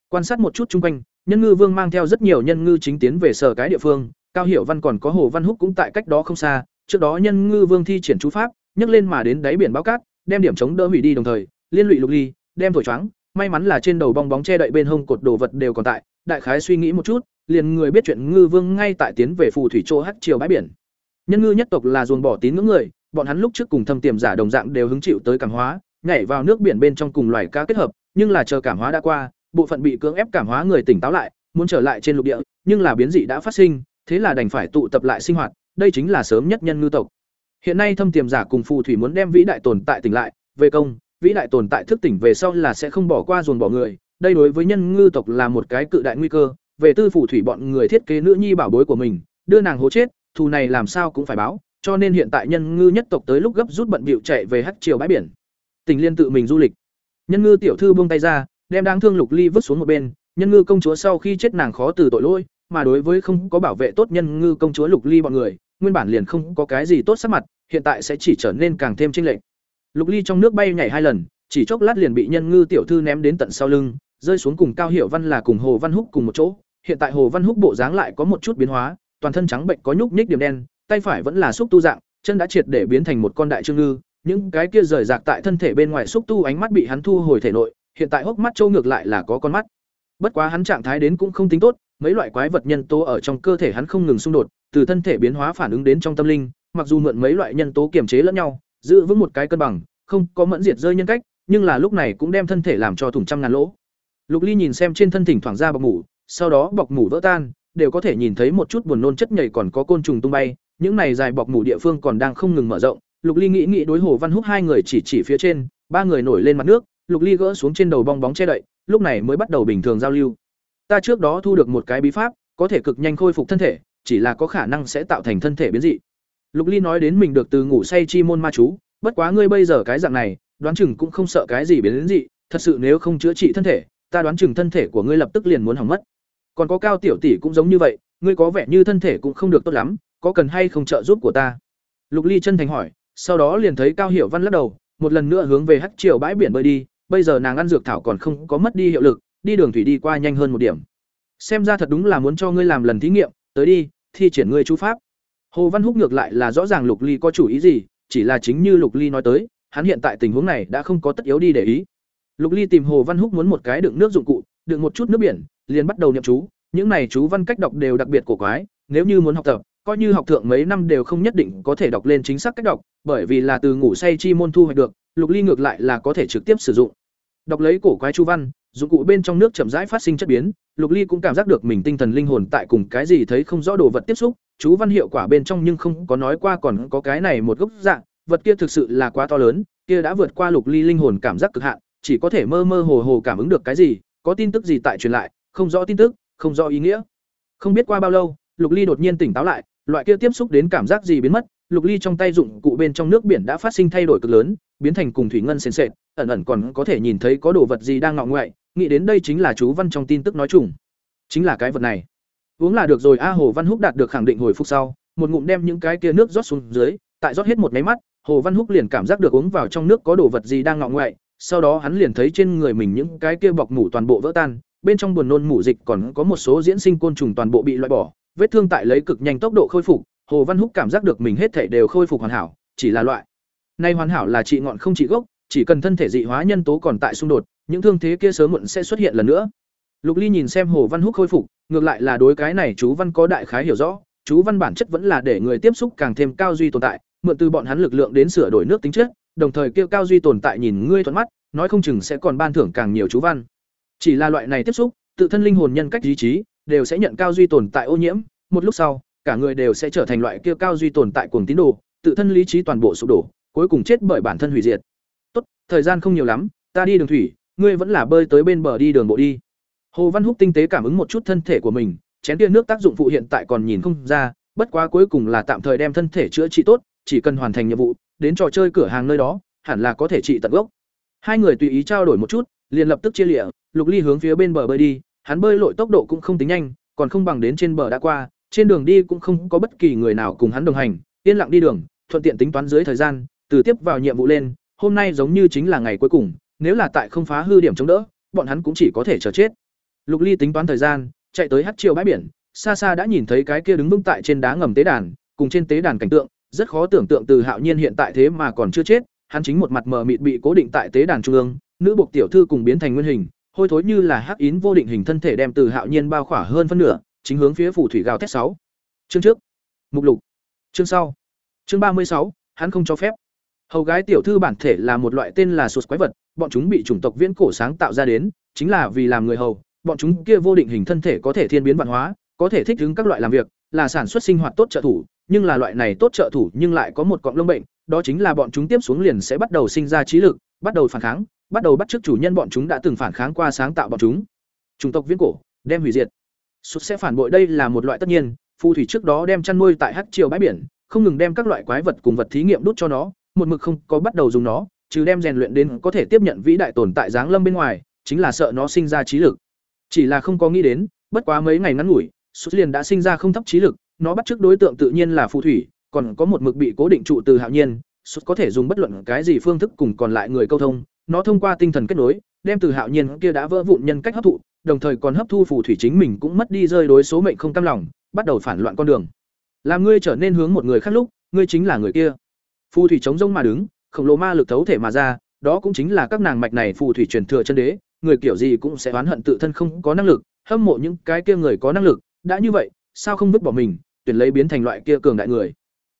Quan sát một chút chung quanh, nhân ngư vương mang theo rất nhiều nhân ngư chính tiến về sở cái địa phương, Cao Hiểu Văn còn có Hồ Văn Húc cũng tại cách đó không xa, trước đó nhân ngư vương thi triển chú pháp, nhấc lên mà đến đáy biển báo cát, đem điểm chống đỡ hủy đi đồng thời, liên lụy lục ly, đem thổi choáng, may mắn là trên đầu bong bóng che đậy bên hông cột đồ vật đều còn tại, đại khái suy nghĩ một chút, liền người biết chuyện ngư vương ngay tại tiến về phù thủy chỗ hắc chiều bãi biển. Nhân ngư nhất tộc là dồn bỏ tín ngưỡng người, bọn hắn lúc trước cùng thâm tiềm giả đồng dạng đều hứng chịu tới cảm hóa, nhảy vào nước biển bên trong cùng loài cá kết hợp, nhưng là chờ cảm hóa đã qua, bộ phận bị cưỡng ép cảm hóa người tỉnh táo lại, muốn trở lại trên lục địa, nhưng là biến dị đã phát sinh, thế là đành phải tụ tập lại sinh hoạt, đây chính là sớm nhất nhân ngư tộc. Hiện nay thâm tiềm giả cùng phù thủy muốn đem vĩ đại tồn tại tỉnh lại, về công, vĩ đại tồn tại thức tỉnh về sau là sẽ không bỏ qua dồn bỏ người, đây đối với nhân ngư tộc là một cái cự đại nguy cơ, về tư phù thủy bọn người thiết kế nữ nhi bảo bối của mình, đưa nàng hố chết, thù này làm sao cũng phải báo, cho nên hiện tại nhân ngư nhất tộc tới lúc gấp rút bận bịu chạy về hắc triều bãi biển. Tình Liên tự mình du lịch. Nhân ngư tiểu thư buông tay ra, đem đáng thương Lục Ly vứt xuống một bên, nhân ngư công chúa sau khi chết nàng khó từ tội lỗi, mà đối với không có bảo vệ tốt nhân ngư công chúa Lục Ly bọn người, nguyên bản liền không có cái gì tốt sắc mặt, hiện tại sẽ chỉ trở nên càng thêm tranh lệch. Lục Ly trong nước bay nhảy hai lần, chỉ chốc lát liền bị nhân ngư tiểu thư ném đến tận sau lưng, rơi xuống cùng Cao Hiểu Văn là cùng Hồ Văn Húc cùng một chỗ. Hiện tại Hồ Văn Húc bộ dáng lại có một chút biến hóa, toàn thân trắng bệnh có nhúc nhích điểm đen, tay phải vẫn là xúc tu dạng, chân đã triệt để biến thành một con đại trương ngư, những cái kia rời rạc tại thân thể bên ngoài xúc tu ánh mắt bị hắn thu hồi thể nội, hiện tại hốc mắt Châu ngược lại là có con mắt. Bất quá hắn trạng thái đến cũng không tính tốt, mấy loại quái vật nhân tố ở trong cơ thể hắn không ngừng xung đột, từ thân thể biến hóa phản ứng đến trong tâm linh, mặc dù mượn mấy loại nhân tố kiềm chế lẫn nhau, giữ vững một cái cân bằng, không có mẫn diệt rơi nhân cách, nhưng là lúc này cũng đem thân thể làm cho thủng trăm ngàn lỗ. Lục Ly nhìn xem trên thân thỉnh thoảng ra bọc mủ, sau đó bọc mủ vỡ tan, đều có thể nhìn thấy một chút buồn nôn chất nhầy còn có côn trùng tung bay, những này dài bọc mủ địa phương còn đang không ngừng mở rộng. Lục Ly nghĩ nghĩ đối Hồ Văn Húc hai người chỉ chỉ phía trên, ba người nổi lên mặt nước, Lục Ly gỡ xuống trên đầu bong bóng che đậy, lúc này mới bắt đầu bình thường giao lưu. Ta trước đó thu được một cái bí pháp, có thể cực nhanh khôi phục thân thể, chỉ là có khả năng sẽ tạo thành thân thể biến dị. Lục Ly nói đến mình được từ ngủ say chi môn ma chú, bất quá ngươi bây giờ cái dạng này, đoán chừng cũng không sợ cái gì biến dị, thật sự nếu không chữa trị thân thể, ta đoán chừng thân thể của ngươi lập tức liền muốn hỏng mất. Còn có Cao tiểu tỷ cũng giống như vậy, ngươi có vẻ như thân thể cũng không được tốt lắm, có cần hay không trợ giúp của ta? Lục Ly chân thành hỏi, sau đó liền thấy Cao Hiểu Văn lắc đầu, một lần nữa hướng về hắc triều bãi biển bơi đi, bây giờ nàng ăn dược thảo còn không có mất đi hiệu lực, đi đường thủy đi qua nhanh hơn một điểm. Xem ra thật đúng là muốn cho ngươi làm lần thí nghiệm, tới đi, thi triển ngươi chú pháp. Hồ Văn Húc ngược lại là rõ ràng Lục Ly có chủ ý gì, chỉ là chính như Lục Ly nói tới, hắn hiện tại tình huống này đã không có tất yếu đi để ý. Lục Ly tìm Hồ Văn Húc muốn một cái đựng nước dụng cụ, đựng một chút nước biển, liền bắt đầu niệm chú, những này chú văn cách đọc đều đặc biệt cổ quái, nếu như muốn học tập, coi như học thượng mấy năm đều không nhất định có thể đọc lên chính xác cách đọc, bởi vì là từ ngủ say chi môn thu hoạch được, Lục Ly ngược lại là có thể trực tiếp sử dụng. Đọc lấy cổ quái chú văn, dụng cụ bên trong nước chậm rãi phát sinh chất biến, Lục Ly cũng cảm giác được mình tinh thần linh hồn tại cùng cái gì thấy không rõ đồ vật tiếp xúc, chú văn hiệu quả bên trong nhưng không có nói qua còn có cái này một gốc dạng, vật kia thực sự là quá to lớn, kia đã vượt qua Lục Ly linh hồn cảm giác cực hạn, chỉ có thể mơ mơ hồ hồ cảm ứng được cái gì, có tin tức gì tại truyền lại, không rõ tin tức, không rõ ý nghĩa. Không biết qua bao lâu, Lục Ly đột nhiên tỉnh táo lại, loại kia tiếp xúc đến cảm giác gì biến mất, Lục Ly trong tay dụng cụ bên trong nước biển đã phát sinh thay đổi cực lớn, biến thành cùng thủy ngân sền sệt, ẩn ẩn còn có thể nhìn thấy có đồ vật gì đang ngọ ngoại, nghĩ đến đây chính là chú văn trong tin tức nói chung, chính là cái vật này. Uống là được rồi A Hồ Văn Húc đạt được khẳng định hồi phục sau, một ngụm đem những cái kia nước rót xuống dưới, tại rót hết một máy mắt, Hồ Văn Húc liền cảm giác được uống vào trong nước có đồ vật gì đang ngọ ngoại, sau đó hắn liền thấy trên người mình những cái kia bọc mủ toàn bộ vỡ tan, bên trong buồn nôn mủ dịch còn có một số diễn sinh côn trùng toàn bộ bị loại bỏ, vết thương tại lấy cực nhanh tốc độ khôi phục, Hồ Văn Húc cảm giác được mình hết thảy đều khôi phục hoàn hảo, chỉ là loại. Nay hoàn hảo là trị ngọn không trị gốc, chỉ cần thân thể dị hóa nhân tố còn tại xung đột, những thương thế kia sớm muộn sẽ xuất hiện lần nữa. Lục Ly nhìn xem Hồ Văn Húc khôi phục, ngược lại là đối cái này chú văn có đại khái hiểu rõ, chú văn bản chất vẫn là để người tiếp xúc càng thêm cao duy tồn tại, mượn từ bọn hắn lực lượng đến sửa đổi nước tính chất, đồng thời kêu cao duy tồn tại nhìn ngươi thuận mắt, nói không chừng sẽ còn ban thưởng càng nhiều chú văn. Chỉ là loại này tiếp xúc, tự thân linh hồn nhân cách ý chí đều sẽ nhận cao duy tồn tại ô nhiễm, một lúc sau, cả người đều sẽ trở thành loại kia cao duy tồn tại cuồng tín đồ, tự thân lý trí toàn bộ sụp đổ, cuối cùng chết bởi bản thân hủy diệt. Thời gian không nhiều lắm, ta đi đường thủy, ngươi vẫn là bơi tới bên bờ đi đường bộ đi. Hồ Văn Húc tinh tế cảm ứng một chút thân thể của mình, chén tia nước tác dụng phụ hiện tại còn nhìn không ra, bất quá cuối cùng là tạm thời đem thân thể chữa trị tốt, chỉ cần hoàn thành nhiệm vụ, đến trò chơi cửa hàng nơi đó, hẳn là có thể trị tận gốc. Hai người tùy ý trao đổi một chút, liền lập tức chia lịa Lục Ly hướng phía bên bờ bơi đi, hắn bơi lội tốc độ cũng không tính nhanh, còn không bằng đến trên bờ đã qua, trên đường đi cũng không có bất kỳ người nào cùng hắn đồng hành, yên lặng đi đường, thuận tiện tính toán dưới thời gian, từ tiếp vào nhiệm vụ lên, hôm nay giống như chính là ngày cuối cùng, nếu là tại không phá hư điểm chống đỡ, bọn hắn cũng chỉ có thể chờ chết. Lục Ly tính toán thời gian, chạy tới hắc chiều bãi biển, xa xa đã nhìn thấy cái kia đứng vững tại trên đá ngầm tế đàn, cùng trên tế đàn cảnh tượng, rất khó tưởng tượng từ Hạo Nhiên hiện tại thế mà còn chưa chết, hắn chính một mặt mờ mịt bị cố định tại tế đàn trung ương, nữ buộc tiểu thư cùng biến thành nguyên hình, hôi thối như là hắc yến vô định hình thân thể đem từ Hạo Nhiên bao khỏa hơn phân nửa, chính hướng phía phủ thủy gào thét sáu. Chương trước. Mục lục. Chương sau. Chương ba mươi sáu, hắn không cho phép. Hầu gái tiểu thư bản thể là một loại tên là sụt quái vật, bọn chúng bị chủng tộc viễn cổ sáng tạo ra đến, chính là vì làm người hầu, bọn chúng kia vô định hình thân thể có thể thiên biến vạn hóa, có thể thích ứng các loại làm việc, là sản xuất sinh hoạt tốt trợ thủ, nhưng là loại này tốt trợ thủ nhưng lại có một cọng lông bệnh, đó chính là bọn chúng tiếp xuống liền sẽ bắt đầu sinh ra trí lực, bắt đầu phản kháng, bắt đầu bắt chước chủ nhân bọn chúng đã từng phản kháng qua sáng tạo bọn chúng. Chủng tộc viễn cổ, đem hủy diệt. Sụt sẽ phản bội đây là một loại tất nhiên, phù thủy trước đó đem chăn nuôi tại hắc triều bãi biển, không ngừng đem các loại quái vật cùng vật thí nghiệm đút cho nó, một mực không có bắt đầu dùng nó, trừ đem rèn luyện đến có thể tiếp nhận vĩ đại tồn tại dáng lâm bên ngoài, chính là sợ nó sinh ra trí lực. Chỉ là không có nghĩ đến, bất quá mấy ngày ngắn ngủi, Sút liền đã sinh ra không thấp trí lực, nó bắt trước đối tượng tự nhiên là phù thủy, còn có một mực bị cố định trụ từ hạo nhiên, Sút có thể dùng bất luận cái gì phương thức cùng còn lại người câu thông, nó thông qua tinh thần kết nối, đem từ hạo nhiên kia đã vỡ vụn nhân cách hấp thụ, đồng thời còn hấp thu phù thủy chính mình cũng mất đi rơi đối số mệnh không cam lòng, bắt đầu phản loạn con đường. Làm ngươi trở nên hướng một người khác lúc, ngươi chính là người kia. Phù thủy chống rông mà đứng, khổng lồ ma lực thấu thể mà ra, đó cũng chính là các nàng mạch này phù thủy truyền thừa chân đế, người kiểu gì cũng sẽ oán hận tự thân không có năng lực, hâm mộ những cái kia người có năng lực, đã như vậy, sao không vứt bỏ mình, tuyển lấy biến thành loại kia cường đại người.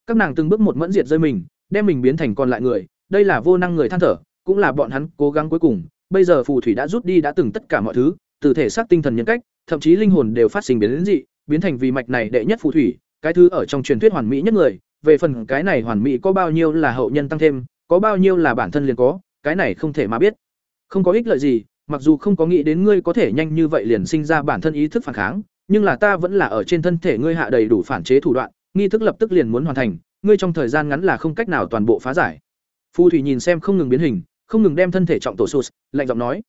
Các nàng từng bước một mẫn diệt rơi mình, đem mình biến thành còn lại người, đây là vô năng người than thở, cũng là bọn hắn cố gắng cuối cùng, bây giờ phù thủy đã rút đi đã từng tất cả mọi thứ, từ thể xác tinh thần nhân cách, thậm chí linh hồn đều phát sinh biến đến dị, biến thành vì mạch này đệ nhất phù thủy, cái thứ ở trong truyền thuyết hoàn mỹ nhất người, về phần cái này hoàn mỹ có bao nhiêu là hậu nhân tăng thêm, có bao nhiêu là bản thân liền có, cái này không thể mà biết. Không có ích lợi gì, mặc dù không có nghĩ đến ngươi có thể nhanh như vậy liền sinh ra bản thân ý thức phản kháng, nhưng là ta vẫn là ở trên thân thể ngươi hạ đầy đủ phản chế thủ đoạn, nghi thức lập tức liền muốn hoàn thành, ngươi trong thời gian ngắn là không cách nào toàn bộ phá giải. Phù thủy nhìn xem không ngừng biến hình, không ngừng đem thân thể trọng tổ sụt, lạnh giọng nói: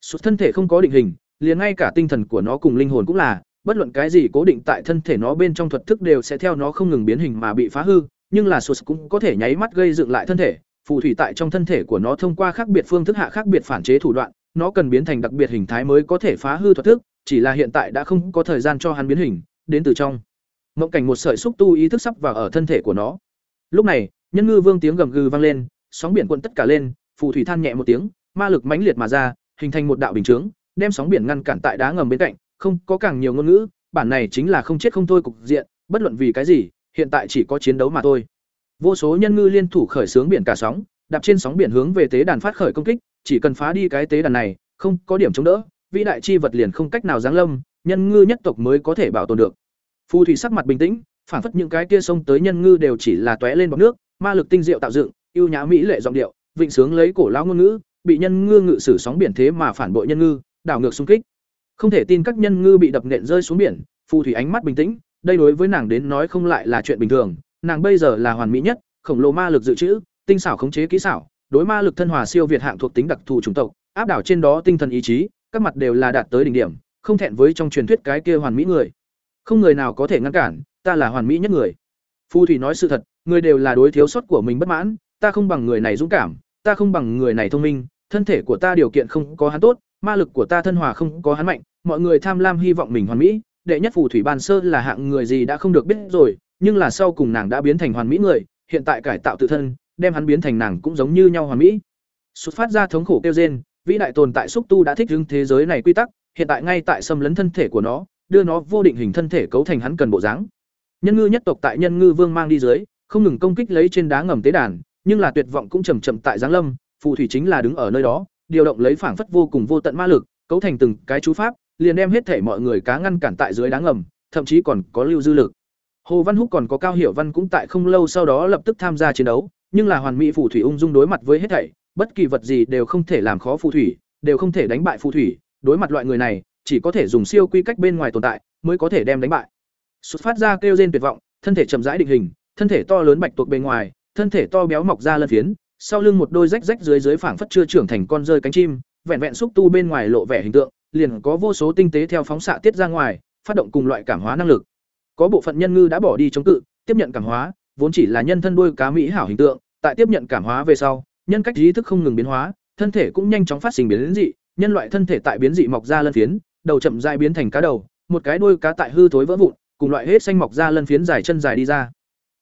"Sụt thân thể không có định hình, liền ngay cả tinh thần của nó cùng linh hồn cũng là, bất luận cái gì cố định tại thân thể nó bên trong thuật thức đều sẽ theo nó không ngừng biến hình mà bị phá hư, nhưng là sụt cũng có thể nháy mắt gây dựng lại thân thể, phù thủy tại trong thân thể của nó thông qua khác biệt phương thức hạ khác biệt phản chế thủ đoạn, nó cần biến thành đặc biệt hình thái mới có thể phá hư thuật thức, chỉ là hiện tại đã không có thời gian cho hắn biến hình, đến từ trong. Mộng cảnh một sợi xúc tu ý thức sắp vào ở thân thể của nó. Lúc này, nhân ngư vương tiếng gầm gừ vang lên, sóng biển cuộn tất cả lên, phù thủy than nhẹ một tiếng, ma lực mãnh liệt mà ra, hình thành một đạo bình chướng, đem sóng biển ngăn cản tại đá ngầm bên cạnh, không có càng nhiều ngôn ngữ, bản này chính là không chết không thôi cục diện, bất luận vì cái gì, hiện tại chỉ có chiến đấu mà thôi. Vô số nhân ngư liên thủ khởi xướng biển cả sóng, đạp trên sóng biển hướng về tế đàn phát khởi công kích, chỉ cần phá đi cái tế đàn này, không có điểm chống đỡ, vĩ đại chi vật liền không cách nào giáng lâm, nhân ngư nhất tộc mới có thể bảo tồn được. Phù thủy sắc mặt bình tĩnh, phản phất những cái kia sông tới nhân ngư đều chỉ là tóe lên bọt nước, ma lực tinh diệu tạo dựng, yêu nhã mỹ lệ giọng điệu, vịnh sướng lấy cổ lão ngôn ngữ, bị nhân ngư ngự sử sóng biển thế mà phản bội nhân ngư, đảo ngược xung kích. Không thể tin các nhân ngư bị đập nện rơi xuống biển, phù thủy ánh mắt bình tĩnh, đây đối với nàng đến nói không lại là chuyện bình thường, nàng bây giờ là hoàn mỹ nhất, khổng lồ ma lực dự trữ, tinh xảo khống chế kỹ xảo, đối ma lực thân hòa siêu việt hạng thuộc tính đặc thù chủng tộc, áp đảo trên đó tinh thần ý chí, các mặt đều là đạt tới đỉnh điểm, không thẹn với trong truyền thuyết cái kia hoàn mỹ người. Không người nào có thể ngăn cản, ta là hoàn mỹ nhất người. Phù thủy nói sự thật, người đều là đối thiếu sót của mình bất mãn, ta không bằng người này dũng cảm, ta không bằng người này thông minh, thân thể của ta điều kiện không có hắn tốt, ma lực của ta thân hòa không có hắn mạnh, mọi người tham lam hy vọng mình hoàn mỹ, đệ nhất phù thủy ban sơ là hạng người gì đã không được biết rồi, nhưng là sau cùng nàng đã biến thành hoàn mỹ người, hiện tại cải tạo tự thân, đem hắn biến thành nàng cũng giống như nhau hoàn mỹ. Xuất phát ra thống khổ kêu rên, vĩ đại tồn tại xúc tu đã thích ứng thế giới này quy tắc, hiện tại ngay tại xâm lấn thân thể của nó, đưa nó vô định hình thân thể cấu thành hắn cần bộ dáng. Nhân ngư nhất tộc tại nhân ngư vương mang đi dưới, không ngừng công kích lấy trên đá ngầm tế đàn, nhưng là tuyệt vọng cũng chậm chậm tại giáng lâm, phù thủy chính là đứng ở nơi đó, điều động lấy phảng phất vô cùng vô tận ma lực, cấu thành từng cái chú pháp, liền đem hết thể mọi người cá ngăn cản tại dưới đá ngầm, thậm chí còn có lưu dư lực. Hồ Văn Húc còn có Cao Hiểu Văn cũng tại không lâu sau đó lập tức tham gia chiến đấu, nhưng là hoàn mỹ phù thủy ung dung đối mặt với hết thảy, bất kỳ vật gì đều không thể làm khó phù thủy, đều không thể đánh bại phù thủy, đối mặt loại người này, chỉ có thể dùng siêu quy cách bên ngoài tồn tại mới có thể đem đánh bại. Xuất phát ra kêu rên tuyệt vọng, thân thể chậm rãi định hình, thân thể to lớn bạch tuộc bên ngoài, thân thể to béo mọc ra lân phiến, sau lưng một đôi rách rách dưới dưới phảng phất chưa trưởng thành con rơi cánh chim, vẹn vẹn xúc tu bên ngoài lộ vẻ hình tượng, liền có vô số tinh tế theo phóng xạ tiết ra ngoài, phát động cùng loại cảm hóa năng lực. Có bộ phận nhân ngư đã bỏ đi chống cự, tiếp nhận cảm hóa, vốn chỉ là nhân thân đuôi cá mỹ hảo hình tượng, tại tiếp nhận cảm hóa về sau, nhân cách ý thức không ngừng biến hóa, thân thể cũng nhanh chóng phát sinh biến dị, nhân loại thân thể tại biến dị mọc ra lân phiến, đầu chậm rãi biến thành cá đầu, một cái đuôi cá tại hư thối vỡ vụn, cùng loại hết xanh mọc ra lân phiến dài chân dài đi ra.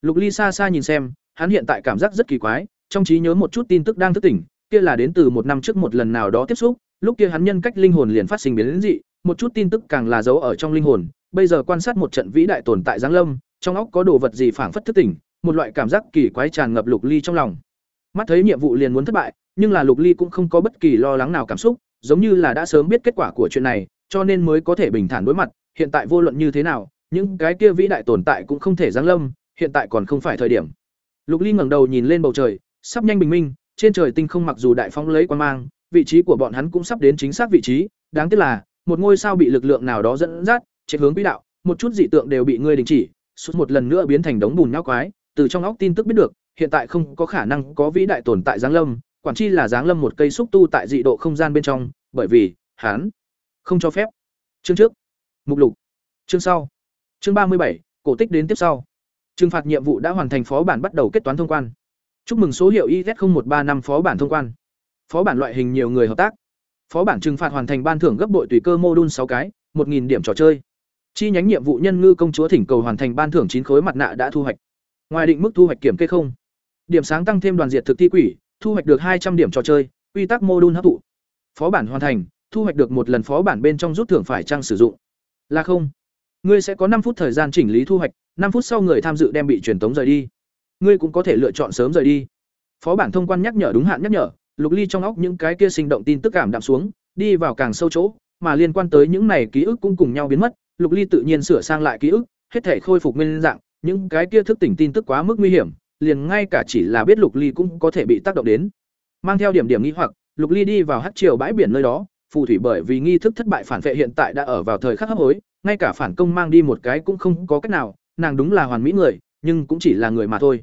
Lục Ly xa xa nhìn xem, hắn hiện tại cảm giác rất kỳ quái, trong trí nhớ một chút tin tức đang thức tỉnh, kia là đến từ một năm trước một lần nào đó tiếp xúc, lúc kia hắn nhân cách linh hồn liền phát sinh biến dị, một chút tin tức càng là giấu ở trong linh hồn, bây giờ quan sát một trận vĩ đại tồn tại giáng lâm, trong óc có đồ vật gì phảng phất thức tỉnh, một loại cảm giác kỳ quái tràn ngập Lục Ly trong lòng. Mắt thấy nhiệm vụ liền muốn thất bại, nhưng là Lục Ly cũng không có bất kỳ lo lắng nào cảm xúc, giống như là đã sớm biết kết quả của chuyện này, cho nên mới có thể bình thản đối mặt, hiện tại vô luận như thế nào, những cái kia vĩ đại tồn tại cũng không thể giáng lâm, hiện tại còn không phải thời điểm. Lục Ly ngẩng đầu nhìn lên bầu trời, sắp nhanh bình minh, trên trời tinh không mặc dù đại phóng lấy quan mang, vị trí của bọn hắn cũng sắp đến chính xác vị trí, đáng tiếc là một ngôi sao bị lực lượng nào đó dẫn dắt, chạy hướng quỹ đạo, một chút dị tượng đều bị ngươi đình chỉ, suốt một lần nữa biến thành đống bùn nhão quái, từ trong óc tin tức biết được, hiện tại không có khả năng có vĩ đại tồn tại giáng lâm, quản chi là giáng lâm một cây xúc tu tại dị độ không gian bên trong, bởi vì hắn không cho phép. Chương trước, mục lục. Chương sau. Chương ba mươi bảy, cổ tích đến tiếp sau. Trừng phạt nhiệm vụ đã hoàn thành phó bản bắt đầu kết toán thông quan. Chúc mừng số hiệu IZ0135 phó bản thông quan. Phó bản loại hình nhiều người hợp tác. Phó bản trừng phạt hoàn thành ban thưởng gấp bội tùy cơ mô đun sáu cái, 1000 điểm trò chơi. Chi nhánh nhiệm vụ nhân ngư công chúa thỉnh cầu hoàn thành ban thưởng chín khối mặt nạ đã thu hoạch. Ngoài định mức thu hoạch kiểm kê không. Điểm sáng tăng thêm đoàn diệt thực thi quỷ, thu hoạch được hai trăm điểm trò chơi, quy tắc mô đun hấp thụ. Phó bản hoàn thành, thu hoạch được một lần phó bản bên trong rút thưởng phải trang sử dụng. Là không. Ngươi sẽ có năm phút thời gian chỉnh lý thu hoạch, năm phút sau người tham dự đem bị truyền tống rời đi. Ngươi cũng có thể lựa chọn sớm rời đi. Phó bản thông quan nhắc nhở đúng hạn nhắc nhở, Lục Ly trong óc những cái kia sinh động tin tức cảm đạm xuống, đi vào càng sâu chỗ, mà liên quan tới những này ký ức cũng cùng nhau biến mất, Lục Ly tự nhiên sửa sang lại ký ức, hết thể khôi phục nguyên dạng, những cái kia thức tỉnh tin tức quá mức nguy hiểm, liền ngay cả chỉ là biết Lục Ly cũng có thể bị tác động đến. Mang theo điểm điểm nghi hoặc, Lục Ly đi vào hắc triều bãi biển nơi đó, phù thủy bởi vì nghi thức thất bại phản vệ hiện tại đã ở vào thời khắc hấp hối, ngay cả phản công mang đi một cái cũng không có cách nào, nàng đúng là hoàn mỹ người, nhưng cũng chỉ là người mà thôi.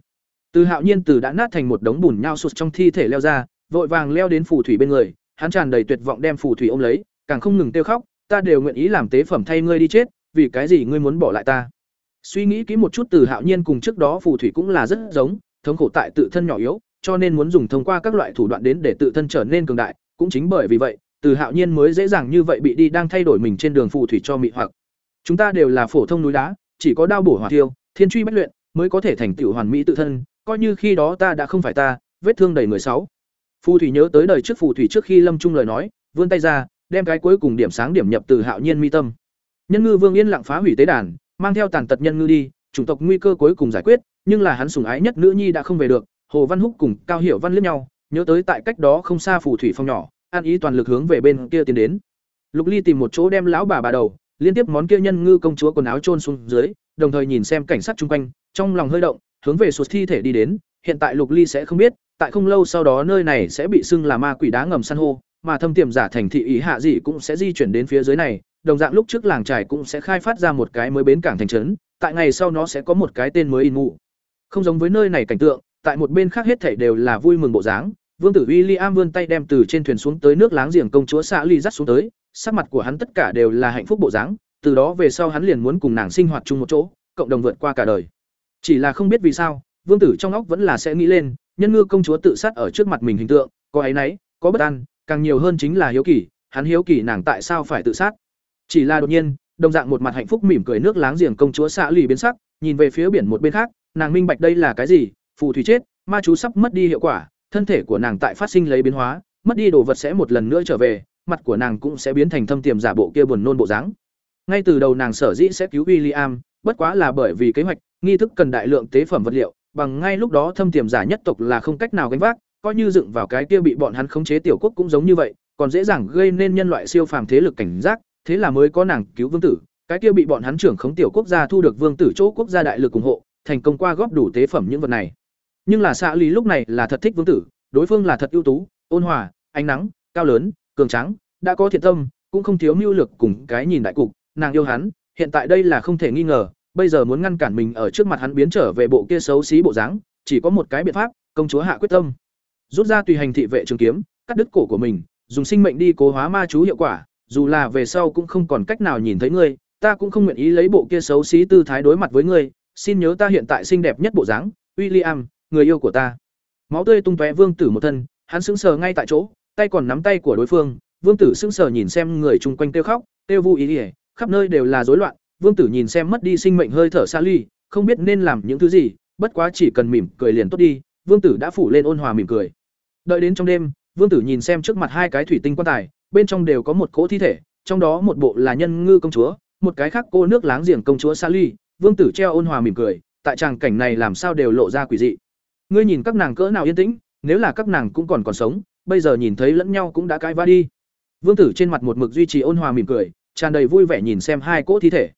Từ Hạo Nhiên từ đã nát thành một đống bùn nhau sụt trong thi thể leo ra, vội vàng leo đến phù thủy bên người, hắn tràn đầy tuyệt vọng đem phù thủy ôm lấy, càng không ngừng kêu khóc, ta đều nguyện ý làm tế phẩm thay ngươi đi chết, vì cái gì ngươi muốn bỏ lại ta? Suy nghĩ kỹ một chút Từ Hạo Nhiên cùng trước đó phù thủy cũng là rất giống, thống khổ tại tự thân nhỏ yếu, cho nên muốn dùng thông qua các loại thủ đoạn đến để tự thân trở nên cường đại, cũng chính bởi vì vậy, Từ Hạo Nhiên mới dễ dàng như vậy bị đi đang thay đổi mình trên đường phù thủy cho mị hoặc. Chúng ta đều là phổ thông núi đá, chỉ có đao bổ hỏa tiêu, thiên truy bất luyện, mới có thể thành tựu hoàn mỹ tự thân, coi như khi đó ta đã không phải ta, vết thương đầy người sáu. Phù thủy nhớ tới đời trước phù thủy trước khi lâm trung lời nói, vươn tay ra, đem cái cuối cùng điểm sáng điểm nhập từ Hạo Nhiên mi tâm. Nhân ngư vương yên lặng phá hủy tế đàn, mang theo tàn tật nhân ngư đi, chủng tộc nguy cơ cuối cùng giải quyết, nhưng là hắn sủng ái nhất nữ nhi đã không về được, Hồ Văn Húc cùng Cao Hiểu Văn liếc nhau, nhớ tới tại cách đó không xa phù thủy phong nhỏ, an ý toàn lực hướng về bên kia tiến đến. Lục Ly tìm một chỗ đem lão bà bà đầu, liên tiếp món kia nhân ngư công chúa quần áo chôn xuống dưới, đồng thời nhìn xem cảnh sát chung quanh, trong lòng hơi động, hướng về sụt thi thể đi đến, hiện tại Lục Ly sẽ không biết, tại không lâu sau đó nơi này sẽ bị xưng là ma quỷ đá ngầm san hô, mà thâm tiềm giả thành thị ý hạ gì cũng sẽ di chuyển đến phía dưới này, đồng dạng lúc trước làng trải cũng sẽ khai phát ra một cái mới bến cảng thành trấn, tại ngày sau nó sẽ có một cái tên mới in ngụ. Không giống với nơi này cảnh tượng, tại một bên khác hết thảy đều là vui mừng bộ dáng. Vương tử William vươn tay đem từ trên thuyền xuống tới nước láng giềng công chúa xã Ly dắt xuống tới, sắc mặt của hắn tất cả đều là hạnh phúc bộ dáng, từ đó về sau hắn liền muốn cùng nàng sinh hoạt chung một chỗ, cộng đồng vượt qua cả đời. Chỉ là không biết vì sao, vương tử trong óc vẫn là sẽ nghĩ lên, nhân ngư công chúa tự sát ở trước mặt mình hình tượng, có ấy nấy, có bất an, càng nhiều hơn chính là hiếu kỳ, hắn hiếu kỳ nàng tại sao phải tự sát. Chỉ là đột nhiên, đồng dạng một mặt hạnh phúc mỉm cười nước láng giềng công chúa xạ lì biến sắc, nhìn về phía biển một bên khác, nàng minh bạch đây là cái gì, phù thủy chết, ma chú sắp mất đi hiệu quả, thân thể của nàng tại phát sinh lấy biến hóa, mất đi đồ vật sẽ một lần nữa trở về, mặt của nàng cũng sẽ biến thành thâm tiềm giả bộ kia buồn nôn bộ dáng. Ngay từ đầu nàng sở dĩ sẽ cứu William, bất quá là bởi vì kế hoạch, nghi thức cần đại lượng tế phẩm vật liệu, bằng ngay lúc đó thâm tiềm giả nhất tộc là không cách nào gánh vác, coi như dựng vào cái kia bị bọn hắn khống chế tiểu quốc cũng giống như vậy, còn dễ dàng gây nên nhân loại siêu phàm thế lực cảnh giác, thế là mới có nàng cứu vương tử, cái kia bị bọn hắn trưởng khống tiểu quốc gia thu được vương tử chỗ quốc gia đại lực ủng hộ, thành công qua góp đủ tế phẩm những vật này. Nhưng là xạ lý lúc này là thật thích vương tử, đối phương là thật ưu tú, ôn hòa, ánh nắng, cao lớn, cường tráng, đã có thiện tâm, cũng không thiếu mưu lược cùng cái nhìn đại cục, nàng yêu hắn, hiện tại đây là không thể nghi ngờ, bây giờ muốn ngăn cản mình ở trước mặt hắn biến trở về bộ kia xấu xí bộ dáng, chỉ có một cái biện pháp, công chúa hạ quyết tâm. Rút ra tùy hành thị vệ trường kiếm, cắt đứt cổ của mình, dùng sinh mệnh đi cố hóa ma chú hiệu quả, dù là về sau cũng không còn cách nào nhìn thấy ngươi, ta cũng không nguyện ý lấy bộ kia xấu xí tư thái đối mặt với ngươi, xin nhớ ta hiện tại xinh đẹp nhất bộ dáng, William, người yêu của ta. Máu tươi tung tóe vương tử một thân, hắn sững sờ ngay tại chỗ, tay còn nắm tay của đối phương, vương tử sững sờ nhìn xem người chung quanh kêu khóc, kêu vui ý, ý khắp nơi đều là rối loạn, vương tử nhìn xem mất đi sinh mệnh hơi thở xa ly, không biết nên làm những thứ gì, bất quá chỉ cần mỉm cười liền tốt đi, vương tử đã phủ lên ôn hòa mỉm cười. Đợi đến trong đêm, vương tử nhìn xem trước mặt hai cái thủy tinh quan tài, bên trong đều có một cỗ thi thể, trong đó một bộ là nhân ngư công chúa, một cái khác cô nước láng giềng công chúa Sally, vương tử treo ôn hòa mỉm cười, tại tràng cảnh này làm sao đều lộ ra quỷ dị. Ngươi nhìn các nàng cỡ nào yên tĩnh, nếu là các nàng cũng còn còn sống, bây giờ nhìn thấy lẫn nhau cũng đã cãi va đi. Vương tử trên mặt một mực duy trì ôn hòa mỉm cười, tràn đầy vui vẻ nhìn xem hai cỗ thi thể.